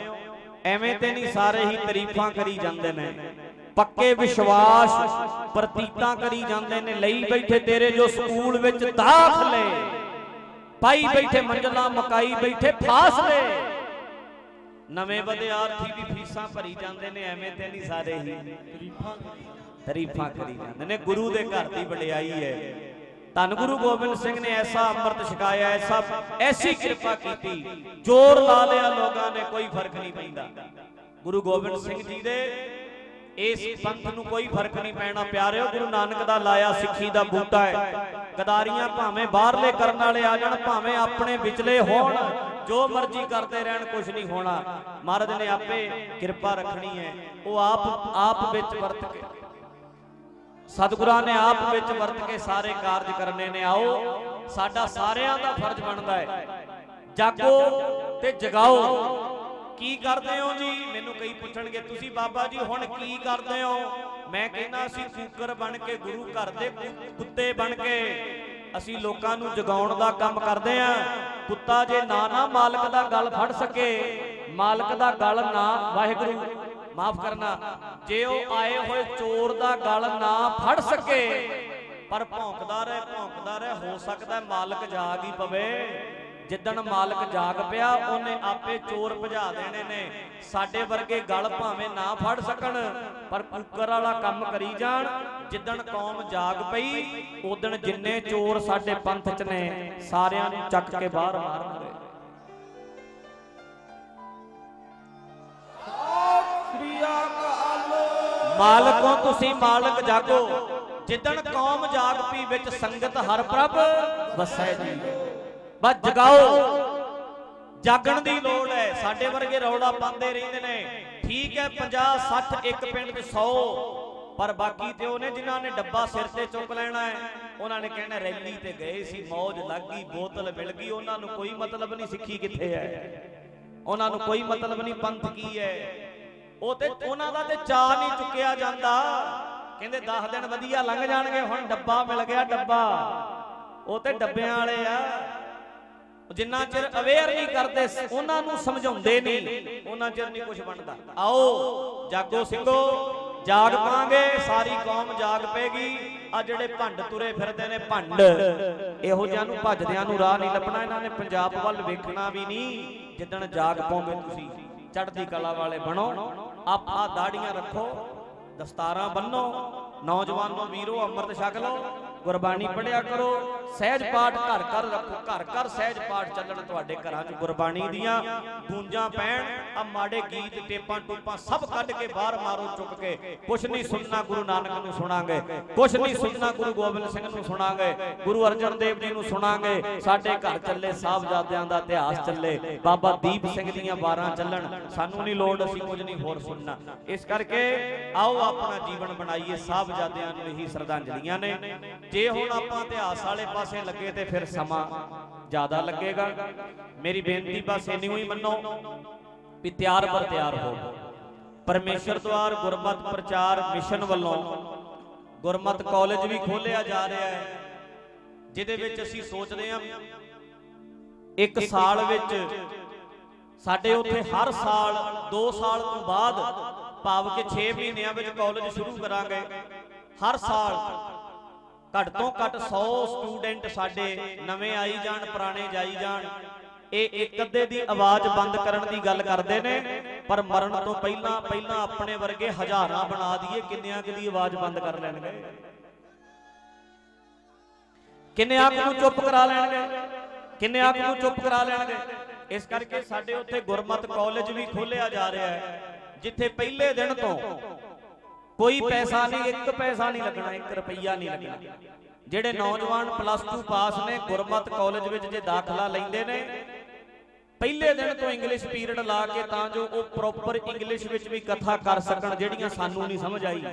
ਐਵੇਂ ਤੇ ਨਹੀਂ ਸਾਰੇ ਹੀ ਤਾਰੀਫਾਂ ਕਰੀ ਜਾਂਦੇ ਨੇ। ਪੱਕੇ ਵਿਸ਼ਵਾਸ ਪ੍ਰਤੀਤਾਂ ਕਰੀ ਜਾਂਦੇ ਨੇ। ਲਈ ਬੈਠੇ ਤੇਰੇ ਜੋ ਸਕੂਲ ਵਿੱਚ ਦਾਖਲੇ। ਪਾਈ ਬੈਠੇ ਮੰਜਲਾ, ਮਕਾਈ ਬੈਠੇ ਫਾਸਲੇ। ਨਵੇਂ ਵਿਦਿਆਰਥੀ ਵੀ ਫੀਸਾਂ ਭਰੀ ਜਾਂਦੇ ਨੇ। ਐਵੇਂ ਤੇ ਨਹੀਂ ਸਾਰੇ ਹੀ ਤਾਰੀਫਾਂ ਕਰੀ ਜਾਂਦੇ ਨੇ। ਗੁਰੂ ਦੇ ਘਰ ਦੀ ਵਡਿਆਈ ਹੈ। ਧੰਨ ਗੁਰੂ ਗੋਬਿੰਦ ਸਿੰਘ ਨੇ ਐਸਾ ਅੰਮ੍ਰਿਤ ਛਕਾਇਆ ਐਸਾ ਐਸੀ ਕਿਰਪਾ ਕੀਤੀ। ਜ਼ੋਰ ਲਾ ਲਿਆ ਲੋਕਾਂ ਨੇ ਕੋਈ ਫ਼ਰਕ ਨਹੀਂ ਪੈਂਦਾ। ਗੁਰੂ ਗੋਬਿੰਦ ਸਿੰਘ ਜੀ ਦੇ ਇਸ ਪੰਥ ਨੂੰ ਕੋਈ ਫ਼ਰਕ ਨਹੀਂ ਪੈਣਾ। ਪਿਆਰਿਓ ਗੁਰੂ ਨਾਨਕ ਦਾ ਲਾਇਆ ਸਿੱਖੀ ਦਾ ਬੂਟਾ ਹੈ। ਗਦਾਰੀਆਂ ਭਾਵੇਂ ਬਾਹਰਲੇ ਕਰਨ ਵਾਲੇ ਆ ਜਾਣ ਭਾਵੇਂ ਆਪਣੇ ਵਿਚਲੇ ਹੋਣ। ਜੋ ਮਰਜ਼ੀ ਕਰਦੇ ਰਹਿਣ ਕੁਝ ਨਹੀਂ ਹੋਣਾ। ਮਹਾਰਾਜ ਨੇ ਆਪੇ ਕਿਰਪਾ ਰੱਖਣੀ ਹੈ। ਉਹ ਆਪ ਆਪ ਵਿੱਚ ਵਰਤ ਕੇ ਸਤਿਗੁਰਾਂ ਨੇ ਆਪ ਵਿੱਚ ਵਰਤ ਕੇ ਸਾਰੇ ਕਾਰਜ ਕਰਨੇ ਨੇ, ਆਓ, ਸਾਡਾ ਸਾਰਿਆਂ ਦਾ ਫਰਜ਼ ਬਣਦਾ ਹੈ। ਜਾਗੋ ਤੇ ਜਗਾਓ। ਕੀ ਕਰਦੇ ਹੋ ਜੀ? ਮੈਨੂੰ ਕਈ ਪੁੱਛਣਗੇ, ਤੁਸੀਂ ਬਾਬਾ ਜੀ, ਹੁਣ ਕੀ ਕਰਦੇ ਹੋ? ਮੈਂ ਕਹਿੰਦਾ ਅਸੀਂ ਕੂਕਰ ਬਣ ਕੇ, ਗੁਰੂ ਘਰ ਦੇ ਕੁੱਤੇ ਬਣ ਕੇ ਅਸੀਂ ਲੋਕਾਂ ਨੂੰ ਜਗਾਉਣ ਦਾ ਕੰਮ ਕਰਦੇ ਆਂ ਕੁੱਤਾ ਜੇ ਨਾ ਨਾ ਮਾਲਕ ਦਾ ਗਲ ਫੜ ਸਕੇ, ਮਾਲਕ ਦਾ ਗਲ ਨਾ, ਵਾਹਿਗੁਰੂ। ਮਾਫ ਕਰਨਾ। ਜੇ ਉਹ ਆਏ ਹੋਏ ਚੋਰ ਦਾ ਗਲ ਨਾ ਫੜ ਸਕੇ, ਪਰ ਭੌਂਕਦਾ ਰਹੇ ਭੌਂਕਦਾ ਰਹੇ, ਹੋ ਸਕਦਾ ਮਾਲਕ ਜਾਗ ਹੀ ਪਵੇ। ਜਿੱਦਣ ਮਾਲਕ ਜਾਗ ਪਿਆ, ਉਹਨੇ ਆਪੇ ਚੋਰ ਭਜਾ ਦੇਣੇ ਨੇ। ਸਾਡੇ ਵਰਗੇ ਗਲ ਭਾਵੇਂ ਨਾ ਫੜ ਸਕਣ, ਪਰ ਕੁੱਕਰ ਵਾਲਾ ਕੰਮ ਕਰੀ ਜਾਣ। ਜਿੱਦਣ ਕੌਮ ਜਾਗ ਪਈ ਉਦਣ ਜਿੰਨੇ ਚੋਰ ਸਾਡੇ ਪੰਥ 'ਚ ਨੇ, ਸਾਰਿਆਂ ਨੂੰ ਚੱਕ ਕੇ ਬਾਹਰ ਮਾਰਨਗੇ ਸ੍ਰੀ ਅਕਾਲ ਮਾਲਕੋ, ਤੁਸੀਂ ਮਾਲਕ ਜਾਗੋ। ਜਿੱਦਣ ਕੌਮ ਜਾਗ ਪਈ ਵਿੱਚ ਸੰਗਤ ਹਰ ਪ੍ਰਭ ਵਸੈ ਜੀ। ਬਸ ਜਗਾਓ। ਜਾਗਣ ਦੀ ਲੋੜ ਹੈ। ਸਾਡੇ ਵਰਗੇ ਰੌਲਾ ਪਾਉਂਦੇ ਰਹਿੰਦੇ ਨੇ। ਠੀਕ ਹੈ 50 60 ਇੱਕ ਪਿੰਡ ਤੇ 100 ਪਰ ਬਾਕੀ ਤੇ ਉਹਨੇ ਜਿਨ੍ਹਾਂ ਨੇ ਡੱਬਾ ਸਿਰ ਤੇ ਚੁੱਕ ਲੈਣਾ ਹੈ, ਉਹਨਾਂ ਨੇ ਕਹਿਣਾ, ਰੈਲੀ ਤੇ ਗਏ ਸੀ, ਮੌਜ ਲੱਗ ਗਈ, ਬੋਤਲ ਮਿਲ ਗਈ। ਉਹਨਾਂ ਨੂੰ ਕੋਈ ਮਤਲਬ ਨਹੀਂ ਸਿੱਖੀ ਕਿੱਥੇ ਹੈ। ਉਹਨਾਂ ਨੂੰ ਕੋਈ ਮਤਲਬ ਨਹੀਂ, ਪੰਥ ਕੀ ਹੈ। ਉਹ ਤੇ ਉਹਨਾਂ ਦਾ ਤੇ ਚਾਹ ਨਹੀਂ ਚੁੱਕਿਆ ਜਾਂਦਾ। ਕਹਿੰਦੇ 10 ਦਿਨ ਵਧੀਆ ਲੰਘ ਜਾਣਗੇ, ਹੁਣ ਡੱਬਾ ਮਿਲ ਗਿਆ ਡੱਬਾ। ਉਹ ਤੇ ਡੱਬਿਆਂ ਵਾਲੇ ਆ। ਜਿੰਨਾ ਚਿਰ ਅਵੇਅਰ ਨਹੀਂ ਕਰਦੇ, ਉਹਨਾਂ ਨੂੰ ਸਮਝਾਉਂਦੇ ਨਹੀਂ। ਉਹਨਾਂ ਚਿਰ ਨਹੀਂ ਕੁਝ ਬਣਦਾ। ਆਓ, ਜਾਗੋ ਸਿੰਘੋ, ਜਾਗ ਪਾਂਗੇ, ਸਾਰੀ ਕੌਮ ਜਾਗ ਪਏਗੀ। ਆ ਜਿਹੜੇ ਭੰਡ ਤੁਰੇ ਫਿਰਦੇ ਨੇ, ਭੰਡ। ਇਹੋ ਜਿਹਾਂ ਨੂੰ ਭੱਜਦਿਆਂ ਨੂੰ ਰਾਹ ਨਹੀਂ ਲੱਭਣਾ, ਇਹਨਾਂ ਨੇ ਪੰਜਾਬ ਵੱਲ ਵੇਖਣਾ ਵੀ ਨਹੀਂ। ਜਿੱਦਣ ਜਾਗ ਪਾਉਂਗੇ ਤੁਸੀਂ, ਚੜ੍ਹਦੀ ਕਲਾ ਵਾਲੇ ਬਣੋ। ਆਪਾ ਦਾੜੀਆਂ ਰੱਖੋ ਦਸਤਾਰਾਂ ਬੰਨੋ ਨੌਜਵਾਨੋ ਵੀਰੋ ਅੰਮ੍ਰਿਤ ਛਕ ਲਓ। ਗੁਰਬਾਣੀ ਪੜਿਆ ਕਰੋ, ਸਹਿਜ ਪਾਠ ਘਰ ਘਰ ਰੱਖੋ, ਘਰ ਘਰ ਸਹਿਜ ਪਾਠ ਚੱਲਣ ਤੁਹਾਡੇ ਘਰਾਂ 'ਚ ਗੁਰਬਾਣੀ ਦੀਆਂ ਗੂੰਜਾਂ ਪੈਣ ਆ ਮਾੜੇ ਗੀਤ ਟੇਪਾਂ ਟੂਪਾਂ ਸਭ ਕੱਢ ਕੇ ਬਾਹਰ ਮਾਰੋ ਚੁੱਕ ਕੇ। ਕੁਛ ਨਹੀਂ ਸੁਣਨਾ ਗੁਰੂ ਨਾਨਕ ਨੂੰ ਸੁਣਾਂਗੇ, ਕੁਛ ਨਹੀਂ ਸੁਣਨਾ ਗੁਰੂ ਗੋਬਿੰਦ ਸਿੰਘ ਨੂੰ ਸੁਣਾਂਗੇ, ਗੁਰੂ ਅਰਜਨ ਦੇਵ ਜੀ ਨੂੰ ਸੁਣਾਂਗੇ। ਸਾਡੇ ਘਰ ਚੱਲੇ ਸਾਹਿਬਜ਼ਾਦਿਆਂ ਦਾ ਇਤਿਹਾਸ ਚੱਲੇ, ਬਾਬਾ ਦੀਪ ਸਿੰਘ ਦੀਆਂ ਬਾਰਾਂ ਚੱਲਣ, ਸਾਨੂੰ ਨਹੀਂ ਲੋੜ, ਅਸੀਂ ਕੁਝ ਨਹੀਂ ਹੋਰ ਸੁਣਨਾ। ਇਸ ਕਰਕੇ ਆਓ ਆਪਣਾ ਜੀਵਨ ਬਣਾਈਏ, ਸਾਹਿਬਜ਼ਾਦਿਆਂ ਨੂੰ ਹੀ ਸ਼ਰਧਾਂਜਲੀਆਂ ਨੇ। ਜੇ ਹੁਣ ਆਪਾਂ ਇਤਿਹਾਸ ਵਾਲੇ ਪਾਸੇ ਲੱਗੇ ਤੇ ਫਿਰ ਸਮਾਂ ਜ਼ਿਆਦਾ ਲੱਗੇਗਾ। ਮੇਰੀ ਬੇਨਤੀ ਬਸ ਇੰਨੀ ਹੋਈ ਮੰਨੋ ਵੀ ਤਿਆਰ ਬਰ ਤਿਆਰ ਹੋ। ਪਰਮੇਸ਼ਰ ਦੁਆਰ ਗੁਰਮਤ ਪ੍ਰਚਾਰ ਮਿਸ਼ਨ ਵੱਲੋਂ ਗੁਰਮਤ ਕਾਲਜ ਵੀ ਖੋਲਿਆ ਜਾ ਰਿਹਾ ਹੈ, ਜਿਹਦੇ ਵਿੱਚ ਅਸੀਂ ਸੋਚਦੇ ਹਾਂ ਇੱਕ ਸਾਲ ਵਿੱਚ ਸਾਡੇ ਉੱਥੇ ਹਰ ਸਾਲ 2 ਸਾਲ ਤੋਂ ਬਾਅਦ ਭਾਵ ਕਿ 6 ਮਹੀਨਿਆਂ ਵਿੱਚ ਕਾਲਜ ਸ਼ੁਰੂ ਕਰਾਂਗੇ। ਹਰ ਸਾਲ ਘੱਟ ਤੋਂ ਘੱਟ 100 ਸਟੂਡੈਂਟ ਸਾਡੇ ਨਵੇਂ ਆਈ ਜਾਣ, ਪੁਰਾਣੇ ਜਾਈ ਜਾਣ। ਇਹ ਇੱਕ ਅੱਧੇ ਦੀ ਆਵਾਜ਼ ਬੰਦ ਕਰਨ ਦੀ ਗੱਲ ਕਰਦੇ ਨੇ, ਪਰ ਮਰਨ ਤੋਂ ਪਹਿਲਾਂ ਪਹਿਲਾਂ ਆਪਣੇ ਵਰਗੇ ਹਜ਼ਾਰਾਂ ਬਣਾ ਦਈਏ, ਕਿੰਨਿਆਂ ਕੁ ਦੀ ਆਵਾਜ਼ ਬੰਦ ਕਰ ਲੈਣਗੇ? ਕਿੰਨੇ ਆਪ ਨੂੰ ਚੁੱਪ ਕਰਾ ਲੈਣਗੇ? ਕਿੰਨੇ ਆਪ ਨੂੰ ਚੁੱਪ ਕਰਾ ਲੈਣਗੇ? ਇਸ ਕਰਕੇ ਸਾਡੇ ਉੱਥੇ ਗੁਰਮਤ ਕਾਲਜ ਵੀ ਖੋਲਿਆ ਜਾ ਰਿਹਾ ਹੈ, ਜਿੱਥੇ ਪਹਿਲੇ ਦਿਨ ਤੋਂ ਕੋਈ ਪੈਸਾ ਨਹੀਂ ਇੱਕ ਪੈਸਾ ਨਹੀਂ ਲੱਗਣਾ 1 ਰੁਪਈਆ ਨਹੀਂ ਲੱਗਣਾ। ਜਿਹੜੇ ਨੌਜਵਾਨ ਪਲੱਸ 2 ਪਾਸ ਨੇ ਗੁਰਮਤ ਕਾਲਜ ਵਿੱਚ ਜੇ ਦਾਖਲਾ ਲੈਂਦੇ ਨੇ ਪਹਿਲੇ ਦਿਨ ਤੋਂ ਇੰਗਲਿਸ਼ ਪੀਰੀਅਡ ਲਾ ਕੇ ਤਾਂ ਜੋ ਉਹ ਪ੍ਰੋਪਰ ਇੰਗਲਿਸ਼ ਵਿੱਚ ਵੀ ਕਥਾ ਕਰ ਸਕਣ ਜਿਹੜੀਆਂ ਸਾਨੂੰ ਨਹੀਂ ਸਮਝ ਆਈ।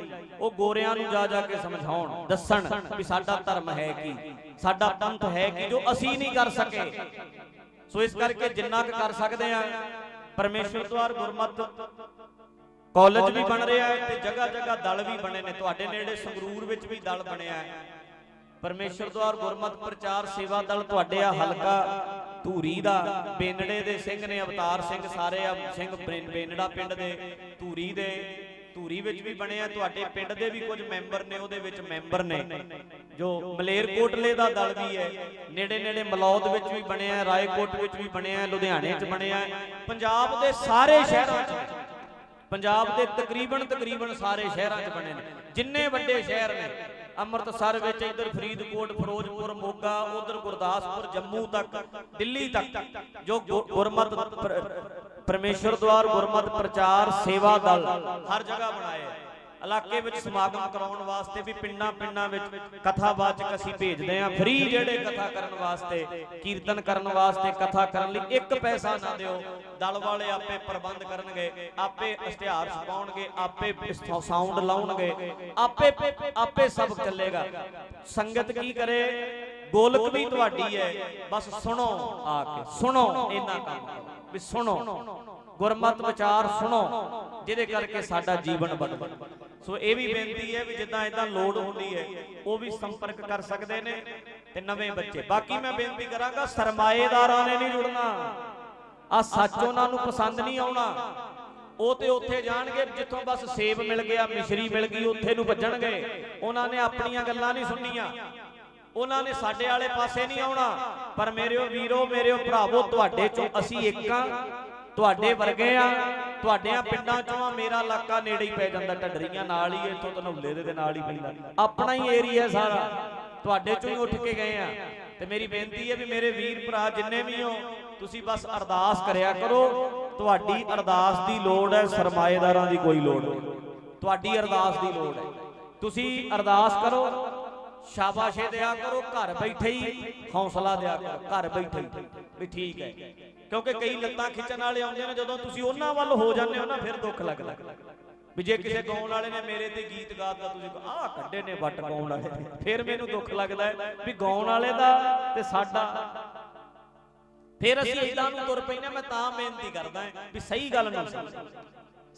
ਉਹ ਗੋਰਿਆਂ ਨੂੰ ਜਾ ਜਾ ਕੇ ਸਮਝਾਉਣ ਦੱਸਣ ਵੀ ਸਾਡਾ ਧਰਮ ਹੈ ਕੀ ਸਾਡਾ ਪੰਥ ਹੈ ਕੀ ਜੋ ਅਸੀਂ ਨਹੀਂ ਕਰ ਸਕੇ। ਸੋ ਇਸ ਕਰਕੇ ਜਿੰਨਾ ਕੁ ਕਰ ਸਕਦੇ ਆ ਪਰਮੇਸ਼ਰ ਦੁਆਰ ਗੁਰਮਤ ਕਾਲਜ ਵੀ ਬਣ ਰਿਹਾ ਹੈ ਤੇ ਜਗ੍ਹਾ ਜਗ੍ਹਾ ਦਲ ਵੀ ਬਣੇ ਨੇ। ਤੁਹਾਡੇ ਨੇੜੇ ਸੰਗਰੂਰ ਵਿੱਚ ਵੀ ਦਲ ਬਣਿਆ ਹੈ। ਪਰਮੇਸ਼ਰ ਦੁਆਰ ਗੁਰਮਤ ਪ੍ਰਚਾਰ ਸੇਵਾ ਦਲ ਤੁਹਾਡੇ ਆ ਹਲਕਾ ਧੂਰੀ ਦਾ। ਬੇਨੜੇ ਦੇ ਸਿੰਘ ਨੇ ਅਵਤਾਰ ਸਿੰਘ ਸਾਰੇ ਆ ਸਿੰਘ ਬੇਨ- ਬੇਨੜਾ ਪਿੰਡ ਦੇ ਧੂਰੀ ਦੇ। ਧੂਰੀ ਵਿੱਚ ਵੀ ਬਣਿਆ ਤੁਹਾਡੇ ਪਿੰਡ ਦੇ ਵੀ ਕੁਝ ਮੈਂਬਰ ਨੇ ਉਹਦੇ ਵਿੱਚ ਮੈਂਬਰ ਨੇ। ਜੋ ਮਲੇਰਕੋਟਲੇ ਦਾ ਦਲ ਵੀ ਹੈ। ਨੇੜੇ ਨੇੜੇ ਮਲੌਦ ਵਿੱਚ ਵੀ ਬਣਿਆ ਰਾਏਕੋਟ ਵਿੱਚ ਵੀ ਬਣਿਆ ਲੁਧਿਆਣੇ 'ਚ ਬਣਿਆ ਪੰਜਾਬ ਦੇ ਸਾਰੇ ਸ਼ਹਿਰਾਂ 'ਚ। ਪੰਜਾਬ ਦੇ ਤਕਰੀਬਨ ਤਕਰੀਬਨ ਸਾਰੇ ਸ਼ਹਿਰਾਂ 'ਚ ਬਣੇ ਨੇ। ਜਿੰਨੇ ਵੱਡੇ ਸ਼ਹਿਰ ਨੇ, ਅੰਮ੍ਰਿਤਸਰ ਵਿੱਚ ਇੱਧਰ ਫਰੀਦਕੋਟ, ਫਿਰੋਜ਼ਪੁਰ, ਮੋਗਾ, ਉਧਰ ਗੁਰਦਾਸਪੁਰ, ਜੰਮੂ ਤੱਕ, ਦਿੱਲੀ ਤੱਕ, ਜੋ ਗੁ- ਗੁਰਮਤ ਪਰਮੇਸ਼ਰ ਦੁਆਰ, ਗੁਰਮਤ ਪ੍ਰਚਾਰ ਸੇਵਾ ਦਲ ਹਰ ਜਗ੍ਹਾ ਬਣਾਏ। ਇਲਾਕੇ ਵਿੱਚ ਸਮਾਗਮ ਕਰਾਉਣ ਵਾਸਤੇ ਵੀ ਪਿੰਡਾਂ ਪਿੰਡਾਂ ਵਿੱਚ ਕਥਾਵਾਚਕ ਅਸੀਂ ਭੇਜਦੇ ਆਂ ਫ੍ਰੀ ਜਿਹੜੇ ਕਥਾ ਕਰਨ ਵਾਸਤੇ, ਕੀਰਤਨ ਕਰਨ ਵਾਸਤੇ ਕਥਾ ਕਰਨ ਲਈ ਇੱਕ ਪੈਸਾ ਨਾ ਦਿਓ। ਦਲ ਵਾਲੇ ਆਪੇ ਪ੍ਰਬੰਧ ਕਰਨਗੇ, ਆਪੇ ਇਸ਼ਤਿਹਾਰ ਛਪਾਉਣਗੇ, ਆਪੇ ਸਾਊਂਡ ਲਾਉਣਗੇ, ਆਪੇ ਆਪੇ ਸਭ ਚੱਲੇਗਾ। ਸੰਗਤ ਕੀ ਕਰੇ? ਗੋਲਕ ਵੀ ਤੁਹਾਡੀ ਹੈ। ਬਸ ਸੁਣੋ ਆ ਕੇ, ਸੁਣੋ ਇੰਨਾ ਕੰਮ। ਵੀ ਸੁਣੋ। ਗੁਰਮਤ ਵਿਚਾਰ ਸੁਣੋ, ਜਿਹਦੇ ਕਰਕੇ ਸਾਡਾ ਜੀਵਨ ਬਦਲੇ ਸੋ ਇਹ ਵੀ ਬੇਨਤੀ ਹੈ ਵੀ ਜਿੱਦਾਂ ਇਦਾਂ ਲੋੜ ਹੁੰਦੀ ਹੈ, ਉਹ ਵੀ ਸੰਪਰਕ ਕਰ ਸਕਦੇ ਨੇ ਤੇ ਨਵੇਂ ਬੱਚੇ। ਬਾਕੀ ਮੈਂ ਬੇਨਤੀ ਕਰਾਂਗਾ, ਸਰਮਾਏਦਾਰਾਂ ਨੇ ਨਹੀਂ ਜੁੜਨਾ। ਆ ਸੱਚ ਉਹਨਾਂ ਨੂੰ ਪਸੰਦ ਨਹੀਂ ਆਉਣਾ। ਉਹ ਤੇ ਉੱਥੇ ਜਾਣਗੇ, ਜਿੱਥੋਂ ਬਸ ਸੇਬ ਮਿਲ ਗਿਆ, ਮਿਸ਼ਰੀ ਮਿਲ ਗਈ, ਉੱਥੇ ਨੂੰ ਭੱਜਣਗੇ। ਉਹਨਾਂ ਨੇ ਆਪਣੀਆਂ ਗੱਲਾਂ ਨਹੀਂ ਸੁਣਨੀਆਂ। ਉਹਨਾਂ ਨੇ ਸਾਡੇ ਵਾਲੇ ਪਾਸੇ ਨਹੀਂ ਆਉਣਾ। ਪਰ ਮੇਰਿਓ ਵੀਰੋ ਮੇਰਿਓ ਭਰਾਵੋ, ਤੁਹਾਡੇ ਚੋਂ ਅਸੀਂ ਇੱਕ ਆ ਤੁਹਾਡੇ ਵਰਗੇ ਆ, ਤੁਹਾਡਿਆਂ ਪਿੰਡਾਂ ਚੋਂ ਮੇਰਾ ਇਲਾਕਾ ਨੇੜੇ ਹੀ ਪੈ ਜਾਂਦਾ, ਢੱਡਰੀਆਂ ਨਾਲ ਹੀ ਇੱਥੋਂ ਧਨੌਲੇ ਦੇ ਨਾਲ ਹੀ ਪੈਂਦਾ। ਆਪਣਾ ਹੀ ਏਰੀਆ ਸਾਰਾ। ਤੁਹਾਡੇ ਚੋਂ ਹੀ ਉੱਠ ਕੇ ਗਏ ਆ। ਤੇ ਮੇਰੀ ਬੇਨਤੀ ਹੈ ਵੀ ਮੇਰੇ ਵੀਰ ਭਰਾ ਜਿੰਨੇ ਵੀ ਹੋ, ਤੁਸੀਂ ਬਸ ਅਰਦਾਸ ਕਰਿਆ ਕਰੋ। ਤੁਹਾਡੀ ਅਰਦਾਸ ਦੀ ਲੋੜ ਹੈ, ਸਰਮਾਏਦਾਰਾਂ ਦੀ ਕੋਈ ਲੋੜ ਨਹੀਂ। ਤੁਹਾਡੀ ਅਰਦਾਸ ਦੀ ਲੋੜ ਹੈ। ਤੁਸੀਂ ਅਰਦਾਸ ਕਰੋ, ਸ਼ਾਬਾਸ਼ੇ ਦਿਆ ਕਰੋ, ਘਰ ਬੈਠੇ ਹੀ ਹੌਸਲਾ ਦਿਆ ਕਰੋ, ਘਰ ਬੈਠੇ ਹੀ। ਵੀ ਠੀਕ ਹੈ। ਕਿਉਂਕਿ ਕਈ ਲੱਤਾਂ ਖਿੱਚਣ ਵਾਲੇ ਆਉਂਦੇ ਨੇ, ਜਦੋਂ ਤੁਸੀਂ ਉਹਨਾਂ ਵੱਲ ਹੋ ਜਾਂਦੇ ਹੋ ਨਾ, ਫਿਰ ਦੁੱਖ ਲੱਗਦਾ। ਵੀ ਜੇ ਕਿਸੇ ਗਾਉਣ ਵਾਲੇ ਨੇ ਮੇਰੇ ਤੇ ਗੀਤ ਗਾਤਾ, ਤੁਸੀਂ ਆਹ ਕੱਢੇ ਨੇ ਵੱਟ ਗਾਉਣ ਵਾਲੇ ਫਿਰ ਮੈਨੂੰ ਦੁੱਖ ਲੱਗਦਾ ਹੈ ਵੀ ਗਾਉਣ ਵਾਲੇ ਦਾ ਤੇ ਸਾਡਾ। ਫਿਰ ਅਸੀਂ ਇਦਾਂ ਨੂੰ ਤੁਰ ਪੈਨੇ ਮੈਂ ਤਾਂ ਬੇਨਤੀ ਕਰਦਾ ਵੀ ਸਹੀ ਗੱਲ ਨੂੰ ਸਮਝੋ।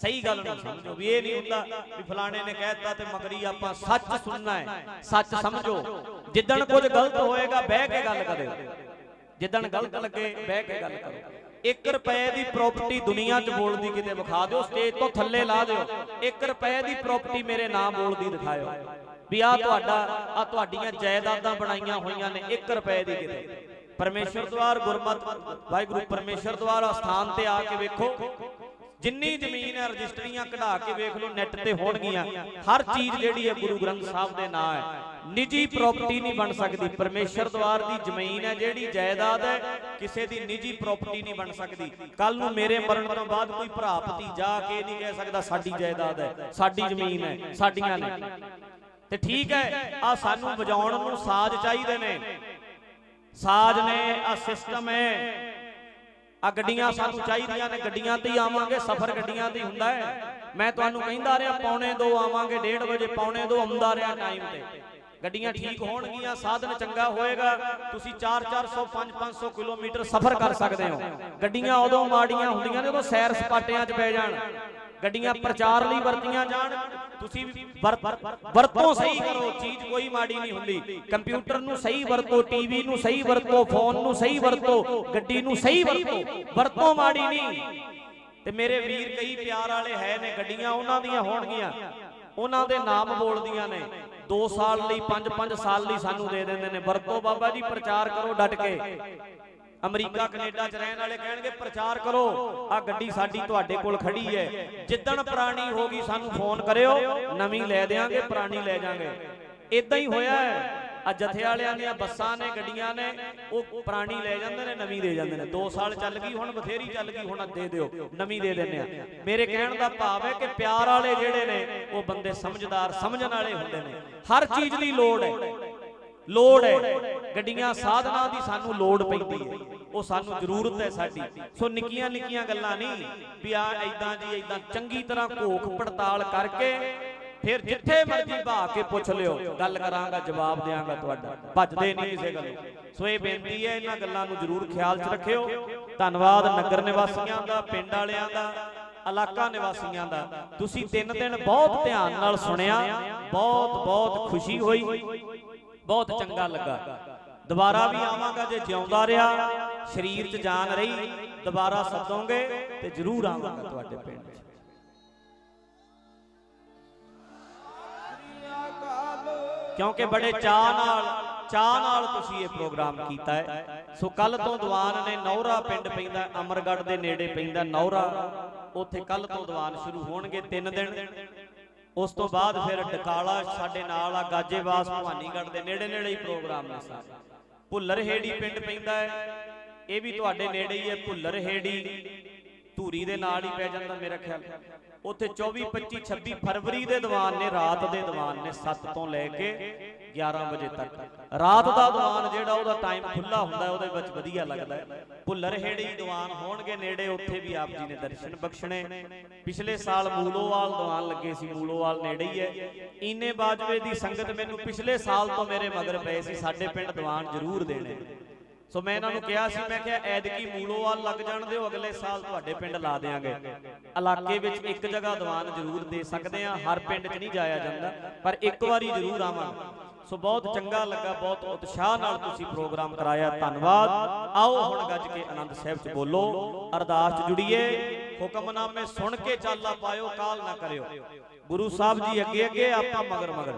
ਸਹੀ ਗੱਲ ਨੂੰ ਸਮਝੋ ਵੀ ਇਹ ਨਹੀਂ ਹੁੰਦਾ ਵੀ ਫਲਾਣੇ ਨੇ ਕਹਿਤਾ ਤੇ ਮਗਰੀ ਆਪਾਂ ਸੱਚ ਸੁਣਨਾ ਹੈ। ਸੱਚ ਸਮਝੋ। ਜਿੱਦਣ ਕੁਝ ਗਲਤ ਹੋਏਗਾ, ਬਹਿ ਕੇ ਗੱਲ ਕਰਿਓ। ਜਿੱਦਣ ਗਲਤ ਲੱਗੇ ਬਹਿ ਕੇ ਗੱਲ ਕਰੋ। 1 ਰੁਪਏ ਦੀ ਪ੍ਰਾਪਰਟੀ ਦੁਨੀਆ 'ਚ ਬੋਲਦੀ ਕਿਤੇ ਵਿਖਾ ਦਿਓ ਸਟੇਜ ਤੋਂ ਥੱਲੇ ਲਾ ਦਿਓ। 1 ਰੁਪਏ ਦੀ ਪ੍ਰਾਪਰਟੀ ਮੇਰੇ ਨਾਮ ਬੋਲਦੀ ਦਿਖਾਇਓ। ਵੀ ਆ ਤੁਹਾਡਾ ਆ ਤੁਹਾਡੀਆਂ ਜਾਇਦਾਦਾਂ ਬਣਾਈਆਂ ਹੋਈਆਂ ਨੇ 1 ਰੁਪਏ ਦੀ ਕਿਤੇ। ਪਰਮੇਸ਼ਰ ਦਵਾਰ ਗੁਰਮਤ ਵਾਹਿਗੁਰੂ ਪਰਮੇਸ਼ਰ ਦਵਾਰ ਸਥਾਨ ਤੇ ਆ ਕੇ ਵੇਖੋ। ਜਿੰਨੀ ਜ਼ਮੀਨ ਹੈ, ਰਜਿਸਟਰੀਆਂ ਕਢਾ ਕੇ ਵੇਖ ਲਓ ਨੈਟ ਤੇ ਹੋਣਗੀਆਂ। ਹਰ ਚੀਜ਼ ਜਿਹੜੀ ਹੈ, ਗੁਰੂ ਗ੍ਰੰਥ ਸਾਹਿਬ ਦੇ ਨਾਂ ਹੈ। ਨਿੱਜੀ ਪ੍ਰਾਪਰਟੀ ਨਹੀਂ ਬਣ ਸਕਦੀ। ਪਰਮੇਸ਼ਰ ਦਵਾਰ ਦੀ ਜ਼ਮੀਨ ਹੈ, ਜਿਹੜੀ ਜਾਇਦਾਦ ਹੈ, ਕਿਸੇ ਦੀ ਨਿੱਜੀ ਪ੍ਰਾਪਰਟੀ ਨਹੀਂ ਬਣ ਸਕਦੀ। ਕੱਲ ਨੂੰ ਮੇਰੇ ਮਰਨ ਤੋਂ ਬਾਅਦ ਕੋਈ ਭਰਾ, ਭਤੀਜਾ ਕੇ ਨਹੀਂ ਕਹਿ ਸਕਦਾ, ਸਾਡੀ ਜਾਇਦਾਦ ਹੈ, ਸਾਡੀ ਜ਼ਮੀਨ ਹੈ, ਸਾਡੀਆਂ ਨੇ। ਤੇ ਠੀਕ ਹੈ, ਆ ਸਾਨੂੰ ਵਜਾਉਣ ਨੂੰ ਸਾਜ਼ ਚਾਹੀਦੇ ਨੇ। ਸਾਜ਼ ਨੇ, ਆ ਸਿਸਟਮ ਹੈ। ਆ ਗੱਡੀਆਂ ਸਾਨੂੰ ਚਾਹੀਦੀਆਂ ਨੇ, ਗੱਡੀਆਂ ਤੇ ਹੀ ਆਵਾਂਗੇ, ਸਫ਼ਰ ਗੱਡੀਆਂ ਤੇ ਹੁੰਦਾ ਹੈ। ਮੈਂ ਤੁਹਾਨੂੰ ਕਹਿੰਦਾ ਰਿਹਾ, ਪੌਣੇ 2 ਆਵਾਂਗੇ 1:30 ਵਜੇ ਪੌਣੇ 2 ਆਉਂਦਾ ਰਿਹਾ ਟਾਈਮ ਤੇ। ਗੱਡੀਆਂ ਠੀਕ ਹੋਣਗੀਆਂ, ਸਾਧਨ ਚੰਗਾ ਹੋਏਗਾ, ਤੁਸੀਂ 4-400 5-500 ਕਿਲੋਮੀਟਰ ਸਫ਼ਰ ਕਰ ਸਕਦੇ ਹੋ। ਗੱਡੀਆਂ ਉਦੋਂ ਮਾੜੀਆਂ ਹੁੰਦੀਆਂ ਨੇ ਉਦੋਂ ਸੈਰ ਸਪਾਟਿਆਂ 'ਚ ਪੈ ਜਾਣ। ਗੱਡੀਆਂ ਪ੍ਰਚਾਰ ਲਈ ਵਰਤੀਆਂ ਜਾਣ ਤੁਸੀਂ ਵਰਤੋਂ ਸਹੀ ਕਰੋ ਚੀਜ਼ ਕੋਈ ਮਾੜੀ ਨਹੀਂ ਹੁੰਦੀ। ਕੰਪਿਊਟਰ ਨੂੰ ਸਹੀ ਵਰਤੋ ਟੀਵੀ ਨੂੰ ਸਹੀ ਵਰਤੋ ਫੋਨ ਨੂੰ ਸਹੀ ਵਰਤੋ ਗੱਡੀ ਨੂੰ ਸਹੀ ਵਰਤੋ ਵਰਤੋਂ। ਮਾੜੀ ਨਹੀਂ। ਤੇ ਮੇਰੇ ਵੀਰ ਕਈ ਪਿਆਰ ਵਾਲੇ ਹੈ ਨੇ ਗੱਡੀਆਂ ਉਹਨਾਂ ਦੀਆਂ ਹੋਣਗੀਆਂ। ਉਹਨਾਂ ਦੇ ਨਾਮ ਬੋਲਦੀਆਂ ਨੇ। 2 ਸਾਲ ਲਈ 5-5 ਸਾਲ ਲਈ ਸਾਨੂੰ ਦੇ ਦਿੰਦੇ ਨੇ। ਵਰਤੋ ਬਾਬਾ ਜੀ ਪ੍ਰਚਾਰ ਕਰੋ ਡਟ ਕੇ। ਅਮਰੀਕਾ ਕੈਨੇਡਾ ਚ ਰਹਿਣ ਵਾਲੇ ਕਹਿਣਗੇ ਪ੍ਰਚਾਰ ਕਰੋ। ਆ ਗੱਡੀ ਸਾਡੀ ਤੁਹਾਡੇ ਕੋਲ ਖੜੀ ਹੈ ਜਿੱਦਣ ਪੁਰਾਣੀ ਹੋ ਗਈ ਸਾਨੂੰ ਫੋਨ ਕਰਿਓ ਨਵੀਂ ਲੈ ਦੇਾਂਗੇ ਪੁਰਾਣੀ ਲੈ ਜਾਾਂਗੇ। ਇਦਾਂ ਹੀ ਹੋਇਆ ਹੈ। ਆ ਜਥੇ ਵਾਲਿਆਂ ਦੀਆਂ ਬੱਸਾਂ ਨੇ ਗੱਡੀਆਂ ਨੇ ਉਹ ਪੁਰਾਣੀ ਲੈ ਜਾਂਦੇ ਨੇ ਨਵੀਂ ਦੇ ਜਾਂਦੇ ਨੇ। 2 ਸਾਲ ਚੱਲ ਗਈ ਹੁਣ ਬਥੇਰੀ ਚੱਲ ਗਈ ਹੁਣ ਦੇ ਦਿਓ ਨਵੀਂ ਦੇ ਦਿੰਦੇ ਆ। ਮੇਰੇ ਕਹਿਣ ਦਾ ਭਾਵ ਹੈ ਕਿ ਪਿਆਰ ਵਾਲੇ ਜਿਹੜੇ ਨੇ ਉਹ ਬੰਦੇ ਸਮਝਦਾਰ ਸਮਝਣ ਵਾਲੇ ਹੁੰਦੇ ਨੇ। ਹਰ ਚੀਜ਼ ਦੀ ਲੋੜ ਹੈ ਲੋੜ ਹੈ। ਗੱਡੀਆਂ ਸਾਧਨਾਂ ਦੀ ਸਾਨੂੰ ਲੋੜ ਪੈਂਦੀ ਹੈ। ਉਹ ਸਾਨੂੰ ਜ਼ਰੂਰਤ ਹੈ ਸਾਡੀ। ਸੋ ਨਿੱਕੀਆਂ ਨਿੱਕੀਆਂ ਗੱਲਾਂ ਨਹੀਂ ਵੀ ਆ ਐਦਾਂ ਜੀ ਐਦਾਂ ਚੰਗੀ ਤਰ੍ਹਾਂ ਘੋਖ ਪੜਤਾਲ ਕਰਕੇ ਫਿਰ ਜਿੱਥੇ ਮਰਜ਼ੀ ਭਾ ਕੇ ਪੁੱਛ ਲਿਓ। ਗੱਲ ਕਰਾਂਗਾ ਜਵਾਬ ਦਿਆਂਗਾ ਤੁਹਾਡਾ। ਭੱਜਦੇ ਨਹੀਂ ਕਿਸੇ ਗੱਲ ਸੋ ਇਹ ਬੇਨਤੀ ਹੈ ਇਹਨਾਂ ਗੱਲਾਂ ਨੂੰ ਜ਼ਰੂਰ ਖਿਆਲ 'ਚ ਰੱਖਿਓ। ਧੰਨਵਾਦ ਨਗਰ ਨਿਵਾਸੀਆਂ ਦਾ ਪਿੰਡ ਵਾਲਿਆਂ ਦਾ ਇਲਾਕਾ ਨਿਵਾਸੀਆਂ ਦਾ। ਤੁਸੀਂ ਤਿੰਨ ਦਿਨ ਬਹੁਤ ਧਿਆਨ ਨਾਲ ਸੁਣਿਆ। ਬਹੁਤ ਬਹੁਤ ਖੁਸ਼ੀ ਹੋਈ। ਬਹੁਤ ਚੰਗਾ ਲੱਗਾ। ਦੁਬਾਰਾ ਵੀ ਆਵਾਂਗਾ ਜੇ ਜਿਉਂਦਾ ਰਿਹਾ, ਸਰੀਰ 'ਚ ਜਾਨ ਰਹੀ, ਦੁਬਾਰਾ ਸੱਦੋਗੇ ਤੇ ਜ਼ਰੂਰ ਆਵਾਂਗਾ ਤੁਹਾਡੇ ਪਿੰਡ 'ਚ। ਕਿਉਂਕਿ ਬੜੇ ਚਾਹ ਨਾਲ ਚਾਹ ਨਾਲ ਤੁਸੀਂ ਇਹ ਪ੍ਰੋਗਰਾਮ ਕੀਤਾ ਹੈ। ਸੋ ਕੱਲ ਤੋਂ ਦੀਵਾਨ ਨੇ ਨੌਰਾ ਪਿੰਡ ਪੈਂਦਾ, ਅਮਰਗੜ੍ਹ ਦੇ ਨੇੜੇ ਪੈਂਦਾ ਨੌਰਾ। ਉੱਥੇ ਕੱਲ ਤੋਂ ਦੀਵਾਨ ਸ਼ੁਰੂ ਹੋਣਗੇ 3 ਦਿਨ। ਉਸ ਤੋਂ ਬਾਅਦ ਫਿਰ ਡਕਾਲਾ ਸਾਡੇ ਨਾਲ ਆ, ਗਾਜੇਵਾਸ ਭਵਾਨੀਗੜ੍ਹ ਦੇ ਨੇੜੇ ਨੇੜੇ ਹੀ ਪ੍ਰੋਗਰਾਮ ਨੇ ਸਾਰੇ। ਭੁੱਲਰ ਹੇੜੀ ਪਿੰਡ ਪੈਂਦਾ ਹੈ। ਇਹ ਵੀ ਤੁਹਾਡੇ ਨੇੜੇ ਹੀ ਹੈ, ਭੁੱਲਰ ਹੇੜੀ। ਧੂਰੀ ਦੇ ਨਾਲ ਹੀ ਪੈ ਜਾਂਦਾ ਮੇਰਾ ਖਿਆਲ। ਉੱਥੇ 24 25 26 ਫਰਵਰੀ ਦੇ ਦੀਵਾਨ ਨੇ, ਰਾਤ ਦੇ ਦੀਵਾਨ ਨੇ 7 ਤੋਂ ਲੈ ਕੇ 11 ਵਜੇ ਤੱਕ। ਰਾਤ ਦਾ ਦੀਵਾਨ ਜਿਹੜਾ ਉਹਦਾ ਟਾਈਮ ਖੁੱਲਾ ਹੁੰਦਾ ਉਹਦੇ ਵਿੱਚ ਵਧੀਆ ਲੱਗਦਾ ਹੈ। ਭੁੱਲਰ ਹੇੜੀ ਦੀਵਾਨ ਹੋਣਗੇ, ਨੇੜੇ ਉੱਥੇ ਵੀ ਆਪ ਜੀ ਨੇ ਦਰਸ਼ਨ ਬਖਸ਼ਣੇ। ਪਿਛਲੇ ਸਾਲ ਮੂਲੋਵਾਲ ਦੀਵਾਨ ਲੱਗੇ ਸੀ, ਮੂਲੋਵਾਲ ਨੇੜੇ ਹੀ ਹੈ। ਈਨੇ ਬਾਜਵੇ ਦੀ ਸੰਗਤ ਮੈਨੂੰ ਪਿਛਲੇ ਸਾਲ ਤੋਂ ਮੇਰੇ ਮਗਰ ਪਏ ਸੀ, ਸਾਡੇ ਪਿੰਡ ਦੀਵਾਨ ਜ਼ਰੂਰ ਦੇਣੇ। ਸੋ ਮੈਂ ਇਹਨਾਂ ਨੂੰ ਕਿਹਾ ਸੀ, ਮੈਂ ਕਿਹਾ ਐਦਕੀ ਮੂਲੋਵਾਲ ਲੱਗ ਜਾਣ ਦਿਓ, ਅਗਲੇ ਸਾਲ ਤੁਹਾਡੇ ਪਿੰਡ ਲਾ ਦੇਾਂਗੇ ਇਲਾਕੇ ਵਿੱਚ ਇੱਕ ਜਗ੍ਹਾ ਦੀਵਾਨ ਜ਼ਰੂਰ ਦੇ ਸਕਦੇ ਆ ਹਰ ਪਿੰਡ 'ਚ ਨਹੀਂ ਜਾਇਆ ਜਾਂਦਾ, ਪਰ ਇੱਕ ਵਾਰੀ ਜ਼ਰੂਰ ਆਵਾਂ ਸੋ ਬਹੁਤ ਚੰਗਾ ਲੱਗਾ, ਬਹੁਤ ਉਤਸ਼ਾਹ ਨਾਲ ਤੁਸੀਂ ਪ੍ਰੋਗਰਾਮ ਕਰਾਇਆ। ਧੰਨਵਾਦ। ਆਓ ਹੁਣ ਗੱਜ ਕੇ ਆਨੰਦ ਸਾਹਿਬ 'ਚ ਬੋਲੋ। ਅਰਦਾਸ 'ਚ ਜੁੜੀਏ। ਹੁਕਮਨਾਮੇ ਸੁਣ ਕੇ ਚਾਲਾ ਪਾਇਓ, ਕਾਲ ਨਾ ਕਰਿਓ। ਗੁਰੂ ਸਾਹਿਬ ਜੀ ਅੱਗੇ ਅੱਗੇ, ਆਪਾਂ ਮਗਰ ਮਗਰ।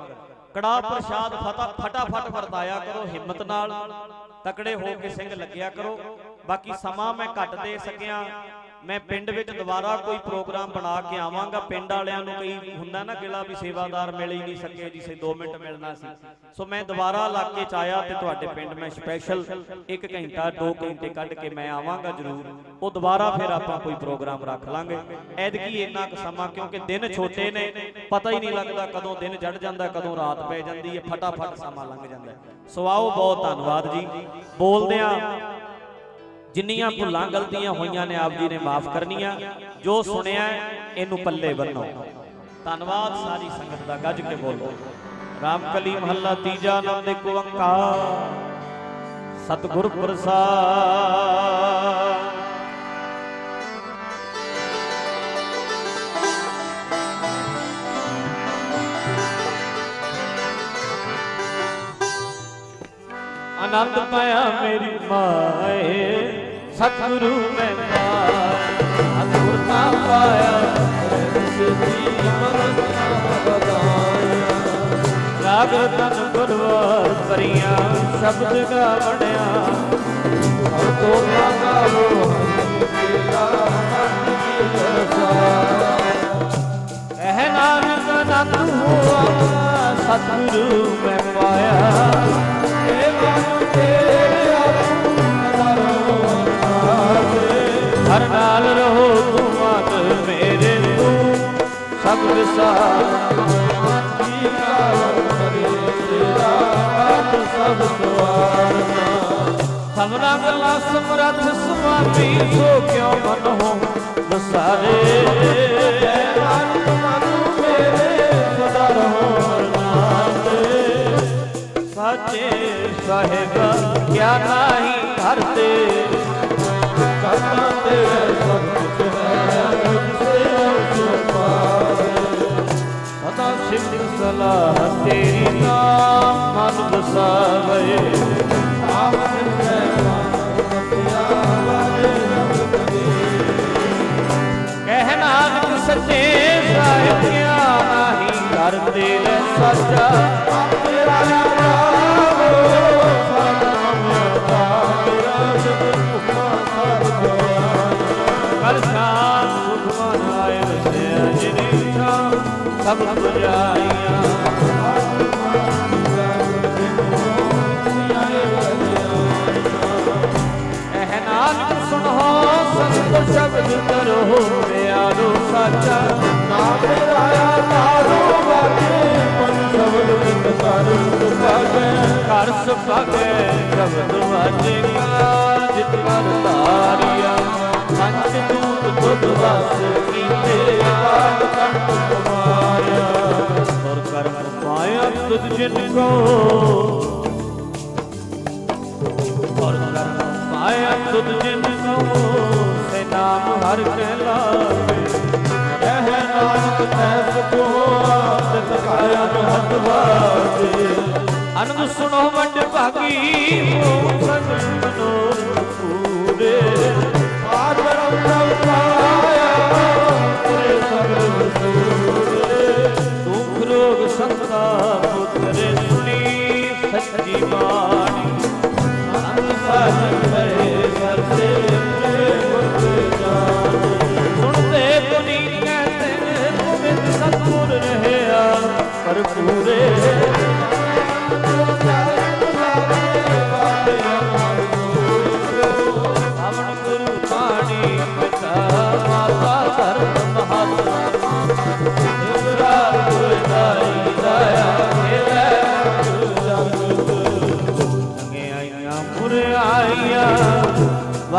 ਕੜਾ ਪ੍ਰਸ਼ਾਦ ਫਤਾ ਫਟਾਫਟ ਵਰਤਾਇਆ ਕਰੋ, ਹਿੰਮਤ ਨਾਲ। ਤਕੜੇ ਹੋ ਕੇ ਸਿੰਘ ਲੱਗਿਆ ਕਰੋ। ਬਾਕੀ ਸਮਾਂ ਮੈਂ ਘੱਟ ਦੇ ਸਕਿਆ। ਮੈਂ ਪਿੰਡ ਵਿੱਚ ਦੁਬਾਰਾ ਕੋਈ ਪ੍ਰੋਗਰਾਮ ਬਣਾ ਕੇ ਆਵਾਂਗਾ। ਪਿੰਡ ਵਾਲਿਆਂ ਨੂੰ ਕਈ ਹੁੰਦਾ ਨਾ ਗਿਲਾ ਵੀ ਸੇਵਾਦਾਰ ਮਿਲ ਹੀ ਨਹੀਂ ਸਕੇ, ਜਿਸੇ 2 ਮਿੰਟ ਮਿਲਣਾ ਸੀ। ਸੋ ਮੈਂ ਦੁਬਾਰਾ ਇਲਾਕੇ ਚ ਆਇਆ ਤੇ ਤੁਹਾਡੇ ਪਿੰਡ ਮੈਂ ਸਪੈਸ਼ਲ 1 ਘੰਟਾ 2 ਘੰਟੇ ਕੱਢ ਕੇ ਮੈਂ ਆਵਾਂਗਾ ਜ਼ਰੂਰ। ਉਹ ਦੁਬਾਰਾ ਫਿਰ ਆਪਾਂ ਕੋਈ ਪ੍ਰੋਗਰਾਮ ਰੱਖ ਲਾਂਗੇ। ਐਦਕੀ ਇੰਨਾ ਕੁ ਸਮਾਂ, ਕਿਉਂਕਿ ਦਿਨ ਛੋਟੇ ਨੇ, ਪਤਾ ਹੀ ਨਹੀਂ ਲੱਗਦਾ ਕਦੋਂ ਦਿਨ ਚੜ ਜਾਂਦਾ, ਕਦੋਂ ਰਾਤ ਪੈ ਜਾਂਦੀ ਹੈ। ਫਟਾਫਟ ਸਮਾਂ ਲੰਘ ਜਾਂਦਾ ਸੋ ਆਓ, ਬਹੁਤ ਧੰਨਵਾਦ ਜੀ। ਬੋਲਦਿਆਂ ਜਿੰਨੀਆਂ ਭੁੱਲਾਂ ਗਲਤੀਆਂ ਹੋਈਆਂ ਨੇ ਆਪ ਜੀ ਨੇ ਮਾਫ ਕਰਨੀਆਂ ਜੋ ਸੁਣਿਆ ਇਹਨੂੰ ਪੱਲੇ ਬੰਨੋ। ਧੰਨਵਾਦ ਸਾਰੀ ਸੰਗਤ ਦਾ ਗੱਜ ਕੇ ਬੋਲੋ। ਰਾਮਕਲੀ ਮਹੱਲਾ ਤੀਜਾ ਇੱਕ ਓੰਕਾਰ ਸਤਿਗੁਰ ਪ੍ਰਸਾਦ। ਆਨੰਦ ਪਾਇਆ ਮੇਰੀ ਮਾਏ। ਸਤਿਗੁਰੂ ਮੈਂ ਪਾਇਆ ਸਤਿਗੁਰ ਕਾ ਪਾਇਆ ਸਿੱਧੀ ਮਨ ਬਦਾਇਆ ਰਾਗ ਤਨ ਗੁਰਵਾਰ ਪਰੀਆਂ ਸ਼ਬਦ ਗਾ ਬਣਿਆ। ਹਰ ਕੋ ਨਾ ਗਾਵੋ ਤੇਰਾ ਹੱਥ ਕੀ ਰਸਾਇਆ ਕਹਿ ਨਾਨਕ ਆਨੰਦ ਹੋਆ, ਸਤਿਗੁਰੂ ਮੈਂ ਪਾਇਆ। ਹਰ ਨਾਲ ਰਹੋ ਤੂੰ ਮਤ ਮੇਰੇ ਤੂੰ ਸਭ ਵਿਸਾਰ ਜੀ ਕਾਲ ਕਰੇ ਤੇਰਾ ਹੱਥ ਸਭ ਸਵਾਰਨਾ ਸਭਨਾ ਗੱਲਾਂ ਸਮਰੱਥ ਸੁਆਮੀ ਸੋ ਕਿਉ ਮਨ ਹੋ ਵਸਾਰੇ? ਨਾਨਕ ਮਨ ਮੇਰੇ ਸਦਾ ਰਹੋ ਨਾਮ ਸਾਚੇ ਸਾਹਿਬ, ਕਿਆ ਨਾਹੀ ਘਰ ਸਲਾਹ, ਤੇਰੀ ਨਾਮ ਮਨ ਵਸਾਵੇ। ਆਵਨ ਮੈਂ ਮਤਿਆ ਵਾਲੇ ਰਬ ਕਰੇ ਕਹਿ ਨਾਨਕ ਸੱਚੇ ਸਾਹਿਬ, ਕਿਆ ਨਾਹੀ ਕਰਦੇ ਲੈ ਸਾਚਾ। ਆਪੇ ਆਇਆ ਰਾਵੋ ਸਭ ਬੁਝਾਈਆਂ ਕਹਿ ਸ਼ਬਦ ਕਰੋ ਪਿਆਰੋ ਸਾਚਾ ਨਾਮ ਰਾਇਆ ਤਾਰੋ ਵਾਕੇ ਮਨ ਸਬਦ ਵਿਦ ਕਰ ਸੁਭਾਗੇ ਘਰ ਸੁਭਾਗੇ ਸ਼ਬਦ ਵਾਜੇਗਾ ਜਿਤ ਮਨ ਧਾਰਿਆ ਪੰਜ ਦੂਤ ਦੁੱਧ ਵਸ ਕੀਤੇ ਆਦ ਕਰਮ ਤੁਧ ਜਿਨ ਕੋ। ਔਰ ਕਰਮ ਪਾਇਆ ਤੁਧ ਜਿਨ ਕੋ। ਸੇ ਨਾਮ ਹਰ ਕੇ ਲਾਵੇ। ਨਾਨਕ ਤੈ ਸੁਖੋ ਤਿਤ ਕਾਇਆ ਹੱਥ ਵਾਜੇ। ਅਨੰਦ ਸੁਣੋ ਵੰਡ ਭਾਗੀ ਹੋ ਸਗਲ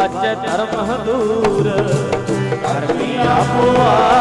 ਵਾਚੈ ਧਰਮ ਹਦੂਰ ਕਰਮੀ ਆਪੋ ਆਪਣੀ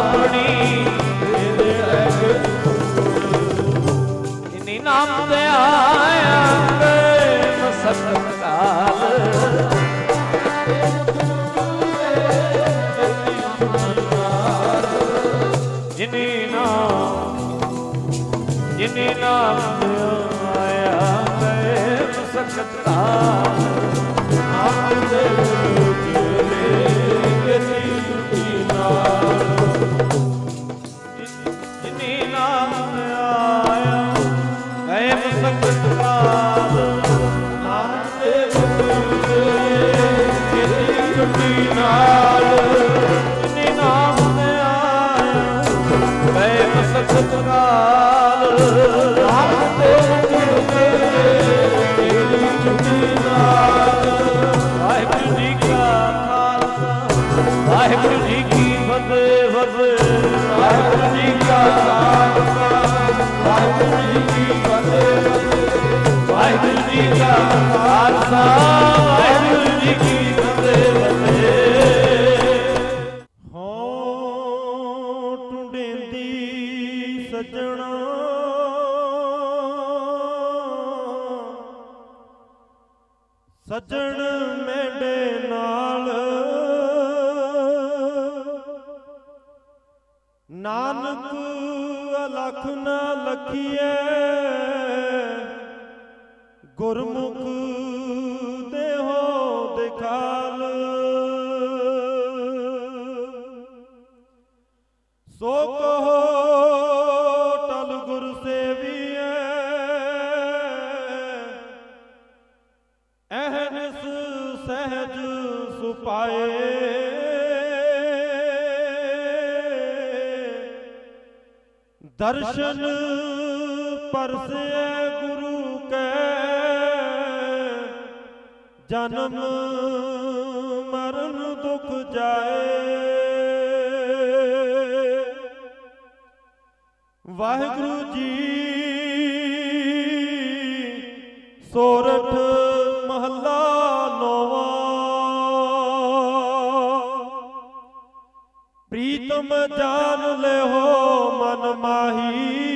ਵਾਹਿਗੁਰੂ ਜੀ ਕੀ ਫਤਿਹ। ਵਾਹਿਗੁਰੂ ਜੀ ਕਾ ਖਾਲਸਾ। ਵਾਹਿਗੁਰੂ ਜੀ ਕੀ ਦਰਸ਼ਨ ਪਰਸੇ ਗੁਰੂ ਕੈ। ਜਨਮ ਮਰਨ ਦੁਖ ਜਾਏ। ਵਾਹਿਗੁਰੂ ਜੀ ਸੋਰਠ ਮਹੱਲਾ ਨੋਵਾ। ਪ੍ਰੀਤਮ ਜਾਨ ਲਿਓ ਮਨ ਮਾਹੀ।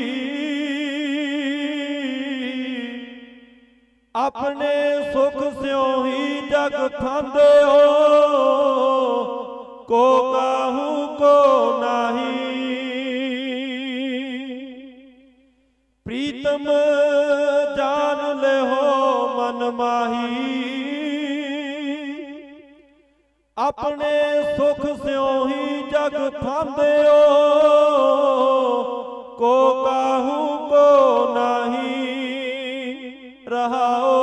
ਆਪਣੇ ਸੁਖ ਸਿਉ ਹੀ ਜਗ ਖਾਂਦੇ ਹੋ ਕੋ ਕਾਹੂ, ਕੋ ਨਾਹੀ। ਪ੍ਰੀਤਮ ਜਾਨ ਲਿਓ ਮਨ ਮਾਹੀ। ਆਪਣੇ ਸੁਖ ਸਿਉ ਹੀ ਜਗ ਫਾਂਦਿਓ ਕੋ ਕਾਹੂ, ਕੋ ਨਹੀਂ ਰਹਾਓ।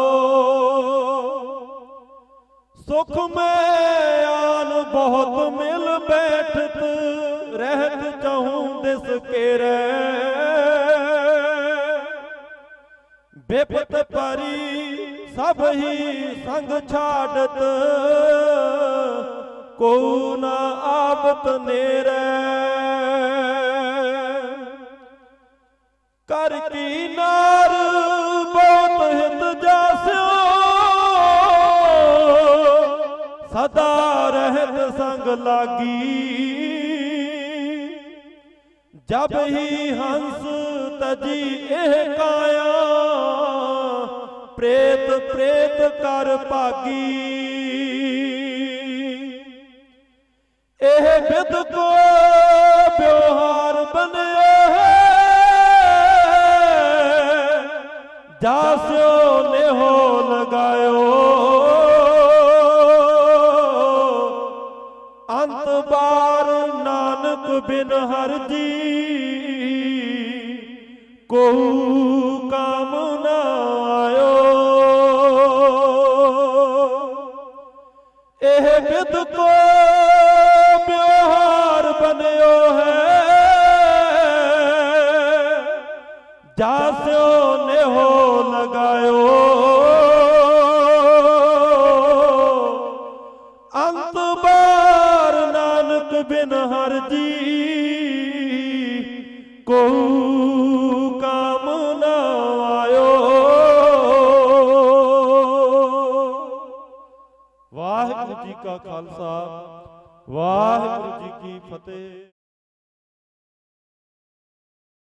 ਸੁਖ ਮੈਂ ਆਨ ਬਹੁਤ ਮਿਲ ਬੈਠਤ, ਰਹਿਤ ਚਾਹੂੰ ਦਿਸ ਕੇਰੇ। ਬਿਪਤ ਪਰੀ ਸਭ ਹੀ ਸੰਗ ਛਾੜਤ। ਕੋ ਨਾ ਆਪਤ ਨੇਰੇ। ਕਰ ਕੀ ਨਾਰ ਬਹੁਤ ਹਿਤ ਜਾਸਿਓ। ਸਦਾ ਰਹਿਤ ਸੰਗ ਲਾਗੀ। ਜਬ ਹੀ ਹੰਸ ਤਜੀ ਇਹ ਕਾਇਆ। ਪ੍ਰੇਤ ਪ੍ਰੇਤ ਕਰ ਭਾਗੀ। ਇਹ ਵਿਦ ਕੋ ਵਿਵਹਾਰ ਬਣਿਆ ਜਾਸਿਓ ਨਿਹੋ ਲਗਾਇਓ। ਅੰਤ ਬਾਰ ਨਾਨਕ ਬਿਨ ਹਰਜੀ ਕੋ ਇਹ ਵਿਦ ਕੋ ਵਿਵਹਾਰ ਬਣਿਓ ਹੈ। ਜਾਸਿਓ ਨਿਹੋ ਲਗਾਇਓ ਖਾਲਸਾ ਵਾਹਿਗੁਰੂ ਜੀ ਕੀ ਫਤਿਹ।